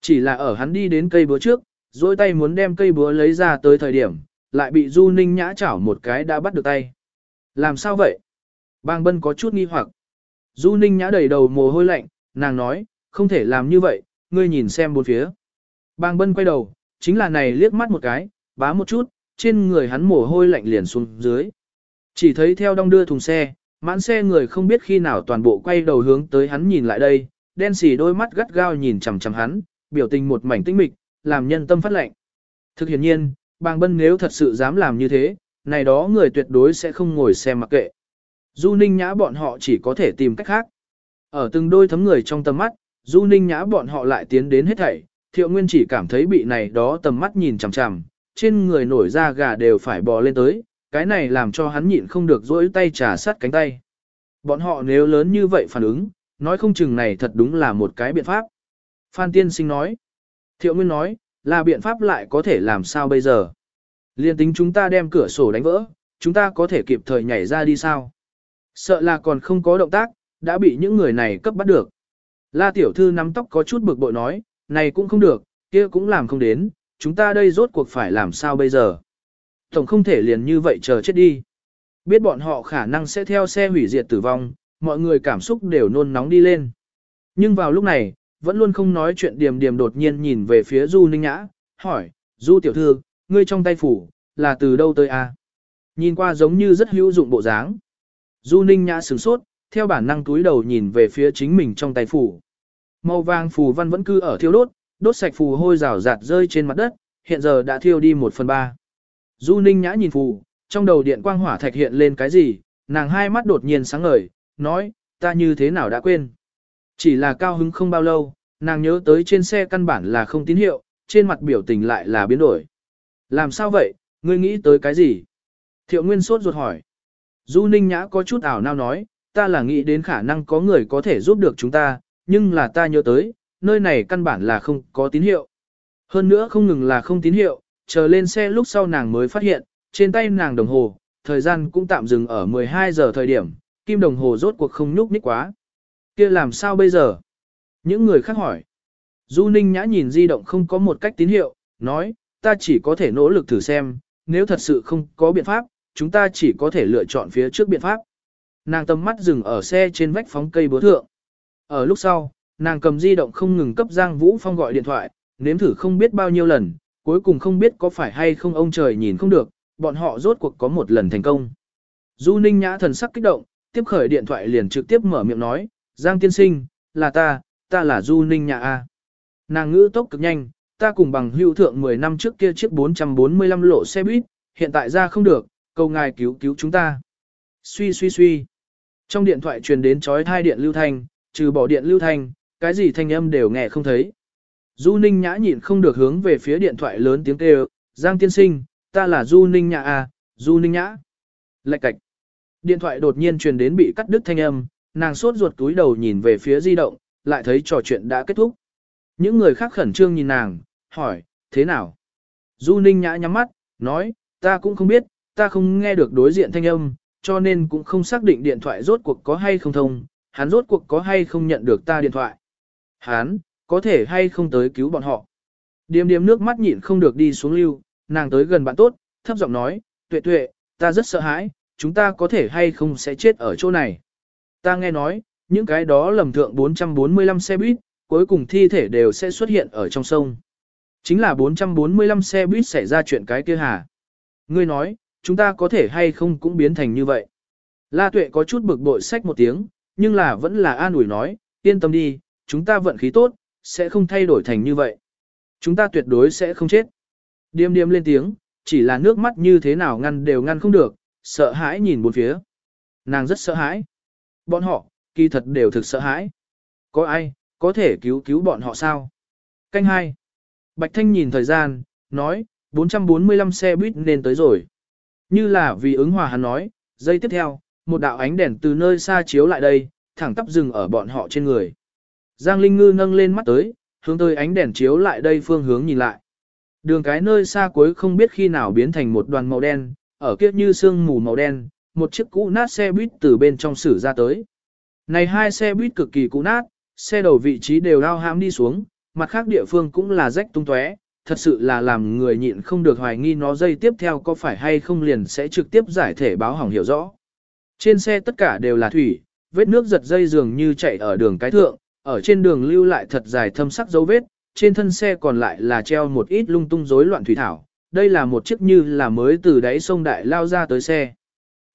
Chỉ là ở hắn đi đến cây búa trước, dôi tay muốn đem cây búa lấy ra tới thời điểm, lại bị Du Ninh nhã chảo một cái đã bắt được tay. Làm sao vậy? Bang Bân có chút nghi hoặc. Du Ninh nhã đầy đầu mồ hôi lạnh, nàng nói, không thể làm như vậy, ngươi nhìn xem bốn phía. Bang Bân quay đầu, chính là này liếc mắt một cái, bá một chút, trên người hắn mồ hôi lạnh liền xuống dưới. Chỉ thấy theo đong đưa thùng xe, mãn xe người không biết khi nào toàn bộ quay đầu hướng tới hắn nhìn lại đây, đen xì đôi mắt gắt gao nhìn chằm chằm hắn, biểu tình một mảnh tinh mịch, làm nhân tâm phát lạnh. Thực hiện nhiên, bang bân nếu thật sự dám làm như thế, này đó người tuyệt đối sẽ không ngồi xem mặc kệ. Du ninh nhã bọn họ chỉ có thể tìm cách khác. Ở từng đôi thấm người trong tầm mắt, du ninh nhã bọn họ lại tiến đến hết thảy, thiệu nguyên chỉ cảm thấy bị này đó tầm mắt nhìn chằm chằm, trên người nổi da gà đều phải bò lên tới, cái này làm cho hắn nhịn không được rỗi tay trà sát cánh tay. Bọn họ nếu lớn như vậy phản ứng, nói không chừng này thật đúng là một cái biện pháp. Phan Tiên Sinh nói. Thiệu Nguyên nói, là biện pháp lại có thể làm sao bây giờ? Liên tính chúng ta đem cửa sổ đánh vỡ, chúng ta có thể kịp thời nhảy ra đi sao? Sợ là còn không có động tác, đã bị những người này cấp bắt được. La Tiểu Thư nắm tóc có chút bực bội nói, này cũng không được, kia cũng làm không đến, chúng ta đây rốt cuộc phải làm sao bây giờ? Tổng không thể liền như vậy chờ chết đi. Biết bọn họ khả năng sẽ theo xe hủy diệt tử vong, mọi người cảm xúc đều nôn nóng đi lên. Nhưng vào lúc này, vẫn luôn không nói chuyện điềm điềm đột nhiên nhìn về phía Du Ninh Nhã, hỏi, Du tiểu thư, ngươi trong tay phủ, là từ đâu tới a? Nhìn qua giống như rất hữu dụng bộ dáng. Du Ninh Nhã sửng sốt, theo bản năng túi đầu nhìn về phía chính mình trong tay phủ. Màu vàng phù văn vẫn cứ ở thiêu đốt, đốt sạch phù hôi rào rạt rơi trên mặt đất, hiện giờ đã thiêu đi một phần ba. Du Ninh Nhã nhìn phù, trong đầu điện quang hỏa thạch hiện lên cái gì, nàng hai mắt đột nhiên sáng ngời, nói, ta như thế nào đã quên. Chỉ là cao hứng không bao lâu, nàng nhớ tới trên xe căn bản là không tín hiệu, trên mặt biểu tình lại là biến đổi. Làm sao vậy, ngươi nghĩ tới cái gì? Thiệu Nguyên sốt ruột hỏi. Du Ninh Nhã có chút ảo nao nói, ta là nghĩ đến khả năng có người có thể giúp được chúng ta, nhưng là ta nhớ tới, nơi này căn bản là không có tín hiệu. Hơn nữa không ngừng là không tín hiệu, chờ lên xe lúc sau nàng mới phát hiện, trên tay nàng đồng hồ, thời gian cũng tạm dừng ở 12 giờ thời điểm, kim đồng hồ rốt cuộc không nhúc nhích quá. kia làm sao bây giờ? Những người khác hỏi. Du Ninh Nhã nhìn di động không có một cách tín hiệu, nói, ta chỉ có thể nỗ lực thử xem, nếu thật sự không có biện pháp, chúng ta chỉ có thể lựa chọn phía trước biện pháp. Nàng tầm mắt dừng ở xe trên vách phóng cây búa thượng. Ở lúc sau, nàng cầm di động không ngừng cấp Giang Vũ Phong gọi điện thoại, nếm thử không biết bao nhiêu lần, cuối cùng không biết có phải hay không ông trời nhìn không được, bọn họ rốt cuộc có một lần thành công. Du Ninh Nhã thần sắc kích động, tiếp khởi điện thoại liền trực tiếp mở miệng nói, Giang tiên sinh, là ta, ta là Du Ninh Nhã A. Nàng ngữ tốc cực nhanh, ta cùng bằng hưu thượng 10 năm trước kia chiếc 445 lộ xe buýt, hiện tại ra không được, cầu ngài cứu cứu chúng ta. Suy suy suy. Trong điện thoại truyền đến chói thai điện lưu thanh, trừ bỏ điện lưu thanh, cái gì thanh âm đều nghe không thấy. Du Ninh Nhã nhịn không được hướng về phía điện thoại lớn tiếng kêu, Giang tiên sinh, ta là Du Ninh Nhã à, Du Ninh Nhã. Lạch cạch. Điện thoại đột nhiên truyền đến bị cắt đứt thanh âm, nàng sốt ruột túi đầu nhìn về phía di động, lại thấy trò chuyện đã kết thúc. Những người khác khẩn trương nhìn nàng, hỏi, thế nào? Du Ninh Nhã nhắm mắt, nói, ta cũng không biết, ta không nghe được đối diện thanh âm, cho nên cũng không xác định điện thoại rốt cuộc có hay không thông, hắn rốt cuộc có hay không nhận được ta điện thoại. Hắn, có thể hay không tới cứu bọn họ. Điềm điềm nước mắt nhịn không được đi xuống lưu, nàng tới gần bạn tốt, thấp giọng nói, tuệ tuệ, ta rất sợ hãi, chúng ta có thể hay không sẽ chết ở chỗ này. Ta nghe nói, những cái đó lầm thượng 445 xe buýt, cuối cùng thi thể đều sẽ xuất hiện ở trong sông. Chính là 445 xe buýt xảy ra chuyện cái kia hả? Ngươi nói, chúng ta có thể hay không cũng biến thành như vậy. La tuệ có chút bực bội sách một tiếng, nhưng là vẫn là an ủi nói, yên tâm đi, chúng ta vận khí tốt, sẽ không thay đổi thành như vậy. Chúng ta tuyệt đối sẽ không chết. Điềm điềm lên tiếng, chỉ là nước mắt như thế nào ngăn đều ngăn không được, sợ hãi nhìn bốn phía. Nàng rất sợ hãi. Bọn họ, kỳ thật đều thực sợ hãi. Có ai, có thể cứu cứu bọn họ sao? Canh hai. Bạch Thanh nhìn thời gian, nói, 445 xe buýt nên tới rồi. Như là vì ứng hòa hắn nói, giây tiếp theo, một đạo ánh đèn từ nơi xa chiếu lại đây, thẳng tắp dừng ở bọn họ trên người. Giang Linh Ngư nâng lên mắt tới, hướng tới ánh đèn chiếu lại đây phương hướng nhìn lại. Đường cái nơi xa cuối không biết khi nào biến thành một đoàn màu đen, ở kiếp như sương mù màu đen, một chiếc cũ nát xe buýt từ bên trong xử ra tới. Này hai xe buýt cực kỳ cũ nát, xe đầu vị trí đều lao hãm đi xuống, mặt khác địa phương cũng là rách tung tóe, thật sự là làm người nhịn không được hoài nghi nó dây tiếp theo có phải hay không liền sẽ trực tiếp giải thể báo hỏng hiểu rõ. Trên xe tất cả đều là thủy, vết nước giật dây dường như chạy ở đường cái thượng, ở trên đường lưu lại thật dài thâm sắc dấu vết, trên thân xe còn lại là treo một ít lung tung rối loạn thủy thảo. Đây là một chiếc như là mới từ đáy sông Đại lao ra tới xe.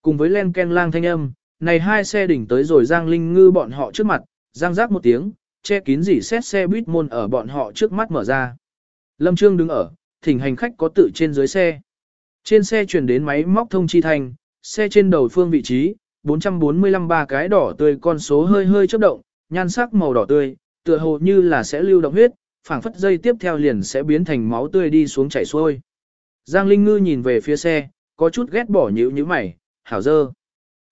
Cùng với len ken lang thanh âm, này hai xe đỉnh tới rồi Giang Linh Ngư bọn họ trước mặt, giang rác một tiếng, che kín dỉ xét xe buýt môn ở bọn họ trước mắt mở ra. Lâm Trương đứng ở, thỉnh hành khách có tự trên dưới xe. Trên xe chuyển đến máy móc thông chi thành, xe trên đầu phương vị trí, 445 ba cái đỏ tươi con số hơi hơi chớp động, nhan sắc màu đỏ tươi, tựa hồ như là sẽ lưu động huyết, phảng phất dây tiếp theo liền sẽ biến thành máu tươi đi xuống chảy xuôi. Giang Linh Ngư nhìn về phía xe, có chút ghét bỏ nhíu nhíu mày, hảo dơ.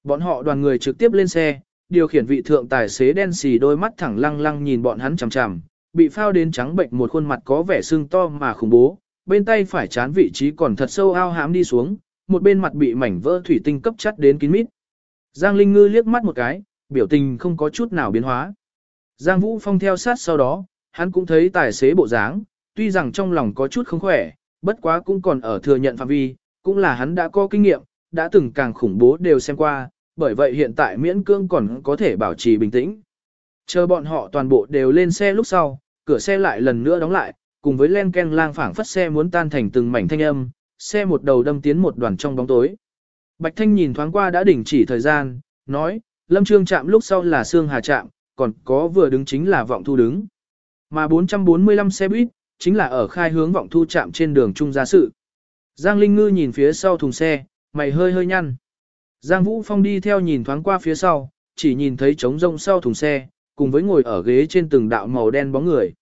Bọn họ đoàn người trực tiếp lên xe, điều khiển vị thượng tài xế đen xì đôi mắt thẳng lăng lăng nhìn bọn hắn chằm chằm, bị phao đến trắng bệnh một khuôn mặt có vẻ sưng to mà khủng bố, bên tay phải chán vị trí còn thật sâu ao hãm đi xuống, một bên mặt bị mảnh vỡ thủy tinh cấp chất đến kín mít. Giang Linh Ngư liếc mắt một cái, biểu tình không có chút nào biến hóa. Giang Vũ Phong theo sát sau đó, hắn cũng thấy tài xế bộ dáng, tuy rằng trong lòng có chút không khỏe, bất quá cũng còn ở thừa nhận phạm vi, cũng là hắn đã có kinh nghiệm, đã từng càng khủng bố đều xem qua, bởi vậy hiện tại miễn cương còn có thể bảo trì bình tĩnh. Chờ bọn họ toàn bộ đều lên xe lúc sau, cửa xe lại lần nữa đóng lại, cùng với len ken lang phảng phất xe muốn tan thành từng mảnh thanh âm, xe một đầu đâm tiến một đoàn trong bóng tối. Bạch Thanh nhìn thoáng qua đã đình chỉ thời gian, nói, Lâm Trương chạm lúc sau là Sương Hà chạm, còn có vừa đứng chính là vọng thu đứng. Mà 445 xe buýt, chính là ở khai hướng vọng thu chạm trên đường trung gia sự. Giang Linh Ngư nhìn phía sau thùng xe, mày hơi hơi nhăn. Giang Vũ Phong đi theo nhìn thoáng qua phía sau, chỉ nhìn thấy trống rông sau thùng xe, cùng với ngồi ở ghế trên từng đạo màu đen bóng người.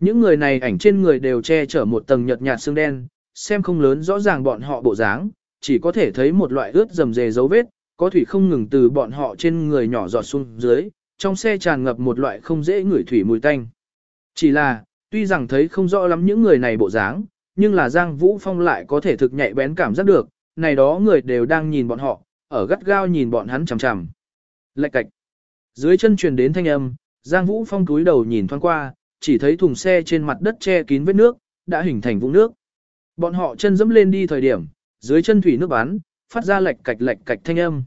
Những người này ảnh trên người đều che chở một tầng nhợt nhạt xương đen, xem không lớn rõ ràng bọn họ bộ dáng, chỉ có thể thấy một loại ướt rầm rề dấu vết, có thủy không ngừng từ bọn họ trên người nhỏ giọt xuống dưới, trong xe tràn ngập một loại không dễ ngửi thủy mùi tanh. Chỉ là, tuy rằng thấy không rõ lắm những người này bộ dáng, nhưng là Giang Vũ Phong lại có thể thực nhạy bén cảm giác được, này đó người đều đang nhìn bọn họ, ở gắt gao nhìn bọn hắn chằm chằm. Lạch cạch. Dưới chân truyền đến thanh âm, Giang Vũ Phong túi đầu nhìn thoáng qua, chỉ thấy thùng xe trên mặt đất che kín vết nước, đã hình thành vũng nước. Bọn họ chân dẫm lên đi thời điểm, dưới chân thủy nước bắn, phát ra lệch cạch lệch cạch thanh âm.